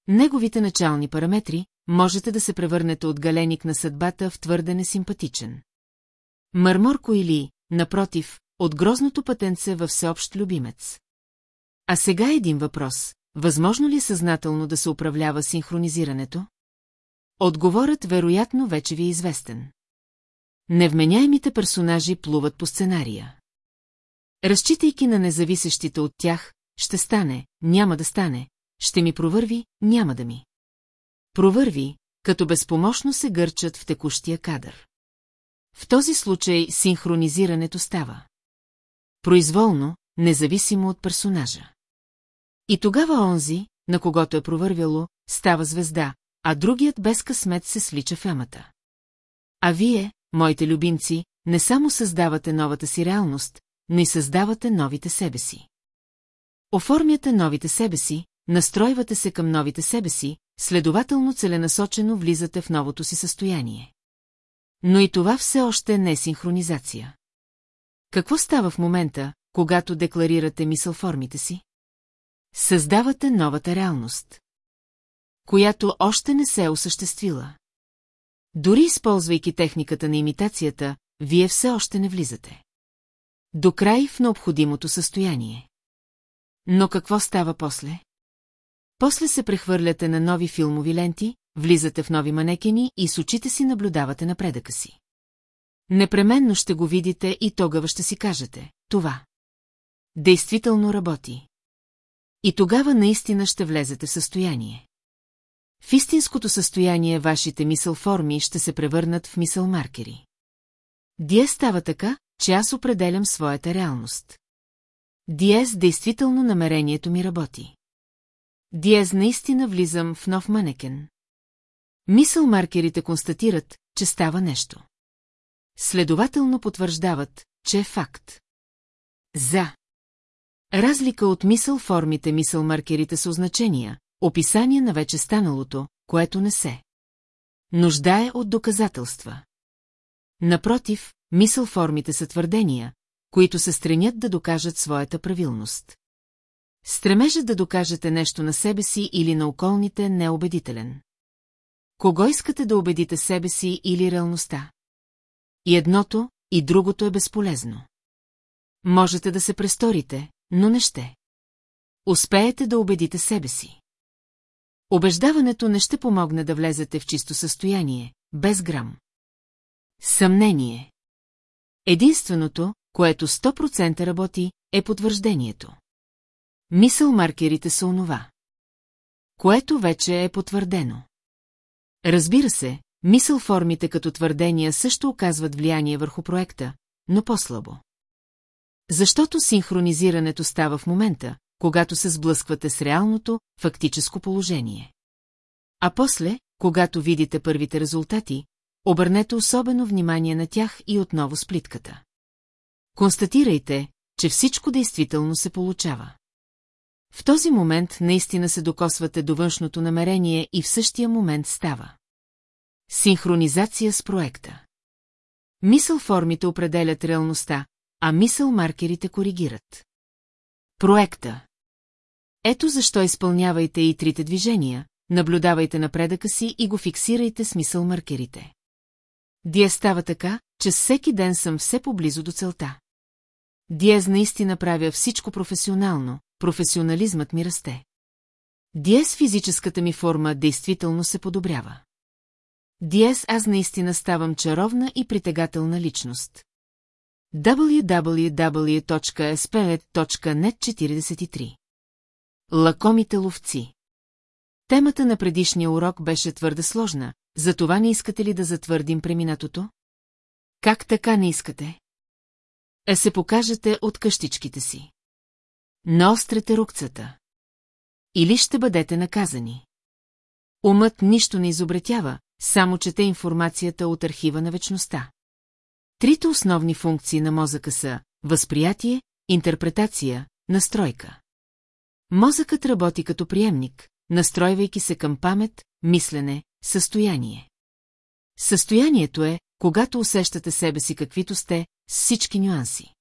неговите начални параметри, можете да се превърнете от галеник на съдбата в твърде несимпатичен. Мърморко или, напротив, от грозното пътенце във всеобщ любимец. А сега един въпрос. Възможно ли е съзнателно да се управлява синхронизирането? Отговорът вероятно вече ви е известен. Невменяемите персонажи плуват по сценария. Разчитайки на независещите от тях, ще стане, няма да стане, ще ми провърви, няма да ми. Провърви, като безпомощно се гърчат в текущия кадър. В този случай синхронизирането става. Произволно, независимо от персонажа. И тогава онзи, на когото е провървяло, става звезда, а другият без късмет се слича в ямата. А вие, моите любимци, не само създавате новата си реалност, но и създавате новите себе си. Оформяте новите себе си, настройвате се към новите себе си, следователно целенасочено влизате в новото си състояние. Но и това все още не е синхронизация. Какво става в момента, когато декларирате мисълформите си? Създавате новата реалност, която още не се е осъществила. Дори използвайки техниката на имитацията, вие все още не влизате. До край в необходимото състояние. Но какво става после? После се прехвърляте на нови филмови ленти, влизате в нови манекени и с очите си наблюдавате напредъка си. Непременно ще го видите и тогава ще си кажете, това. Действително работи. И тогава наистина ще влезете в състояние. В истинското състояние вашите мисъл-форми ще се превърнат в мисъл-маркери. Дие става така, че аз определям своята реалност. Диез действително намерението ми работи. Диез наистина влизам в нов манекен. Мисъл-маркерите констатират, че става нещо. Следователно потвърждават, че е факт. За. Разлика от мисъл-формите мисъл-маркерите са означения, описание на вече станалото, което не се. Нуждае от доказателства. Напротив, мисъл-формите са твърдения, които се стремят да докажат своята правилност. Стремежът да докажете нещо на себе си или на околните не е убедителен. Кого искате да убедите себе си или реалността? И едното, и другото е безполезно. Можете да се престорите, но не ще. Успеете да убедите себе си. Обеждаването не ще помогне да влезете в чисто състояние, без грам. Съмнение. Единственото, което 100% работи, е потвърждението. Мисъл-маркерите са онова. Което вече е потвърдено. Разбира се, мисъл-формите като твърдения също оказват влияние върху проекта, но по-слабо. Защото синхронизирането става в момента, когато се сблъсквате с реалното, фактическо положение. А после, когато видите първите резултати, обърнете особено внимание на тях и отново с плитката. Констатирайте, че всичко действително се получава. В този момент наистина се докосвате до външното намерение и в същия момент става. Синхронизация с проекта. Мисъл формите определят реалността, а мисъл маркерите коригират. Проекта. Ето защо изпълнявайте и трите движения, наблюдавайте напредъка си и го фиксирайте с мисъл маркерите. Дие става така, че всеки ден съм все поблизо до целта. Диез наистина правя всичко професионално, професионализмът ми расте. Диез физическата ми форма действително се подобрява. Диез аз наистина ставам чаровна и притегателна личност. www.spet.net 43 Лакомите ловци Темата на предишния урок беше твърде сложна, затова не искате ли да затвърдим преминатото? Как така не искате? Е се покажете от къщичките си. Наострете рукцата. Или ще бъдете наказани. Умът нищо не изобретява, само чете информацията от архива на вечността. Трите основни функции на мозъка са възприятие, интерпретация, настройка. Мозъкът работи като приемник, настройвайки се към памет, мислене, състояние. Състоянието е, когато усещате себе си каквито сте, с всички нюанси.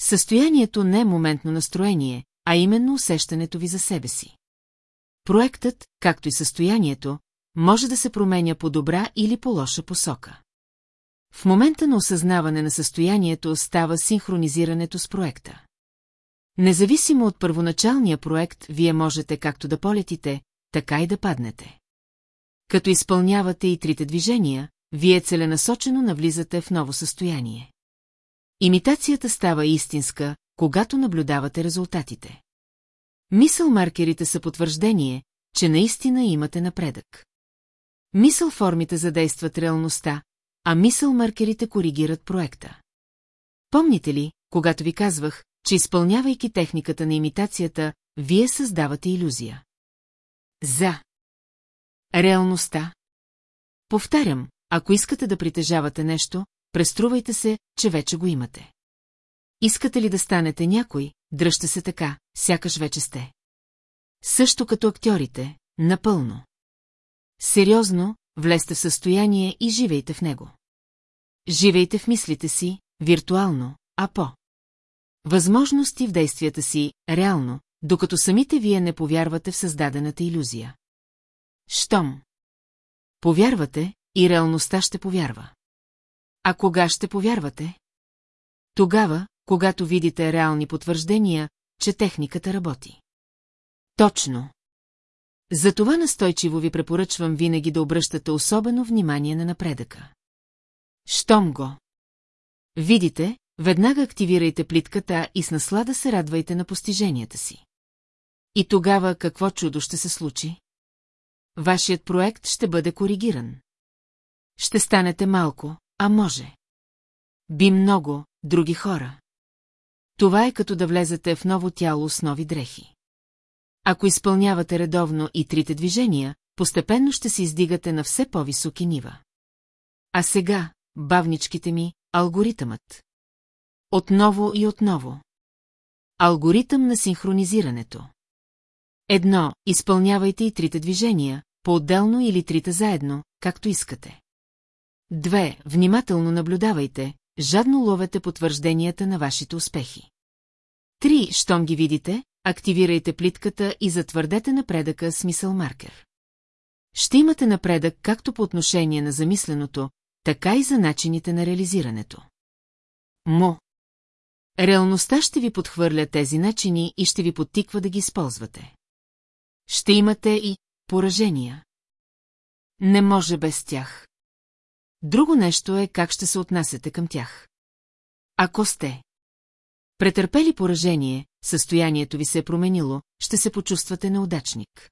Състоянието не е моментно настроение, а именно усещането ви за себе си. Проектът, както и състоянието, може да се променя по добра или по лоша посока. В момента на осъзнаване на състоянието става синхронизирането с проекта. Независимо от първоначалния проект, вие можете както да полетите, така и да паднете. Като изпълнявате и трите движения, вие целенасочено навлизате в ново състояние. Имитацията става истинска, когато наблюдавате резултатите. Мисъл-маркерите са потвърждение, че наистина имате напредък. Мисъл-формите задействат реалността, а мисъл-маркерите коригират проекта. Помните ли, когато ви казвах, че изпълнявайки техниката на имитацията, вие създавате иллюзия? За. Реалността. Повтарям, ако искате да притежавате нещо, преструвайте се, че вече го имате. Искате ли да станете някой, дръжте се така, сякаш вече сте. Също като актьорите, напълно. Сериозно, влезте в състояние и живейте в него. Живейте в мислите си, виртуално, а по. Възможности в действията си, реално, докато самите вие не повярвате в създадената иллюзия. Щом. Повярвате, и реалността ще повярва. А кога ще повярвате? Тогава, когато видите реални потвърждения, че техниката работи. Точно. Затова настойчиво ви препоръчвам винаги да обръщате особено внимание на напредъка. Щом го. Видите, веднага активирайте плитката и с наслада се радвайте на постиженията си. И тогава какво чудо ще се случи? Вашият проект ще бъде коригиран. Ще станете малко, а може. Би много, други хора. Това е като да влезете в ново тяло с нови дрехи. Ако изпълнявате редовно и трите движения, постепенно ще се издигате на все по-високи нива. А сега, бавничките ми, алгоритъмът. Отново и отново. Алгоритъм на синхронизирането. Едно, изпълнявайте и трите движения, по-отделно или трите заедно, както искате. Две, внимателно наблюдавайте, жадно ловете потвържденията на вашите успехи. Три, щом ги видите, активирайте плитката и затвърдете напредъка с мисъл маркер. Ще имате напредък както по отношение на замисленото, така и за начините на реализирането. Мо. Реалността ще ви подхвърля тези начини и ще ви подтиква да ги използвате. Ще имате и поражения. Не може без тях. Друго нещо е как ще се отнасяте към тях. Ако сте претърпели поражение, състоянието ви се е променило, ще се почувствате неудачник.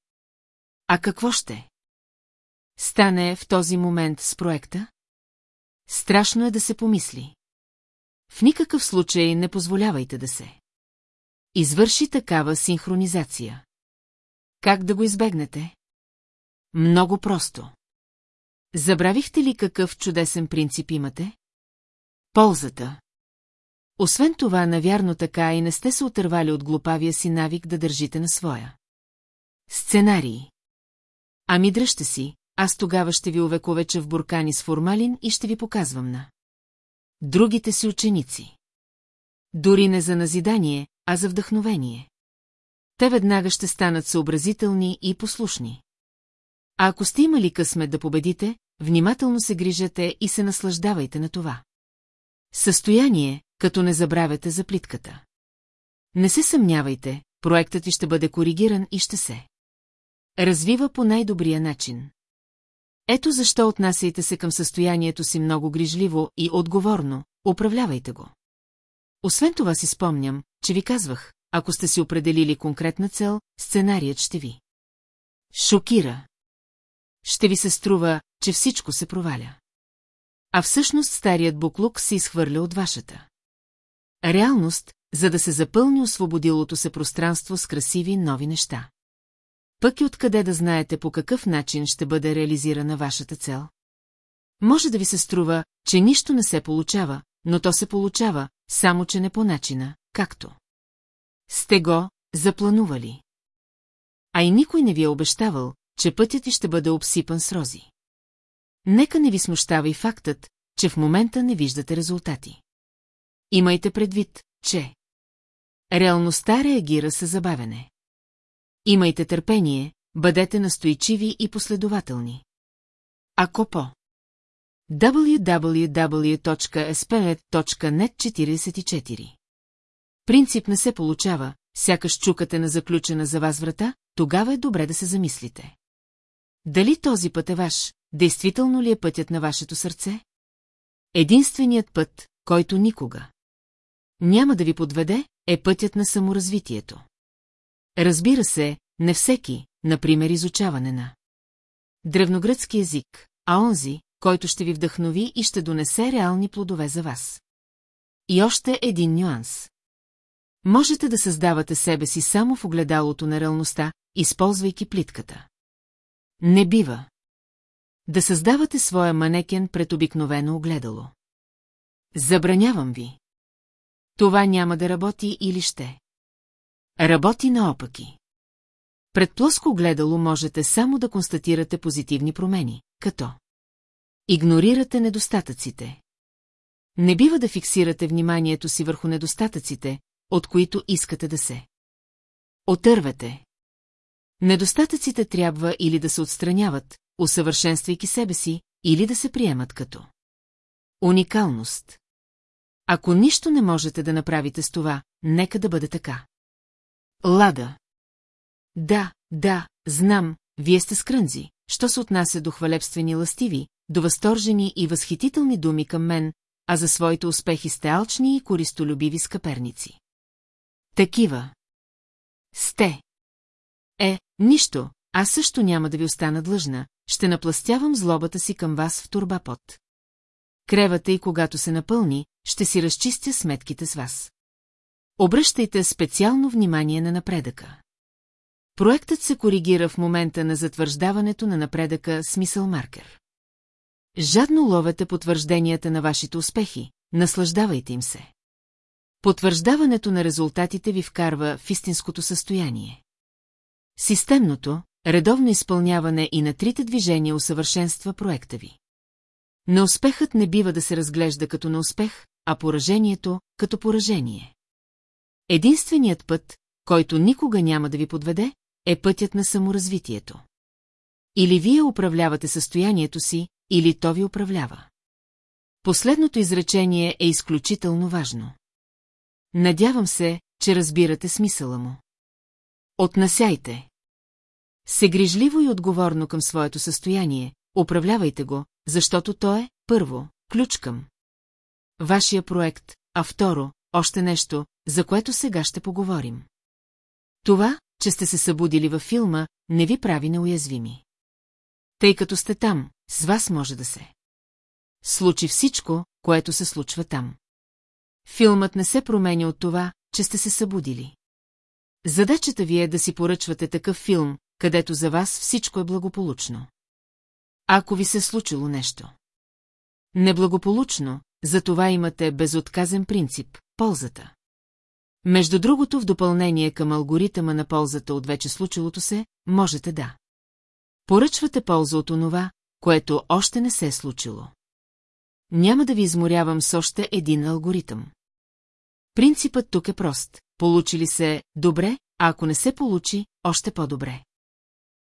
А какво ще? Стане в този момент с проекта? Страшно е да се помисли. В никакъв случай не позволявайте да се. Извърши такава синхронизация. Как да го избегнете? Много просто. Забравихте ли какъв чудесен принцип имате? Ползата. Освен това, навярно така и не сте се отървали от глупавия си навик да държите на своя. Сценарии. Ами дръжте си, аз тогава ще ви увековеча в буркани с формалин и ще ви показвам на. Другите си ученици. Дори не за назидание, а за вдъхновение. Те веднага ще станат съобразителни и послушни. А ако сте имали късмет да победите, внимателно се грижете и се наслаждавайте на това. Състояние, като не забравяте за плитката. Не се съмнявайте, проектът ви ще бъде коригиран и ще се. Развива по най-добрия начин. Ето защо отнасяйте се към състоянието си много грижливо и отговорно, управлявайте го. Освен това си спомням, че ви казвах, ако сте си определили конкретна цел, сценарият ще ви. Шокира. Ще ви се струва, че всичко се проваля. А всъщност старият буклук се изхвърля от вашата. Реалност, за да се запълни освободилото се пространство с красиви нови неща. Пък и откъде да знаете по какъв начин ще бъде реализирана вашата цел? Може да ви се струва, че нищо не се получава, но то се получава, само че не по начина, както. Сте го запланували. А и никой не ви е обещавал, че пътят ти ще бъде обсипан с рози. Нека не ви смущава и фактът, че в момента не виждате резултати. Имайте предвид, че реалността реагира с забавене. Имайте търпение, бъдете настойчиви и последователни. Ако по www.sp.net 44 Принцип не се получава, сякаш чукате на заключена за вас врата, тогава е добре да се замислите. Дали този път е ваш, действително ли е пътят на вашето сърце? Единственият път, който никога няма да ви подведе, е пътят на саморазвитието. Разбира се, не всеки, например изучаване на древногръцки език, а онзи, който ще ви вдъхнови и ще донесе реални плодове за вас. И още един нюанс. Можете да създавате себе си само в огледалото на реалността, използвайки плитката. Не бива. Да създавате своя манекен пред обикновено огледало. Забранявам ви. Това няма да работи или ще. Работи наопаки. Пред плоско огледало можете само да констатирате позитивни промени, като Игнорирате недостатъците. Не бива да фиксирате вниманието си върху недостатъците, от които искате да се. Отървете. Недостатъците трябва или да се отстраняват, усъвършенствайки себе си, или да се приемат като. Уникалност. Ако нищо не можете да направите с това, нека да бъде така. Лада. Да, да, знам, вие сте скрънзи, що се отнася до хвалебствени ластиви, до възторжени и възхитителни думи към мен, а за своите успехи сте алчни и користолюбиви скъперници. Такива. Сте. Е, нищо, аз също няма да ви остана длъжна, ще напластявам злобата си към вас в турба под. Кревата и когато се напълни, ще си разчистя сметките с вас. Обръщайте специално внимание на напредъка. Проектът се коригира в момента на затвърждаването на напредъка смисъл маркер. Жадно ловете потвържденията на вашите успехи, наслаждавайте им се. Потвърждаването на резултатите ви вкарва в истинското състояние. Системното, редовно изпълняване и на трите движения усъвършенства проекта ви. Неуспехът не бива да се разглежда като неуспех, а поражението като поражение. Единственият път, който никога няма да ви подведе, е пътят на саморазвитието. Или вие управлявате състоянието си, или то ви управлява. Последното изречение е изключително важно. Надявам се, че разбирате смисъла му. Отнасяйте. Се грижливо и отговорно към своето състояние, управлявайте го, защото то е, първо, ключ към. Вашия проект, а второ, още нещо, за което сега ще поговорим. Това, че сте се събудили във филма, не ви прави неуязвими. Тъй като сте там, с вас може да се. Случи всичко, което се случва там. Филмът не се променя от това, че сте се събудили. Задачата ви е да си поръчвате такъв филм, където за вас всичко е благополучно. Ако ви се случило нещо. Неблагополучно, за това имате безотказен принцип – ползата. Между другото, в допълнение към алгоритъма на ползата от вече случилото се, можете да. Поръчвате полза от онова, което още не се е случило. Няма да ви изморявам с още един алгоритъм. Принципът тук е прост. Получили се добре, а ако не се получи, още по-добре.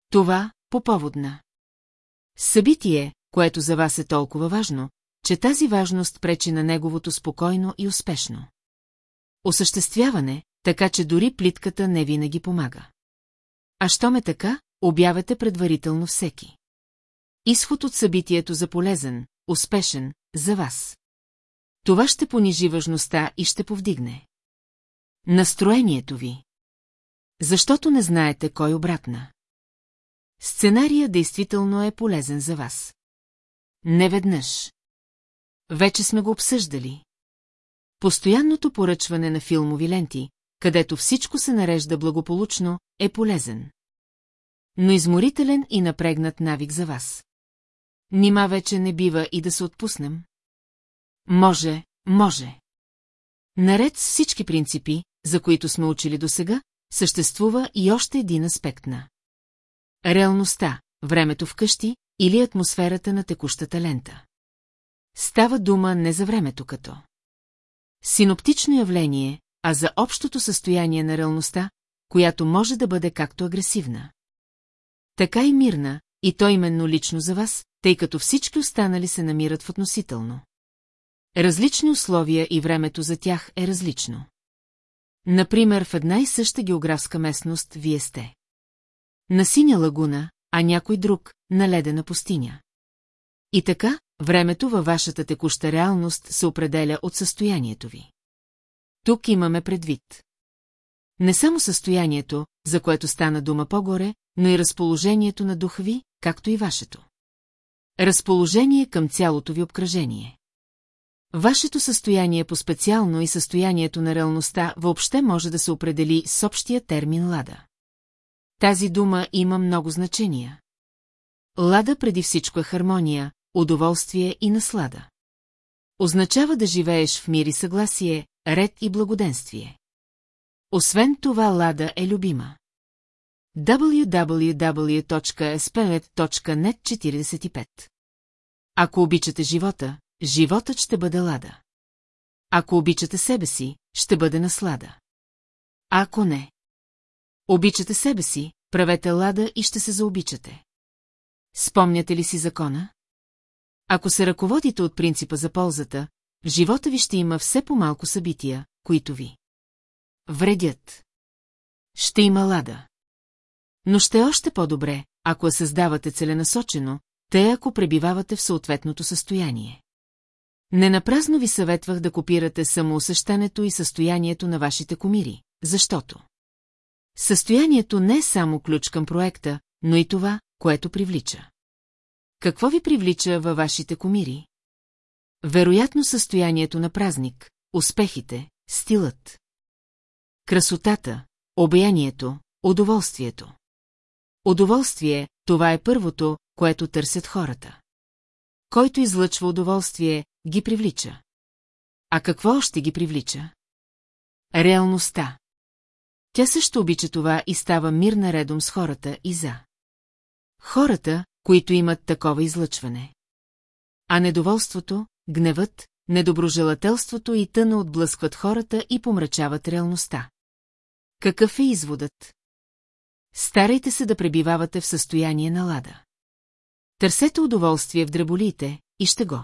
Това по повод на. Събитие, което за вас е толкова важно, че тази важност пречи на неговото спокойно и успешно. Осъществяване, така че дори плитката не винаги помага. А що ме така, обявете предварително всеки. Изход от събитието за полезен, успешен, за вас. Това ще понижи важността и ще повдигне. Настроението ви. Защото не знаете кой обратна. Сценария действително е полезен за вас. Не веднъж. Вече сме го обсъждали. Постоянното поръчване на филмови ленти, където всичко се нарежда благополучно, е полезен. Но изморителен и напрегнат навик за вас. Нима вече не бива и да се отпуснем? Може, може. Наред с всички принципи, за които сме учили досега, съществува и още един аспект на. Реалността, времето вкъщи или атмосферата на текущата лента. Става дума не за времето като. Синоптично явление, а за общото състояние на реалността, която може да бъде както агресивна. Така и мирна, и то именно лично за вас, тъй като всички останали се намират в относително. Различни условия и времето за тях е различно. Например, в една и съща географска местност вие сте. На синя лагуна, а някой друг – на ледена пустиня. И така, времето във вашата текуща реалност се определя от състоянието ви. Тук имаме предвид. Не само състоянието, за което стана дума по-горе, но и разположението на духа ви, както и вашето. Разположение към цялото ви обкръжение. Вашето състояние по-специално и състоянието на реалността въобще може да се определи с общия термин лада. Тази дума има много значения. Лада преди всичко е хармония, удоволствие и наслада. Означава да живееш в мир и съгласие, ред и благоденствие. Освен това Лада е любима. www.spelet.net 45 Ако обичате живота, животът ще бъде лада. Ако обичате себе си, ще бъде наслада. Ако не, обичате себе си, правете лада и ще се заобичате. Спомняте ли си закона? Ако се ръководите от принципа за ползата, в живота ви ще има все по-малко събития, които ви вредят. Ще има лада. Но ще е още по-добре, ако я създавате целенасочено, те ако пребивавате в съответното състояние. Ненапразно ви съветвах да копирате самоусещането и състоянието на вашите комири, защото Състоянието не е само ключ към проекта, но и това, което привлича. Какво ви привлича във вашите комири? Вероятно състоянието на празник, успехите, стилът. Красотата, обянието, удоволствието. Удоволствие, това е първото, което търсят хората. Който излъчва удоволствие, ги привлича. А какво още ги привлича? Реалността. Тя също обича това и става мирна редом с хората и за. Хората, които имат такова излъчване. А недоволството, гневът, недоброжелателството и тъна отблъскват хората и помрачават реалността. Какъв е изводът? Старайте се да пребивавате в състояние на лада. Търсете удоволствие в дреболиите и ще го.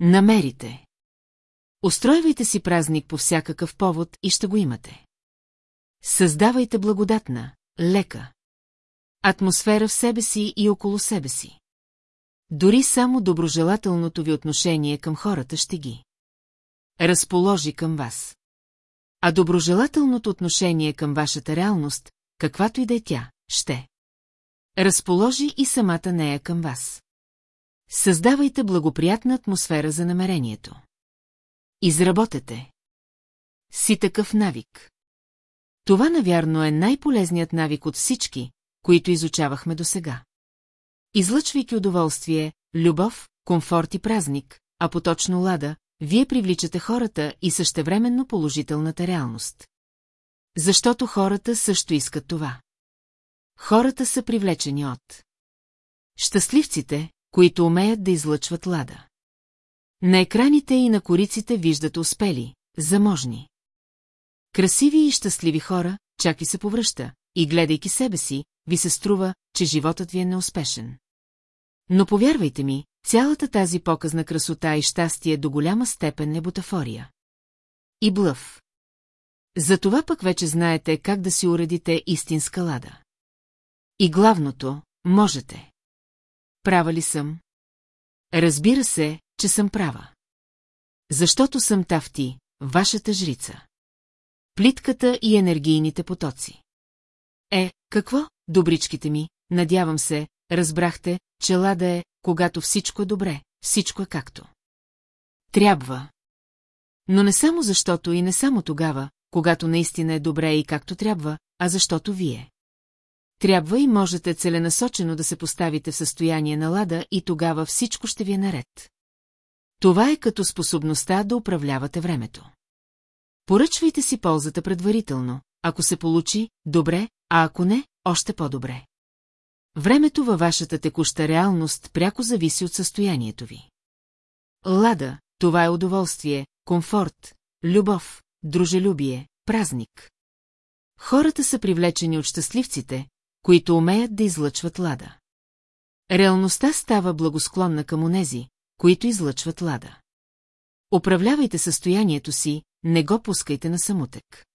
Намерите. Устройвайте си празник по всякакъв повод и ще го имате. Създавайте благодатна, лека. Атмосфера в себе си и около себе си. Дори само доброжелателното ви отношение към хората ще ги разположи към вас. А доброжелателното отношение към вашата реалност, каквато и да е тя, ще разположи и самата нея към вас. Създавайте благоприятна атмосфера за намерението. Изработете си такъв навик. Това, навярно, е най-полезният навик от всички, които изучавахме досега. Излъчвайки удоволствие, любов, комфорт и празник, а поточно лада, вие привличате хората и същевременно положителната реалност. Защото хората също искат това. Хората са привлечени от щастливците, които умеят да излъчват лада. На екраните и на кориците виждате успели, заможни. Красиви и щастливи хора, чак ви се повръща, и гледайки себе си, ви се струва, че животът ви е неуспешен. Но повярвайте ми, цялата тази показна красота и щастие до голяма степен е бутафория. И блъв. Затова пък вече знаете как да си уредите истинска лада. И главното, можете. Права ли съм? Разбира се, че съм права. Защото съм Тавти, вашата жрица. Плитката и енергийните потоци. Е, какво, добричките ми, надявам се, разбрахте, че лада е, когато всичко е добре, всичко е както. Трябва. Но не само защото и не само тогава, когато наистина е добре и както трябва, а защото вие. Трябва и можете целенасочено да се поставите в състояние на лада и тогава всичко ще ви е наред. Това е като способността да управлявате времето. Поръчвайте си ползата предварително. Ако се получи, добре, а ако не, още по-добре. Времето във вашата текуща реалност пряко зависи от състоянието ви. Лада, това е удоволствие, комфорт, любов, дружелюбие, празник. Хората са привлечени от щастливците, които умеят да излъчват лада. Реалността става благосклонна към онези, които излъчват лада. Управлявайте състоянието си, не го пускайте на самотек.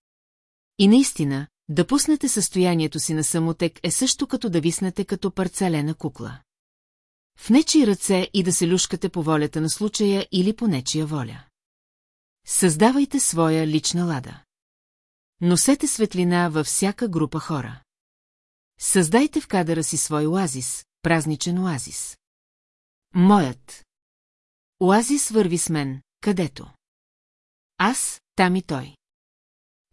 И наистина, да пуснете състоянието си на самотек е също като да виснете като парцелена кукла. В нечи ръце и да се люшкате по волята на случая или по нечия воля. Създавайте своя лична лада. Носете светлина във всяка група хора. Създайте в кадъра си свой оазис, празничен оазис. Моят. Оазис върви с мен, където. Аз, там и той.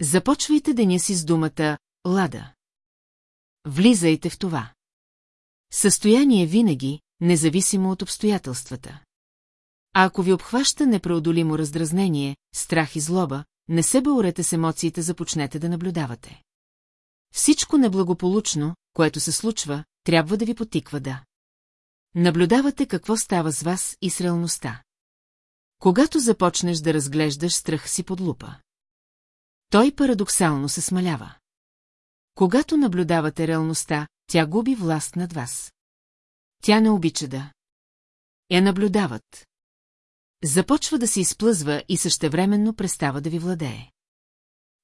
Започвайте деня си с думата «Лада». Влизайте в това. Състояние винаги, независимо от обстоятелствата. А ако ви обхваща непреодолимо раздразнение, страх и злоба, не се баурете с емоциите, започнете да наблюдавате. Всичко неблагополучно, което се случва, трябва да ви потиква да. Наблюдавате какво става с вас и с реалността. Когато започнеш да разглеждаш страх си под лупа. Той парадоксално се смалява. Когато наблюдавате реалността, тя губи власт над вас. Тя не обича да. Я наблюдават. Започва да се изплъзва и същевременно престава да ви владее.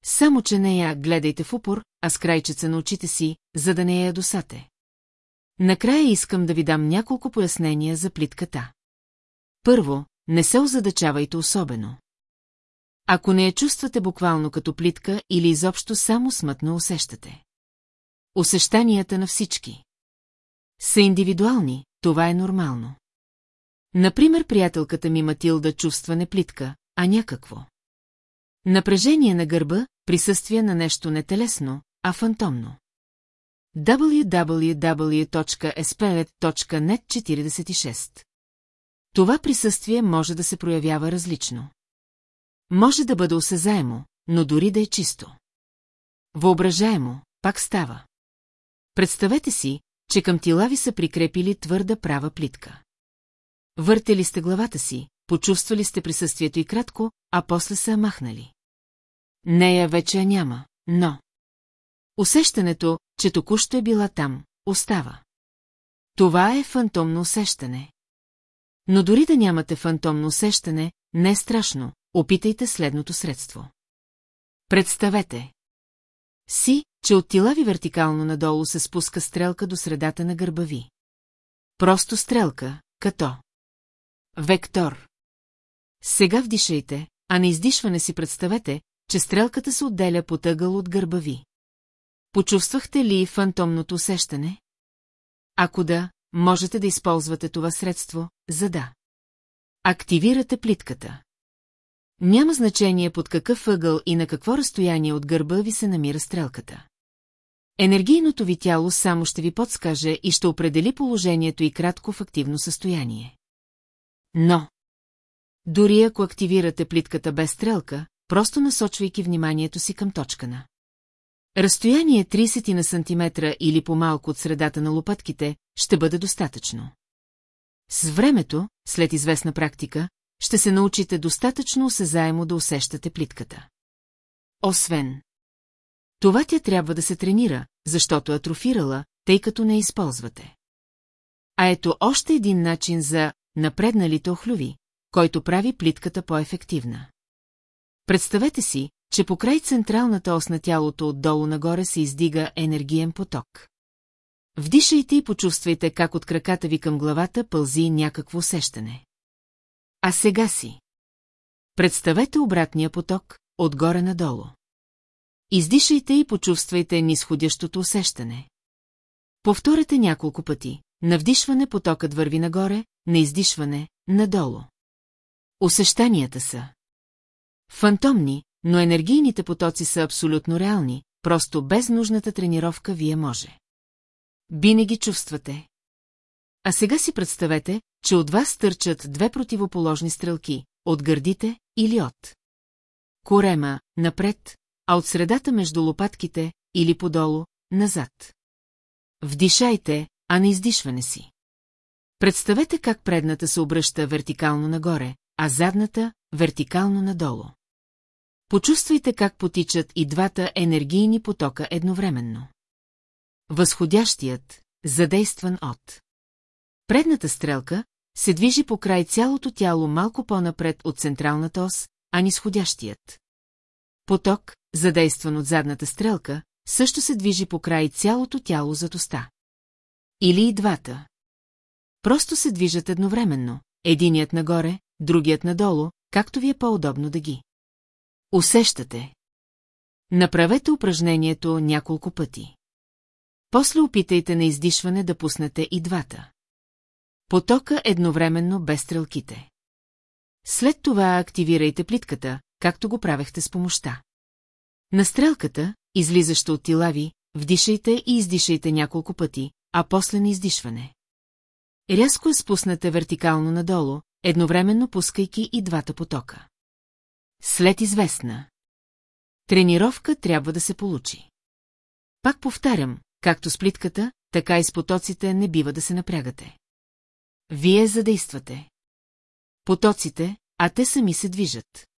Само, че не я гледайте в упор, а с крайчеца на очите си, за да не я досате. Накрая искам да ви дам няколко пояснения за плитката. Първо, не се озадачавайте особено. Ако не я чувствате буквално като плитка или изобщо само смътно усещате. Усещанията на всички са индивидуални, това е нормално. Например, приятелката ми Матилда чувства не плитка, а някакво. Напрежение на гърба, присъствие на нещо нетелесно, а фантомно. www.splet.net 46 Това присъствие може да се проявява различно. Може да бъде осезаемо, но дори да е чисто. Въображаемо, пак става. Представете си, че към тила ви са прикрепили твърда права плитка. Въртели сте главата си, почувствали сте присъствието и кратко, а после са махнали. Нея вече я няма, но... Усещането, че току-що е била там, остава. Това е фантомно усещане. Но дори да нямате фантомно усещане, не е страшно, опитайте следното средство. Представете си, че от тила ви вертикално надолу се спуска стрелка до средата на гърба ви. Просто стрелка, като Вектор. Сега вдишайте, а на издишване си представете, че стрелката се отделя по тъгъл от гърба ви. Почувствахте ли фантомното усещане? Ако да, можете да използвате това средство, за да активирате плитката. Няма значение под какъв ъгъл и на какво разстояние от гърба ви се намира стрелката. Енергийното ви тяло само ще ви подскаже и ще определи положението и кратко в активно състояние. Но, дори ако активирате плитката без стрелка, просто насочвайки вниманието си към точка на. Разстояние 30 на сантиметра или по-малко от средата на лопатките ще бъде достатъчно. С времето, след известна практика, ще се научите достатъчно осезаемо да усещате плитката. Освен. Това тя трябва да се тренира, защото атрофирала, тъй като не използвате. А ето още един начин за напредналите охлюви, който прави плитката по-ефективна. Представете си, че по край централната ос на тялото отдолу нагоре се издига енергиен поток. Вдишайте и почувствайте как от краката ви към главата пълзи някакво усещане. А сега си. Представете обратния поток, отгоре надолу. Издишайте и почувствайте нисходящото усещане. Повторете няколко пъти. На вдишване потокът върви нагоре, на издишване – надолу. Усещанията са фантомни, но енергийните потоци са абсолютно реални, просто без нужната тренировка вие може. Би чувствате. А сега си представете, че от вас търчат две противоположни стрелки, от гърдите или от корема, напред, а от средата между лопатките или подолу, назад. Вдишайте, а не издишване си. Представете как предната се обръща вертикално нагоре, а задната – вертикално надолу. Почувствайте как потичат и двата енергийни потока едновременно. Възходящият, задействан от. Предната стрелка се движи по край цялото тяло малко по-напред от централната ос, а нисходящият. Поток, задействан от задната стрелка, също се движи по край цялото тяло зад уста. Или и двата. Просто се движат едновременно, единият нагоре, другият надолу, както ви е по-удобно да ги. Усещате. Направете упражнението няколко пъти. После опитайте на издишване да пуснете и двата. Потока едновременно без стрелките. След това активирайте плитката, както го правехте с помощта. На стрелката, излизаща от тила ви, вдишайте и издишайте няколко пъти, а после на издишване. Рязко я спуснете вертикално надолу, едновременно пускайки и двата потока. След известна. Тренировка трябва да се получи. Пак повтарям, както с плитката, така и с потоците не бива да се напрягате. Вие задействате. Потоците, а те сами се движат.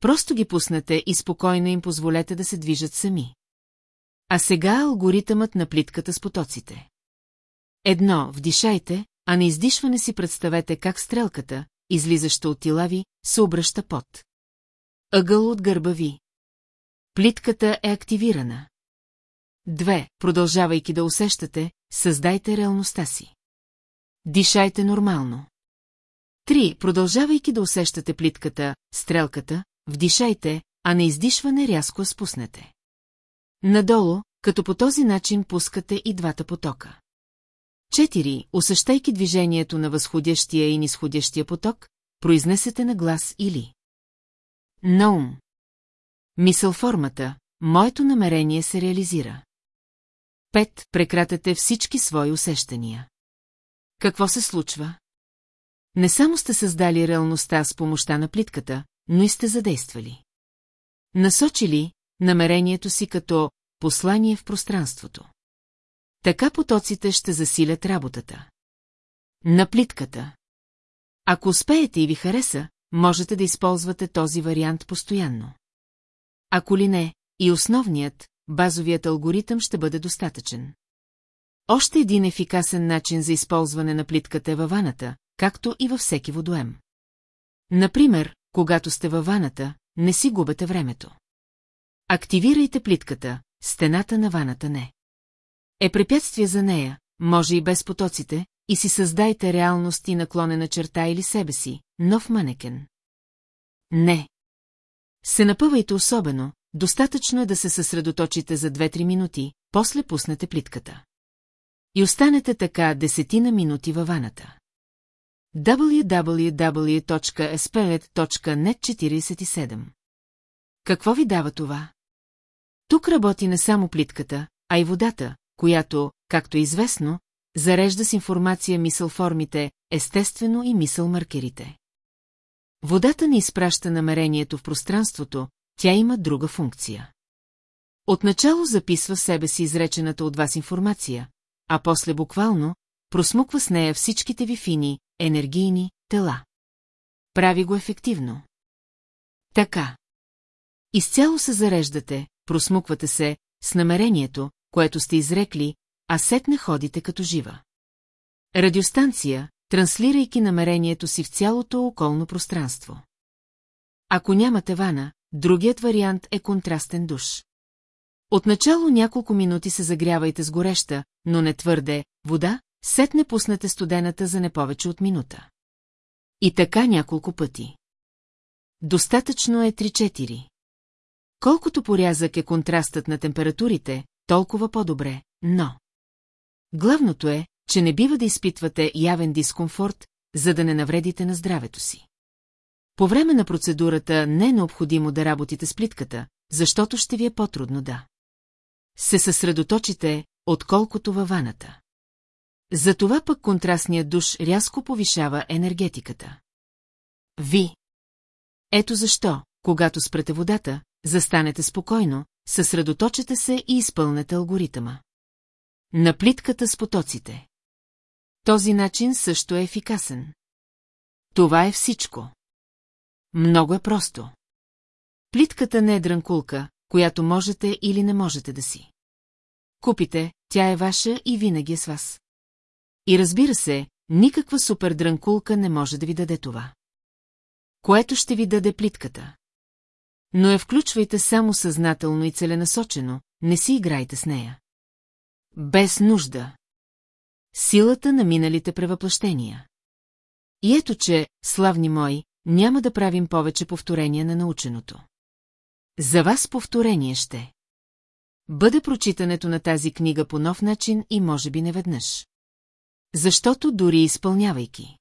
Просто ги пуснете и спокойно им позволете да се движат сами. А сега алгоритъмът на плитката с потоците. Едно, вдишайте, а на издишване си представете как стрелката, излизаща от тила ви, се обръща под. Ъгъл от гърба ви. Плитката е активирана. Две, продължавайки да усещате, създайте реалността си. Дишайте нормално. Три, продължавайки да усещате плитката, стрелката, вдишайте, а на издишване рязко спуснете. Надолу, като по този начин пускате и двата потока. Четири, усещайки движението на възходящия и нисходящия поток, произнесете на глас или. Наум. Мисъл формата, моето намерение се реализира. Пет, прекратете всички свои усещания. Какво се случва? Не само сте създали реалността с помощта на плитката, но и сте задействали. Насочили намерението си като послание в пространството. Така потоците ще засилят работата. На плитката. Ако успеете и ви хареса, можете да използвате този вариант постоянно. Ако ли не, и основният, базовият алгоритъм ще бъде достатъчен. Още един ефикасен начин за използване на плитката е във ваната, както и във всеки водоем. Например, когато сте във ваната, не си губете времето. Активирайте плитката, стената на ваната не. Е препятствие за нея, може и без потоците, и си създайте реалност и наклонена черта или себе си, нов манекен. Не. Се напъвайте особено, достатъчно е да се съсредоточите за 2-3 минути, после пуснете плитката. И останете така десетина минути във ваната. www.splet.net 47 Какво ви дава това? Тук работи не само плитката, а и водата, която, както е известно, зарежда с информация мисъл формите, естествено и мисъл маркерите. Водата не изпраща намерението в пространството, тя има друга функция. Отначало записва в себе си изречената от вас информация, а после буквално просмуква с нея всичките ви фини, енергийни тела. Прави го ефективно. Така. Изцяло се зареждате, просмуквате се, с намерението, което сте изрекли, а сетне ходите като жива. Радиостанция, транслирайки намерението си в цялото околно пространство. Ако нямате вана, другият вариант е контрастен душ. Отначало няколко минути се загрявайте с гореща, но не твърде, вода, сетне пуснете студената за не повече от минута. И така няколко пъти. Достатъчно е 3-4. Колкото порязък е контрастът на температурите, толкова по-добре, но... Главното е, че не бива да изпитвате явен дискомфорт, за да не навредите на здравето си. По време на процедурата не е необходимо да работите с плитката, защото ще ви е по-трудно да. Се съсредоточите, отколкото във ваната. Затова пък контрастният душ рязко повишава енергетиката. Ви. Ето защо, когато спрете водата, застанете спокойно, съсредоточете се и изпълнете алгоритъма. На плитката с потоците. Този начин също е ефикасен. Това е всичко. Много е просто. Плитката не е дрънкулка, която можете или не можете да си. Купите, тя е ваша и винаги е с вас. И разбира се, никаква супер дрънкулка не може да ви даде това. Което ще ви даде плитката. Но я включвайте само съзнателно и целенасочено, не си играйте с нея. Без нужда. Силата на миналите превъплъщения. И ето че, славни мои, няма да правим повече повторения на наученото. За вас повторение ще. Бъде прочитането на тази книга по нов начин и може би неведнъж. Защото дори изпълнявайки.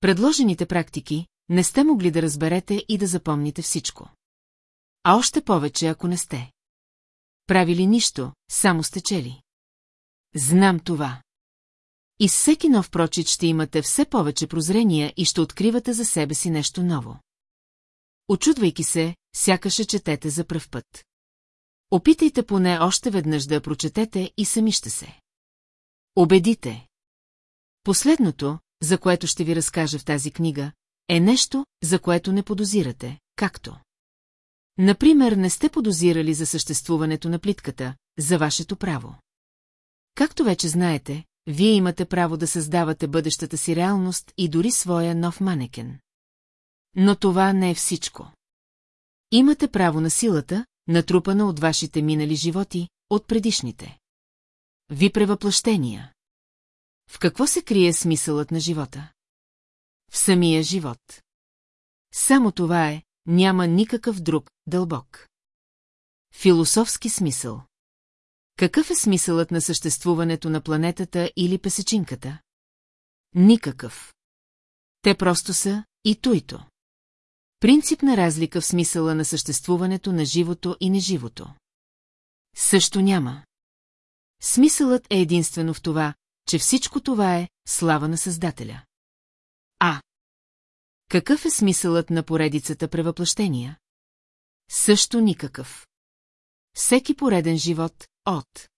Предложените практики, не сте могли да разберете и да запомните всичко. А още повече, ако не сте. Правили нищо, само сте чели. Знам това. И с всеки нов прочит ще имате все повече прозрения и ще откривате за себе си нещо ново. Очудвайки се, сякаше четете за пръв път. Опитайте поне още веднъж да я прочетете и сами ще се. Обедите. Последното, за което ще ви разкажа в тази книга, е нещо, за което не подозирате, както. Например, не сте подозирали за съществуването на плитката, за вашето право. Както вече знаете, вие имате право да създавате бъдещата си реалност и дори своя нов манекен. Но това не е всичко. Имате право на силата, натрупана от вашите минали животи, от предишните. Ви превъплъщения. В какво се крие смисълът на живота? В самия живот. Само това е, няма никакъв друг, дълбок. Философски смисъл. Какъв е смисълът на съществуването на планетата или песечинката? Никакъв. Те просто са и туито. Принципна разлика в смисъла на съществуването на живото и неживото. Също няма. Смисълът е единствено в това, че всичко това е слава на Създателя. А. Какъв е смисълът на поредицата превъплъщения? Също никакъв. Всеки пореден живот, от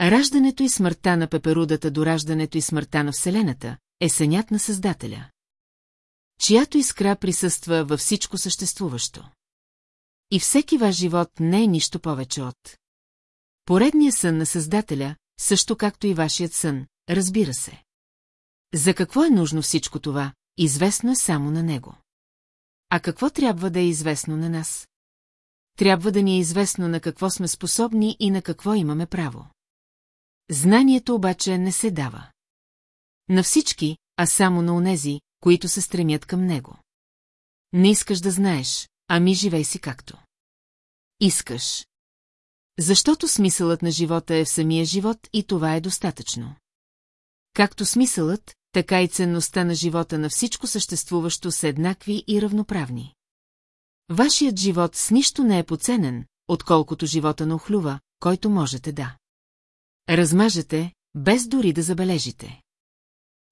раждането и смъртта на пеперудата до раждането и смъртта на Вселената, е сънят на Създателя. Чиято искра присъства във всичко съществуващо. И всеки ваш живот не е нищо повече от. Поредния сън на Създателя, също както и вашият сън, разбира се. За какво е нужно всичко това, известно е само на него. А какво трябва да е известно на нас? Трябва да ни е известно на какво сме способни и на какво имаме право. Знанието обаче не се дава. На всички, а само на онези, които се стремят към него. Не искаш да знаеш, ами живей си както. Искаш. Защото смисълът на живота е в самия живот и това е достатъчно. Както смисълът, така и ценността на живота на всичко съществуващо са еднакви и равноправни. Вашият живот с нищо не е поценен, отколкото живота на охлюва, който можете да. Размажете, без дори да забележите.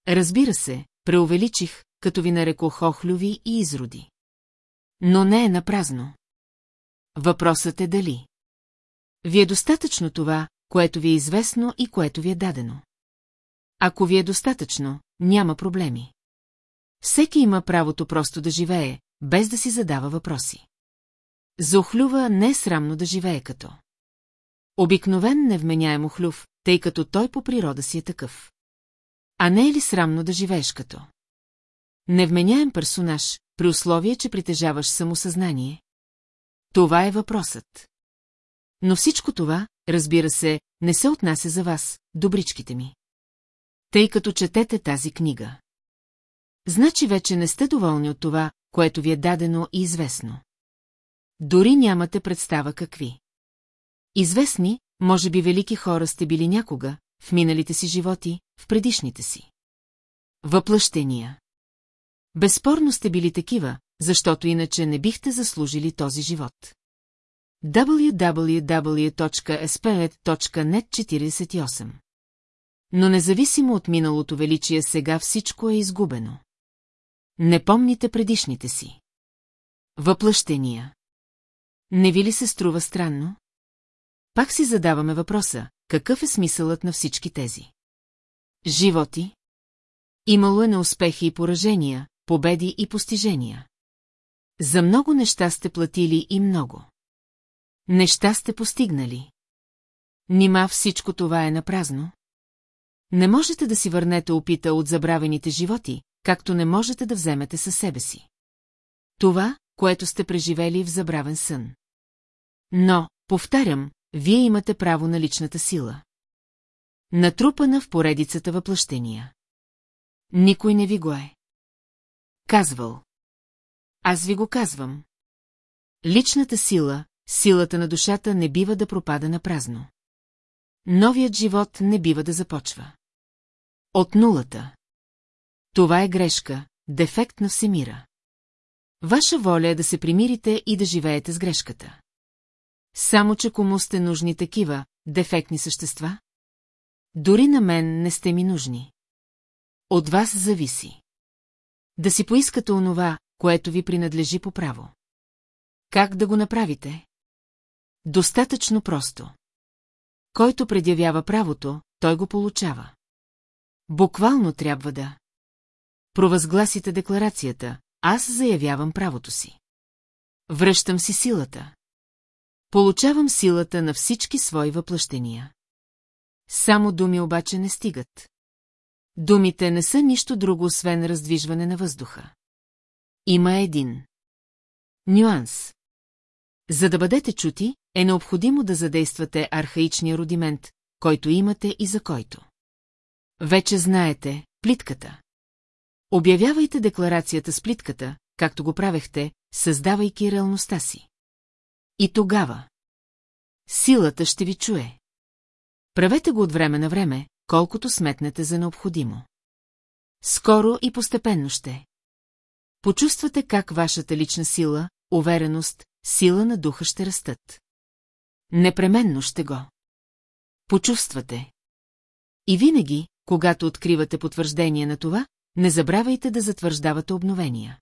Разбира се, преувеличих, като ви нарекох охлюви и изроди. Но не е напразно. Въпросът е дали. Ви е достатъчно това, което ви е известно и което ви е дадено. Ако ви е достатъчно, няма проблеми. Всеки има правото просто да живее, без да си задава въпроси. За охлюва не е срамно да живее като. Обикновен невменяем охлюв, тъй като той по природа си е такъв. А не е ли срамно да живееш като? Невменяем персонаж, при условие, че притежаваш самосъзнание? Това е въпросът. Но всичко това, разбира се, не се отнася за вас, добричките ми. Тъй като четете тази книга. Значи вече не сте доволни от това, което ви е дадено и известно. Дори нямате представа какви. Известни, може би велики хора сте били някога, в миналите си животи, в предишните си. Въплъщения. Безспорно сте били такива, защото иначе не бихте заслужили този живот. www.sped.net 48 Но независимо от миналото величие, сега всичко е изгубено. Не помните предишните си. Въплъщения. Не ви ли се струва странно? Пак си задаваме въпроса, какъв е смисълът на всички тези? Животи? Имало е на успехи и поражения, победи и постижения. За много неща сте платили и много. Неща сте постигнали. Нима всичко това е напразно? Не можете да си върнете опита от забравените животи, както не можете да вземете със себе си. Това, което сте преживели в забравен сън. Но, повтарям, вие имате право на личната сила. Натрупана в поредицата въплъщения. Никой не ви го е. Казвал. Аз ви го казвам. Личната сила, силата на душата не бива да пропада на празно. Новият живот не бива да започва. От нулата. Това е грешка, дефект на всемира. Ваша воля е да се примирите и да живеете с грешката. Само, че кому сте нужни такива, дефектни същества? Дори на мен не сте ми нужни. От вас зависи. Да си поискате онова, което ви принадлежи по право. Как да го направите? Достатъчно просто. Който предявява правото, той го получава. Буквално трябва да. Провъзгласите декларацията, аз заявявам правото си. Връщам си силата. Получавам силата на всички свои въплъщения. Само думи обаче не стигат. Думите не са нищо друго, освен раздвижване на въздуха. Има един. Нюанс. За да бъдете чути, е необходимо да задействате архаичния рудимент, който имате и за който. Вече знаете, плитката. Обявявайте декларацията с плитката, както го правехте, създавайки реалността си. И тогава. Силата ще ви чуе. Правете го от време на време, колкото сметнете за необходимо. Скоро и постепенно ще. Почувствате как вашата лична сила, увереност, сила на духа ще растат. Непременно ще го. Почувствате. И винаги, когато откривате потвърждение на това, не забравяйте да затвърждавате обновения.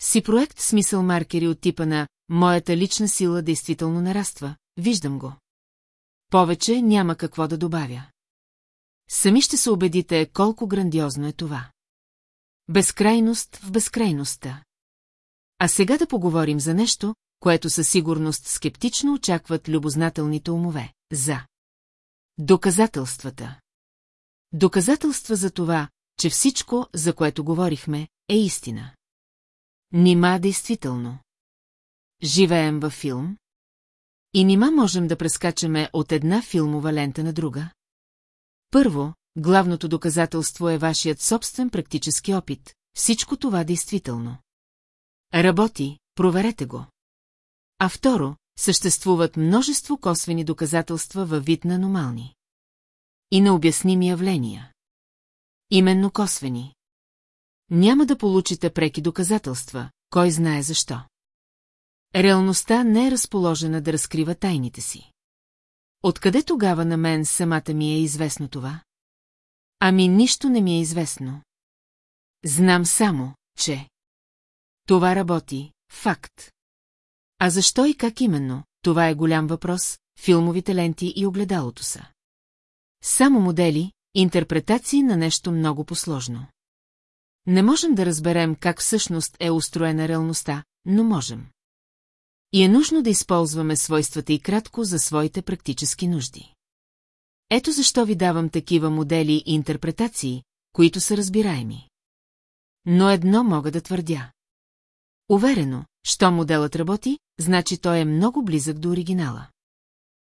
Си проект смисъл маркери от типа на «Моята лична сила действително нараства, виждам го». Повече няма какво да добавя. Сами ще се убедите колко грандиозно е това. Безкрайност в безкрайността. А сега да поговорим за нещо, което със сигурност скептично очакват любознателните умове. За. Доказателствата. Доказателства за това, че всичко, за което говорихме, е истина. Нима действително. Живеем във филм? И нима можем да прескачаме от една филмова лента на друга? Първо, главното доказателство е вашият собствен практически опит. Всичко това действително. Работи, проверете го. А второ, съществуват множество косвени доказателства във вид на аномални. И необясними явления. Именно косвени. Няма да получите преки доказателства, кой знае защо. Реалността не е разположена да разкрива тайните си. Откъде тогава на мен самата ми е известно това? Ами нищо не ми е известно. Знам само, че... Това работи, факт. А защо и как именно, това е голям въпрос, филмовите ленти и огледалото са. Само модели, интерпретации на нещо много посложно. Не можем да разберем как всъщност е устроена реалността, но можем. И е нужно да използваме свойствата и кратко за своите практически нужди. Ето защо ви давам такива модели и интерпретации, които са разбираеми. Но едно мога да твърдя. Уверено, що моделът работи, значи той е много близък до оригинала.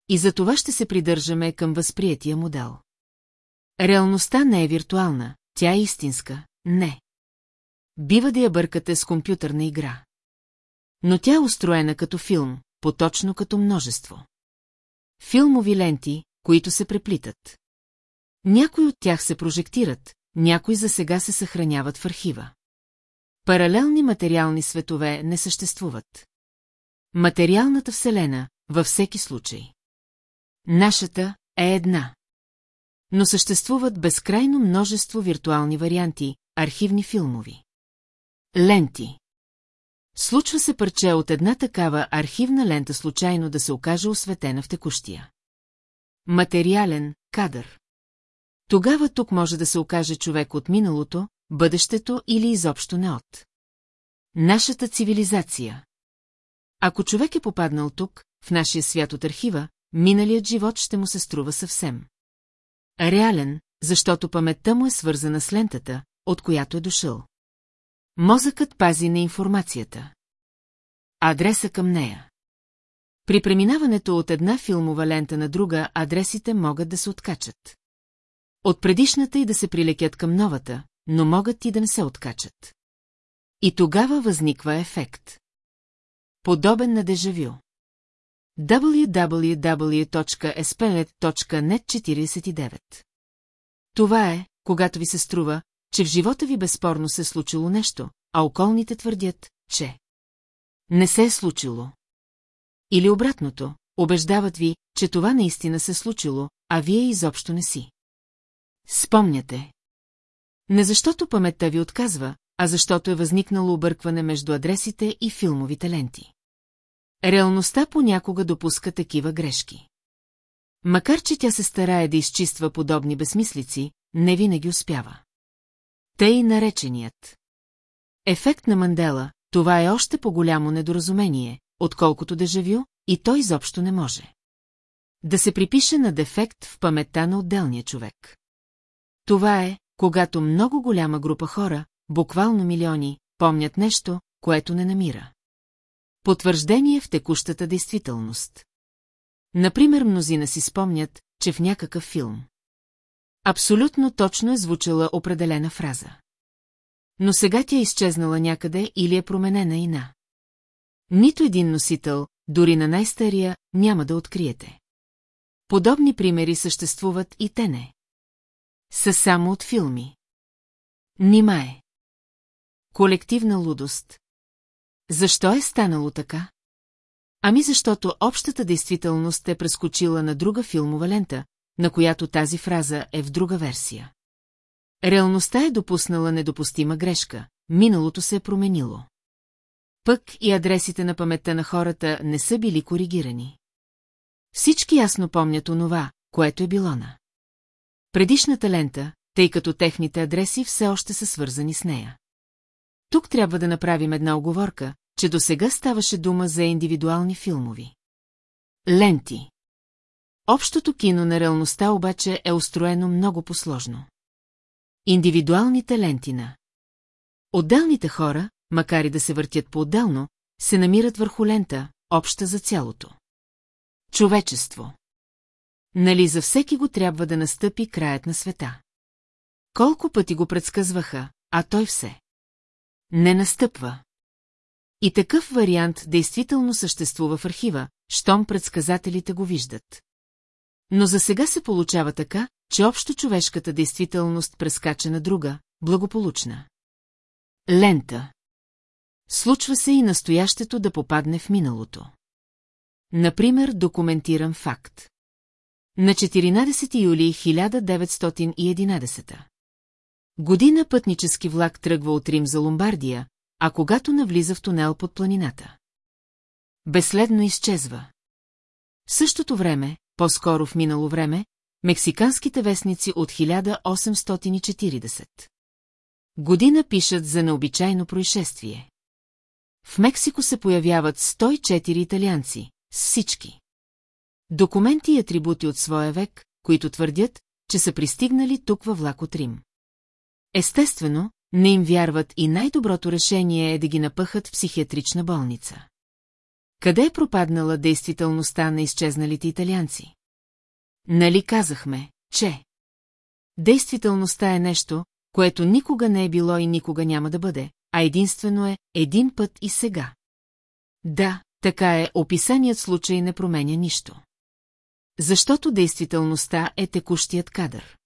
И за това ще се придържаме към възприятия модел. Реалността не е виртуална, тя е истинска, не. Бива да я бъркате с компютърна игра. Но тя е устроена като филм, поточно като множество. Филмови ленти, които се преплитат. Някои от тях се прожектират, някои за сега се съхраняват в архива. Паралелни материални светове не съществуват. Материалната вселена, във всеки случай. Нашата е една. Но съществуват безкрайно множество виртуални варианти, архивни филмови. Ленти. Случва се парче от една такава архивна лента случайно да се окаже осветена в текущия. Материален кадър. Тогава тук може да се окаже човек от миналото, бъдещето или изобщо не от. Нашата цивилизация. Ако човек е попаднал тук, в нашия свят от архива, миналият живот ще му се струва съвсем. Реален, защото паметта му е свързана с лентата, от която е дошъл. Мозъкът пази на информацията. Адреса към нея. При преминаването от една филмова лента на друга, адресите могат да се откачат. От предишната и да се прилекят към новата, но могат и да не се откачат. И тогава възниква ефект. Подобен на дежавю. www.espelet.net 49 Това е, когато ви се струва, че в живота ви безспорно се е случило нещо, а околните твърдят, че не се е случило. Или обратното, убеждават ви, че това наистина се е случило, а вие изобщо не си. Спомняте. Не защото паметта ви отказва, а защото е възникнало объркване между адресите и филмовите ленти. Реалността понякога допуска такива грешки. Макар, че тя се старае да изчиства подобни безмислици, не винаги успява. Тъй нареченият. Ефект на Мандела, това е още по-голямо недоразумение, отколкото дежавю, и той изобщо не може. Да се припише на дефект в паметта на отделния човек. Това е, когато много голяма група хора, буквално милиони, помнят нещо, което не намира. Потвърждение в текущата действителност. Например, мнозина си спомнят, че в някакъв филм. Абсолютно точно е звучала определена фраза. Но сега тя е изчезнала някъде или е променена и на. Нито един носител, дори на най-стария, няма да откриете. Подобни примери съществуват и те не. Са само от филми. Нима е. Колективна лудост. Защо е станало така? Ами защото общата действителност е прескочила на друга филмова лента, на която тази фраза е в друга версия. Реалността е допуснала недопустима грешка, миналото се е променило. Пък и адресите на паметта на хората не са били коригирани. Всички ясно помнят онова, което е било на. Предишната лента, тъй като техните адреси все още са свързани с нея. Тук трябва да направим една оговорка, че до сега ставаше дума за индивидуални филмови. Ленти. Общото кино на реалността обаче е устроено много посложно. Индивидуалните ленти на Отделните хора, макар и да се въртят по-отделно, се намират върху лента, обща за цялото. Човечество. Нали за всеки го трябва да настъпи краят на света? Колко пъти го предсказваха, а той все. Не настъпва. И такъв вариант действително съществува в архива, щом предсказателите го виждат. Но за сега се получава така, че общо човешката действителност прескача на друга, благополучна. Лента. Случва се и настоящето да попадне в миналото. Например, документиран факт. На 14 юли 1911 година пътнически влак тръгва от Рим за Ломбардия, а когато навлиза в тунел под планината. Безследно изчезва. В същото време, по-скоро в минало време, мексиканските вестници от 1840. Година пишат за необичайно происшествие. В Мексико се появяват 104 италианци, с всички. Документи и атрибути от своя век, които твърдят, че са пристигнали тук във влак от Рим. Естествено, не им вярват и най-доброто решение е да ги напъхат в психиатрична болница. Къде е пропаднала действителността на изчезналите италианци? Нали казахме, че... Действителността е нещо, което никога не е било и никога няма да бъде, а единствено е един път и сега. Да, така е, описаният случай не променя нищо. Защото действителността е текущият кадър.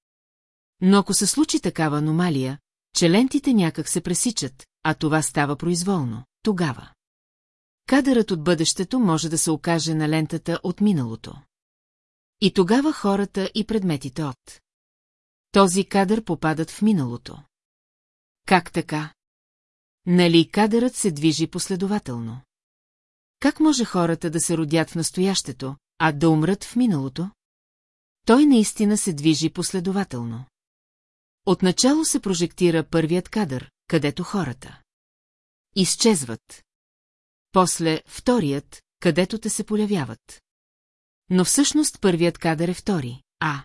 Но ако се случи такава аномалия, че лентите някак се пресичат, а това става произволно, тогава. Кадърът от бъдещето може да се окаже на лентата от миналото. И тогава хората и предметите от. Този кадър попадат в миналото. Как така? Нали кадърът се движи последователно? Как може хората да се родят в настоящето, а да умрат в миналото? Той наистина се движи последователно. Отначало се прожектира първият кадър, където хората изчезват. После вторият, където те се полявяват. Но всъщност първият кадър е втори, а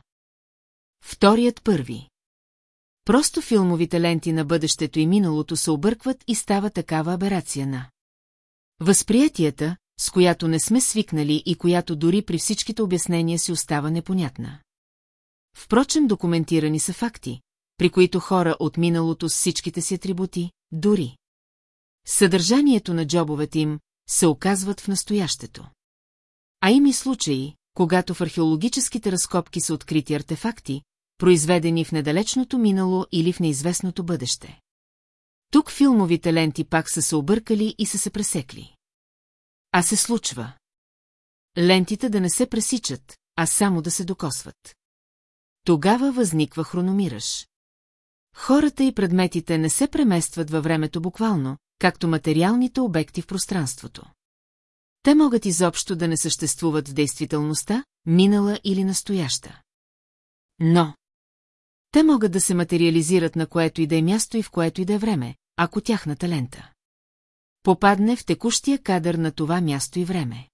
вторият първи. Просто филмовите ленти на бъдещето и миналото се объркват и става такава аберация на. Възприятията, с която не сме свикнали и която дори при всичките обяснения си остава непонятна. Впрочем, документирани са факти, при които хора от миналото с всичките си атрибути, дори. Съдържанието на джобовете им се оказват в настоящето. А има и случаи, когато в археологическите разкопки са открити артефакти, произведени в недалечното минало или в неизвестното бъдеще. Тук филмовите ленти пак са се объркали и са се пресекли. А се случва. Лентите да не се пресичат, а само да се докосват. Тогава възниква хрономираш. Хората и предметите не се преместват във времето буквално, както материалните обекти в пространството. Те могат изобщо да не съществуват в действителността, минала или настояща. Но те могат да се материализират на което и да е място и в което и да е време, ако тяхната лента попадне в текущия кадър на това място и време.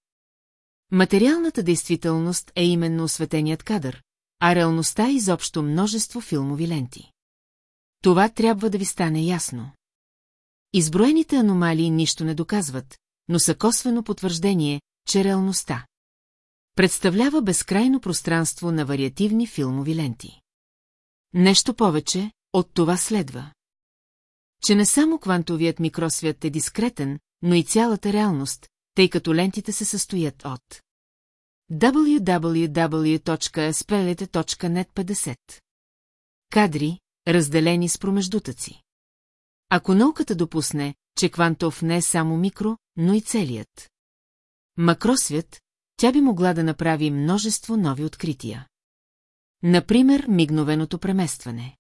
Материалната действителност е именно осветеният кадър, а реалността е изобщо множество филмови ленти. Това трябва да ви стане ясно. Изброените аномалии нищо не доказват, но са косвено потвърждение, че реалността представлява безкрайно пространство на вариативни филмови ленти. Нещо повече, от това следва. Че не само квантовият микросвят е дискретен, но и цялата реалност, тъй като лентите се състоят от www.spelete.net 50 Кадри, разделени с промеждутъци. Ако науката допусне, че квантов не е само микро, но и целият. Макросвят, тя би могла да направи множество нови открития. Например, мигновеното преместване.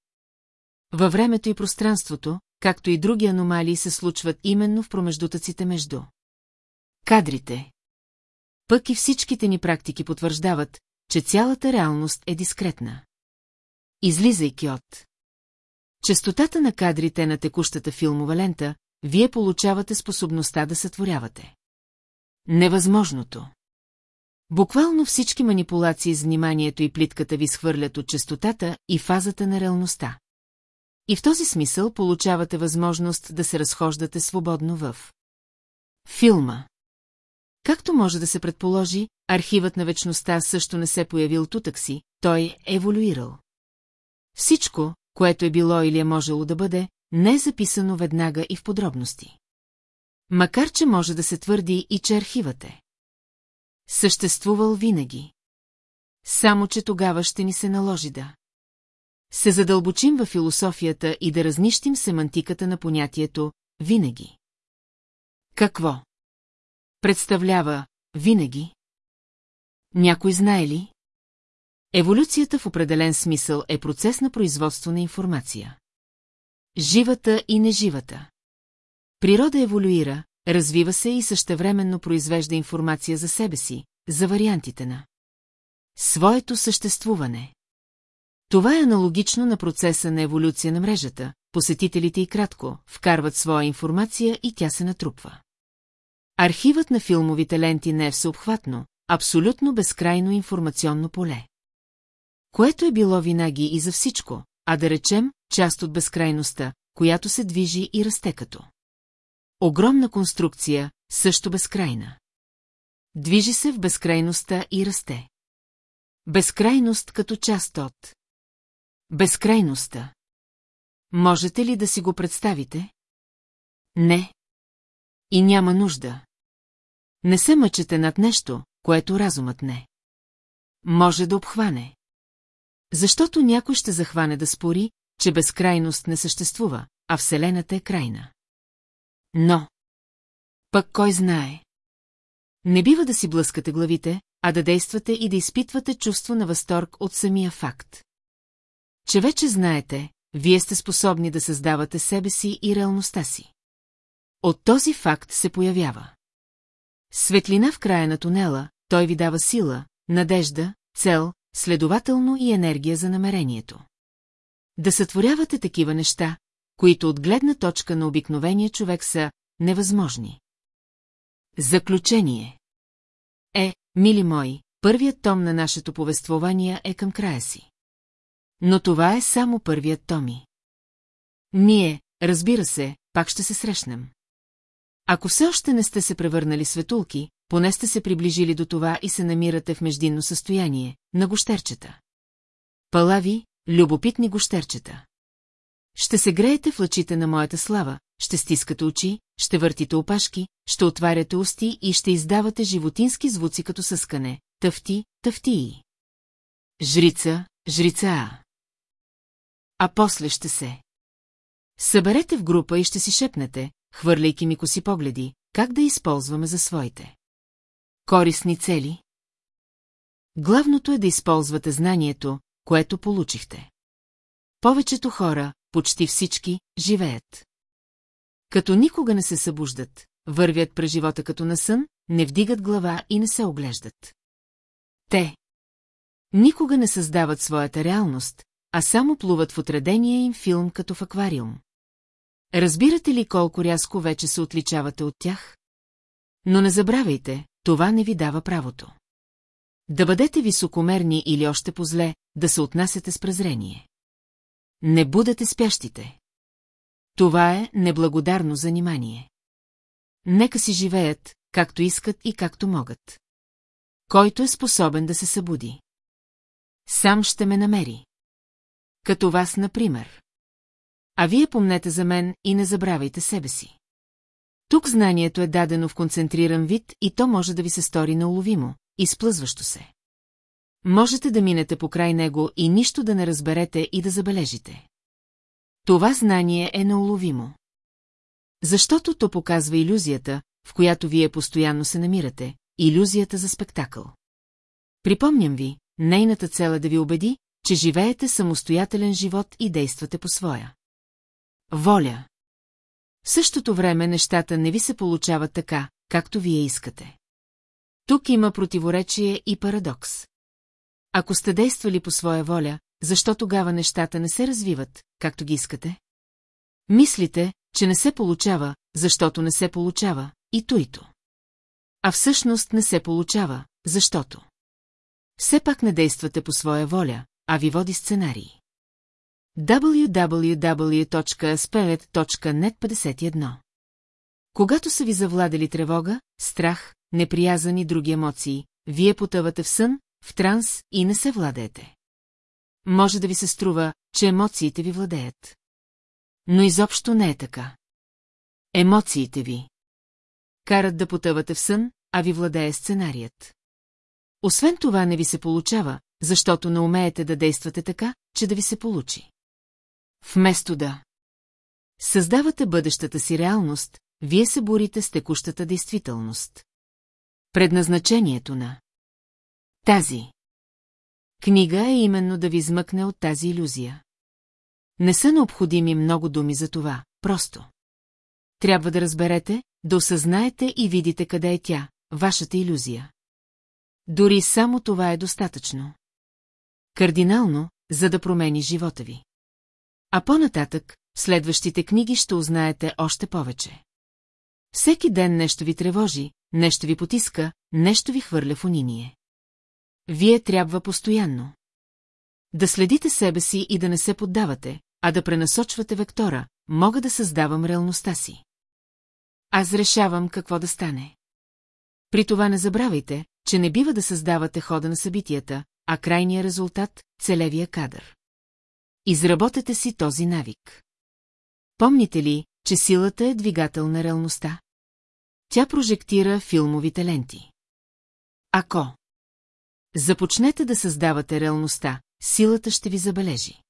Във времето и пространството, както и други аномалии се случват именно в промеждутъците между кадрите. Пък и всичките ни практики потвърждават, че цялата реалност е дискретна. Излизайки от частотата на кадрите на текущата филмова лента, вие получавате способността да сътворявате. Невъзможното. Буквално всички манипулации с вниманието и плитката ви схвърлят от частотата и фазата на реалността. И в този смисъл получавате възможност да се разхождате свободно в филма. Както може да се предположи, архивът на вечността също не се появил тутък си, той е еволюирал. Всичко, което е било или е можело да бъде, не е записано веднага и в подробности. Макар, че може да се твърди и че архивът е. Съществувал винаги. Само, че тогава ще ни се наложи да. Се задълбочим във философията и да разнищим семантиката на понятието «винаги». Какво? Представлява «винаги»? Някой знае ли? Еволюцията в определен смисъл е процес на производство на информация. Живата и неживата. Природа еволюира, развива се и същевременно произвежда информация за себе си, за вариантите на своето съществуване. Това е аналогично на процеса на еволюция на мрежата, посетителите и кратко вкарват своя информация и тя се натрупва. Архивът на филмовите ленти не е всеобхватно, абсолютно безкрайно информационно поле. Което е било винаги и за всичко, а да речем, част от безкрайността, която се движи и расте като. Огромна конструкция, също безкрайна. Движи се в безкрайността и расте. Безкрайност като част от. Безкрайността. Можете ли да си го представите? Не. И няма нужда. Не се мъчете над нещо, което разумът не. Може да обхване. Защото някой ще захване да спори, че безкрайност не съществува, а Вселената е крайна. Но... Пък кой знае? Не бива да си блъскате главите, а да действате и да изпитвате чувство на възторг от самия факт. Че вече знаете, вие сте способни да създавате себе си и реалността си. От този факт се появява. Светлина в края на тунела, той ви дава сила, надежда, цел, следователно и енергия за намерението. Да сътворявате такива неща, които от гледна точка на обикновения човек са невъзможни. Заключение Е, мили мои, първият том на нашето повествование е към края си. Но това е само първият томи. Ние, разбира се, пак ще се срещнем. Ако все още не сте се превърнали светулки, поне сте се приближили до това и се намирате в междинно състояние, на гощерчета. Палави, любопитни гощерчета. Ще се греете в лъчите на моята слава, ще стискате очи, ще въртите опашки, ще отваряте усти и ще издавате животински звуци като съскане. Тъфти, тъфти. Жрица, жрица. А после ще се. Съберете в група и ще си шепнете, хвърляйки ми коси погледи, как да използваме за своите. Корисни цели. Главното е да използвате знанието, което получихте. Повечето хора, почти всички, живеят. Като никога не се събуждат, вървят през живота като на сън, не вдигат глава и не се оглеждат. Те никога не създават своята реалност, а само плуват в отредения им филм като в аквариум. Разбирате ли колко рязко вече се отличавате от тях? Но не забравяйте, това не ви дава правото. Да бъдете високомерни или още позле, да се отнасяте с презрение. Не будете спящите. Това е неблагодарно занимание. нека си живеят, както искат и както могат. Който е способен да се събуди. Сам ще ме намери. Като вас, например. А вие помнете за мен и не забравяйте себе си. Тук знанието е дадено в концентриран вид и то може да ви се стори неуловимо, изплъзващо се. Можете да минете по край него и нищо да не разберете и да забележите. Това знание е неуловимо. Защото то показва иллюзията, в която вие постоянно се намирате, иллюзията за спектакъл. Припомням ви, нейната цел е да ви убеди, че живеете самостоятелен живот и действате по своя. Воля. В същото време нещата не ви се получават така, както вие искате. Тук има противоречие и парадокс. Ако сте действали по своя воля, защо тогава нещата не се развиват, както ги искате? Мислите, че не се получава, защото не се получава, и туито. А всъщност не се получава, защото. Все пак не действате по своя воля, а ви води сценарии www.spelet.net51 Когато са ви завладели тревога, страх, неприязан и други емоции, вие потъвате в сън, в транс и не се владеете. Може да ви се струва, че емоциите ви владеят. Но изобщо не е така. Емоциите ви карат да потъвате в сън, а ви владее сценарият. Освен това не ви се получава, защото не умеете да действате така, че да ви се получи. Вместо да създавате бъдещата си реалност, вие се борите с текущата действителност. Предназначението на тази книга е именно да ви измъкне от тази иллюзия. Не са необходими много думи за това, просто. Трябва да разберете, да осъзнаете и видите къде е тя, вашата иллюзия. Дори само това е достатъчно. Кардинално, за да промени живота ви. А по-нататък, следващите книги ще узнаете още повече. Всеки ден нещо ви тревожи, нещо ви потиска, нещо ви хвърля в униние. Вие трябва постоянно. Да следите себе си и да не се поддавате, а да пренасочвате вектора, мога да създавам реалността си. Аз решавам какво да стане. При това не забравяйте, че не бива да създавате хода на събитията, а крайния резултат – целевия кадър. Изработете си този навик. Помните ли, че силата е двигател на реалността? Тя прожектира филмовите ленти. Ако започнете да създавате реалността, силата ще ви забележи.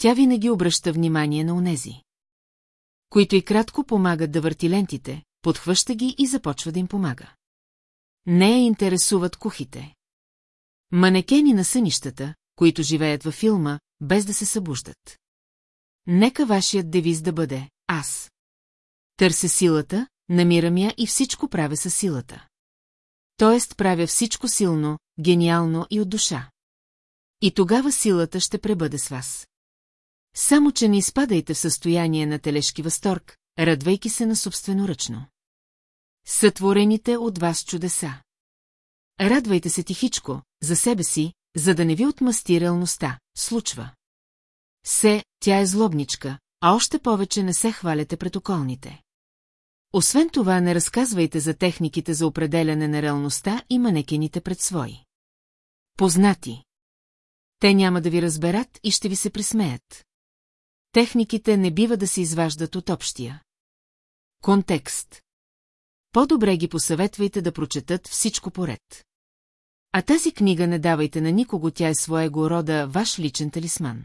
Тя винаги обръща внимание на онези, които и кратко помагат да върти лентите, подхваща ги и започва да им помага. Не я интересуват кухите. Манекени на сънищата, които живеят във филма, без да се събуждат. Нека вашият девиз да бъде «Аз». Търся силата, намирам я и всичко правя със силата. Тоест правя всичко силно, гениално и от душа. И тогава силата ще пребъде с вас. Само, че не изпадайте в състояние на телешки възторг, радвайки се на собственоръчно. Сътворените от вас чудеса. Радвайте се тихичко, за себе си, за да не ви отмъсти реалността, случва. Се, тя е злобничка, а още повече не се хваляте пред околните. Освен това не разказвайте за техниките за определяне на реалността и манекените пред свои. Познати. Те няма да ви разберат и ще ви се присмеят. Техниките не бива да се изваждат от общия. Контекст. По-добре ги посъветвайте да прочетат всичко поред. А тази книга не давайте на никого, тя е своего рода ваш личен талисман.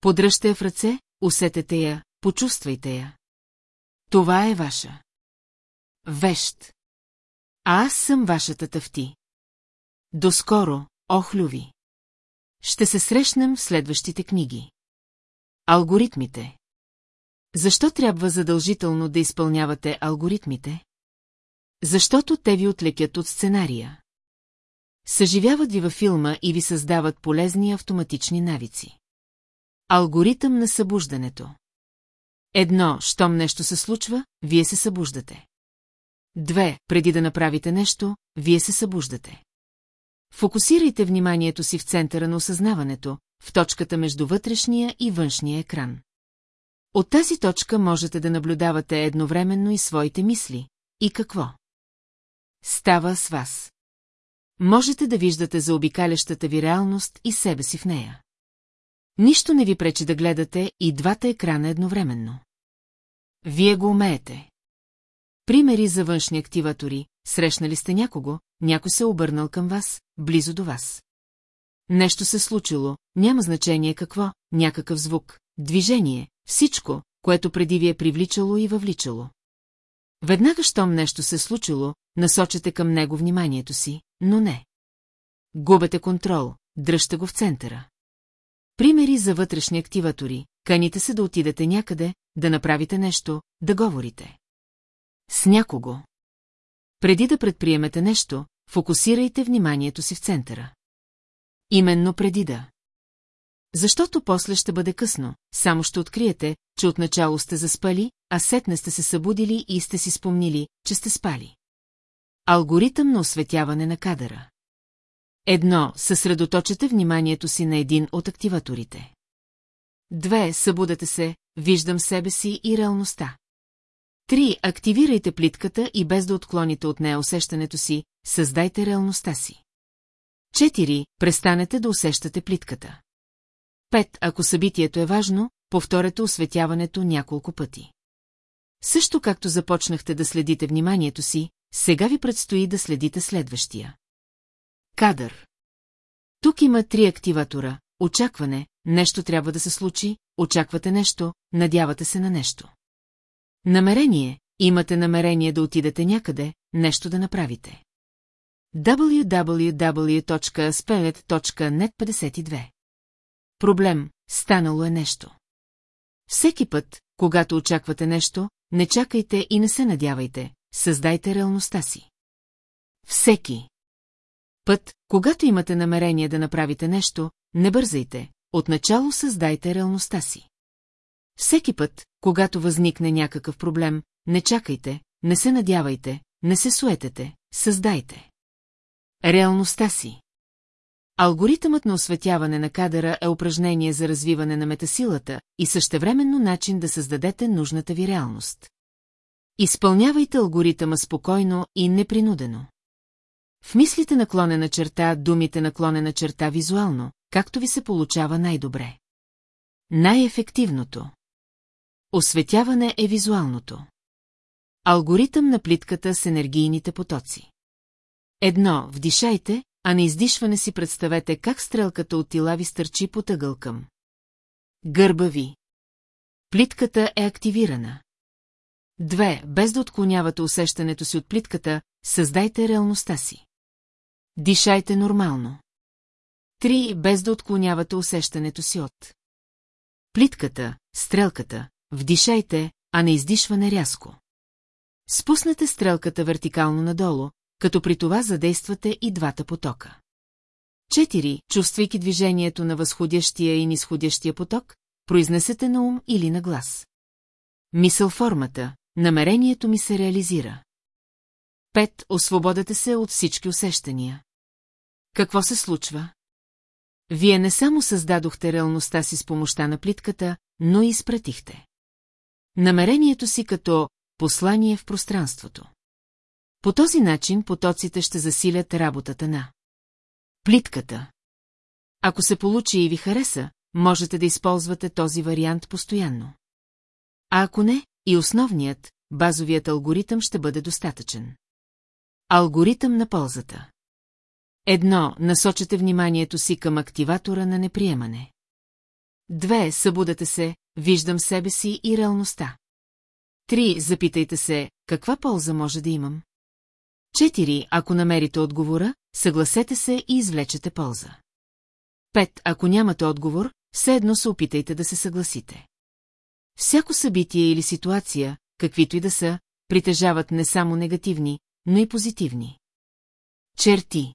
Подръжте я в ръце, усетете я, почувствайте я. Това е ваша. Вещ. А аз съм вашата тъвти. Доскоро, охлюви. Ще се срещнем в следващите книги. Алгоритмите. Защо трябва задължително да изпълнявате алгоритмите? Защото те ви отлекят от сценария. Съживяват ви във филма и ви създават полезни автоматични навици. Алгоритъм на събуждането. Едно, щом нещо се случва, вие се събуждате. Две, преди да направите нещо, вие се събуждате. Фокусирайте вниманието си в центъра на осъзнаването, в точката между вътрешния и външния екран. От тази точка можете да наблюдавате едновременно и своите мисли. И какво? Става с вас. Можете да виждате за обикалящата ви реалност и себе си в нея. Нищо не ви пречи да гледате и двата екрана едновременно. Вие го умеете. Примери за външни активатори. Срещнали сте някого, някой се е обърнал към вас, близо до вас. Нещо се случило, няма значение какво, някакъв звук, движение, всичко, което преди ви е привличало и въвличало. Веднага, щом нещо се случило, насочете към него вниманието си, но не. Губете контрол, дръжте го в центъра. Примери за вътрешни активатори. Каните се да отидете някъде, да направите нещо, да говорите. С някого. Преди да предприемете нещо, фокусирайте вниманието си в центъра. Именно преди да. Защото после ще бъде късно, само ще откриете, че отначало сте заспали, а сетне сте се събудили и сте си спомнили, че сте спали. Алгоритъм на осветяване на кадъра. Едно, съсредоточете вниманието си на един от активаторите. Две, събудете се, виждам себе си и реалността. Три, активирайте плитката и без да отклоните от нея усещането си, създайте реалността си. Четири, престанете да усещате плитката. Пет, ако събитието е важно, повторете осветяването няколко пъти. Също както започнахте да следите вниманието си, сега ви предстои да следите следващия. Кадър. Тук има три активатора. Очакване, нещо трябва да се случи, очаквате нещо, надявате се на нещо. Намерение, имате намерение да отидете някъде, нещо да направите. www.spelet.net 52 Проблем, станало е нещо. Всеки път, когато очаквате нещо, не чакайте и не се надявайте, създайте реалността си. Всеки. Път, когато имате намерение да направите нещо, не бързайте, отначало създайте реалността си. Всеки път, когато възникне някакъв проблем, не чакайте, не се надявайте, не се суетете, създайте. Реалността си. Алгоритъмът на осветяване на кадъра е упражнение за развиване на метасилата и същевременно начин да създадете нужната ви реалност. Изпълнявайте алгоритъма спокойно и непринудено. В мислите наклонена черта, думите наклонена черта визуално, както ви се получава най-добре. Най-ефективното. Осветяване е визуалното. Алгоритъм на плитката с енергийните потоци. Едно, вдишайте, а на издишване си представете как стрелката от тила ви стърчи по тъгъл към. Гърба ви. Плитката е активирана. Две, без да отклонявате усещането си от плитката, създайте реалността си. Дишайте нормално. Три, без да отклонявате усещането си от. Плитката, стрелката, вдишайте, а не издишване рязко. Спуснете стрелката вертикално надолу, като при това задействате и двата потока. Четири, чувствайки движението на възходящия и нисходящия поток, произнесете на ум или на глас. Мисъл формата, намерението ми се реализира. Пет, освободете се от всички усещания. Какво се случва? Вие не само създадохте реалността си с помощта на плитката, но и изпратихте. Намерението си като послание в пространството. По този начин потоците ще засилят работата на плитката. Ако се получи и ви хареса, можете да използвате този вариант постоянно. А ако не, и основният, базовият алгоритъм ще бъде достатъчен. Алгоритъм на ползата Едно, насочете вниманието си към активатора на неприемане. Две, събудете се, виждам себе си и реалността. Три, запитайте се, каква полза може да имам? Четири, ако намерите отговора, съгласете се и извлечете полза. Пет, ако нямате отговор, все едно се опитайте да се съгласите. Всяко събитие или ситуация, каквито и да са, притежават не само негативни, но и позитивни. Черти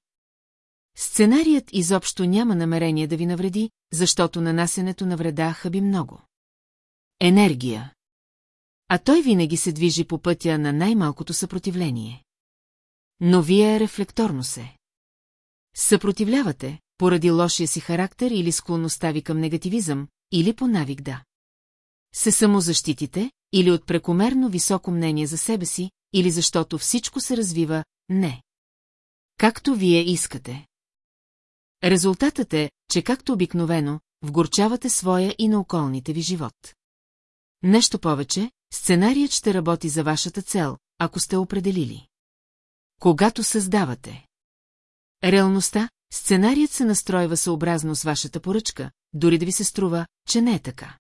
Сценарият изобщо няма намерение да ви навреди, защото нанасенето на вреда хаби много. Енергия. А той винаги се движи по пътя на най-малкото съпротивление. Но вие рефлекторно се. Съпротивлявате, поради лошия си характер или склонността ви към негативизъм, или по навик да. се самозащитите, или от прекомерно високо мнение за себе си, или защото всичко се развива, не. Както вие искате. Резултатът е, че както обикновено, вгорчавате своя и на околните ви живот. Нещо повече, сценарият ще работи за вашата цел, ако сте определили. Когато създавате. Реалността, сценарият се настройва съобразно с вашата поръчка, дори да ви се струва, че не е така.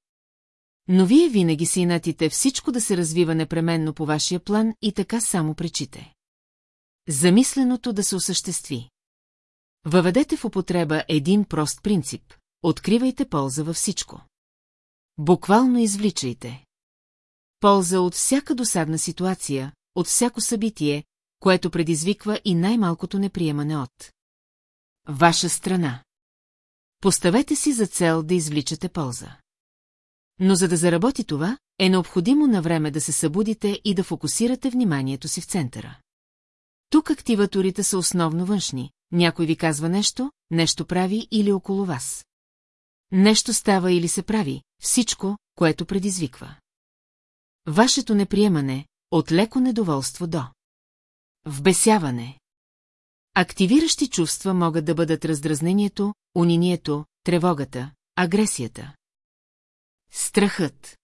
Но вие винаги си инатите всичко да се развива непременно по вашия план и така само пречите. Замисленото да се осъществи. Въведете в употреба един прост принцип. Откривайте полза във всичко. Буквално извличайте. Полза от всяка досадна ситуация, от всяко събитие, което предизвиква и най-малкото неприемане от. Ваша страна. Поставете си за цел да извличате полза. Но за да заработи това, е необходимо на време да се събудите и да фокусирате вниманието си в центъра. Тук активаторите са основно външни. Някой ви казва нещо, нещо прави или около вас. Нещо става или се прави, всичко, което предизвиква. Вашето неприемане, от леко недоволство до. Вбесяване. Активиращи чувства могат да бъдат раздразнението, унинието, тревогата, агресията. Страхът.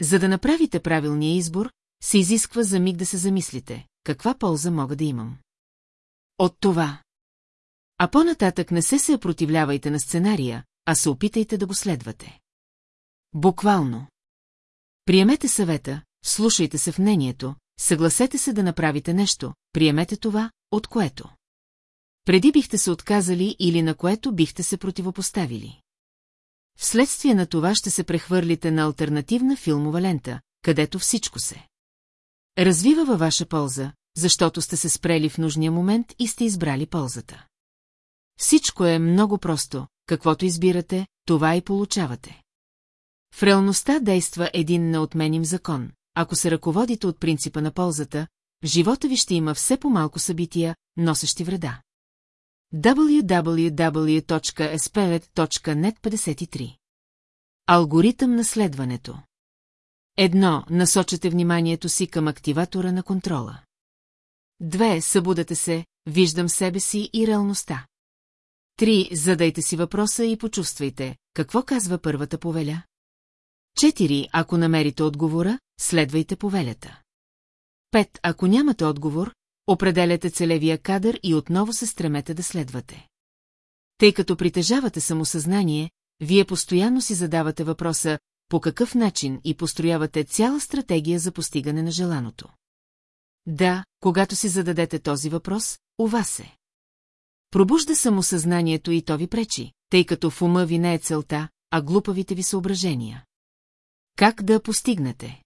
За да направите правилния избор, се изисква за миг да се замислите, каква полза мога да имам. От това. А по-нататък не се се опротивлявайте на сценария, а се опитайте да го следвате. Буквално. Приемете съвета, слушайте се в мнението, съгласете се да направите нещо, приемете това, от което. Преди бихте се отказали или на което бихте се противопоставили. Вследствие на това ще се прехвърлите на альтернативна филмова лента, където всичко се. Развива във ваша полза, защото сте се спрели в нужния момент и сте избрали ползата. Всичко е много просто, каквото избирате, това и получавате. В реалността действа един неотменим закон. Ако се ръководите от принципа на ползата, в живота ви ще има все по-малко събития, носещи вреда www.spellet.net 53 Алгоритъм на следването Едно, насочете вниманието си към активатора на контрола. Две, събудете се, виждам себе си и реалността. Три, задайте си въпроса и почувствайте, какво казва първата повеля. Четири, ако намерите отговора, следвайте повелята. Пет, ако нямате отговор, определяте целевия кадър и отново се стремете да следвате. Тъй като притежавате самосъзнание, вие постоянно си задавате въпроса по какъв начин и построявате цяла стратегия за постигане на желаното. Да, когато си зададете този въпрос, у вас се. Пробужда самосъзнанието и то ви пречи, тъй като в ума ви не е целта, а глупавите ви съображения. Как да постигнете?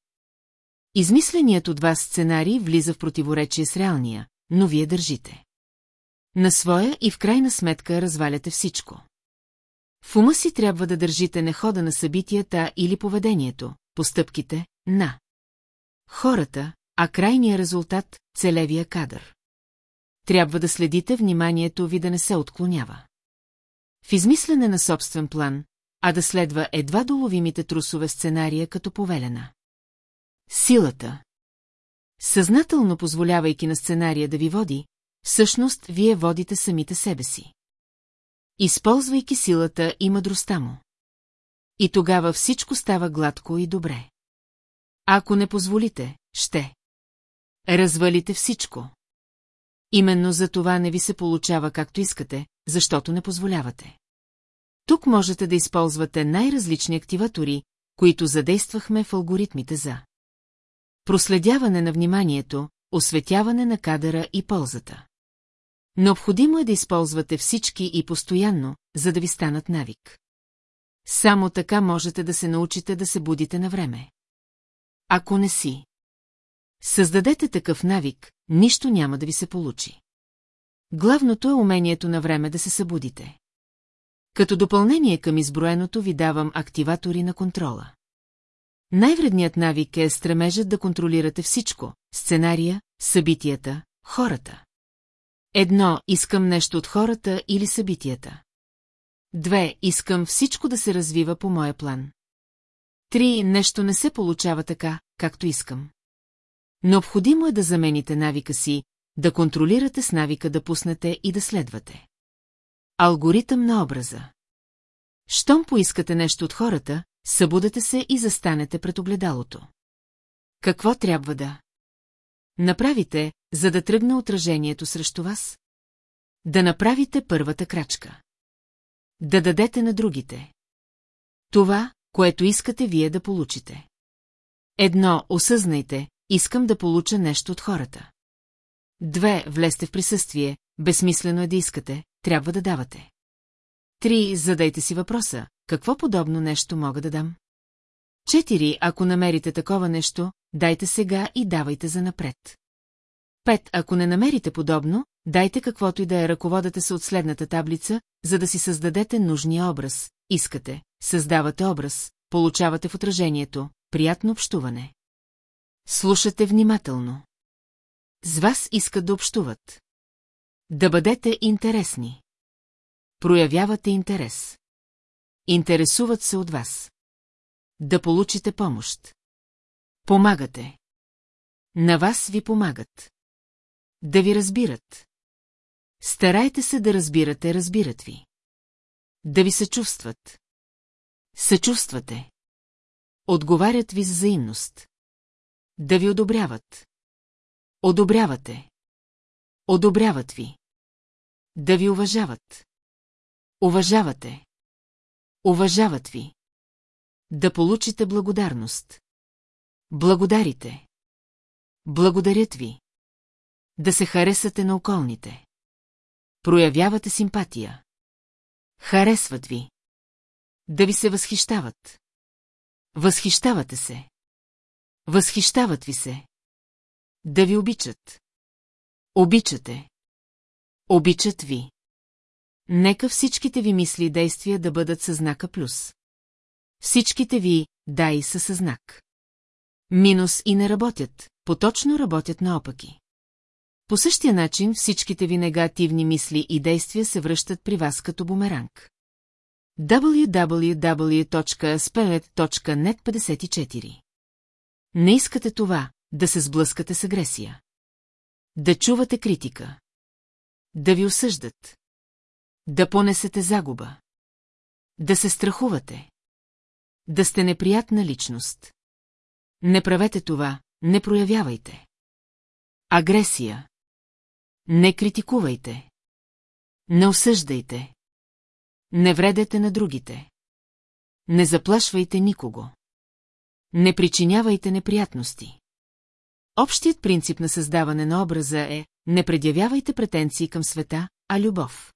Измисленият от вас сценарий влиза в противоречие с реалния, но вие държите. На своя и в крайна сметка разваляте всичко. В ума си трябва да държите не хода на събитията или поведението, постъпките, на хората, а крайния резултат – целевия кадър. Трябва да следите вниманието ви да не се отклонява. В измислене на собствен план, а да следва едва доловимите трусове сценария като повелена. Силата. Съзнателно позволявайки на сценария да ви води, всъщност вие водите самите себе си. Използвайки силата и мъдростта му. И тогава всичко става гладко и добре. Ако не позволите, ще. Развалите всичко. Именно за това не ви се получава както искате, защото не позволявате. Тук можете да използвате най-различни активатори, които задействахме в алгоритмите за проследяване на вниманието, осветяване на кадъра и ползата. Необходимо е да използвате всички и постоянно, за да ви станат навик. Само така можете да се научите да се будите на време. Ако не си. Създадете такъв навик, нищо няма да ви се получи. Главното е умението на време да се събудите. Като допълнение към изброеното ви давам активатори на контрола. Най-вредният навик е стремежът да контролирате всичко – сценария, събитията, хората. Едно, искам нещо от хората или събитията. Две, искам всичко да се развива по моя план. Три, нещо не се получава така, както искам. Необходимо е да замените навика си, да контролирате с навика да пуснете и да следвате. Алгоритъм на образа. Щом поискате нещо от хората, събудете се и застанете пред огледалото. Какво трябва да направите, за да тръгне отражението срещу вас? Да направите първата крачка. Да дадете на другите. Това, което искате вие да получите. Едно, осъзнайте, искам да получа нещо от хората. Две, влезте в присъствие, безсмислено е да искате, трябва да давате. Три, задайте си въпроса, какво подобно нещо мога да дам? Четири, ако намерите такова нещо, дайте сега и давайте за напред. Пет, ако не намерите подобно, дайте каквото и да е ръководете се от следната таблица, за да си създадете нужния образ. Искате, създавате образ, получавате в отражението, приятно общуване. Слушате внимателно. С вас искат да общуват. Да бъдете интересни. Проявявате интерес. Интересуват се от вас. Да получите помощ. Помагате. На вас ви помагат. Да ви разбират. Старайте се да разбирате, разбират ви. Да ви съчувстват. Съчувствате. Отговарят ви с взаимност. Да ви одобряват. Одобрявате. Одобряват ви. Да ви уважават. Уважавате. Уважават ви. Да получите благодарност. Благодарите. Благодарят ви. Да се харесате на околните. Проявявате симпатия. Харесват ви. Да ви се възхищават. Възхищавате се. Възхищават ви се. Да ви обичат. Обичате. Обичат ви. Нека всичките ви мисли и действия да бъдат със знака плюс. Всичките ви дай са със знак. Минус и не работят, поточно работят наопаки. По същия начин всичките ви негативни мисли и действия се връщат при вас като бумеранг. www.spelet.net 54 Не искате това, да се сблъскате с агресия. Да чувате критика. Да ви осъждат. Да понесете загуба. Да се страхувате. Да сте неприятна личност. Не правете това, не проявявайте. Агресия. Не критикувайте. Не осъждайте. Не вредете на другите. Не заплашвайте никого. Не причинявайте неприятности. Общият принцип на създаване на образа е не предявявайте претенции към света, а любов.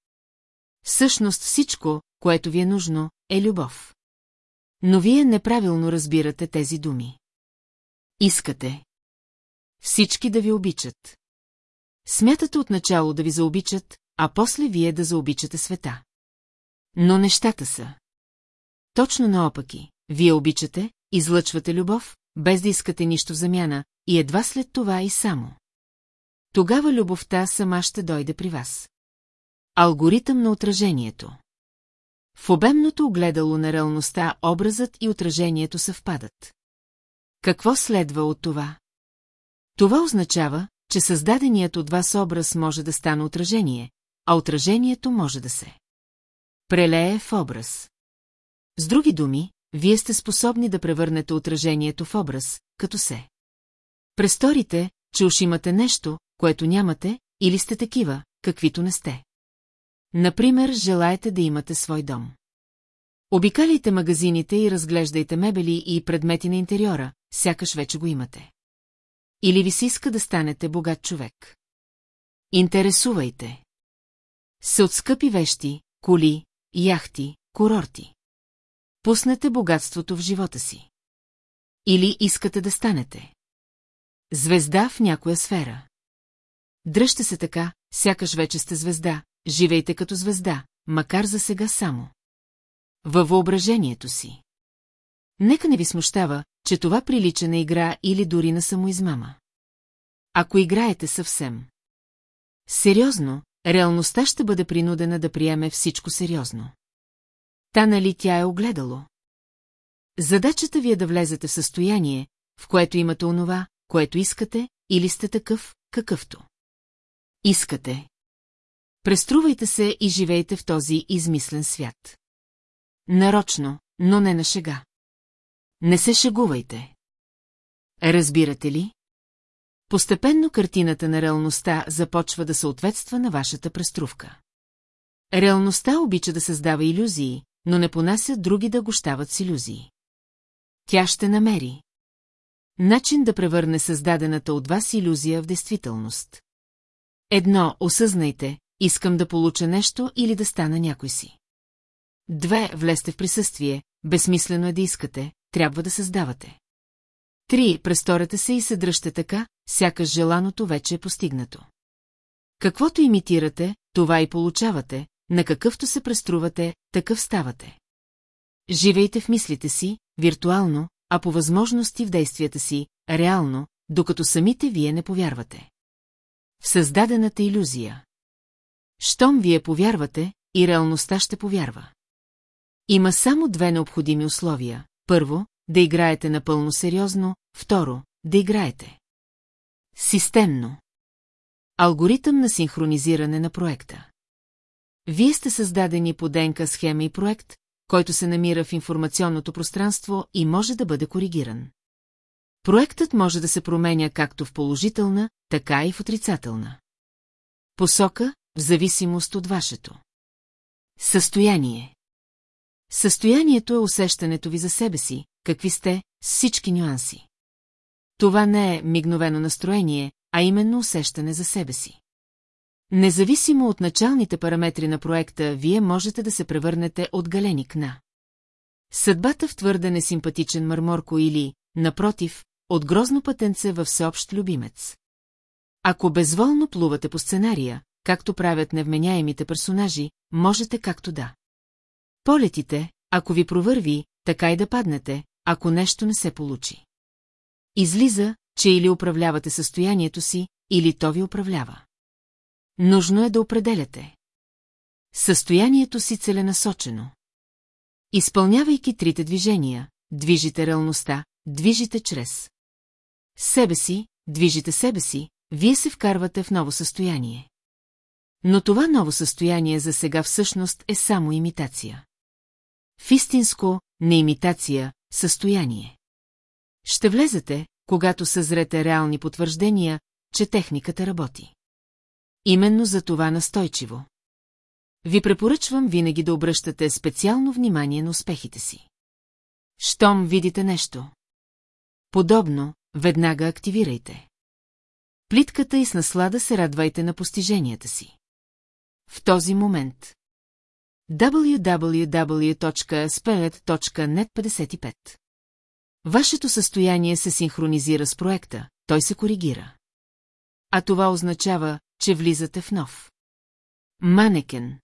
Всъщност всичко, което ви е нужно, е любов. Но вие неправилно разбирате тези думи. Искате. Всички да ви обичат. Смятате отначало да ви заобичат, а после вие да заобичате света. Но нещата са. Точно наопаки, вие обичате, излъчвате любов, без да искате нищо в замяна, и едва след това и само. Тогава любовта сама ще дойде при вас. Алгоритъм на отражението В обемното огледало на реалността образът и отражението съвпадат. Какво следва от това? Това означава, че създаденият от вас образ може да стане отражение, а отражението може да се прелее в образ. С други думи, вие сте способни да превърнете отражението в образ, като се. Престорите, че уж имате нещо, което нямате, или сте такива, каквито не сте. Например, желаете да имате свой дом. Обикаляйте магазините и разглеждайте мебели и предмети на интериора, сякаш вече го имате. Или ви се иска да станете богат човек. Интересувайте. Се от скъпи вещи, коли, яхти, курорти. Пуснете богатството в живота си. Или искате да станете. Звезда в някоя сфера. Дръжте се така, сякаш вече сте звезда, живейте като звезда, макар за сега само. Във въображението си. Нека не ви смущава, че това прилича на игра или дори на самоизмама. Ако играете съвсем. Сериозно, реалността ще бъде принудена да приеме всичко сериозно. Та нали тя е огледало? Задачата ви е да влезете в състояние, в което имате онова, което искате, или сте такъв, какъвто. Искате. Преструвайте се и живейте в този измислен свят. Нарочно, но не на шега. Не се шегувайте. Разбирате ли? Постепенно картината на реалността започва да съответства на вашата преструвка. Реалността обича да създава иллюзии, но не понася други да гощават с иллюзии. Тя ще намери. Начин да превърне създадената от вас иллюзия в действителност. Едно, осъзнайте, искам да получа нещо или да стана някой си. Две, влезте в присъствие, безсмислено е да искате, трябва да създавате. Три, престорете се и се дръжте така, сякаш желаното вече е постигнато. Каквото имитирате, това и получавате, на какъвто се преструвате, такъв ставате. Живейте в мислите си, виртуално, а по възможности в действията си, реално, докато самите вие не повярвате. В създадената иллюзия. Щом вие повярвате, и реалността ще повярва. Има само две необходими условия. Първо, да играете напълно сериозно, второ, да играете. Системно. Алгоритъм на синхронизиране на проекта. Вие сте създадени по ДНК схема и проект, който се намира в информационното пространство и може да бъде коригиран. Проектът може да се променя както в положителна, така и в отрицателна. Посока, в зависимост от вашето. Състояние. Състоянието е усещането ви за себе си, какви сте, с всички нюанси. Това не е мигновено настроение, а именно усещане за себе си. Независимо от началните параметри на проекта, вие можете да се превърнете от галеник на. Съдбата в твърде несимпатичен мърморко или, напротив, от грозно пътенце във всеобщ любимец. Ако безволно плувате по сценария, както правят невменяемите персонажи, можете както да. Полетите, ако ви провърви, така и да паднете, ако нещо не се получи. Излиза, че или управлявате състоянието си, или то ви управлява. Нужно е да определяте. Състоянието си целенасочено. Изпълнявайки трите движения, движите реалността, движите чрез. Себе си, движите себе си, вие се вкарвате в ново състояние. Но това ново състояние за сега всъщност е само имитация. В истинско, не имитация, състояние. Ще влезете, когато съзрете реални потвърждения, че техниката работи. Именно за това настойчиво. Ви препоръчвам винаги да обръщате специално внимание на успехите си. Щом видите нещо. Подобно, веднага активирайте. Плитката и с наслада се радвайте на постиженията си. В този момент. www.spelet.net 55 Вашето състояние се синхронизира с проекта, той се коригира. А това означава, че влизате в нов. Манекен.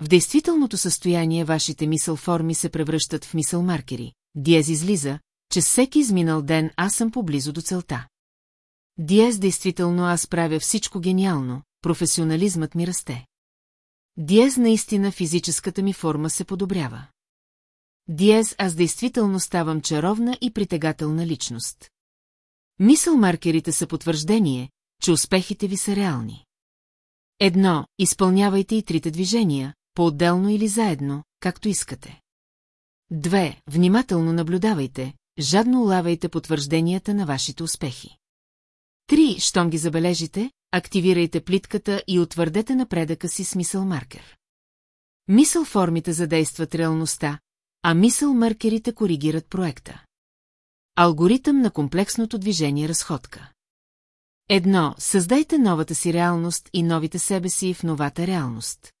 В действителното състояние вашите мисъл форми се превръщат в мисъл маркери. Диез излиза, че всеки изминал ден аз съм поблизо до целта. Диез действително аз правя всичко гениално, професионализмът ми расте. Диез наистина физическата ми форма се подобрява. Диез аз действително ставам чаровна и притегателна личност. Мисъл маркерите са потвърждение, че успехите ви са реални. Едно, изпълнявайте и трите движения, по-отделно или заедно, както искате. Две, внимателно наблюдавайте, жадно улавайте потвържденията на вашите успехи. Три, щом ги забележите, активирайте плитката и утвърдете напредъка си с мисъл маркер. Мисъл формите задействат реалността, а мисъл маркерите коригират проекта. Алгоритъм на комплексното движение разходка. Едно, създайте новата си реалност и новите себе си в новата реалност.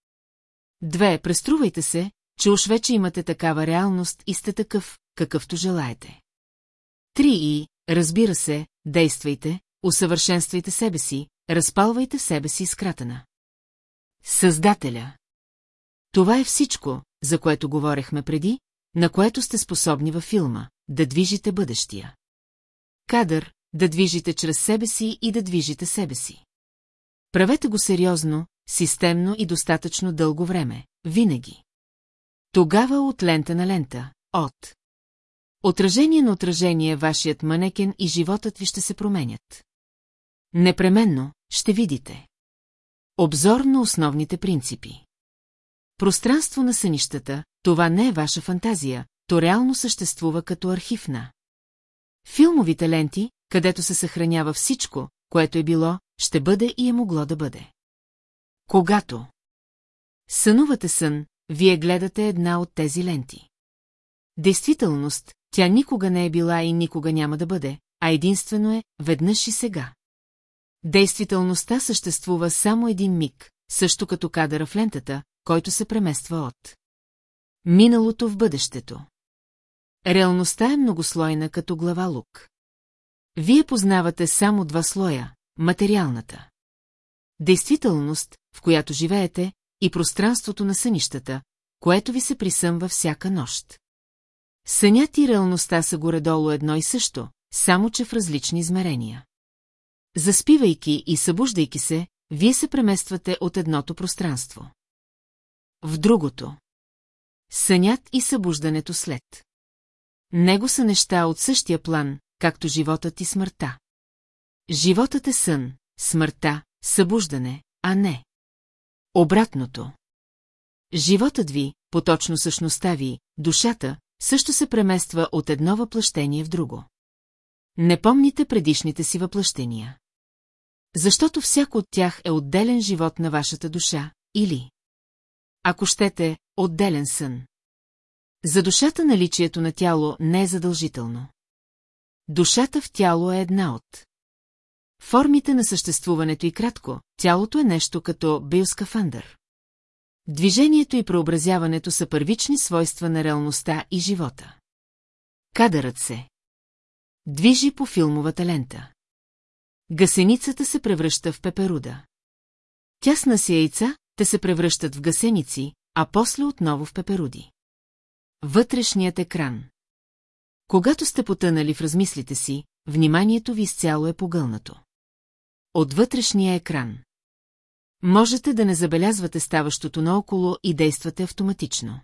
Две, преструвайте се, че уж вече имате такава реалност и сте такъв, какъвто желаете. Три и, разбира се, действайте, усъвършенствайте себе си, разпалвайте себе си изкратена. Създателя. Това е всичко, за което говорехме преди, на което сте способни във филма, да движите бъдещия. Кадър, да движите чрез себе си и да движите себе си. Правете го сериозно, системно и достатъчно дълго време, винаги. Тогава от лента на лента, от Отражение на отражение вашият манекен и животът ви ще се променят. Непременно ще видите. Обзор на основните принципи. Пространство на сънищата, това не е ваша фантазия, то реално съществува като архив на. Филмовите ленти, където се съхранява всичко, което е било, ще бъде и е могло да бъде. Когато сънувате сън, вие гледате една от тези ленти. Действителност, тя никога не е била и никога няма да бъде, а единствено е веднъж и сега. Действителността съществува само един миг, също като кадъра в лентата, който се премества от миналото в бъдещето. Реалността е многослойна като глава лук. Вие познавате само два слоя – материалната. Действителност, в която живеете, и пространството на сънищата, което ви се присъмва всяка нощ. Сънят и реалността са горе-долу едно и също, само че в различни измерения. Заспивайки и събуждайки се, вие се премествате от едното пространство. В другото. Сънят и събуждането след. Него са неща от същия план, както животът и смъртта. Животът е сън, смъртта, събуждане, а не. Обратното. Животът ви, поточно същността ви, душата, също се премества от едно въплъщение в друго. Не помните предишните си въплъщения. Защото всяко от тях е отделен живот на вашата душа, или... Ако щете, отделен сън. За душата наличието на тяло не е задължително. Душата в тяло е една от. Формите на съществуването и кратко, тялото е нещо като биоскафандър. Движението и преобразяването са първични свойства на реалността и живота. Кадърът се. Движи по филмовата лента. Гасеницата се превръща в пеперуда. Тясна си яйца, те се превръщат в гасеници, а после отново в пеперуди. Вътрешният екран. Когато сте потънали в размислите си, вниманието ви изцяло е погълнато. От вътрешния екран. Можете да не забелязвате ставащото наоколо и действате автоматично.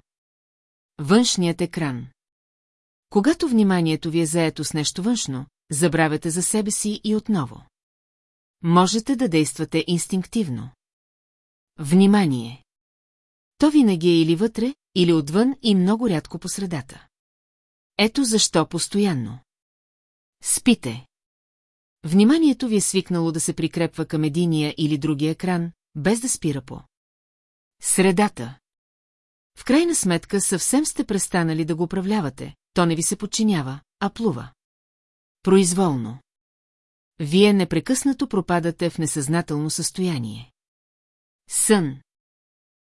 Външният екран. Когато вниманието ви е заето с нещо външно, забравяте за себе си и отново. Можете да действате инстинктивно. Внимание! То винаги е или вътре, или отвън и много рядко по средата. Ето защо постоянно. Спите. Вниманието ви е свикнало да се прикрепва към единия или другия екран, без да спира по. Средата. В крайна сметка съвсем сте престанали да го управлявате, то не ви се подчинява, а плува. Произволно. Вие непрекъснато пропадате в несъзнателно състояние. Сън.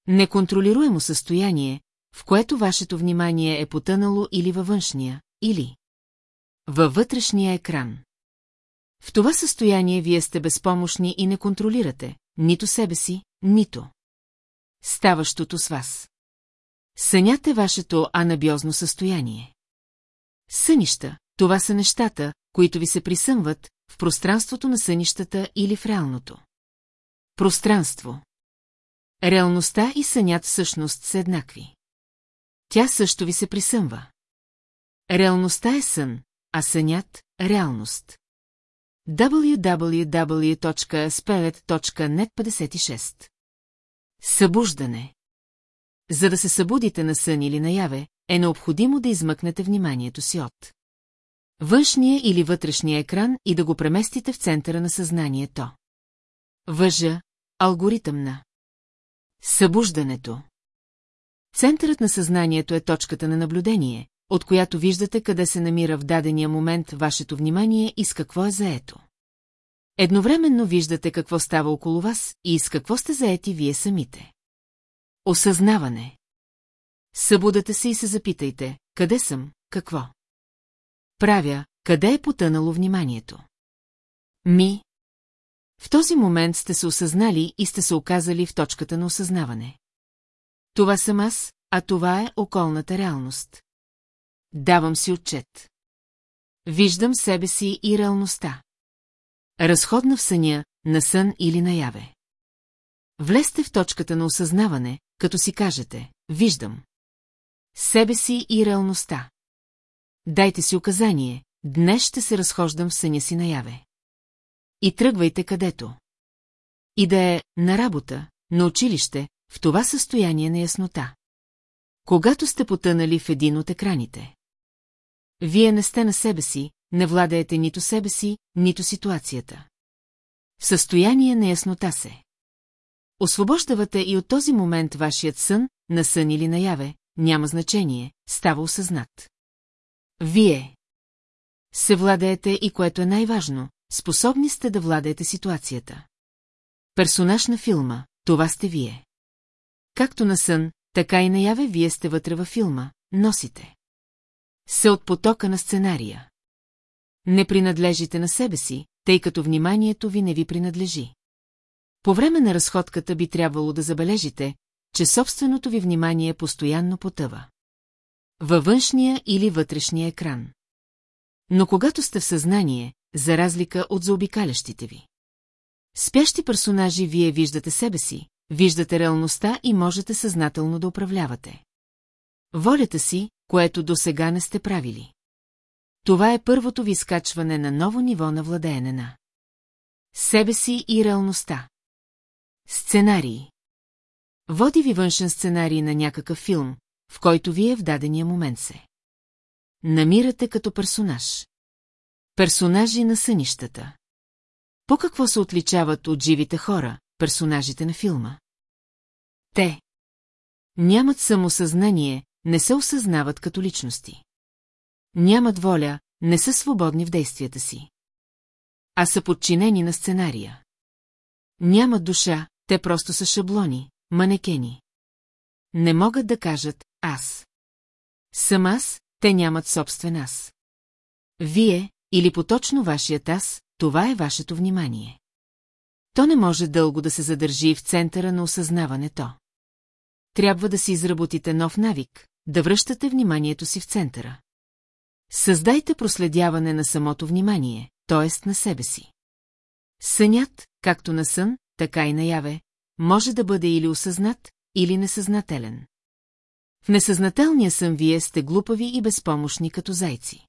Неконтролируемо състояние, в което вашето внимание е потънало или във външния, или във вътрешния екран. В това състояние вие сте безпомощни и не контролирате нито себе си, нито ставащото с вас. Сънят е вашето анабиозно състояние. Сънища, това са нещата, които ви се присъмват в пространството на сънищата или в реалното. Пространство. Реалността и сънят всъщност са еднакви. Тя също ви се присъмва. Реалността е сън, а сънят – реалност www.spelet.net 56 Събуждане За да се събудите на сън или наяве, е необходимо да измъкнете вниманието си от външния или вътрешния екран и да го преместите в центъра на съзнанието. Въжа, алгоритъм на Събуждането Центърът на съзнанието е точката на наблюдение, от която виждате къде се намира в дадения момент вашето внимание и с какво е заето. Едновременно виждате какво става около вас и с какво сте заети вие самите. Осъзнаване Събудате се и се запитайте, къде съм, какво? Правя, къде е потънало вниманието? Ми. В този момент сте се осъзнали и сте се оказали в точката на осъзнаване. Това съм аз, а това е околната реалност. Давам си отчет. Виждам себе си и реалността. Разходна в съня, на сън или наяве. Влезте в точката на осъзнаване, като си кажете, виждам. Себе си и реалността. дайте си указание, днес ще се разхождам в съня си наяве. И тръгвайте където. И да е на работа, на училище, в това състояние на яснота. Когато сте потънали в един от екраните. Вие не сте на себе си, не владеете нито себе си, нито ситуацията. В състояние на яснота се. Освобождавате и от този момент вашият сън, на сън или наяве, няма значение, става осъзнат. Вие се владеете и което е най-важно, способни сте да владеете ситуацията. Персонаж на филма, това сте вие. Както на сън, така и наяве вие сте вътре във филма, носите. Се от потока на сценария. Не принадлежите на себе си, тъй като вниманието ви не ви принадлежи. По време на разходката би трябвало да забележите, че собственото ви внимание постоянно потъва. Във външния или вътрешния екран. Но когато сте в съзнание, за разлика от заобикалящите ви. Спящи персонажи вие виждате себе си, виждате реалността и можете съзнателно да управлявате. Волята си, което до сега не сте правили. Това е първото ви скачване на ново ниво на владеене на себе си и реалността. Сценарии Води ви външен сценарий на някакъв филм, в който вие в дадения момент се. Намирате като персонаж. Персонажи на сънищата. По какво се отличават от живите хора, персонажите на филма? Те нямат самосъзнание, не се осъзнават като личности. Нямат воля, не са свободни в действията си. А са подчинени на сценария. Нямат душа, те просто са шаблони, манекени. Не могат да кажат «аз». Съм аз, те нямат собствен аз. Вие, или поточно вашият аз, това е вашето внимание. То не може дълго да се задържи в центъра на осъзнаването. Трябва да си изработите нов навик, да връщате вниманието си в центъра. Създайте проследяване на самото внимание, т.е. на себе си. Сънят, както на сън, така и наяве, може да бъде или осъзнат, или несъзнателен. В несъзнателния сън вие сте глупави и безпомощни като зайци.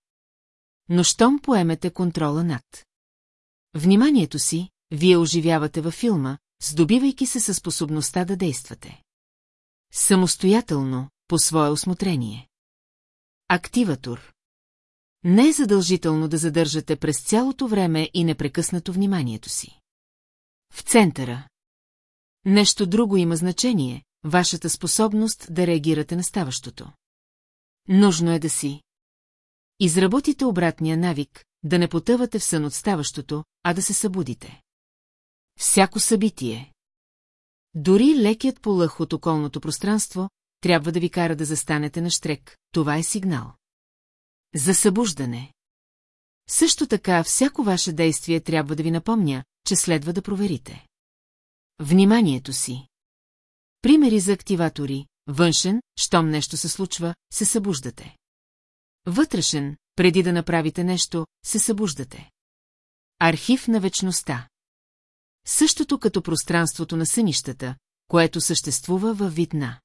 Но щом поемете контрола над вниманието си, вие оживявате във филма, здобивайки се със способността да действате. Самостоятелно, по свое осмотрение. Активатор Не е задължително да задържате през цялото време и непрекъснато вниманието си. В центъра. Нещо друго има значение, вашата способност да реагирате на ставащото. Нужно е да си. Изработите обратния навик, да не потъвате в сън от ставащото, а да се събудите. Всяко събитие. Дори лекият полъх от околното пространство трябва да ви кара да застанете на штрек, това е сигнал. За събуждане. Също така, всяко ваше действие трябва да ви напомня, че следва да проверите. Вниманието си. Примери за активатори. Външен, щом нещо се случва, се събуждате. Вътрешен, преди да направите нещо, се събуждате. Архив на вечността. Същото като пространството на сънищата, което съществува във вид на.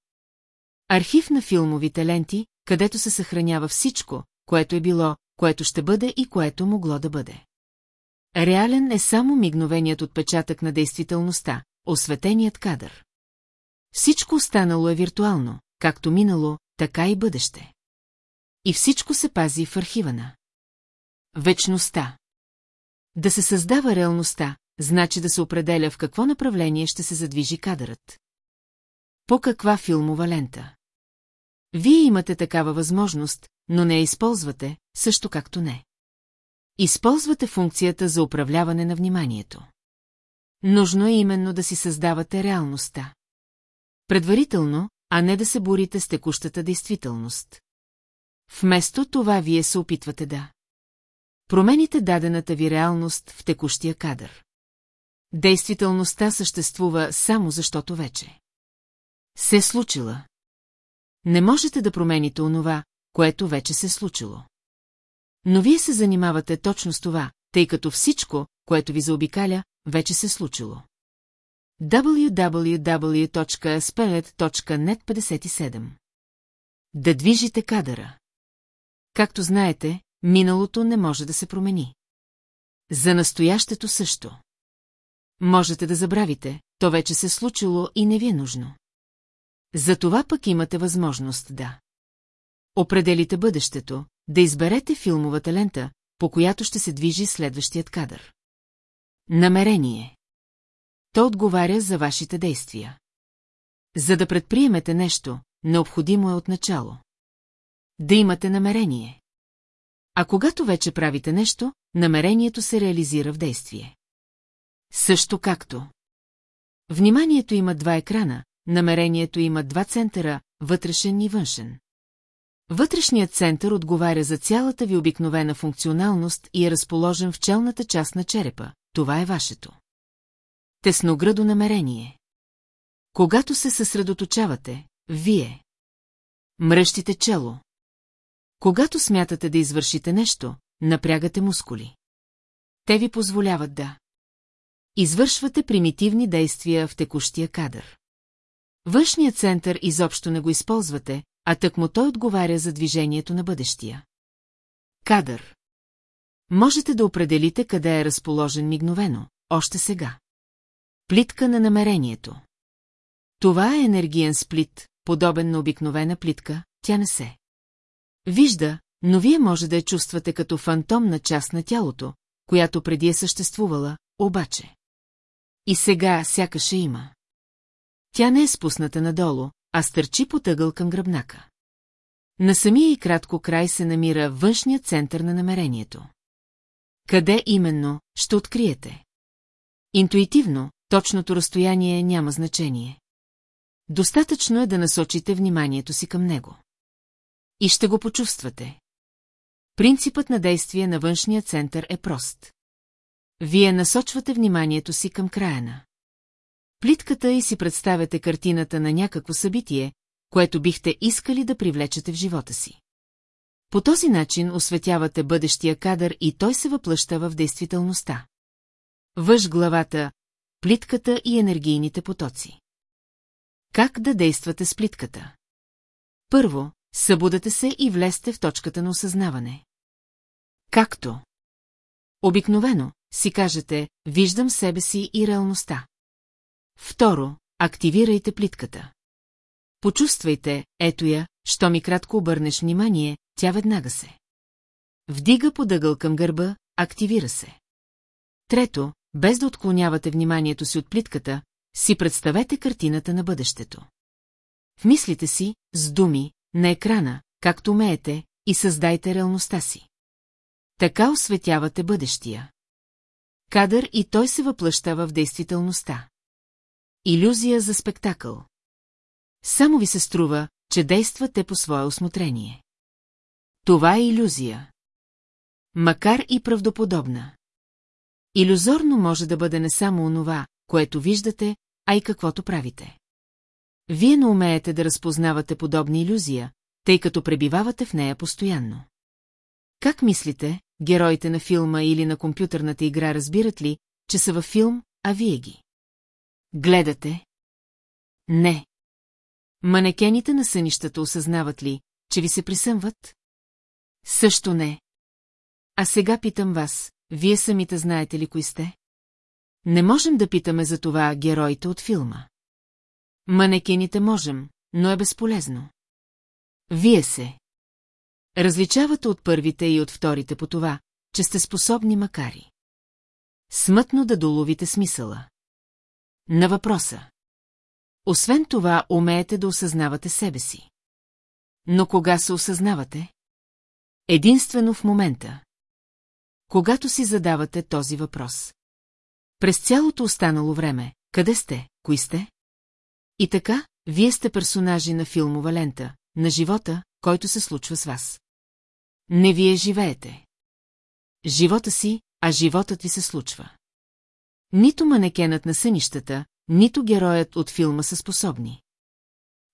Архив на филмовите ленти, където се съхранява всичко, което е било, което ще бъде и което могло да бъде. Реален е само мигновеният отпечатък на действителността, осветеният кадър. Всичко останало е виртуално, както минало, така и бъдеще. И всичко се пази в архива на. Вечността. Да се създава реалността, значи да се определя в какво направление ще се задвижи кадърът. По каква филмова лента? Вие имате такава възможност, но не я използвате, също както не. Използвате функцията за управляване на вниманието. Нужно е именно да си създавате реалността. Предварително, а не да се борите с текущата действителност. Вместо това вие се опитвате да промените дадената ви реалност в текущия кадър. Действителността съществува само защото вече се е случила. Не можете да промените онова, което вече се е случило. Но вие се занимавате точно с това, тъй като всичко, което ви заобикаля, вече се е случило. www.spelet.net 57 Да движите кадъра Както знаете, миналото не може да се промени. За настоящето също. Можете да забравите, то вече се случило и не ви е нужно. За това пък имате възможност да. Определите бъдещето, да изберете филмовата лента, по която ще се движи следващият кадър. Намерение. То отговаря за вашите действия. За да предприемете нещо, необходимо е отначало. Да имате намерение. А когато вече правите нещо, намерението се реализира в действие. Също както. Вниманието има два екрана, намерението има два центъра, вътрешен и външен. Вътрешният център отговаря за цялата ви обикновена функционалност и е разположен в челната част на черепа. Това е вашето. Тесноградо намерение. Когато се съсредоточавате, вие. Мръщите чело. Когато смятате да извършите нещо, напрягате мускули. Те ви позволяват да. Извършвате примитивни действия в текущия кадър. Външният център изобщо не го използвате, а тъкмо той отговаря за движението на бъдещия. Кадър. Можете да определите къде е разположен мигновено, още сега. Плитка на намерението. Това е енергиен сплит, подобен на обикновена плитка, тя не се. Вижда, но вие може да я чувствате като фантомна част на тялото, която преди е съществувала, обаче. И сега сякаше има. Тя не е спусната надолу, а стърчи потъгъл към гръбнака. На самия и кратко край се намира външният център на намерението. Къде именно ще откриете? Интуитивно, точното разстояние няма значение. Достатъчно е да насочите вниманието си към него. И ще го почувствате. Принципът на действие на външния център е прост. Вие насочвате вниманието си към края на плитката и си представяте картината на някакво събитие, което бихте искали да привлечете в живота си. По този начин осветявате бъдещия кадър и той се въплъща в действителността. Въж главата, плитката и енергийните потоци. Как да действате с плитката? Първо, събудете се и влезте в точката на осъзнаване. Както? Обикновено, си кажете, виждам себе си и реалността. Второ, активирайте плитката. Почувствайте, ето я, що ми кратко обърнеш внимание, тя веднага се. Вдига подъгъл към гърба, активира се. Трето, без да отклонявате вниманието си от плитката, си представете картината на бъдещето. В мислите си, с думи, на екрана, както умеете, и създайте реалността си. Така осветявате бъдещия. Кадър и той се въплъщава в действителността. Иллюзия за спектакъл. Само ви се струва, че действате по свое осмотрение. Това е иллюзия. Макар и правдоподобна. Иллюзорно може да бъде не само онова, което виждате, а и каквото правите. Вие не умеете да разпознавате подобна иллюзия, тъй като пребивавате в нея постоянно. Как мислите, героите на филма или на компютърната игра разбират ли, че са във филм, а вие ги? Гледате? Не. Манекените на сънищата осъзнават ли, че ви се присъмват? Също не. А сега питам вас, вие самите знаете ли кои сте? Не можем да питаме за това героите от филма. Манекените можем, но е безполезно. Вие се. Различавате от първите и от вторите по това, че сте способни макари. Смътно да доловите смисъла. На въпроса. Освен това, умеете да осъзнавате себе си. Но кога се осъзнавате? Единствено в момента. Когато си задавате този въпрос. През цялото останало време, къде сте, кои сте? И така, вие сте персонажи на филмова лента, на живота, който се случва с вас. Не вие живеете. Живота си, а животът ви се случва. Нито манекенът на сънищата, нито героят от филма са способни.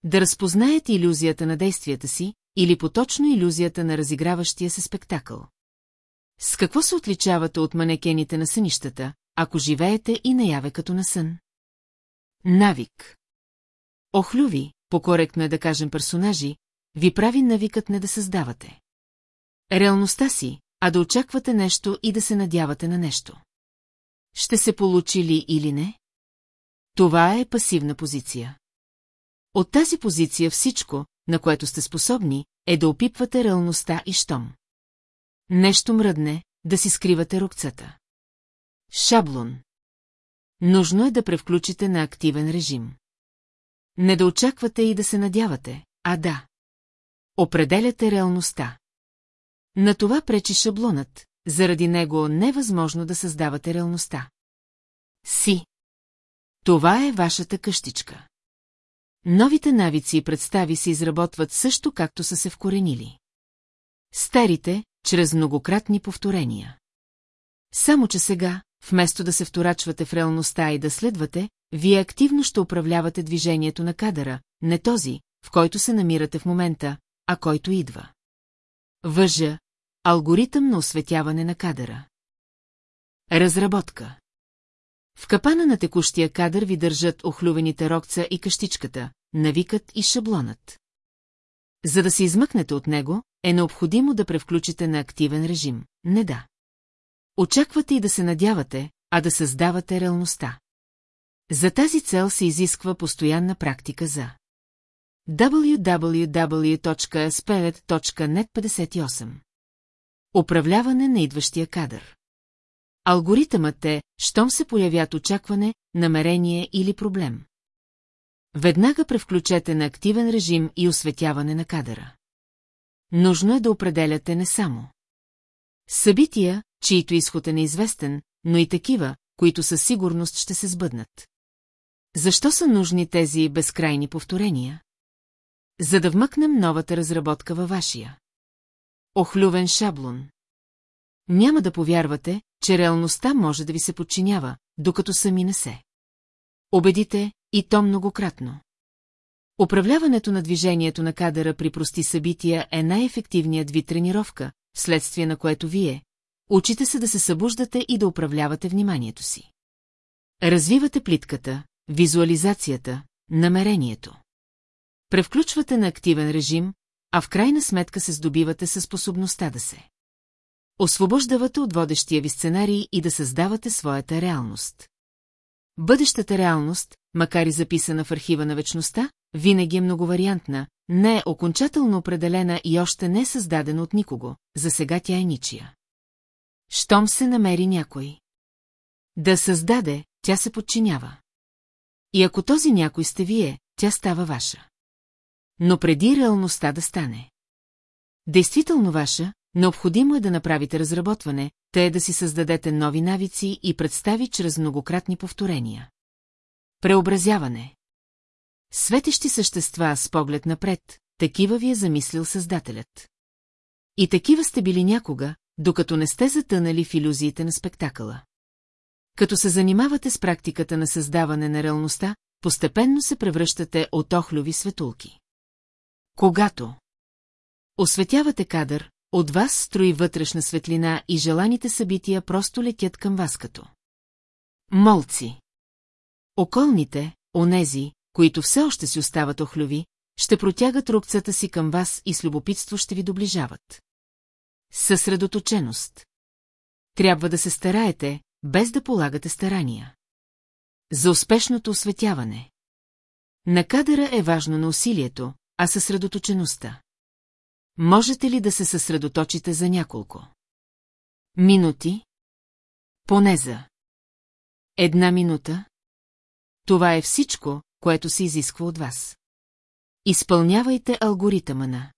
Да разпознаете иллюзията на действията си, или поточно иллюзията на разиграващия се спектакъл. С какво се отличавате от манекените на сънищата, ако живеете и наяве като на сън? Навик. Охлюви, по-коректно е да кажем персонажи, ви прави навикът не да създавате. Реалността си, а да очаквате нещо и да се надявате на нещо. Ще се получи ли или не? Това е пасивна позиция. От тази позиция всичко, на което сте способни, е да опипвате реалността и щом. Нещо мръдне, да си скривате рукцата. Шаблон. Нужно е да превключите на активен режим. Не да очаквате и да се надявате, а да. Определяте реалността. На това пречи шаблонът, заради него невъзможно да създавате реалността. Си. Това е вашата къщичка. Новите навици и представи се изработват също както са се вкоренили. Старите, чрез многократни повторения. Само че сега, вместо да се вторачвате в реалността и да следвате, вие активно ще управлявате движението на кадъра, не този, в който се намирате в момента, а който идва. Въжа – алгоритъм на осветяване на кадъра. Разработка В капана на текущия кадър ви държат охлювените рокца и къщичката, навикът и шаблонът. За да се измъкнете от него, е необходимо да превключите на активен режим. Не да. Очаквате и да се надявате, а да създавате реалността. За тази цел се изисква постоянна практика за www.spelet.net 58 Управляване на идващия кадър Алгоритъмът е, щом се появят очакване, намерение или проблем. Веднага превключете на активен режим и осветяване на кадъра. Нужно е да определяте не само събития, чието изход е неизвестен, но и такива, които със сигурност ще се сбъднат. Защо са нужни тези безкрайни повторения? За да вмъкнем новата разработка във вашия. Охлювен шаблон. Няма да повярвате, че реалността може да ви се подчинява, докато сами не се. Обедите, и то многократно. Управляването на движението на кадъра при прости събития е най-ефективният вид тренировка, вследствие на което вие учите се да се събуждате и да управлявате вниманието си. Развивате плитката, визуализацията, намерението. Превключвате на активен режим, а в крайна сметка се здобивате със способността да се. Освобождавате от водещия ви сценарий и да създавате своята реалност. Бъдещата реалност, макар и записана в архива на вечността, винаги е многовариантна, не е окончателно определена и още не е създадена от никого, за сега тя е ничия. Щом се намери някой. Да създаде, тя се подчинява. И ако този някой сте вие, тя става ваша. Но преди реалността да стане. Действително ваша, необходимо е да направите разработване, те да си създадете нови навици и представи чрез многократни повторения. Преобразяване Светещи същества с поглед напред, такива ви е замислил Създателят. И такива сте били някога, докато не сте затънали в иллюзиите на спектакъла. Като се занимавате с практиката на създаване на реалността, постепенно се превръщате от охлюви светулки. Когато осветявате кадър, от вас строи вътрешна светлина и желаните събития просто летят към вас като. Молци. Околните, онези, които все още си остават охлюви, ще протягат рукцата си към вас и с любопитство ще ви доближават. Съсредоточеност. Трябва да се стараете, без да полагате старания. За успешното осветяване. На кадъра е важно на усилието, а съсредоточеността. Можете ли да се съсредоточите за няколко? Минути? Поне за. Една минута? Това е всичко, което се изисква от вас. Изпълнявайте алгоритъма на.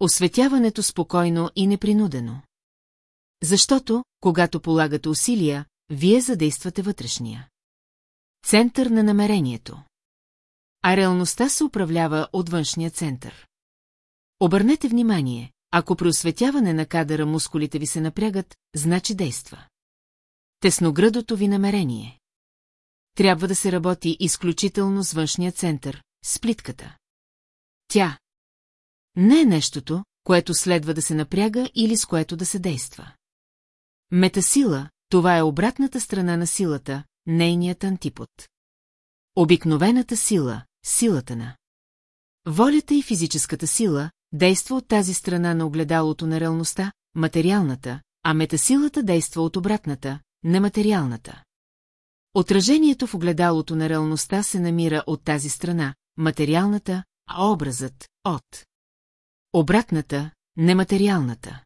Осветяването спокойно и непринудено. Защото, когато полагате усилия, вие задействате вътрешния. Център на намерението. А реалността се управлява от външния център. Обърнете внимание, ако при осветяване на кадъра мускулите ви се напрягат, значи действа. Тесноградото ви намерение. Трябва да се работи изключително с външния център, с плитката. Тя не е нещото, което следва да се напряга или с което да се действа. Метасила, това е обратната страна на силата, нейният антипод. Обикновената сила, силата на. Волята и физическата сила, действа от тази страна на огледалото на реалността, материалната, а метасилата действа от обратната, нематериалната. Отражението в огледалото на реалността се намира от тази страна, материалната, а образът – от. Обратната, нематериалната.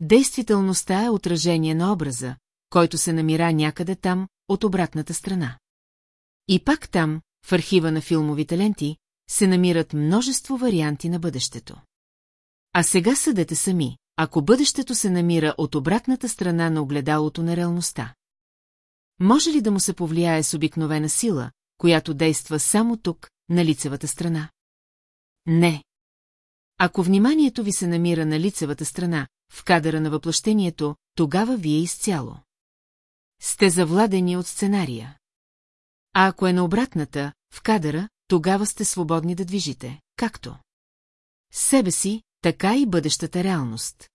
Действителността е отражение на образа, който се намира някъде там, от обратната страна. И пак там, в архива на филмовите ленти, се намират множество варианти на бъдещето. А сега съдете сами, ако бъдещето се намира от обратната страна на огледалото на реалността. Може ли да му се повлияе с обикновена сила, която действа само тук, на лицевата страна? Не. Ако вниманието ви се намира на лицевата страна, в кадъра на въплъщението, тогава вие изцяло. Сте завладени от сценария. А ако е на обратната, в кадъра, тогава сте свободни да движите, както. Себе си, така и бъдещата реалност.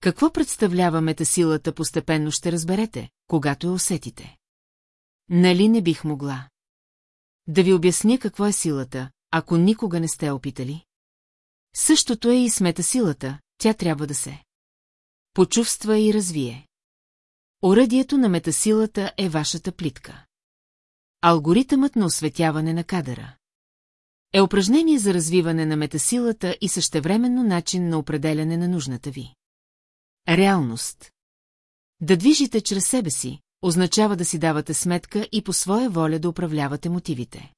Какво представлява метасилата постепенно ще разберете, когато я усетите. Нали не бих могла? Да ви обясня какво е силата, ако никога не сте опитали? Същото е и с метасилата, тя трябва да се почувства и развие. Оръдието на метасилата е вашата плитка. Алгоритъмът на осветяване на кадъра. Е упражнение за развиване на метасилата и същевременно начин на определяне на нужната ви. Реалност. Да движите чрез себе си, означава да си давате сметка и по своя воля да управлявате мотивите.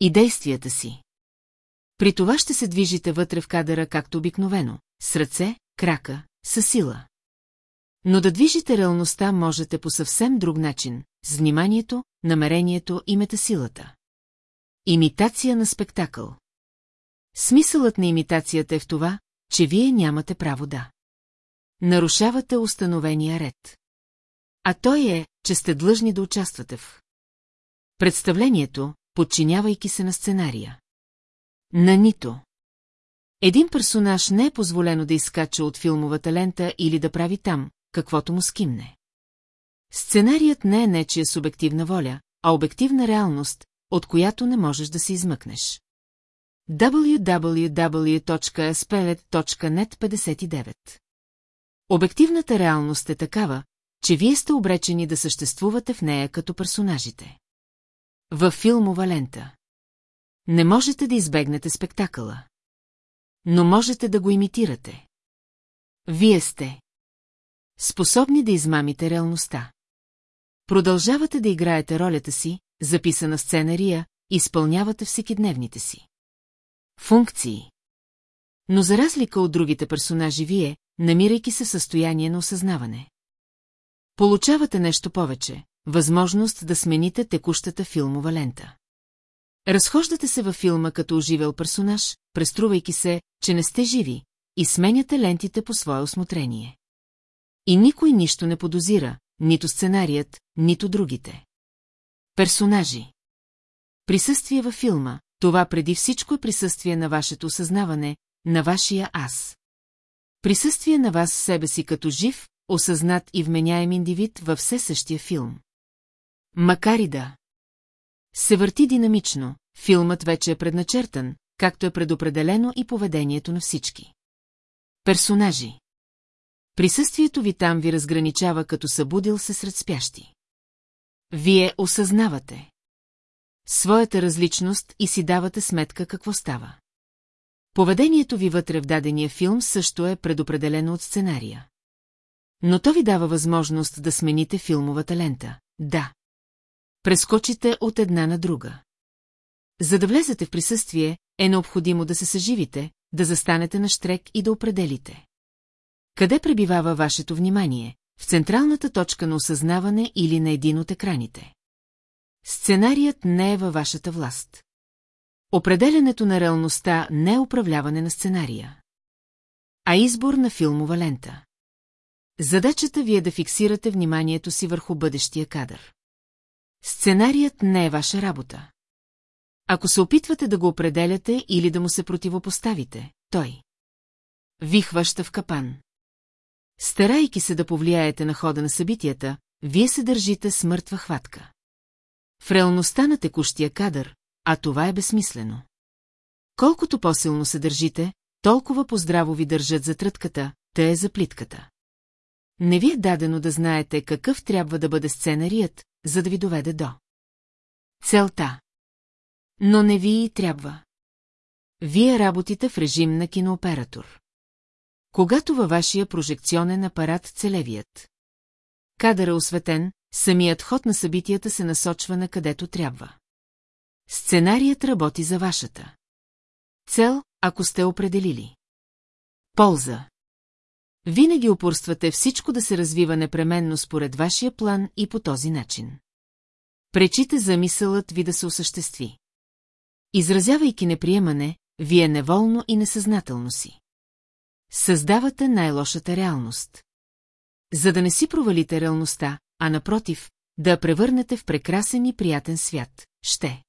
И действията си. При това ще се движите вътре в кадъра както обикновено, с ръце, крака, със сила. Но да движите реалността можете по съвсем друг начин, с вниманието, намерението и метасилата. Имитация на спектакъл Смисълът на имитацията е в това, че вие нямате право да. Нарушавате установения ред. А той е, че сте длъжни да участвате в представлението, подчинявайки се на сценария. На нито. Един персонаж не е позволено да изкача от филмовата лента или да прави там, каквото му скимне. Сценарият не е нечия субективна воля, а обективна реалност, от която не можеш да се измъкнеш. www.spelet.net 59 Обективната реалност е такава, че вие сте обречени да съществувате в нея като персонажите. Във филмова лента. Не можете да избегнете спектакъла. Но можете да го имитирате. Вие сте. Способни да измамите реалността. Продължавате да играете ролята си, записана сценария, изпълнявате всекидневните си. Функции. Но за разлика от другите персонажи вие, намирайки се в състояние на осъзнаване. Получавате нещо повече, възможност да смените текущата филмова лента. Разхождате се във филма като оживел персонаж, преструвайки се, че не сте живи, и сменяте лентите по свое осмотрение. И никой нищо не подозира, нито сценарият, нито другите. Персонажи. Присъствие във филма, това преди всичко е присъствие на вашето осъзнаване, на вашия аз. Присъствие на вас в себе си като жив, осъзнат и вменяем индивид във все същия филм. Макар и да се върти динамично, филмът вече е предначертан, както е предопределено и поведението на всички. Персонажи Присъствието ви там ви разграничава като събудил се сред спящи. Вие осъзнавате своята различност и си давате сметка какво става. Поведението ви вътре в дадения филм също е предопределено от сценария. Но то ви дава възможност да смените филмовата лента. Да. Прескочите от една на друга. За да влезете в присъствие, е необходимо да се съживите, да застанете на штрек и да определите. Къде пребивава вашето внимание? В централната точка на осъзнаване или на един от екраните? Сценарият не е във вашата власт. Определенето на реалността не е управляване на сценария, а избор на филмова лента. Задачата ви е да фиксирате вниманието си върху бъдещия кадър. Сценарият не е ваша работа. Ако се опитвате да го определяте или да му се противопоставите, той ви хваща в капан. Старайки се да повлияете на хода на събитията, вие се държите с мъртва хватка. В реалността на текущия кадър, а това е безсмислено. Колкото по-силно се държите, толкова поздраво ви държат за трътката, те е за плитката. Не ви е дадено да знаете какъв трябва да бъде сценарият, за да ви доведе до. Целта. Но не ви и трябва. Вие работите в режим на кинооператор. Когато във вашия прожекционен апарат целевият. Кадър е осветен, самият ход на събитията се насочва на където трябва. Сценарият работи за вашата. Цел, ако сте определили. Полза. Винаги упорствате всичко да се развива непременно според вашия план и по този начин. Пречите за мисълът ви да се осъществи. Изразявайки неприемане, вие неволно и несъзнателно си. Създавате най-лошата реалност. За да не си провалите реалността, а напротив, да превърнете в прекрасен и приятен свят, ще.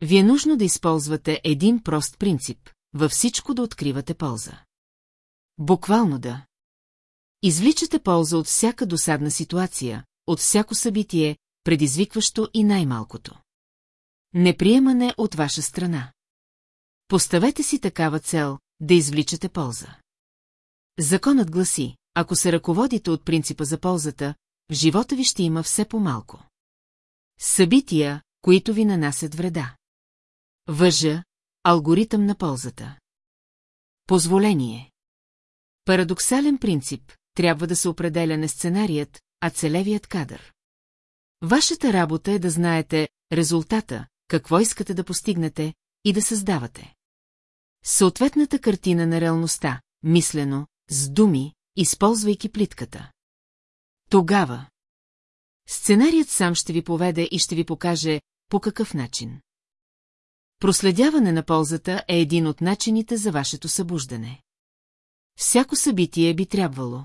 Ви е нужно да използвате един прост принцип, във всичко да откривате полза. Буквално да. Извличате полза от всяка досадна ситуация, от всяко събитие, предизвикващо и най-малкото. Неприемане от ваша страна. Поставете си такава цел, да извличате полза. Законът гласи, ако се ръководите от принципа за ползата, в живота ви ще има все по-малко. Събития, които ви нанасят вреда. Въжа, алгоритъм на ползата. Позволение. Парадоксален принцип, трябва да се определя не сценарият, а целевият кадър. Вашата работа е да знаете резултата, какво искате да постигнете и да създавате. Съответната картина на реалността, мислено, с думи, използвайки плитката. Тогава. Сценарият сам ще ви поведе и ще ви покаже по какъв начин. Проследяване на ползата е един от начините за вашето събуждане. Всяко събитие би трябвало.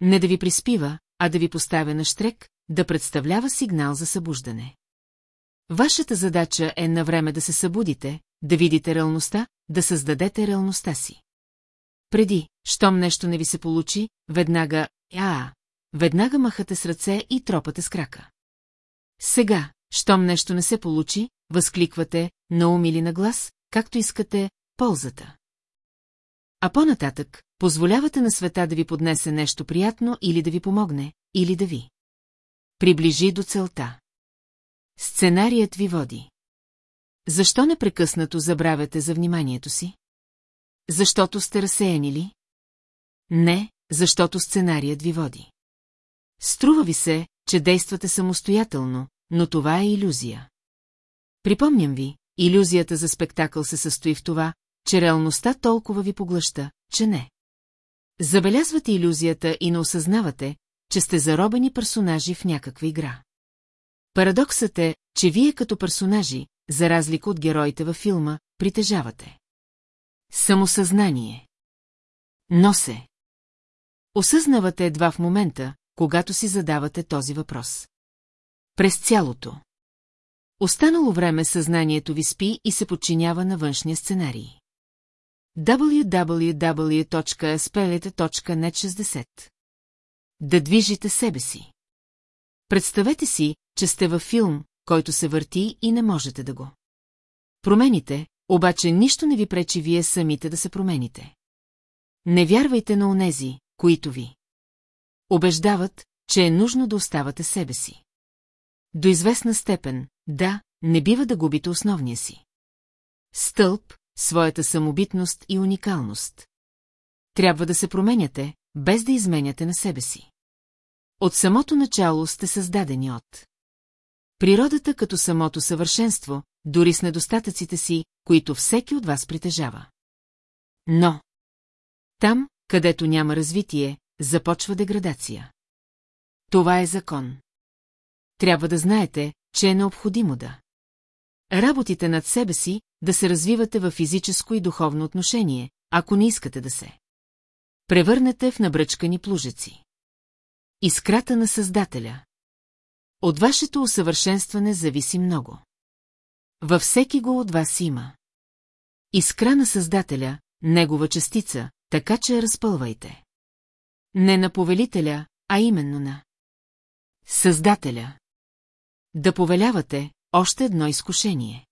Не да ви приспива, а да ви поставя на штрек, да представлява сигнал за събуждане. Вашата задача е на време да се събудите, да видите реалността, да създадете реалността си. Преди, щом нещо не ви се получи, веднага, а, веднага махате с ръце и тропате с крака. Сега, щом нещо не се получи, възкликвате, на ум или на глас, както искате, ползата. А по-нататък, позволявате на света да ви поднесе нещо приятно или да ви помогне, или да ви. Приближи до целта. Сценарият ви води. Защо непрекъснато забравяте за вниманието си? Защото сте разсеяни ли? Не, защото сценарият ви води. Струва ви се, че действате самостоятелно, но това е иллюзия. Припомням ви, иллюзията за спектакъл се състои в това, че реалността толкова ви поглъща, че не. Забелязвате иллюзията и не осъзнавате, че сте заробени персонажи в някаква игра. Парадоксът е, че вие като персонажи, за разлика от героите във филма, притежавате. Самосъзнание. Но се. Осъзнавате едва в момента, когато си задавате този въпрос. През цялото. Останало време съзнанието ви спи и се подчинява на външния сценарий. www.spelete.net60 Да движите себе си. Представете си, че сте във филм, който се върти и не можете да го. Промените, обаче нищо не ви пречи вие самите да се промените. Не вярвайте на онези, които ви. Обеждават, че е нужно да оставате себе си. До известна степен, да, не бива да губите основния си. Стълб, своята самобитност и уникалност. Трябва да се променяте, без да изменяте на себе си. От самото начало сте създадени от. Природата като самото съвършенство, дори с недостатъците си, които всеки от вас притежава. Но. Там, където няма развитие, започва деградация. Това е закон. Трябва да знаете, че е необходимо да. Работите над себе си, да се развивате в физическо и духовно отношение, ако не искате да се. Превърнете в набръчкани плужеци. Искрата на Създателя. От вашето усъвършенстване зависи много. Във всеки го от вас има. Искра на Създателя, негова частица, така че разпълвайте. Не на повелителя, а именно на Създателя. Да повелявате, още едно изкушение.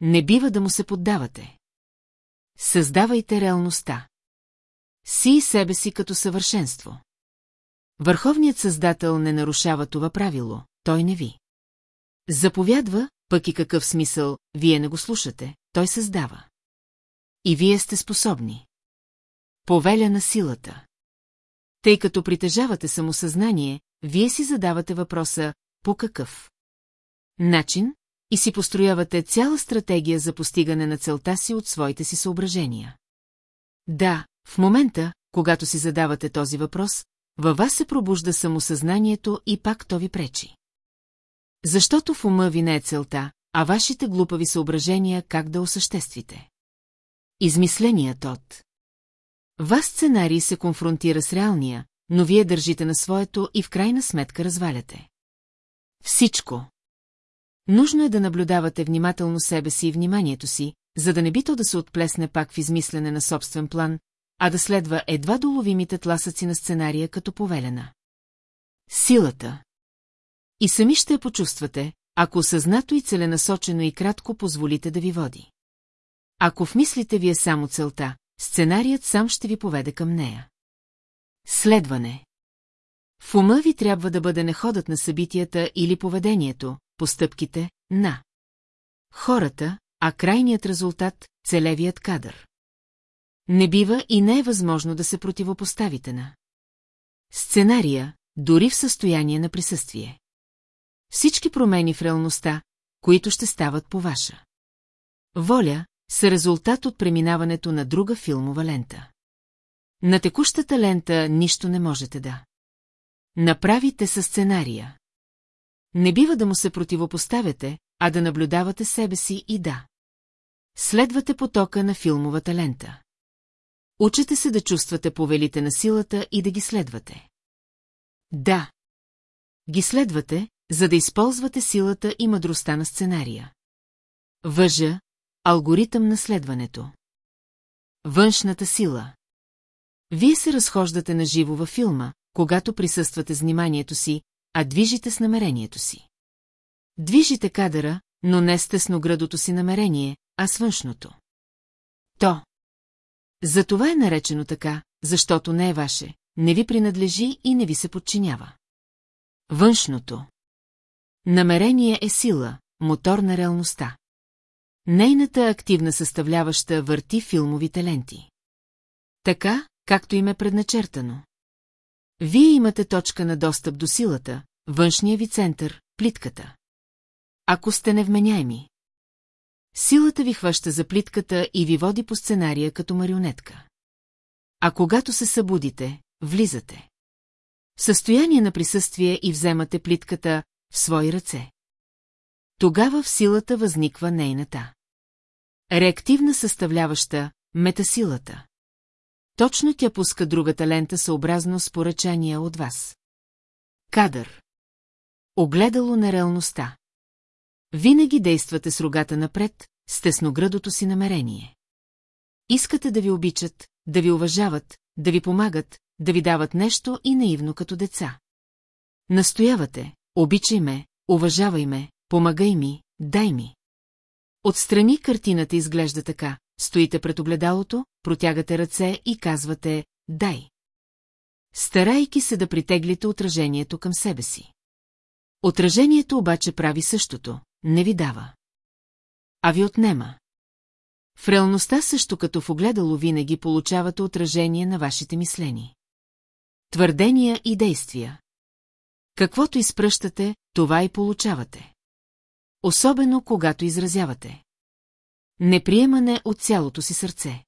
Не бива да му се поддавате. Създавайте реалността. Си и себе си като съвършенство. Върховният създател не нарушава това правило, той не ви. Заповядва, пък и какъв смисъл, вие не го слушате, той създава. И вие сте способни. Повеля на силата. Тъй като притежавате самосъзнание, вие си задавате въпроса по какъв начин и си построявате цяла стратегия за постигане на целта си от своите си съображения. Да, в момента, когато си задавате този въпрос, във вас се пробужда самосъзнанието и пак то ви пречи. Защото в ума ви не е целта, а вашите глупави съображения как да осъществите. Измисленият от Вас сценарий се конфронтира с реалния, но вие държите на своето и в крайна сметка разваляте. Всичко. Нужно е да наблюдавате внимателно себе си и вниманието си, за да не би то да се отплесне пак в измислене на собствен план, а да следва едва доловимите тласъци на сценария като повелена. Силата. И сами ще я почувствате, ако осъзнато и целенасочено и кратко позволите да ви води. Ако в мислите ви е само целта, сценарият сам ще ви поведе към нея. Следване. В ума ви трябва да бъде не ходът на събитията или поведението, постъпките, на хората, а крайният резултат – целевият кадър. Не бива и не е възможно да се противопоставите на сценария, дори в състояние на присъствие. Всички промени в реалността, които ще стават по ваша воля, са резултат от преминаването на друга филмова лента. На текущата лента нищо не можете да. Направите със сценария. Не бива да му се противопоставяте, а да наблюдавате себе си и да. Следвате потока на филмовата лента. Учете се да чувствате повелите на силата и да ги следвате. Да. Ги следвате, за да използвате силата и мъдростта на сценария. Въжа, алгоритъм на следването. Външната сила. Вие се разхождате на живо във филма, когато присъствате с вниманието си, а движите с намерението си. Движите кадъра, но не с тесноградото си намерение, а с външното. То. Затова е наречено така, защото не е ваше, не ви принадлежи и не ви се подчинява. Външното. Намерение е сила, мотор на реалността. Нейната активна съставляваща върти филмовите ленти. Така, както им е предначертано. Вие имате точка на достъп до силата, външния ви център, плитката. Ако сте невменяеми. Силата ви хваща за плитката и ви води по сценария като марионетка. А когато се събудите, влизате. В състояние на присъствие и вземате плитката в свои ръце. Тогава в силата възниква нейната. Реактивна съставляваща метасилата. Точно тя пуска другата лента съобразно с поръчания от вас. Кадър. Огледало на реалността. Винаги действате с рогата напред, с тесноградото си намерение. Искате да ви обичат, да ви уважават, да ви помагат, да ви дават нещо и наивно като деца. Настоявате, обичай ме, уважавай ме, помагай ми, дай ми. Отстрани картината изглежда така, стоите пред огледалото, протягате ръце и казвате «дай». Старайки се да притеглите отражението към себе си. Отражението обаче прави същото, не ви дава. А ви отнема. В реалността също като в огледало винаги получавате отражение на вашите мислени. Твърдения и действия. Каквото изпръщате, това и получавате. Особено когато изразявате. Неприемане от цялото си сърце.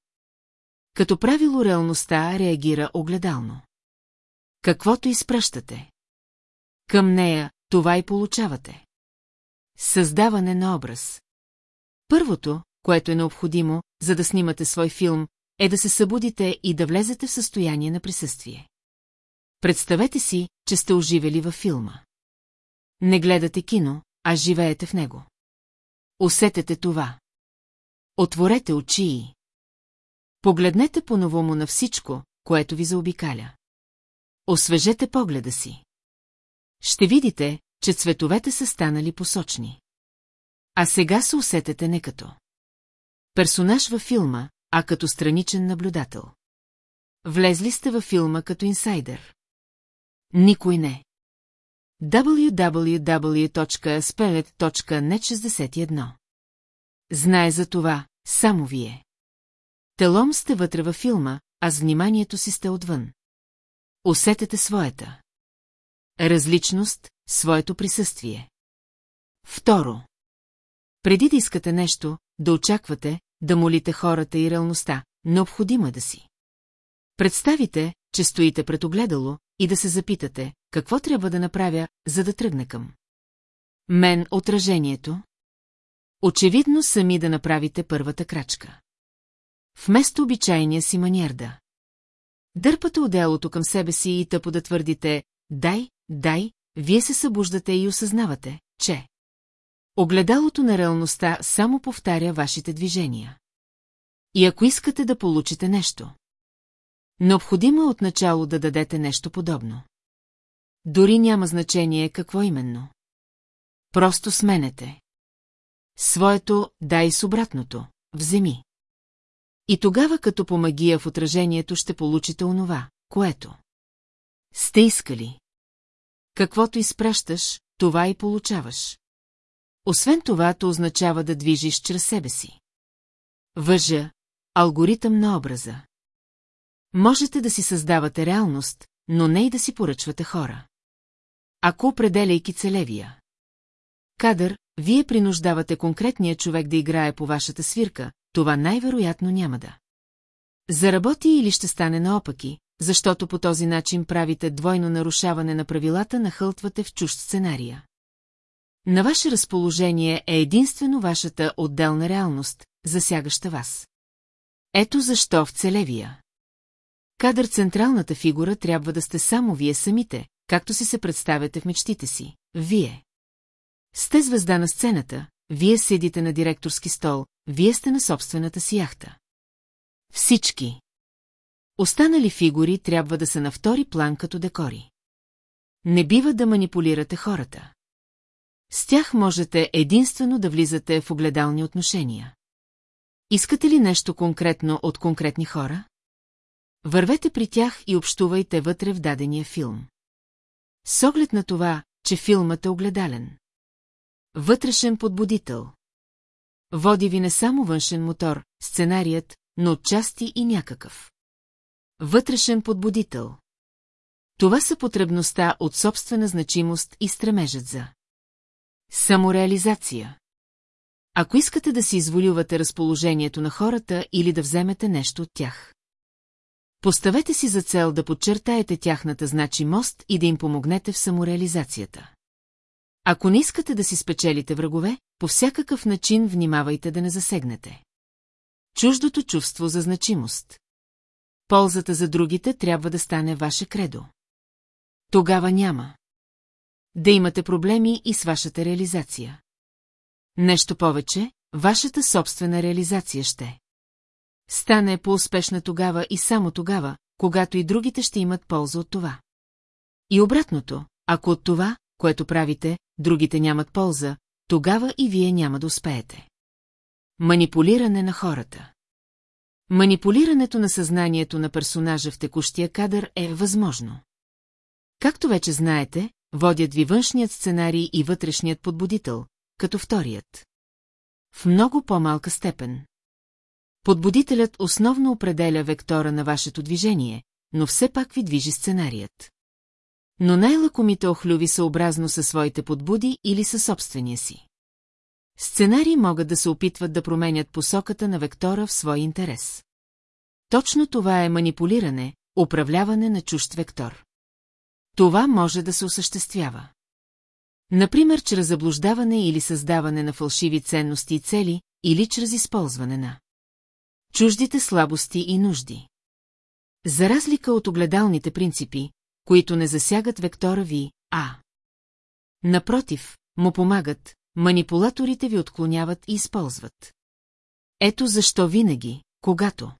Като правило реалността реагира огледално. Каквото изпращате. Към нея това и получавате. Създаване на образ. Първото, което е необходимо, за да снимате свой филм, е да се събудите и да влезете в състояние на присъствие. Представете си, че сте оживели във филма. Не гледате кино, а живеете в него. Усетете това. Отворете очи и... Погледнете по-новому на всичко, което ви заобикаля. Освежете погледа си. Ще видите, че цветовете са станали посочни. А сега се усетете не като. Персонаж във филма, а като страничен наблюдател. Влезли сте във филма като инсайдер. Никой не. www.spelet.net61 Знае за това, само вие. Телом сте вътре във филма, а с вниманието си сте отвън. Усетете своята. Различност, своето присъствие. Второ. Преди да искате нещо, да очаквате, да молите хората и реалността, необходимо е да си. Представите, че стоите пред огледало и да се запитате, какво трябва да направя, за да тръгне към. Мен отражението? Очевидно сами да направите първата крачка. Вместо обичайния си маниер да. Дърпате отделото към себе си и тъпо да твърдите «дай, дай», вие се събуждате и осъзнавате, че Огледалото на реалността само повтаря вашите движения. И ако искате да получите нещо, необходимо е отначало да дадете нещо подобно. Дори няма значение какво именно. Просто сменете. Своето дай с обратното, вземи. И тогава като по магия в отражението ще получите онова, което сте искали. Каквото изпращаш, това и получаваш. Освен това, то означава да движиш чрез себе си. Въжа, алгоритъм на образа. Можете да си създавате реалност, но не и да си поръчвате хора. Ако определяйки целевия. Кадър, вие принуждавате конкретния човек да играе по вашата свирка, това най-вероятно няма да. Заработи или ще стане наопаки, защото по този начин правите двойно нарушаване на правилата, нахълтвате в чужд сценария. На ваше разположение е единствено вашата отделна реалност, засягаща вас. Ето защо в целевия. Кадър централната фигура трябва да сте само вие самите, както си се представяте в мечтите си. Вие. Сте звезда на сцената, вие седите на директорски стол, вие сте на собствената си яхта. Всички. Останали фигури трябва да са на втори план като декори. Не бива да манипулирате хората. С тях можете единствено да влизате в огледални отношения. Искате ли нещо конкретно от конкретни хора? Вървете при тях и общувайте вътре в дадения филм. С оглед на това, че филмът е огледален. Вътрешен подбудител. Води ви не само външен мотор, сценарият, но отчасти и някакъв. Вътрешен подбудител. Това са потребността от собствена значимост и стремежът за Самореализация. Ако искате да си изволювате разположението на хората или да вземете нещо от тях. Поставете си за цел да подчертаете тяхната значимост и да им помогнете в самореализацията. Ако не искате да си спечелите врагове, по всякакъв начин внимавайте да не засегнете. Чуждото чувство за значимост. Ползата за другите трябва да стане ваше кредо. Тогава няма да имате проблеми и с вашата реализация. Нещо повече, вашата собствена реализация ще. Стане по-успешна тогава и само тогава, когато и другите ще имат полза от това. И обратното, ако от това, което правите, другите нямат полза, тогава и вие няма да успеете. Манипулиране на хората Манипулирането на съзнанието на персонажа в текущия кадър е възможно. Както вече знаете, водят ви външният сценарий и вътрешният подбудител, като вторият. В много по-малка степен. Подбудителят основно определя вектора на вашето движение, но все пак ви движи сценарият. Но най-лакомите охлюви съобразно със своите подбуди или със собствения си. Сценарии могат да се опитват да променят посоката на вектора в свой интерес. Точно това е манипулиране, управляване на чужд вектор. Това може да се осъществява. Например, чрез заблуждаване или създаване на фалшиви ценности и цели, или чрез използване на чуждите слабости и нужди. За разлика от огледалните принципи, които не засягат вектора ви, а. Напротив, му помагат, манипулаторите ви отклоняват и използват. Ето защо винаги, когато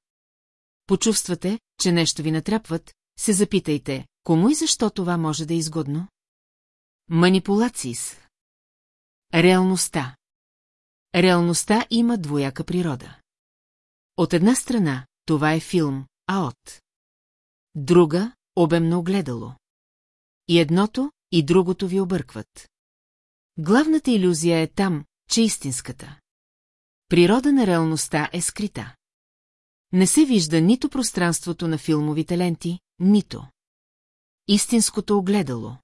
почувствате, че нещо ви натрапват, се запитайте, Кому и защо това може да е изгодно? Манипулации с. Реалността. Реалността има двояка природа. От една страна, това е филм, а от друга – обемно огледало. И едното, и другото ви объркват. Главната иллюзия е там, че истинската. Природа на реалността е скрита. Не се вижда нито пространството на филмовите ленти, нито истинското огледало.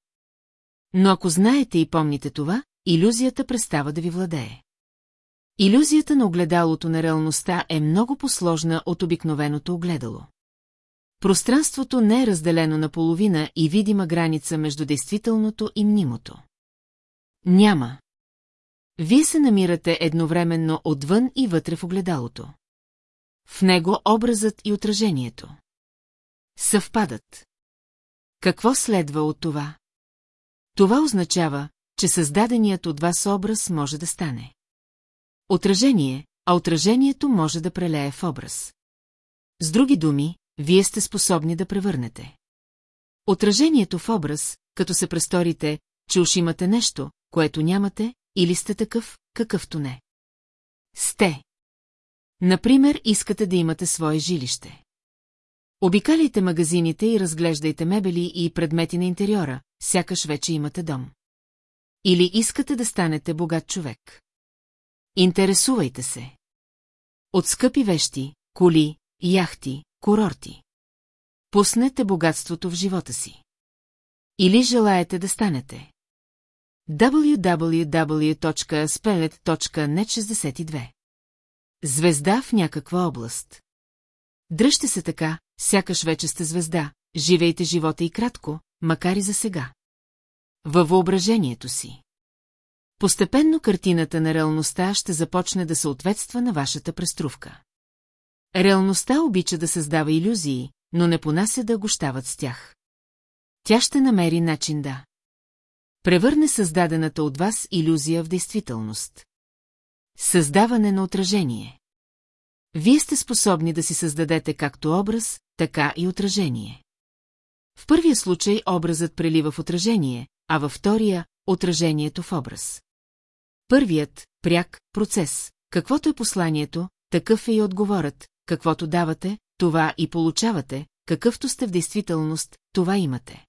Но ако знаете и помните това, иллюзията престава да ви владее. Иллюзията на огледалото на реалността е много посложна от обикновеното огледало. Пространството не е разделено на половина и видима граница между действителното и мнимото. Няма. Вие се намирате едновременно отвън и вътре в огледалото. В него образът и отражението. Съвпадат. Какво следва от това? Това означава, че създаденият от вас образ може да стане. Отражение, а отражението може да прелее в образ. С други думи, вие сте способни да превърнете. Отражението в образ, като се престорите, че уж имате нещо, което нямате, или сте такъв, какъвто не. Сте. Например, искате да имате свое жилище. Обикаляйте магазините и разглеждайте мебели и предмети на интериора, сякаш вече имате дом. Или искате да станете богат човек. Интересувайте се. От скъпи вещи, коли, яхти, курорти. Пуснете богатството в живота си. Или желаете да станете. www.spelet.net62 Звезда в някаква област. Дръжте се така, сякаш вече сте звезда, живейте живота и кратко, макар и за сега. Във въображението си. Постепенно картината на реалността ще започне да съответства на вашата преструвка. Реалността обича да създава иллюзии, но не понася да гощават с тях. Тя ще намери начин да превърне създадената от вас иллюзия в действителност. Създаване на отражение Вие сте способни да си създадете както образ, така и отражение. В първия случай образът прелива в отражение, а във втория – отражението в образ. Първият, пряк, процес. Каквото е посланието, такъв е и отговорът, каквото давате, това и получавате, какъвто сте в действителност, това имате.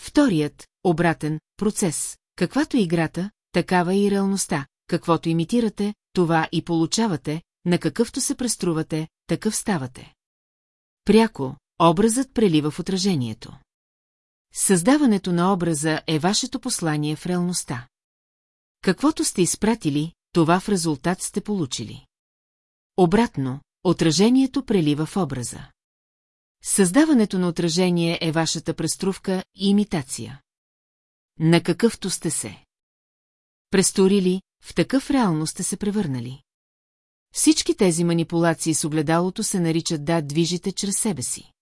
Вторият, обратен, процес. Каквато е играта, такава е и реалността, каквото имитирате, това и получавате, на какъвто се преструвате, такъв ставате. Пряко, образът прелива в отражението. Създаването на образа е вашето послание в реалността. Каквото сте изпратили, това в резултат сте получили. Обратно, отражението прелива в образа. Създаването на отражение е вашата преструвка и имитация. На какъвто сте се. Престорили, в такъв реално сте се превърнали. Всички тези манипулации с огледалото се наричат да движите чрез себе си.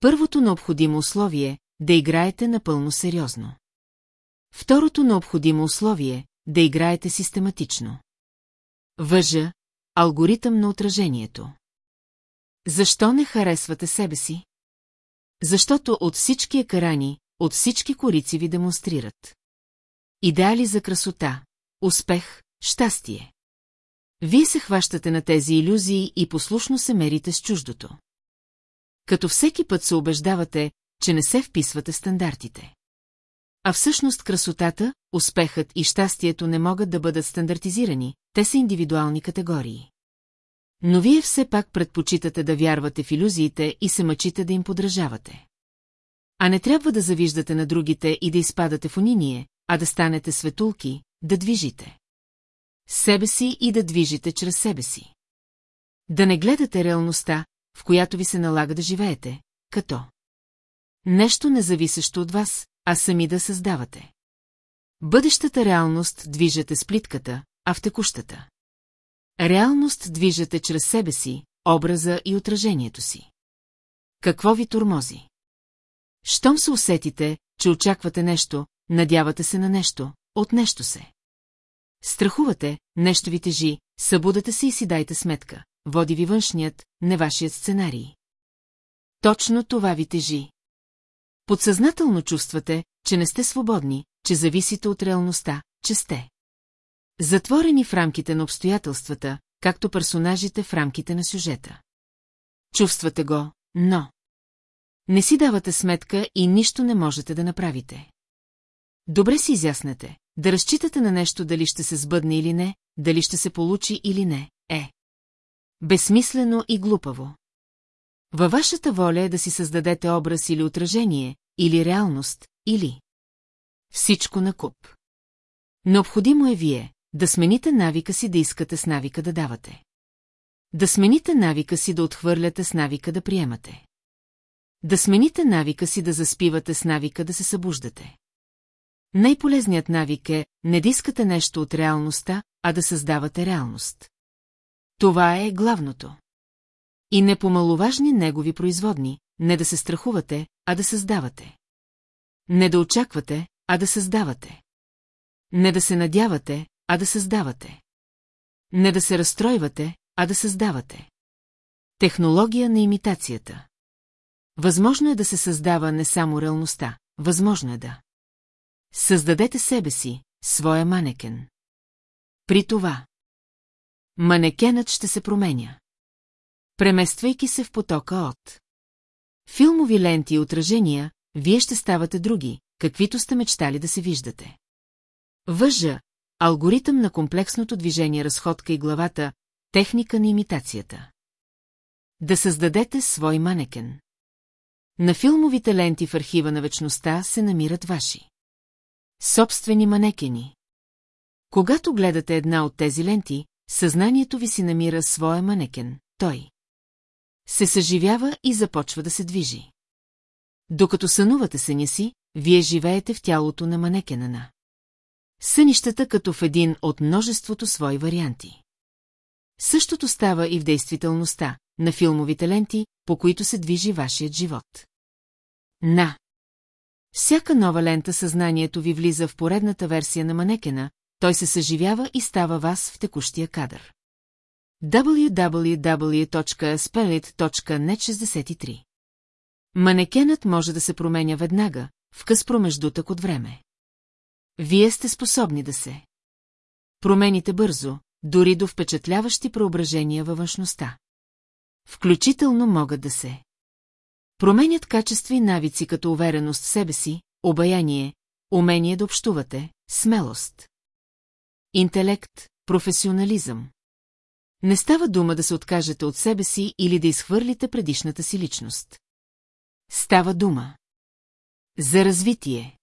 Първото необходимо условие е да играете напълно сериозно. Второто необходимо условие – да играете систематично. Въжа – алгоритъм на отражението. Защо не харесвате себе си? Защото от всички екарани, от всички корици ви демонстрират. Идеали за красота, успех, щастие. Вие се хващате на тези иллюзии и послушно се мерите с чуждото. Като всеки път се убеждавате, че не се вписвате стандартите. А всъщност красотата, успехът и щастието не могат да бъдат стандартизирани, те са индивидуални категории. Но вие все пак предпочитате да вярвате в иллюзиите и се мъчите да им подражавате. А не трябва да завиждате на другите и да изпадате в униние, а да станете светулки, да движите. Себе си и да движите чрез себе си. Да не гледате реалността, в която ви се налага да живеете, като нещо независещо от вас, а сами да създавате. Бъдещата реалност движете с плитката, а в текущата. Реалност движете чрез себе си, образа и отражението си. Какво ви турмози? Щом се усетите, че очаквате нещо, надявате се на нещо, от нещо се. Страхувате, нещо ви тежи, събудете се и си дайте сметка. Води ви външният, не вашият сценарий. Точно това ви тежи. Подсъзнателно чувствате, че не сте свободни, че зависите от реалността, че сте. Затворени в рамките на обстоятелствата, както персонажите в рамките на сюжета. Чувствате го, но... Не си давате сметка и нищо не можете да направите. Добре си изяснете, да разчитате на нещо дали ще се сбъдне или не, дали ще се получи или не, е. Безсмислено и глупаво. Във вашата воля е да си създадете образ или отражение, или реалност, или... Всичко на куп. Необходимо е вие да смените навика си да искате с навика да давате. Да смените навика си да отхвърляте с навика да приемате. Да смените навика си да заспивате с навика да се събуждате. Най-полезният навик е не да искате нещо от реалността, а да създавате реалност. Това е главното. И не помаловажни негови производни, не да се страхувате, а да създавате. Не да очаквате, а да създавате. Не да се надявате, а да създавате. Не да се разстройвате, а да създавате. Технология на имитацията. Възможно е да се създава не само реалността, възможно е да. Създадете себе си, своя манекен. При това. Манекенът ще се променя. Премествайки се в потока от филмови ленти и отражения, вие ще ставате други, каквито сте мечтали да се виждате. Въжа, алгоритъм на комплексното движение разходка и главата, техника на имитацията. Да създадете свой манекен. На филмовите ленти в архива на вечността се намират ваши. Собствени манекени. Когато гледате една от тези ленти, съзнанието ви си намира своя манекен, той. Се съживява и започва да се движи. Докато сънувате съня си, вие живеете в тялото на манекена на. Сънищата като в един от множеството свои варианти. Същото става и в действителността, на филмовите ленти, по които се движи вашият живот. На. Всяка нова лента съзнанието ви влиза в поредната версия на манекена, той се съживява и става вас в текущия кадър. www.spelit.net63 Манекенът може да се променя веднага, в къс промеждутък от време. Вие сте способни да се промените бързо, дори до впечатляващи преображения във външността. Включително могат да се променят качества и навици като увереност в себе си, обаяние, умение да общувате, смелост. Интелект, професионализъм. Не става дума да се откажете от себе си или да изхвърлите предишната си личност. Става дума. За развитие.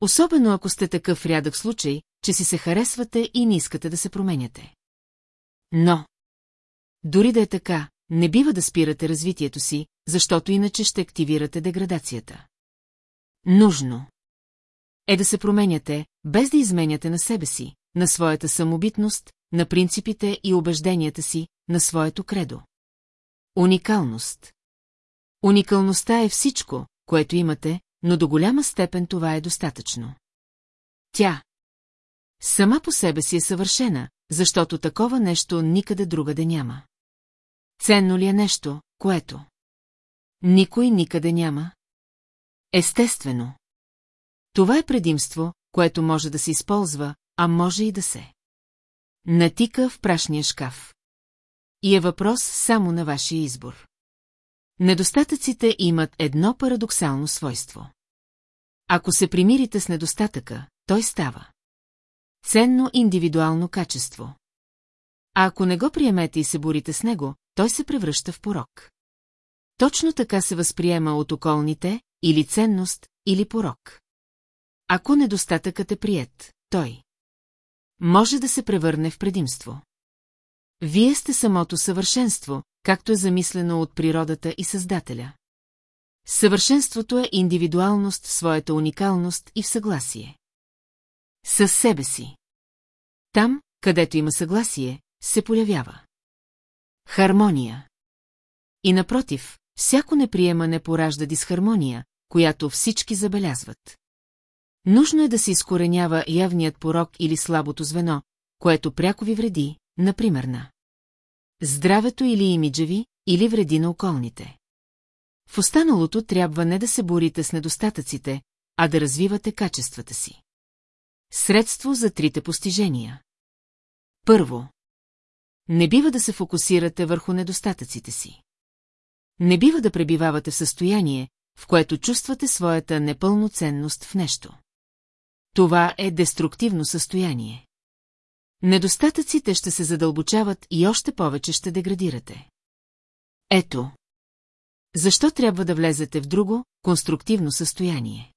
Особено ако сте такъв рядък случай, че си се харесвате и не искате да се променяте. Но, дори да е така, не бива да спирате развитието си, защото иначе ще активирате деградацията. Нужно е да се променяте, без да изменяте на себе си, на своята самобитност, на принципите и убежденията си, на своето кредо. Уникалност Уникалността е всичко, което имате, но до голяма степен това е достатъчно. Тя сама по себе си е съвършена, защото такова нещо никъде другаде няма. Ценно ли е нещо, което никой никъде няма? Естествено. Това е предимство, което може да се използва, а може и да се. Натика в прашния шкаф. И е въпрос само на вашия избор. Недостатъците имат едно парадоксално свойство. Ако се примирите с недостатъка, той става. Ценно индивидуално качество. А ако не го приемете и се борите с него, той се превръща в порок. Точно така се възприема от околните, или ценност, или порок. Ако недостатъкът е прият, той може да се превърне в предимство. Вие сте самото съвършенство, както е замислено от природата и Създателя. Съвършенството е индивидуалност в своята уникалност и в съгласие. Със себе си. Там, където има съгласие, се появява. Хармония. И напротив, всяко неприемане поражда дисхармония, която всички забелязват. Нужно е да се изкоренява явният порок или слабото звено, което пряко ви вреди, например на здравето или имиджа ви, или вреди на околните. В останалото трябва не да се борите с недостатъците, а да развивате качествата си. Средство за трите постижения. Първо. не бива да се фокусирате върху недостатъците си. Не бива да пребивавате в състояние, в което чувствате своята непълноценност в нещо. Това е деструктивно състояние. Недостатъците ще се задълбочават и още повече ще деградирате. Ето. Защо трябва да влезете в друго, конструктивно състояние?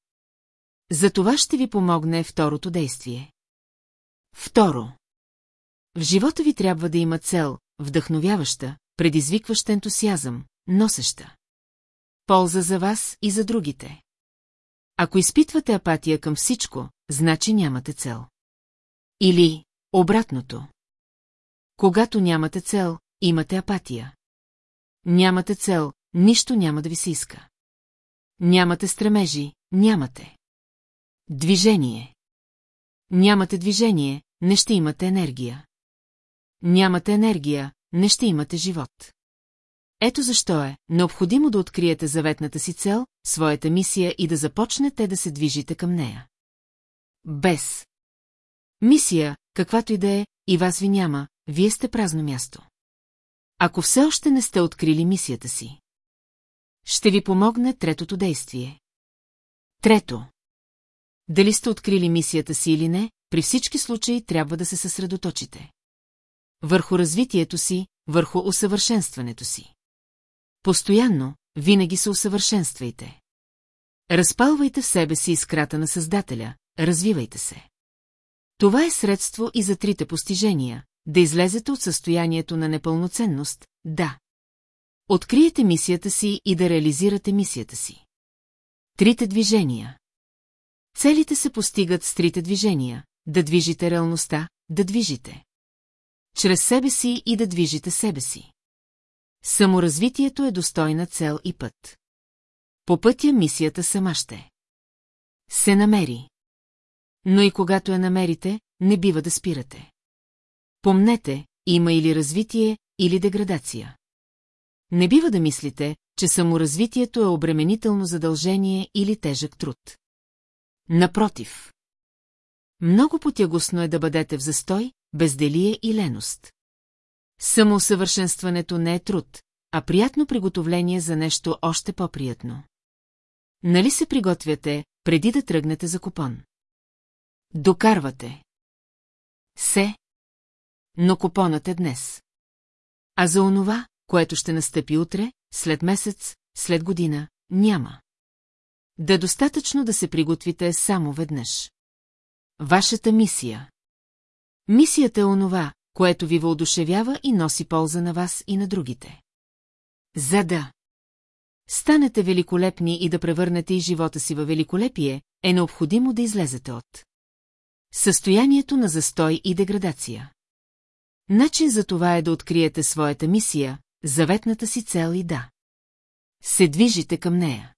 За това ще ви помогне второто действие. Второ. В живота ви трябва да има цел, вдъхновяваща, предизвикваща ентусиазъм, носеща. Полза за вас и за другите. Ако изпитвате апатия към всичко, значи нямате цел. Или обратното. Когато нямате цел, имате апатия. Нямате цел, нищо няма да ви се иска. Нямате стремежи, нямате. Движение. Нямате движение, не ще имате енергия. Нямате енергия, не ще имате живот. Ето защо е необходимо да откриете заветната си цел, своята мисия и да започнете да се движите към нея. Без мисия, каквато и да е, и вас ви няма, вие сте празно място. Ако все още не сте открили мисията си, ще ви помогне третото действие. Трето. Дали сте открили мисията си или не, при всички случаи трябва да се съсредоточите. Върху развитието си, върху усъвършенстването си. Постоянно, винаги се усъвършенствайте. Разпалвайте в себе си искрата на Създателя, развивайте се. Това е средство и за трите постижения, да излезете от състоянието на непълноценност, да. Откриете мисията си и да реализирате мисията си. Трите движения. Целите се постигат с трите движения, да движите реалността, да движите. Чрез себе си и да движите себе си. Саморазвитието е достойна цел и път. По пътя мисията сама ще. Се намери. Но и когато я намерите, не бива да спирате. Помнете, има или развитие, или деградация. Не бива да мислите, че саморазвитието е обременително задължение или тежък труд. Напротив. Много потягосно е да бъдете в застой, безделие и леност. Самоусъвършенстването не е труд, а приятно приготовление за нещо още по-приятно. Нали се приготвяте, преди да тръгнете за купон? Докарвате. Се. Но купонът е днес. А за онова, което ще настъпи утре, след месец, след година, няма. Да достатъчно да се приготвите само веднъж. Вашата мисия. Мисията е онова, което ви въодушевява и носи полза на вас и на другите. За да станете великолепни и да превърнете и живота си във великолепие, е необходимо да излезете от състоянието на застой и деградация. Начин за това е да откриете своята мисия, заветната си цел и да се движите към нея.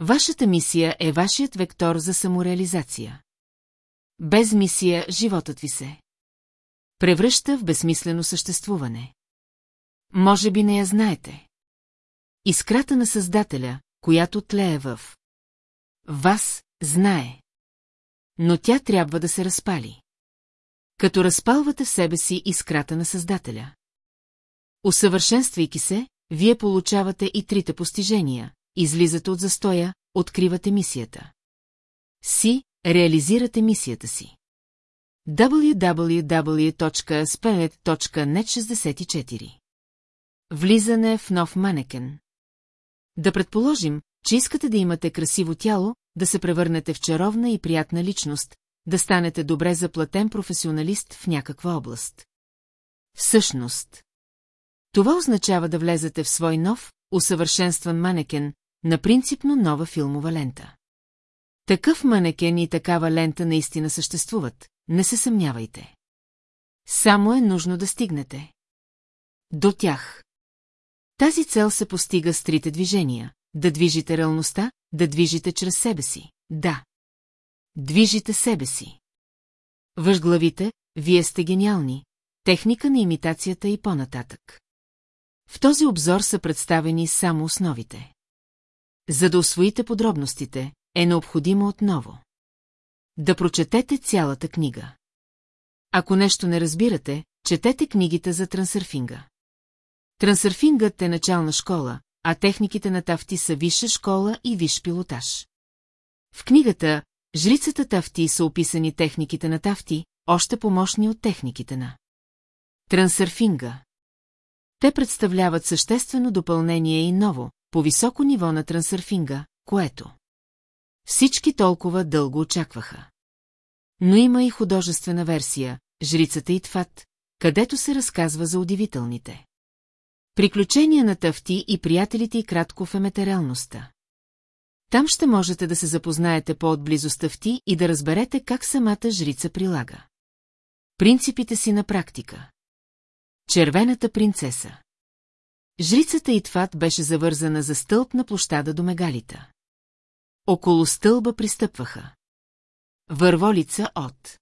Вашата мисия е вашият вектор за самореализация. Без мисия животът ви се превръща в безсмислено съществуване. Може би не я знаете. Искрата на Създателя, която тлее в вас, знае. Но тя трябва да се разпали. Като разпалвате в себе си искрата на Създателя. Усъвършенствайки се, вие получавате и трите постижения, излизате от застоя, откривате мисията. Си, реализирате мисията си www.spelet.net64 Влизане в нов манекен Да предположим, че искате да имате красиво тяло, да се превърнете в чаровна и приятна личност, да станете добре заплатен професионалист в някаква област. Всъщност, това означава да влезете в свой нов, усъвършенстван манекен, на принципно нова филмова лента. Такъв манекен и такава лента наистина съществуват, не се съмнявайте. Само е нужно да стигнете. До тях. Тази цел се постига с трите движения. Да движите реалността, да движите чрез себе си. Да. Движите себе си. Въжглавите, вие сте гениални. Техника на имитацията и по-нататък. В този обзор са представени само основите. За да освоите подробностите, е необходимо отново. Да прочетете цялата книга. Ако нещо не разбирате, четете книгите за трансърфинга. Трансърфингът е начална школа, а техниките на тафти са висша школа и виш пилотаж. В книгата Жрицата тафти са описани техниките на тафти, още помощни от техниките на трансърфинга. Те представляват съществено допълнение и ново, по високо ниво на трансърфинга, което всички толкова дълго очакваха. Но има и художествена версия, Жрицата Итфат, където се разказва за удивителните. Приключения на Тъфти и приятелите и кратко в ематериалността. Там ще можете да се запознаете по-отблизо с Тъфти и да разберете как самата жрица прилага. Принципите си на практика. Червената принцеса Жрицата Итфат беше завързана за стълб на площада до мегалита. Около стълба пристъпваха. Върволица от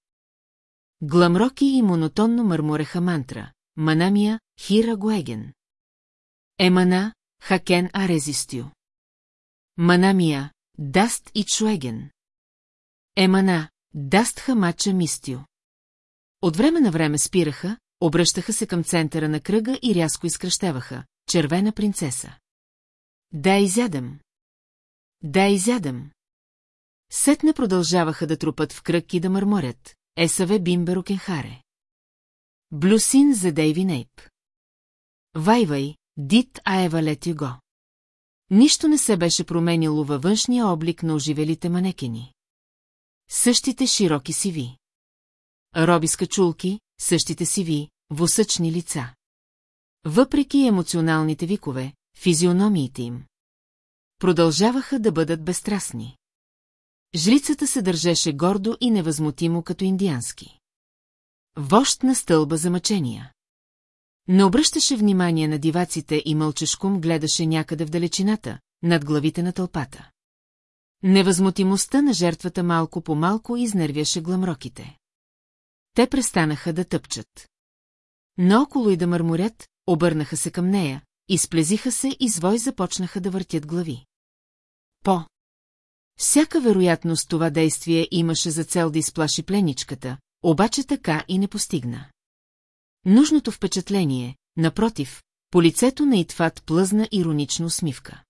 Гламроки и монотонно мърмореха мантра. Манамия, Хира Гуеген. Емана, Хакен Арезистю. Манамия, Даст и Чуеген. Емана, Даст Хамача Мистю. От време на време спираха, обръщаха се към центъра на кръга и рязко изкръщаваха. Червена принцеса. Да изядам. Да изядам. Сетне продължаваха да трупат в кръг и да мърморят. Есаве Бимберо Кенхаре. Блюсин за Дейви Нейп. Вайвай, Дит Аева Лети Го. Нищо не се беше променило във външния облик на оживелите манекени. Същите широки сиви. Роби с същите сиви, восъчни лица. Въпреки емоционалните викове, физиономиите им продължаваха да бъдат безстрастни. Жрицата се държеше гордо и невъзмутимо като индиански. Вожд на стълба за мъчения. Не обръщаше внимание на диваците и мълчешком гледаше някъде в далечината, над главите на тълпата. Невъзмутимостта на жертвата малко по малко изнервяше гламроките. Те престанаха да тъпчат. Наоколо и да мърморят, обърнаха се към нея, изплезиха се и свой започнаха да въртят глави. По. Всяка вероятност това действие имаше за цел да изплаши пленичката, обаче така и не постигна. Нужното впечатление, напротив, по лицето на Итфат плъзна иронично усмивка.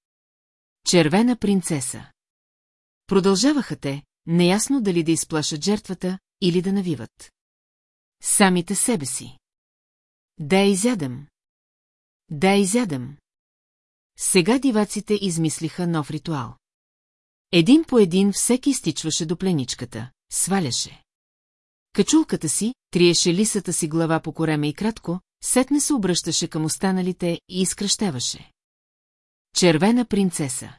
Червена принцеса. Продължаваха те, неясно дали да изплашат жертвата или да навиват. Самите себе си. Да изядам. Да изядам. Сега диваците измислиха нов ритуал. Един по един всеки стичваше до пленичката, сваляше. Качулката си, триеше лисата си глава по кореме и кратко, сетне се обръщаше към останалите и изкръщеваше. Червена принцеса.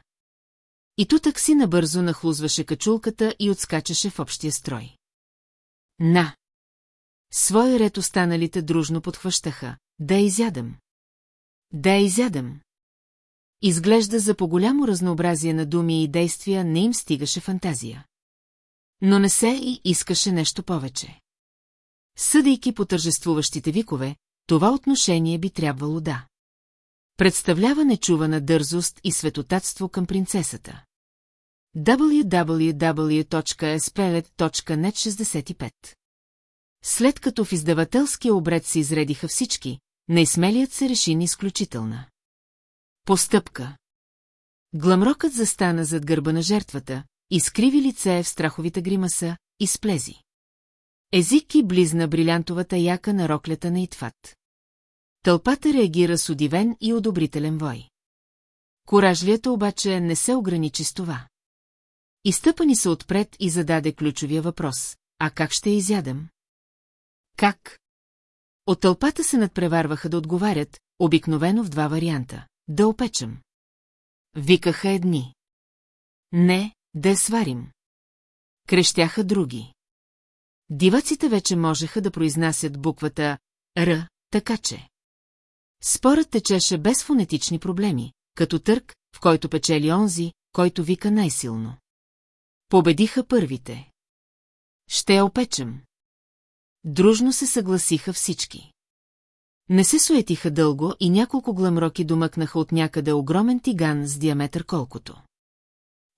И тутък си набързо нахлузваше качулката и отскачаше в общия строй. На! Своя ред останалите дружно подхващаха. Да изядам. Да изядам. Изглежда за по-голямо разнообразие на думи и действия не им стигаше фантазия. Но не се и искаше нещо повече. Съдейки по тържествуващите викове, това отношение би трябвало да. Представлява нечувана дързост и светотатство към принцесата. www.spelet.net 65 След като в издавателския обред се изредиха всички, най-смелият се реши на изключителна. Постъпка Гламрокът застана зад гърба на жертвата, изкриви лице в страховите гримаса и сплези. Език и близна брилянтовата яка на роклята на Итфат. Тълпата реагира с удивен и одобрителен вой. Коражлията обаче не се ограничи с това. Изтъпани се отпред и зададе ключовия въпрос. А как ще изядам? Как? От тълпата се надпреварваха да отговарят, обикновено в два варианта. Да опечам. Викаха едни. Не, да я сварим. Крещяха други. Диваците вече можеха да произнасят буквата Р, така че. Спорът течеше без фонетични проблеми, като търк, в който печели онзи, който вика най-силно. Победиха първите. Ще я опечем. Дружно се съгласиха всички. Не се суетиха дълго и няколко гламроки домъкнаха от някъде огромен тиган с диаметър колкото.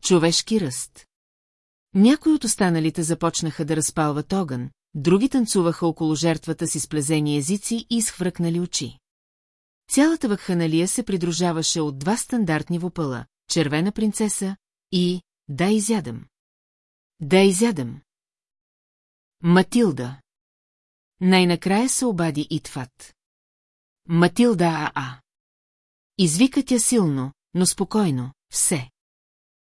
Човешки ръст. Някои от останалите започнаха да разпалват огън, други танцуваха около жертвата си с плезени езици и изхвъркнали очи. Цялата вакханалия се придружаваше от два стандартни вопъла – червена принцеса и «Да изядам». Да изядам. Матилда. Най-накрая се обади Итфат. Матилда Аа. Извика тя силно, но спокойно, все.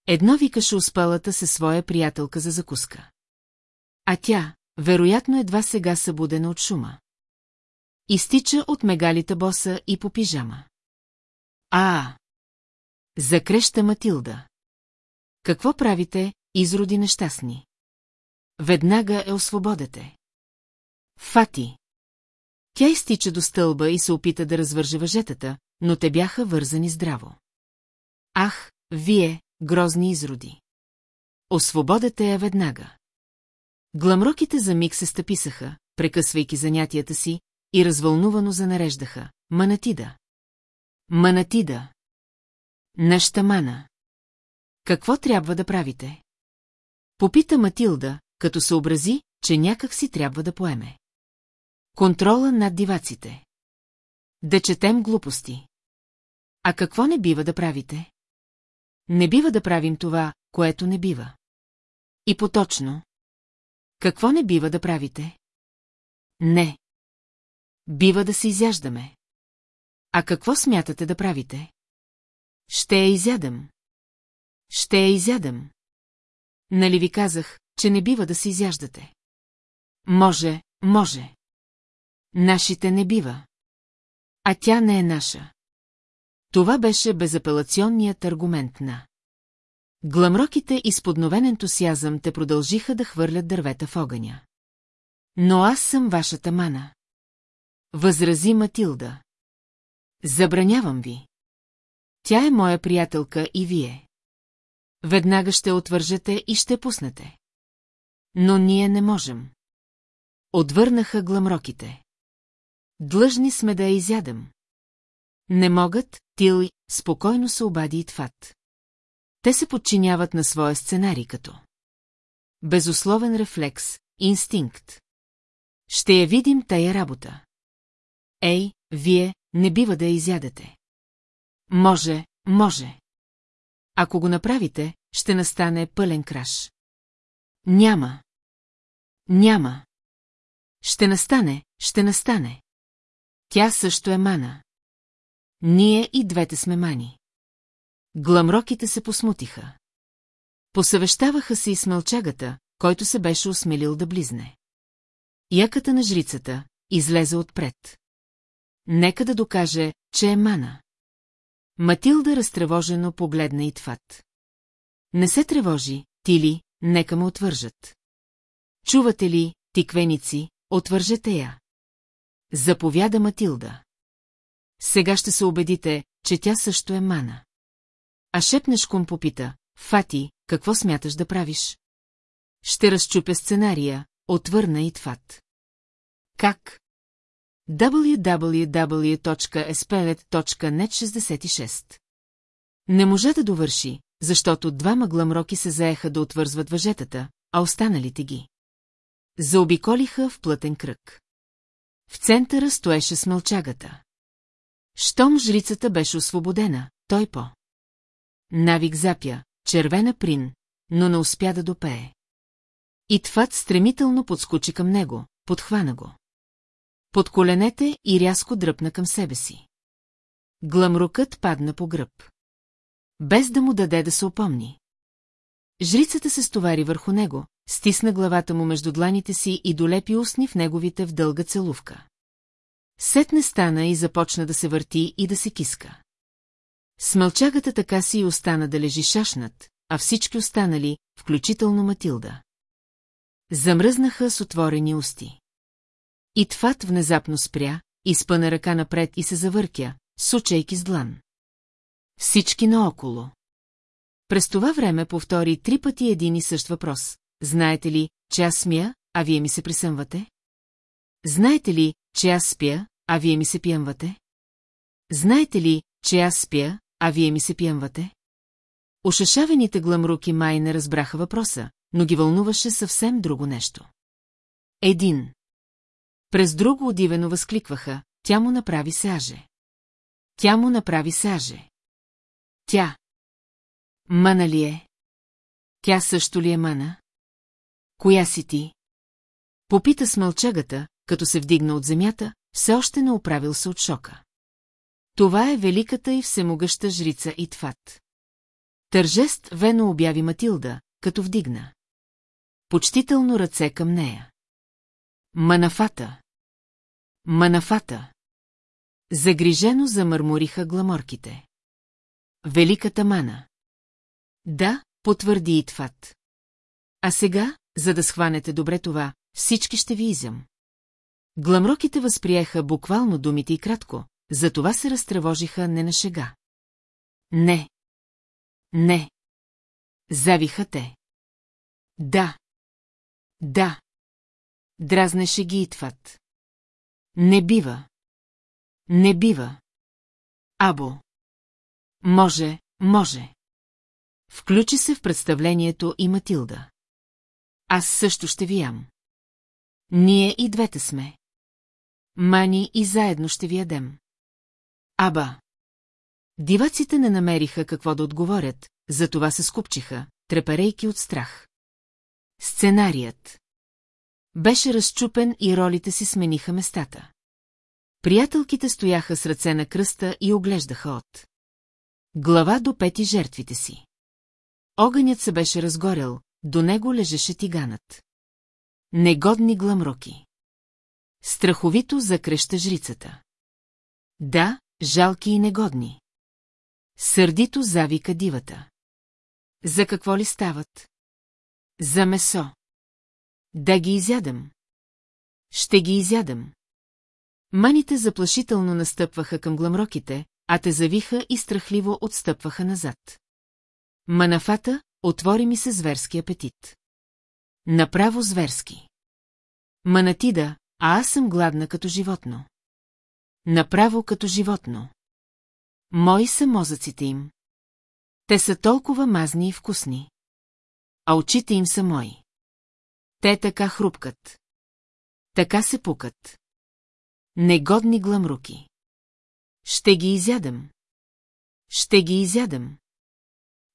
Едно викаше успалата се своя приятелка за закуска. А тя, вероятно едва сега събудена от шума. Изтича от мегалите боса и по пижама. А! Закреща Матилда. Какво правите, изроди нещастни? Веднага е освободете. Фати. Тя изтича до стълба и се опита да развърже въжетата, но те бяха вързани здраво. Ах, вие, грозни изроди! Освободете я веднага. Гламроките за миг се стъписаха, прекъсвайки занятията си, и развълнувано занареждаха. Манатида! Манатида! Нашта мана! Какво трябва да правите? Попита Матилда, като се образи, че някак си трябва да поеме. Контрола над диваците. Да четем глупости. А какво не бива да правите? Не бива да правим това, което не бива. И поточно. Какво не бива да правите? Не. Бива да се изяждаме. А какво смятате да правите? Ще я изядам. Ще я изядам. Нали ви казах, че не бива да се изяждате? Може, може. Нашите не бива. А тя не е наша. Това беше безапелационният аргумент на. Гламроките и с подновен ентусиазъм те продължиха да хвърлят дървета в огъня. Но аз съм вашата мана. Възрази Матилда. Забранявам ви. Тя е моя приятелка и вие. Веднага ще отвържете и ще пуснете. Но ние не можем. Отвърнаха гламроките. Длъжни сме да я изядем. Не могат, Тил, спокойно се обади и Тфат. Те се подчиняват на своя сценарий като. Безусловен рефлекс, инстинкт. Ще я видим тая работа. Ей, вие, не бива да я изядете. Може, може. Ако го направите, ще настане пълен краш. Няма. Няма. Ще настане, ще настане. Тя също е мана. Ние и двете сме мани. Гламроките се посмутиха. Посъвещаваха се и с мълчагата, който се беше осмелил да близне. Яката на жрицата излезе отпред. Нека да докаже, че е мана. Матилда разтревожено погледна и тват. Не се тревожи, ти ли, нека ме отвържат. Чувате ли, тиквеници, отвържете я. Заповяда Матилда. Сега ще се убедите, че тя също е мана. А шепнешком попита, Фати, какво смяташ да правиш? Ще разчупя сценария, отвърна и Тфат. Как? www.espelet.net66 Не може да довърши, защото двама гламроки се заеха да отвързват въжетата, а останалите ги. Заобиколиха в плътен кръг. В центъра стоеше смълчагата. Щом жрицата беше освободена, той по. Навик запя, червена прин, но не успя да допее. Итфат стремително подскочи към него, подхвана го. Под коленете и рязко дръпна към себе си. Гламрукът падна по гръб. Без да му даде да се опомни. Жрицата се стовари върху него, стисна главата му между дланите си и долепи устни в неговите в дълга целувка. Сетне стана и започна да се върти и да се киска. Смълчагата така си и остана да лежи шашнат, а всички останали, включително Матилда. Замръзнаха с отворени усти. Итфат внезапно спря, изпъна ръка напред и се завъркя, сучейки с длан. Всички наоколо. През това време повтори три пъти един и същ въпрос. Знаете ли, че аз смя, а вие ми се присъмвате? Знаете ли, че аз спя, а вие ми се пиемвате? Знаете ли, че аз спя, а вие ми се пиемвате? Ошашавените гламруки май не разбраха въпроса, но ги вълнуваше съвсем друго нещо. Един. През друго удивено възкликваха, тя му направи саже. Тя му направи саже. Тя. Мана ли е? Тя също ли е мана? Коя си ти? Попита смълчагата, като се вдигна от земята, все още не оправил се от шока. Това е великата и всемогъща жрица Итфат. Тържест вено обяви Матилда, като вдигна. Почтително ръце към нея. Манафата. Манафата. Загрижено замърмориха гламорките. Великата мана. Да, потвърди Итфат. А сега, за да схванете добре това, всички ще ви изям. Гламроките възприеха буквално думите и кратко, затова се разтревожиха не на шега. Не. Не. Завиха те. Да. Да. Дразнеше ги Итфат. Не бива. Не бива. Або. Може, може. Включи се в представлението и Матилда. Аз също ще ви ям. Ние и двете сме. Мани и заедно ще ви ядем. Аба. Диваците не намериха какво да отговорят, затова се скупчиха, треперейки от страх. Сценарият. Беше разчупен и ролите си смениха местата. Приятелките стояха с ръце на кръста и оглеждаха от. Глава до пети жертвите си. Огънят се беше разгорял, до него лежеше тиганът. Негодни гламроки. Страховито закреща жрицата. Да, жалки и негодни. Сърдито завика дивата. За какво ли стават? За месо. Да ги изядам. Ще ги изядам. Маните заплашително настъпваха към гламроките, а те завиха и страхливо отстъпваха назад. Манафата, отвори ми се зверски апетит. Направо зверски. Манатида, а аз съм гладна като животно. Направо като животно. Мои са мозъците им. Те са толкова мазни и вкусни. А очите им са мои. Те така хрупкат. Така се пукат. Негодни гламруки. Ще ги изядам. Ще ги изядам.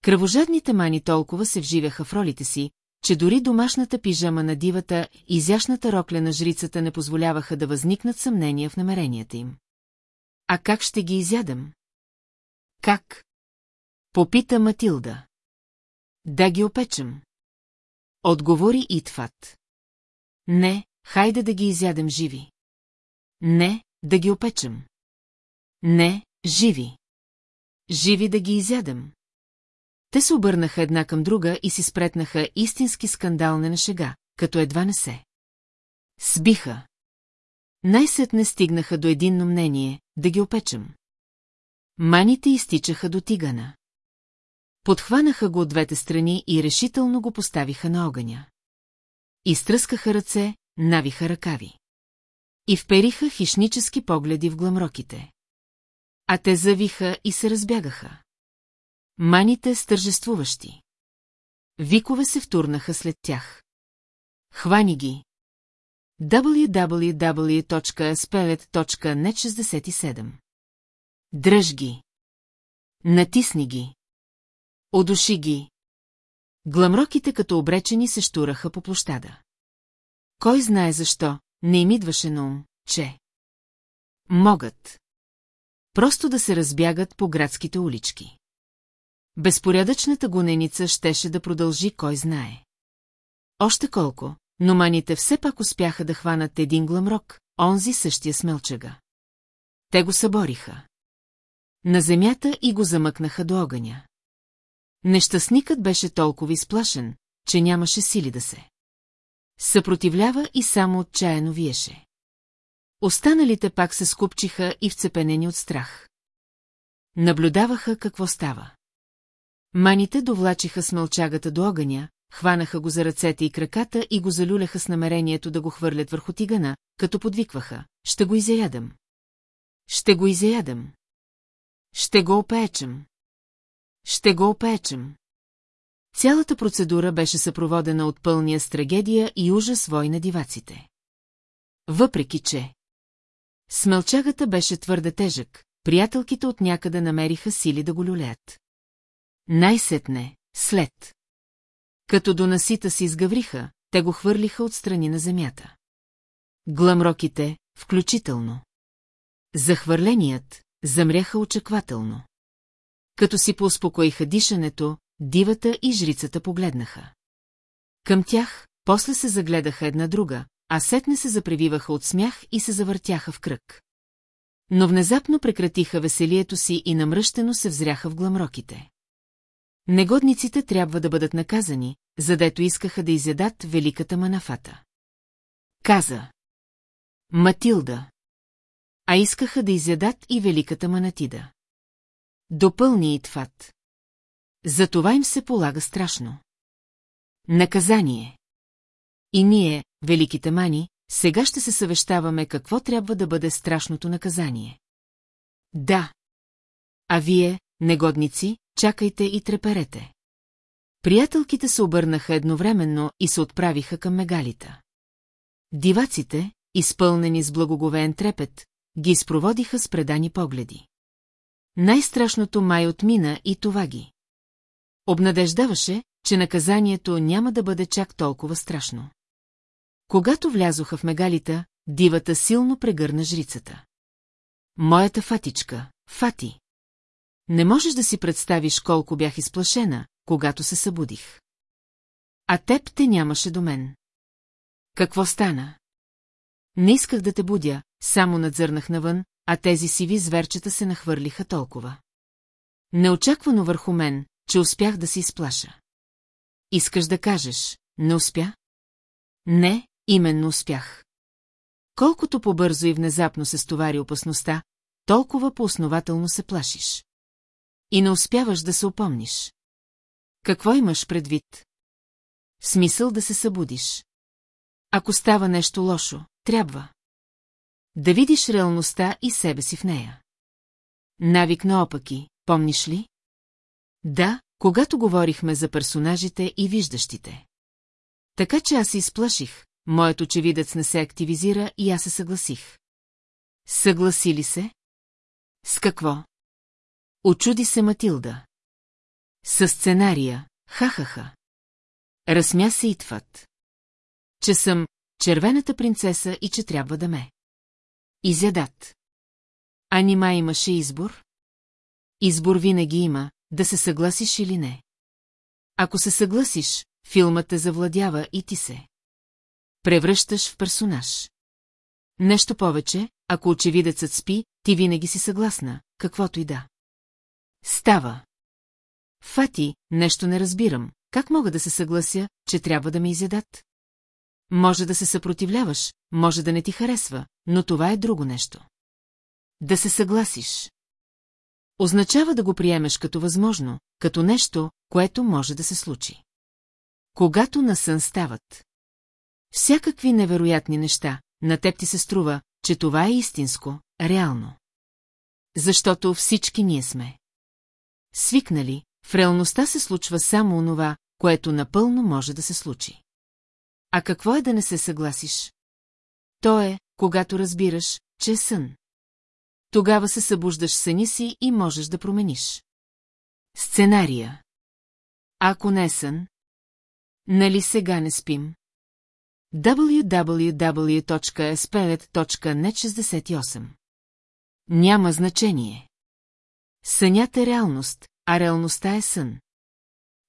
Кръвожадните мани толкова се вживяха в ролите си, че дори домашната пижама на дивата и изящната рокля на жрицата не позволяваха да възникнат съмнения в намеренията им. А как ще ги изядам? Как? Попита Матилда. Да ги опечем. Отговори Итфат. Не, хайде да ги изядем живи. Не, да ги опечем. Не, живи. Живи да ги изядем. Те се обърнаха една към друга и си спретнаха истински скандал на шега, като едва не се. Сбиха. Най-сетне стигнаха до единно мнение, да ги опечем. Маните изтичаха до тигана. Подхванаха го от двете страни и решително го поставиха на огъня. Изтръскаха ръце, навиха ръкави. И впериха хищнически погледи в гламроките. А те завиха и се разбягаха. Маните стържествуващи. Викове се втурнаха след тях. Хвани ги. www.spelet.net67 Дръж ги. Натисни ги. Одуши ги. Гламроките като обречени се штураха по площада. Кой знае защо, не им идваше на ум, че... Могат. Просто да се разбягат по градските улички. Безпорядъчната гоненица щеше да продължи кой знае. Още колко, но маните все пак успяха да хванат един гламрок, онзи същия смелчага. Те го събориха. На земята и го замъкнаха до огъня. Нещастникът беше толкова изплашен, че нямаше сили да се. Съпротивлява и само отчаяно виеше. Останалите пак се скупчиха и вцепенени от страх. Наблюдаваха какво става. Маните довлачиха смълчагата до огъня, хванаха го за ръцете и краката и го залюляха с намерението да го хвърлят върху тигана, като подвикваха. Ще го изяядам. Ще го изяядам. Ще го опечем. Ще го опечем. Цялата процедура беше съпроводена от пълния с трагедия и ужас вой на диваците. въпреки че... Смълчагата беше твърде тежък, приятелките от някъде намериха сили да го люлеят. Най-сетне, след. Като до насита се изгавриха, те го хвърлиха от страни на земята. Гламроките, включително. Захвърленият, замряха очаквателно. Като си поуспокоиха дишането, дивата и жрицата погледнаха. Към тях, после се загледаха една друга, а сетне се запревиваха от смях и се завъртяха в кръг. Но внезапно прекратиха веселието си и намръщено се взряха в гламроките. Негодниците трябва да бъдат наказани, задето искаха да изядат великата манафата. Каза. Матилда. А искаха да изядат и великата манатида. Допълни и тват. За това им се полага страшно. Наказание. И ние, великите мани, сега ще се съвещаваме какво трябва да бъде страшното наказание. Да. А вие, негодници, чакайте и треперете. Приятелките се обърнаха едновременно и се отправиха към мегалита. Диваците, изпълнени с благоговеен трепет, ги изпроводиха с предани погледи. Най-страшното май отмина и това ги. Обнадеждаваше, че наказанието няма да бъде чак толкова страшно. Когато влязоха в мегалита, дивата силно прегърна жрицата. Моята фатичка, Фати. Не можеш да си представиш колко бях изплашена, когато се събудих. А теб те нямаше до мен. Какво стана? Не исках да те будя, само надзърнах навън, а тези сиви зверчета се нахвърлиха толкова. Неочаквано върху мен, че успях да се изплаша. Искаш да кажеш, не успя? Не, именно успях. Колкото по-бързо и внезапно се стовари опасността, толкова по-основателно се плашиш. И не успяваш да се опомниш. Какво имаш предвид? Смисъл да се събудиш. Ако става нещо лошо, трябва. Да видиш реалността и себе си в нея. Навик наопаки, помниш ли? Да, когато говорихме за персонажите и виждащите. Така че аз се изплаших, моят очевидец не се активизира и аз се съгласих. Съгласи ли се? С какво? Очуди се Матилда. С сценария, ха-ха-ха. Разсмя се Итват. Че съм червената принцеса и че трябва да ме. Изядат. А нима имаше избор? Избор винаги има, да се съгласиш или не. Ако се съгласиш, филмът те завладява и ти се. Превръщаш в персонаж. Нещо повече, ако очевидецът спи, ти винаги си съгласна, каквото и да. Става. Фати, нещо не разбирам. Как мога да се съглася, че трябва да ме изядат? Може да се съпротивляваш, може да не ти харесва, но това е друго нещо. Да се съгласиш. Означава да го приемеш като възможно, като нещо, което може да се случи. Когато на сън стават. Всякакви невероятни неща, на теб ти се струва, че това е истинско, реално. Защото всички ние сме. Свикнали, в реалността се случва само онова, което напълно може да се случи. А какво е да не се съгласиш? То е, когато разбираш, че е сън. Тогава се събуждаш съни си и можеш да промениш. Сценария Ако не е сън, нали сега не спим? www.splet.net68 Няма значение. Сънят е реалност, а реалността е сън.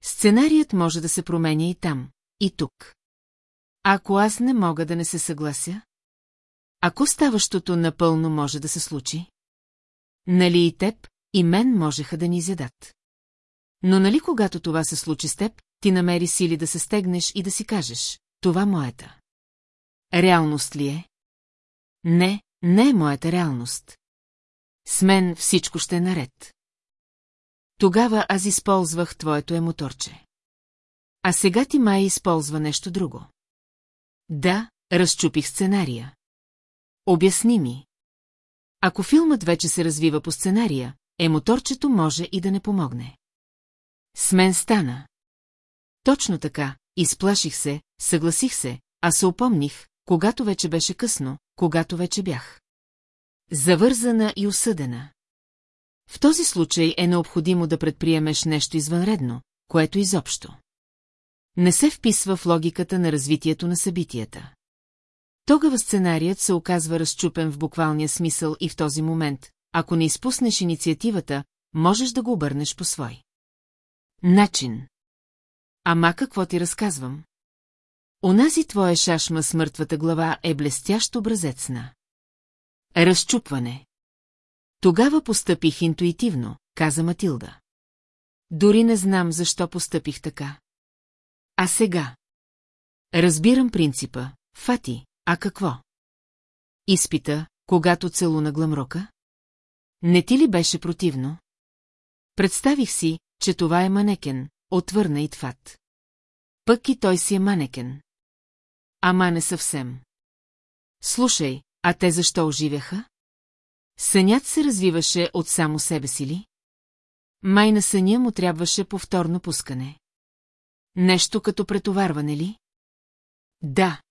Сценарият може да се променя и там, и тук. Ако аз не мога да не се съглася? Ако ставащото напълно може да се случи? Нали и теб, и мен можеха да ни изядат. Но нали когато това се случи с теб, ти намери сили да се стегнеш и да си кажеш, това моята. Реалност ли е? Не, не е моята реалност. С мен всичко ще е наред. Тогава аз използвах твоето емоторче. А сега ти май използва нещо друго. Да, разчупих сценария. Обясни ми. Ако филмът вече се развива по сценария, емоторчето може и да не помогне. С мен стана. Точно така, изплаших се, съгласих се, а се опомних, когато вече беше късно, когато вече бях. Завързана и осъдена. В този случай е необходимо да предприемеш нещо извънредно, което изобщо. Не се вписва в логиката на развитието на събитията. Тогава сценарият се оказва разчупен в буквалния смисъл и в този момент, ако не изпуснеш инициативата, можеш да го обърнеш по свой. Начин. Ама какво ти разказвам? Онази твоя шашма с мъртвата глава е блестящ образец на. Разчупване. Тогава постъпих интуитивно, каза Матилда. Дори не знам защо постъпих така. А сега? Разбирам принципа. Фати, а какво? Изпита, когато целуна гламрока? Не ти ли беше противно? Представих си, че това е манекен, отвърна Итфат. Пък и той си е манекен. Ама не съвсем. Слушай, а те защо оживяха? Сънят се развиваше от само себе си ли? Май на съня му трябваше повторно пускане. Нещо като претоварване ли? Да.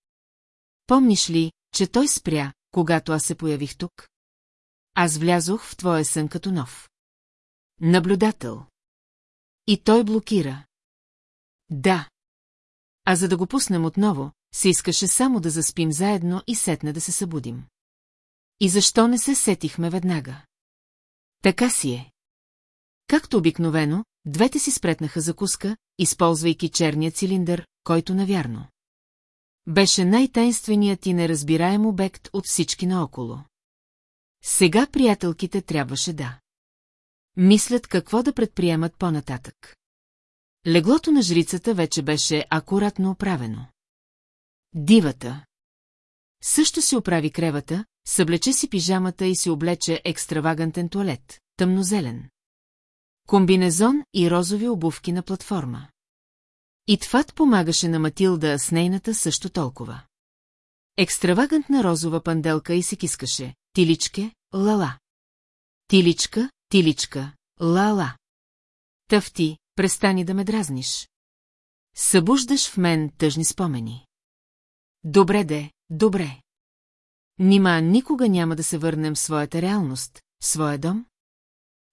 Помниш ли, че той спря, когато аз се появих тук? Аз влязох в твоя сън като нов. Наблюдател. И той блокира. Да. А за да го пуснем отново, се искаше само да заспим заедно и сетне да се събудим. И защо не се сетихме веднага? Така си е. Както обикновено, двете си спретнаха закуска, използвайки черния цилиндър, който навярно. Беше най-тайнственият и неразбираем обект от всички наоколо. Сега приятелките трябваше да. Мислят какво да предприемат по-нататък. Леглото на жрицата вече беше акуратно оправено. Дивата. Също си оправи кревата, съблече си пижамата и си облече екстравагантен туалет, тъмнозелен. Комбинезон и розови обувки на платформа. Итфат помагаше на Матилда с нейната също толкова. Екстравагантна розова панделка и се кискаше. Тиличке, лала. Тиличка, тиличка, лала. Тъвти, престани да ме дразниш. Събуждаш в мен тъжни спомени. Добре де, добре. Нима никога няма да се върнем в своята реалност, в своя дом?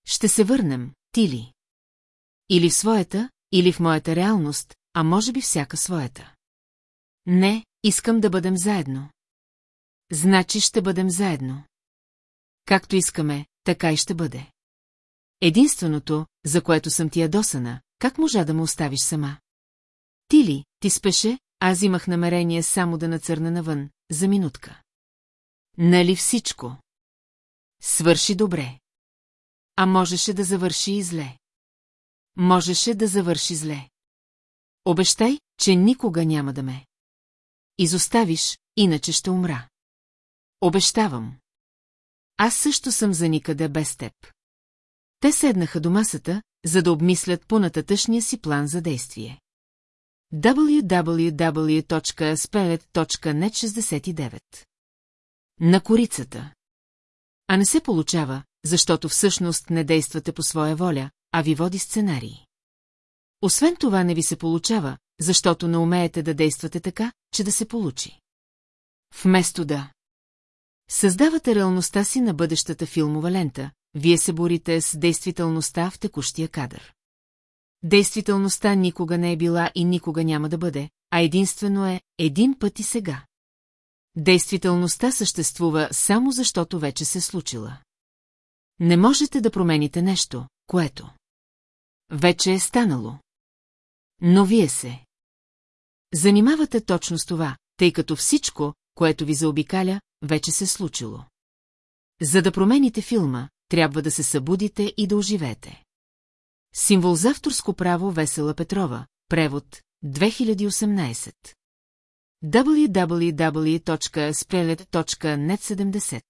Ще се върнем, ти ли? Или в своята, или в моята реалност, а може би всяка своята. Не, искам да бъдем заедно. Значи ще бъдем заедно. Както искаме, така и ще бъде. Единственото, за което съм ти ядосана, как можа да ме оставиш сама? Ти ли, ти спеше, аз имах намерение само да нацърна навън, за минутка. Нали всичко? Свърши добре. А можеше да завърши и зле. Можеше да завърши зле. Обещай, че никога няма да ме. Изоставиш, иначе ще умра. Обещавам. Аз също съм за никъде без теб. Те седнаха до масата, за да обмислят по-нататъчния си план за действие. www.spelet.net69 На корицата. А не се получава, защото всъщност не действате по своя воля, а ви води сценарий. Освен това не ви се получава, защото не умеете да действате така, че да се получи. Вместо да създавате реалността си на бъдещата филмова лента, вие се борите с действителността в текущия кадър. Действителността никога не е била и никога няма да бъде, а единствено е един път и сега. Действителността съществува само защото вече се случила. Не можете да промените нещо, което вече е станало. Но вие се. Занимавате точно с това, тъй като всичко, което ви заобикаля, вече се случило. За да промените филма, трябва да се събудите и да оживеете. Символ за авторско право Весела Петрова, превод. 2018 www.sprelet.net70